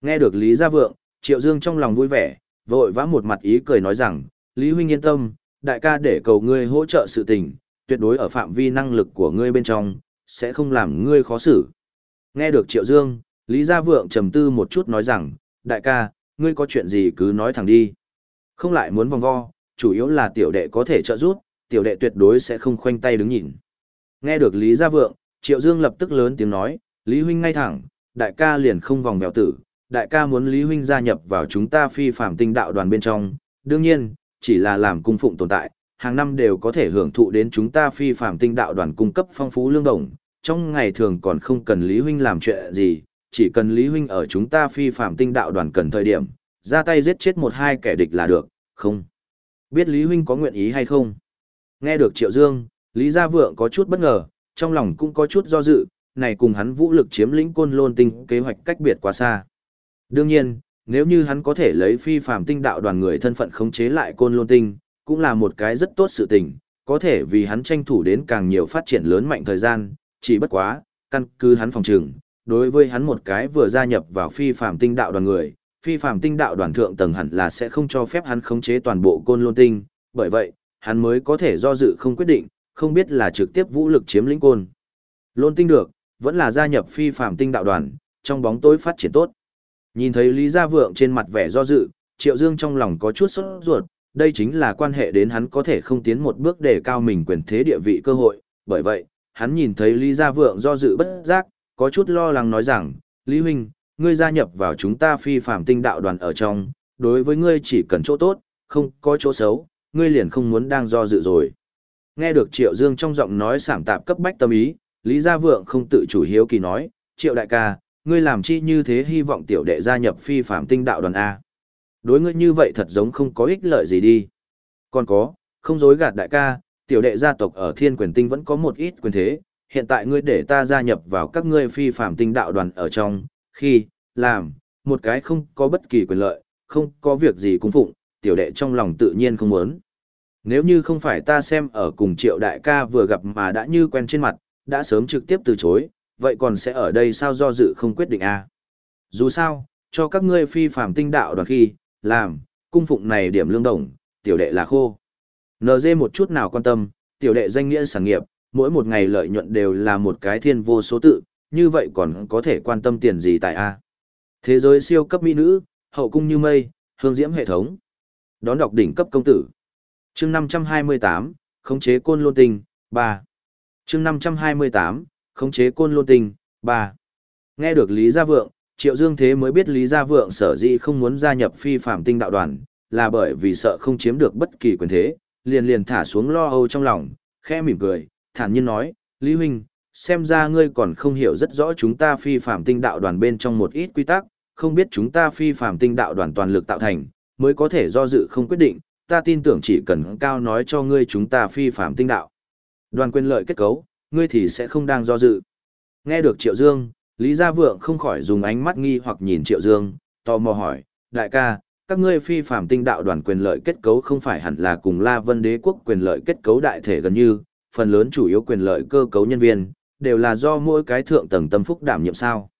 Nghe được Lý Gia Vượng, Triệu Dương trong lòng vui vẻ, vội vã một mặt ý cười nói rằng, Lý Huynh yên tâm, đại ca để cầu ngươi hỗ trợ sự tình, tuyệt đối ở phạm vi năng lực của ngươi bên trong, sẽ không làm ngươi khó xử. Nghe được Triệu Dương, Lý Gia Vượng trầm tư một chút nói rằng, đại ca, ngươi có chuyện gì cứ nói thẳng đi. Không lại muốn vòng vo, chủ yếu là tiểu đệ có thể trợ giúp, tiểu đệ tuyệt đối sẽ không khoanh tay đứng nhìn. Nghe được Lý Gia Vượng, Triệu Dương lập tức lớn tiếng nói, Lý Huynh ngay thẳng, đại ca liền không vòng vèo tử, đại ca muốn Lý Huynh gia nhập vào chúng ta phi phạm tinh đạo đoàn bên trong, đương nhiên, chỉ là làm cung phụng tồn tại, hàng năm đều có thể hưởng thụ đến chúng ta phi phạm tinh đạo đoàn cung cấp phong phú lương đồng, trong ngày thường còn không cần Lý Huynh làm chuyện gì, chỉ cần Lý Huynh ở chúng ta phi phạm tinh đạo đoàn cần thời điểm, ra tay giết chết một hai kẻ địch là được, không? Biết Lý Huynh có nguyện ý hay không? Nghe được Triệu Dương, Lý Gia Vượng có chút bất ngờ, trong lòng cũng có chút do dự, này cùng hắn vũ lực chiếm lĩnh côn lôn tinh kế hoạch cách biệt quá xa. Đương nhiên, nếu như hắn có thể lấy phi phàm tinh đạo đoàn người thân phận khống chế lại côn lôn tinh, cũng là một cái rất tốt sự tình, có thể vì hắn tranh thủ đến càng nhiều phát triển lớn mạnh thời gian, chỉ bất quá, căn cứ hắn phòng trường đối với hắn một cái vừa gia nhập vào phi phàm tinh đạo đoàn người, phi phàm tinh đạo đoàn thượng tầng hẳn là sẽ không cho phép hắn khống chế toàn bộ côn lôn tinh, bởi vậy, hắn mới có thể do dự không quyết định, không biết là trực tiếp vũ lực chiếm lĩnh côn. Lôn tinh được, vẫn là gia nhập phi phàm tinh đạo đoàn, trong bóng tối phát triển tốt. Nhìn thấy Lý Gia Vượng trên mặt vẻ do dự, Triệu Dương trong lòng có chút sốt ruột, đây chính là quan hệ đến hắn có thể không tiến một bước để cao mình quyền thế địa vị cơ hội, bởi vậy, hắn nhìn thấy Lý Gia Vượng do dự bất giác, có chút lo lắng nói rằng, Lý Huynh, ngươi gia nhập vào chúng ta phi phạm tinh đạo đoàn ở trong, đối với ngươi chỉ cần chỗ tốt, không có chỗ xấu, ngươi liền không muốn đang do dự rồi. Nghe được Triệu Dương trong giọng nói sảng tạp cấp bách tâm ý, Lý Gia Vượng không tự chủ hiếu kỳ nói, Triệu đại ca, ngươi làm chi như thế hy vọng tiểu đệ gia nhập phi phạm tinh đạo đoàn A. Đối ngươi như vậy thật giống không có ích lợi gì đi. Còn có, không dối gạt đại ca, tiểu đệ gia tộc ở thiên quyền tinh vẫn có một ít quyền thế, hiện tại ngươi để ta gia nhập vào các ngươi phi phạm tinh đạo đoàn ở trong, khi, làm, một cái không có bất kỳ quyền lợi, không có việc gì cung phụng, tiểu đệ trong lòng tự nhiên không muốn. Nếu như không phải ta xem ở cùng triệu đại ca vừa gặp mà đã như quen trên mặt, đã sớm trực tiếp từ chối, vậy còn sẽ ở đây sao do dự không quyết định à? Dù sao, cho các ngươi phi phàm tinh đạo đoàn khi, làm, cung phụng này điểm lương đồng, tiểu đệ là khô. NG một chút nào quan tâm, tiểu đệ danh nghĩa sản nghiệp, mỗi một ngày lợi nhuận đều là một cái thiên vô số tự, như vậy còn có thể quan tâm tiền gì tại A. Thế giới siêu cấp mỹ nữ, hậu cung như mây, hương diễm hệ thống. Đón đọc đỉnh cấp công tử. chương 528, khống chế côn lôn tinh, 3. chương 528, khống chế côn lôn tinh, ba Nghe được Lý Gia Vượng, Triệu Dương Thế mới biết Lý Gia Vượng sở dĩ không muốn gia nhập phi phạm tinh đạo đoàn, là bởi vì sợ không chiếm được bất kỳ quyền thế, liền liền thả xuống lo âu trong lòng, khẽ mỉm cười, thản nhiên nói, Lý Huynh, xem ra ngươi còn không hiểu rất rõ chúng ta phi phạm tinh đạo đoàn bên trong một ít quy tắc, không biết chúng ta phi phạm tinh đạo đoàn toàn lực tạo thành, mới có thể do dự không quyết định, ta tin tưởng chỉ cần cao nói cho ngươi chúng ta phi phạm tinh đạo. Đoàn quyền lợi kết cấu, ngươi thì sẽ không đang do dự. Nghe được Triệu Dương, Lý Gia Vượng không khỏi dùng ánh mắt nghi hoặc nhìn Triệu Dương, tò mò hỏi, đại ca, các ngươi phi phạm tinh đạo đoàn quyền lợi kết cấu không phải hẳn là cùng La Vân Đế quốc quyền lợi kết cấu đại thể gần như, phần lớn chủ yếu quyền lợi cơ cấu nhân viên, đều là do mỗi cái thượng tầng tâm phúc đảm nhiệm sao.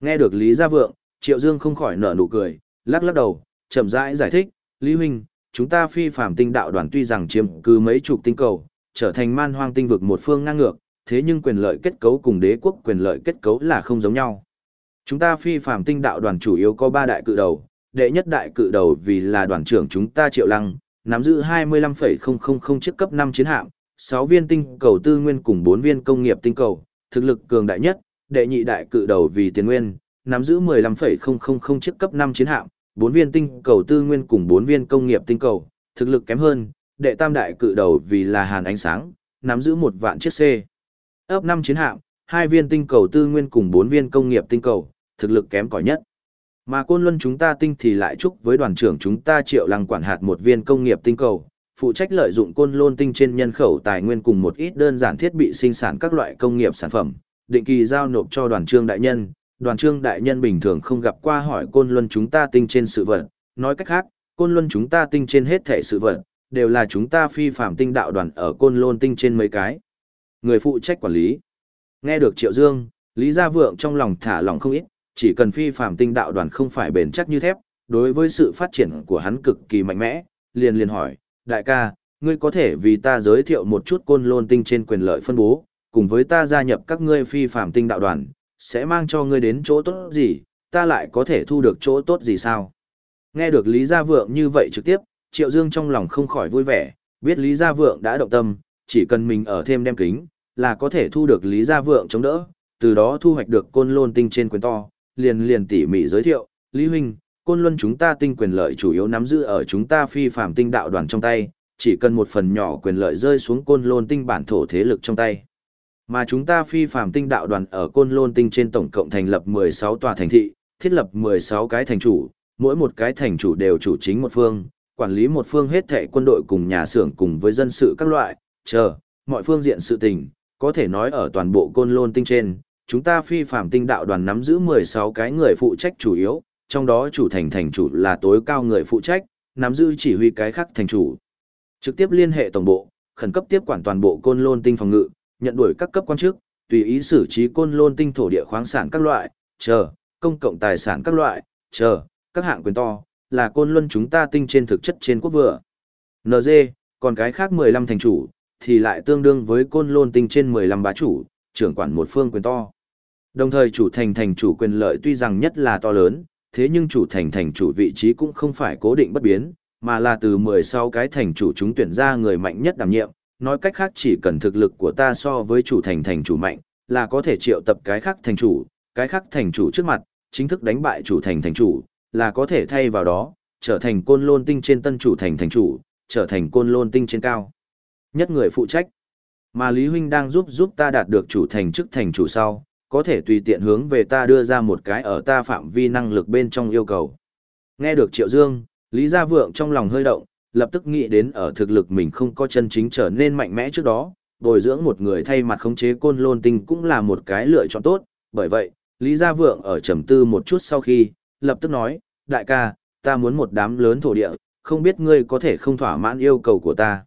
Nghe được Lý Gia Vượng, Triệu Dương không khỏi nở nụ cười, lắc lắc đầu, chậm rãi giải, giải thích, Lý Huynh, chúng ta phi phạm tinh đạo đoàn tuy rằng chiếm cứ mấy chục tinh cầu, trở thành man hoang tinh vực một phương ngang ngược, thế nhưng quyền lợi kết cấu cùng đế quốc quyền lợi kết cấu là không giống nhau. Chúng ta phi phàm tinh đạo đoàn chủ yếu có ba đại cự đầu, đệ nhất đại cự đầu vì là đoàn trưởng chúng ta Triệu Lăng, nắm giữ 25,000 chiếc cấp 5 chiến hạm, 6 viên tinh cầu tư nguyên cùng 4 viên công nghiệp tinh cầu, thực lực cường đại nhất, đệ nhị đại cự đầu vì tiền nguyên, nắm giữ 15,000 chiếc cấp 5 chiến hạm, 4 viên tinh cầu tư nguyên cùng 4 viên công nghiệp tinh cầu, thực lực kém hơn, đệ tam đại cự đầu vì là hàn ánh sáng, nắm giữ một vạn chiếc C. Ấp 5 chiến hạm, 2 viên tinh cầu tư nguyên cùng 4 viên công nghiệp tinh cầu, thực lực kém cỏi nhất. Mà côn luân chúng ta tinh thì lại chúc với đoàn trưởng chúng ta triệu lăng quản hạt một viên công nghiệp tinh cầu, phụ trách lợi dụng côn luân tinh trên nhân khẩu tài nguyên cùng một ít đơn giản thiết bị sinh sản các loại công nghiệp sản phẩm, định kỳ giao nộp cho đoàn trương đại nhân. Đoàn trương đại nhân bình thường không gặp qua hỏi côn luân chúng ta tinh trên sự vật, nói cách khác, côn luân chúng ta tinh trên hết thể sự vật, đều là chúng ta phi phạm tinh đạo đoàn ở côn luân tinh trên mấy cái. Người phụ trách quản lý. Nghe được Triệu Dương, Lý Gia Vượng trong lòng thả lòng không ít, chỉ cần phi phạm tinh đạo đoàn không phải bền chắc như thép, đối với sự phát triển của hắn cực kỳ mạnh mẽ, liền liền hỏi, đại ca, ngươi có thể vì ta giới thiệu một chút côn lôn tinh trên quyền lợi phân bố, cùng với ta gia nhập các ngươi phi phạm tinh đạo đoàn, sẽ mang cho ngươi đến chỗ tốt gì, ta lại có thể thu được chỗ tốt gì sao? Nghe được Lý Gia Vượng như vậy trực tiếp, Triệu Dương trong lòng không khỏi vui vẻ, biết Lý Gia Vượng đã động tâm, chỉ cần mình ở thêm đem kính, là có thể thu được Lý Gia Vượng chống đỡ, từ đó thu hoạch được côn lôn tinh trên quyền to, liền liền tỉ mỉ giới thiệu, Lý Huynh, côn luân chúng ta tinh quyền lợi chủ yếu nắm giữ ở chúng ta phi phạm tinh đạo đoàn trong tay, chỉ cần một phần nhỏ quyền lợi rơi xuống côn lôn tinh bản thổ thế lực trong tay. Mà chúng ta phi phàm tinh đạo đoàn ở Côn Lôn Tinh trên tổng cộng thành lập 16 tòa thành thị, thiết lập 16 cái thành chủ, mỗi một cái thành chủ đều chủ chính một phương, quản lý một phương hết thệ quân đội cùng nhà xưởng cùng với dân sự các loại, chờ, mọi phương diện sự tình, có thể nói ở toàn bộ Côn Lôn Tinh trên, chúng ta phi phàm tinh đạo đoàn nắm giữ 16 cái người phụ trách chủ yếu, trong đó chủ thành thành chủ là tối cao người phụ trách, nắm giữ chỉ huy cái khác thành chủ. Trực tiếp liên hệ tổng bộ, khẩn cấp tiếp quản toàn bộ Côn Lôn Tinh phòng ngự, nhận đuổi các cấp quan chức, tùy ý xử trí Côn Lôn Tinh thổ địa khoáng sản các loại, chờ, công cộng tài sản các loại, chờ, các hạng quyền to, là Côn Luân chúng ta tinh trên thực chất trên quốc vừa. NG, còn cái khác 15 thành chủ, thì lại tương đương với Côn Lôn Tinh trên 15 bá chủ, trưởng quản một phương quyền to. Đồng thời chủ thành thành chủ quyền lợi tuy rằng nhất là to lớn, thế nhưng chủ thành thành chủ vị trí cũng không phải cố định bất biến, mà là từ 16 cái thành chủ chúng tuyển ra người mạnh nhất đảm nhiệm, nói cách khác chỉ cần thực lực của ta so với chủ thành thành chủ mạnh, là có thể triệu tập cái khác thành chủ, cái khác thành chủ trước mặt, chính thức đánh bại chủ thành thành chủ, là có thể thay vào đó, trở thành côn lôn tinh trên tân chủ thành thành chủ, trở thành côn lôn tinh trên cao. Nhất người phụ trách, mà Lý Huynh đang giúp giúp ta đạt được chủ thành chức thành chủ sau, có thể tùy tiện hướng về ta đưa ra một cái ở ta phạm vi năng lực bên trong yêu cầu. Nghe được Triệu Dương, Lý Gia Vượng trong lòng hơi động, lập tức nghĩ đến ở thực lực mình không có chân chính trở nên mạnh mẽ trước đó, bồi dưỡng một người thay mặt khống chế côn lôn tinh cũng là một cái lựa chọn tốt, bởi vậy, Lý Gia Vượng ở trầm tư một chút sau khi, lập tức nói, đại ca, ta muốn một đám lớn thổ địa, không biết ngươi có thể không thỏa mãn yêu cầu của ta.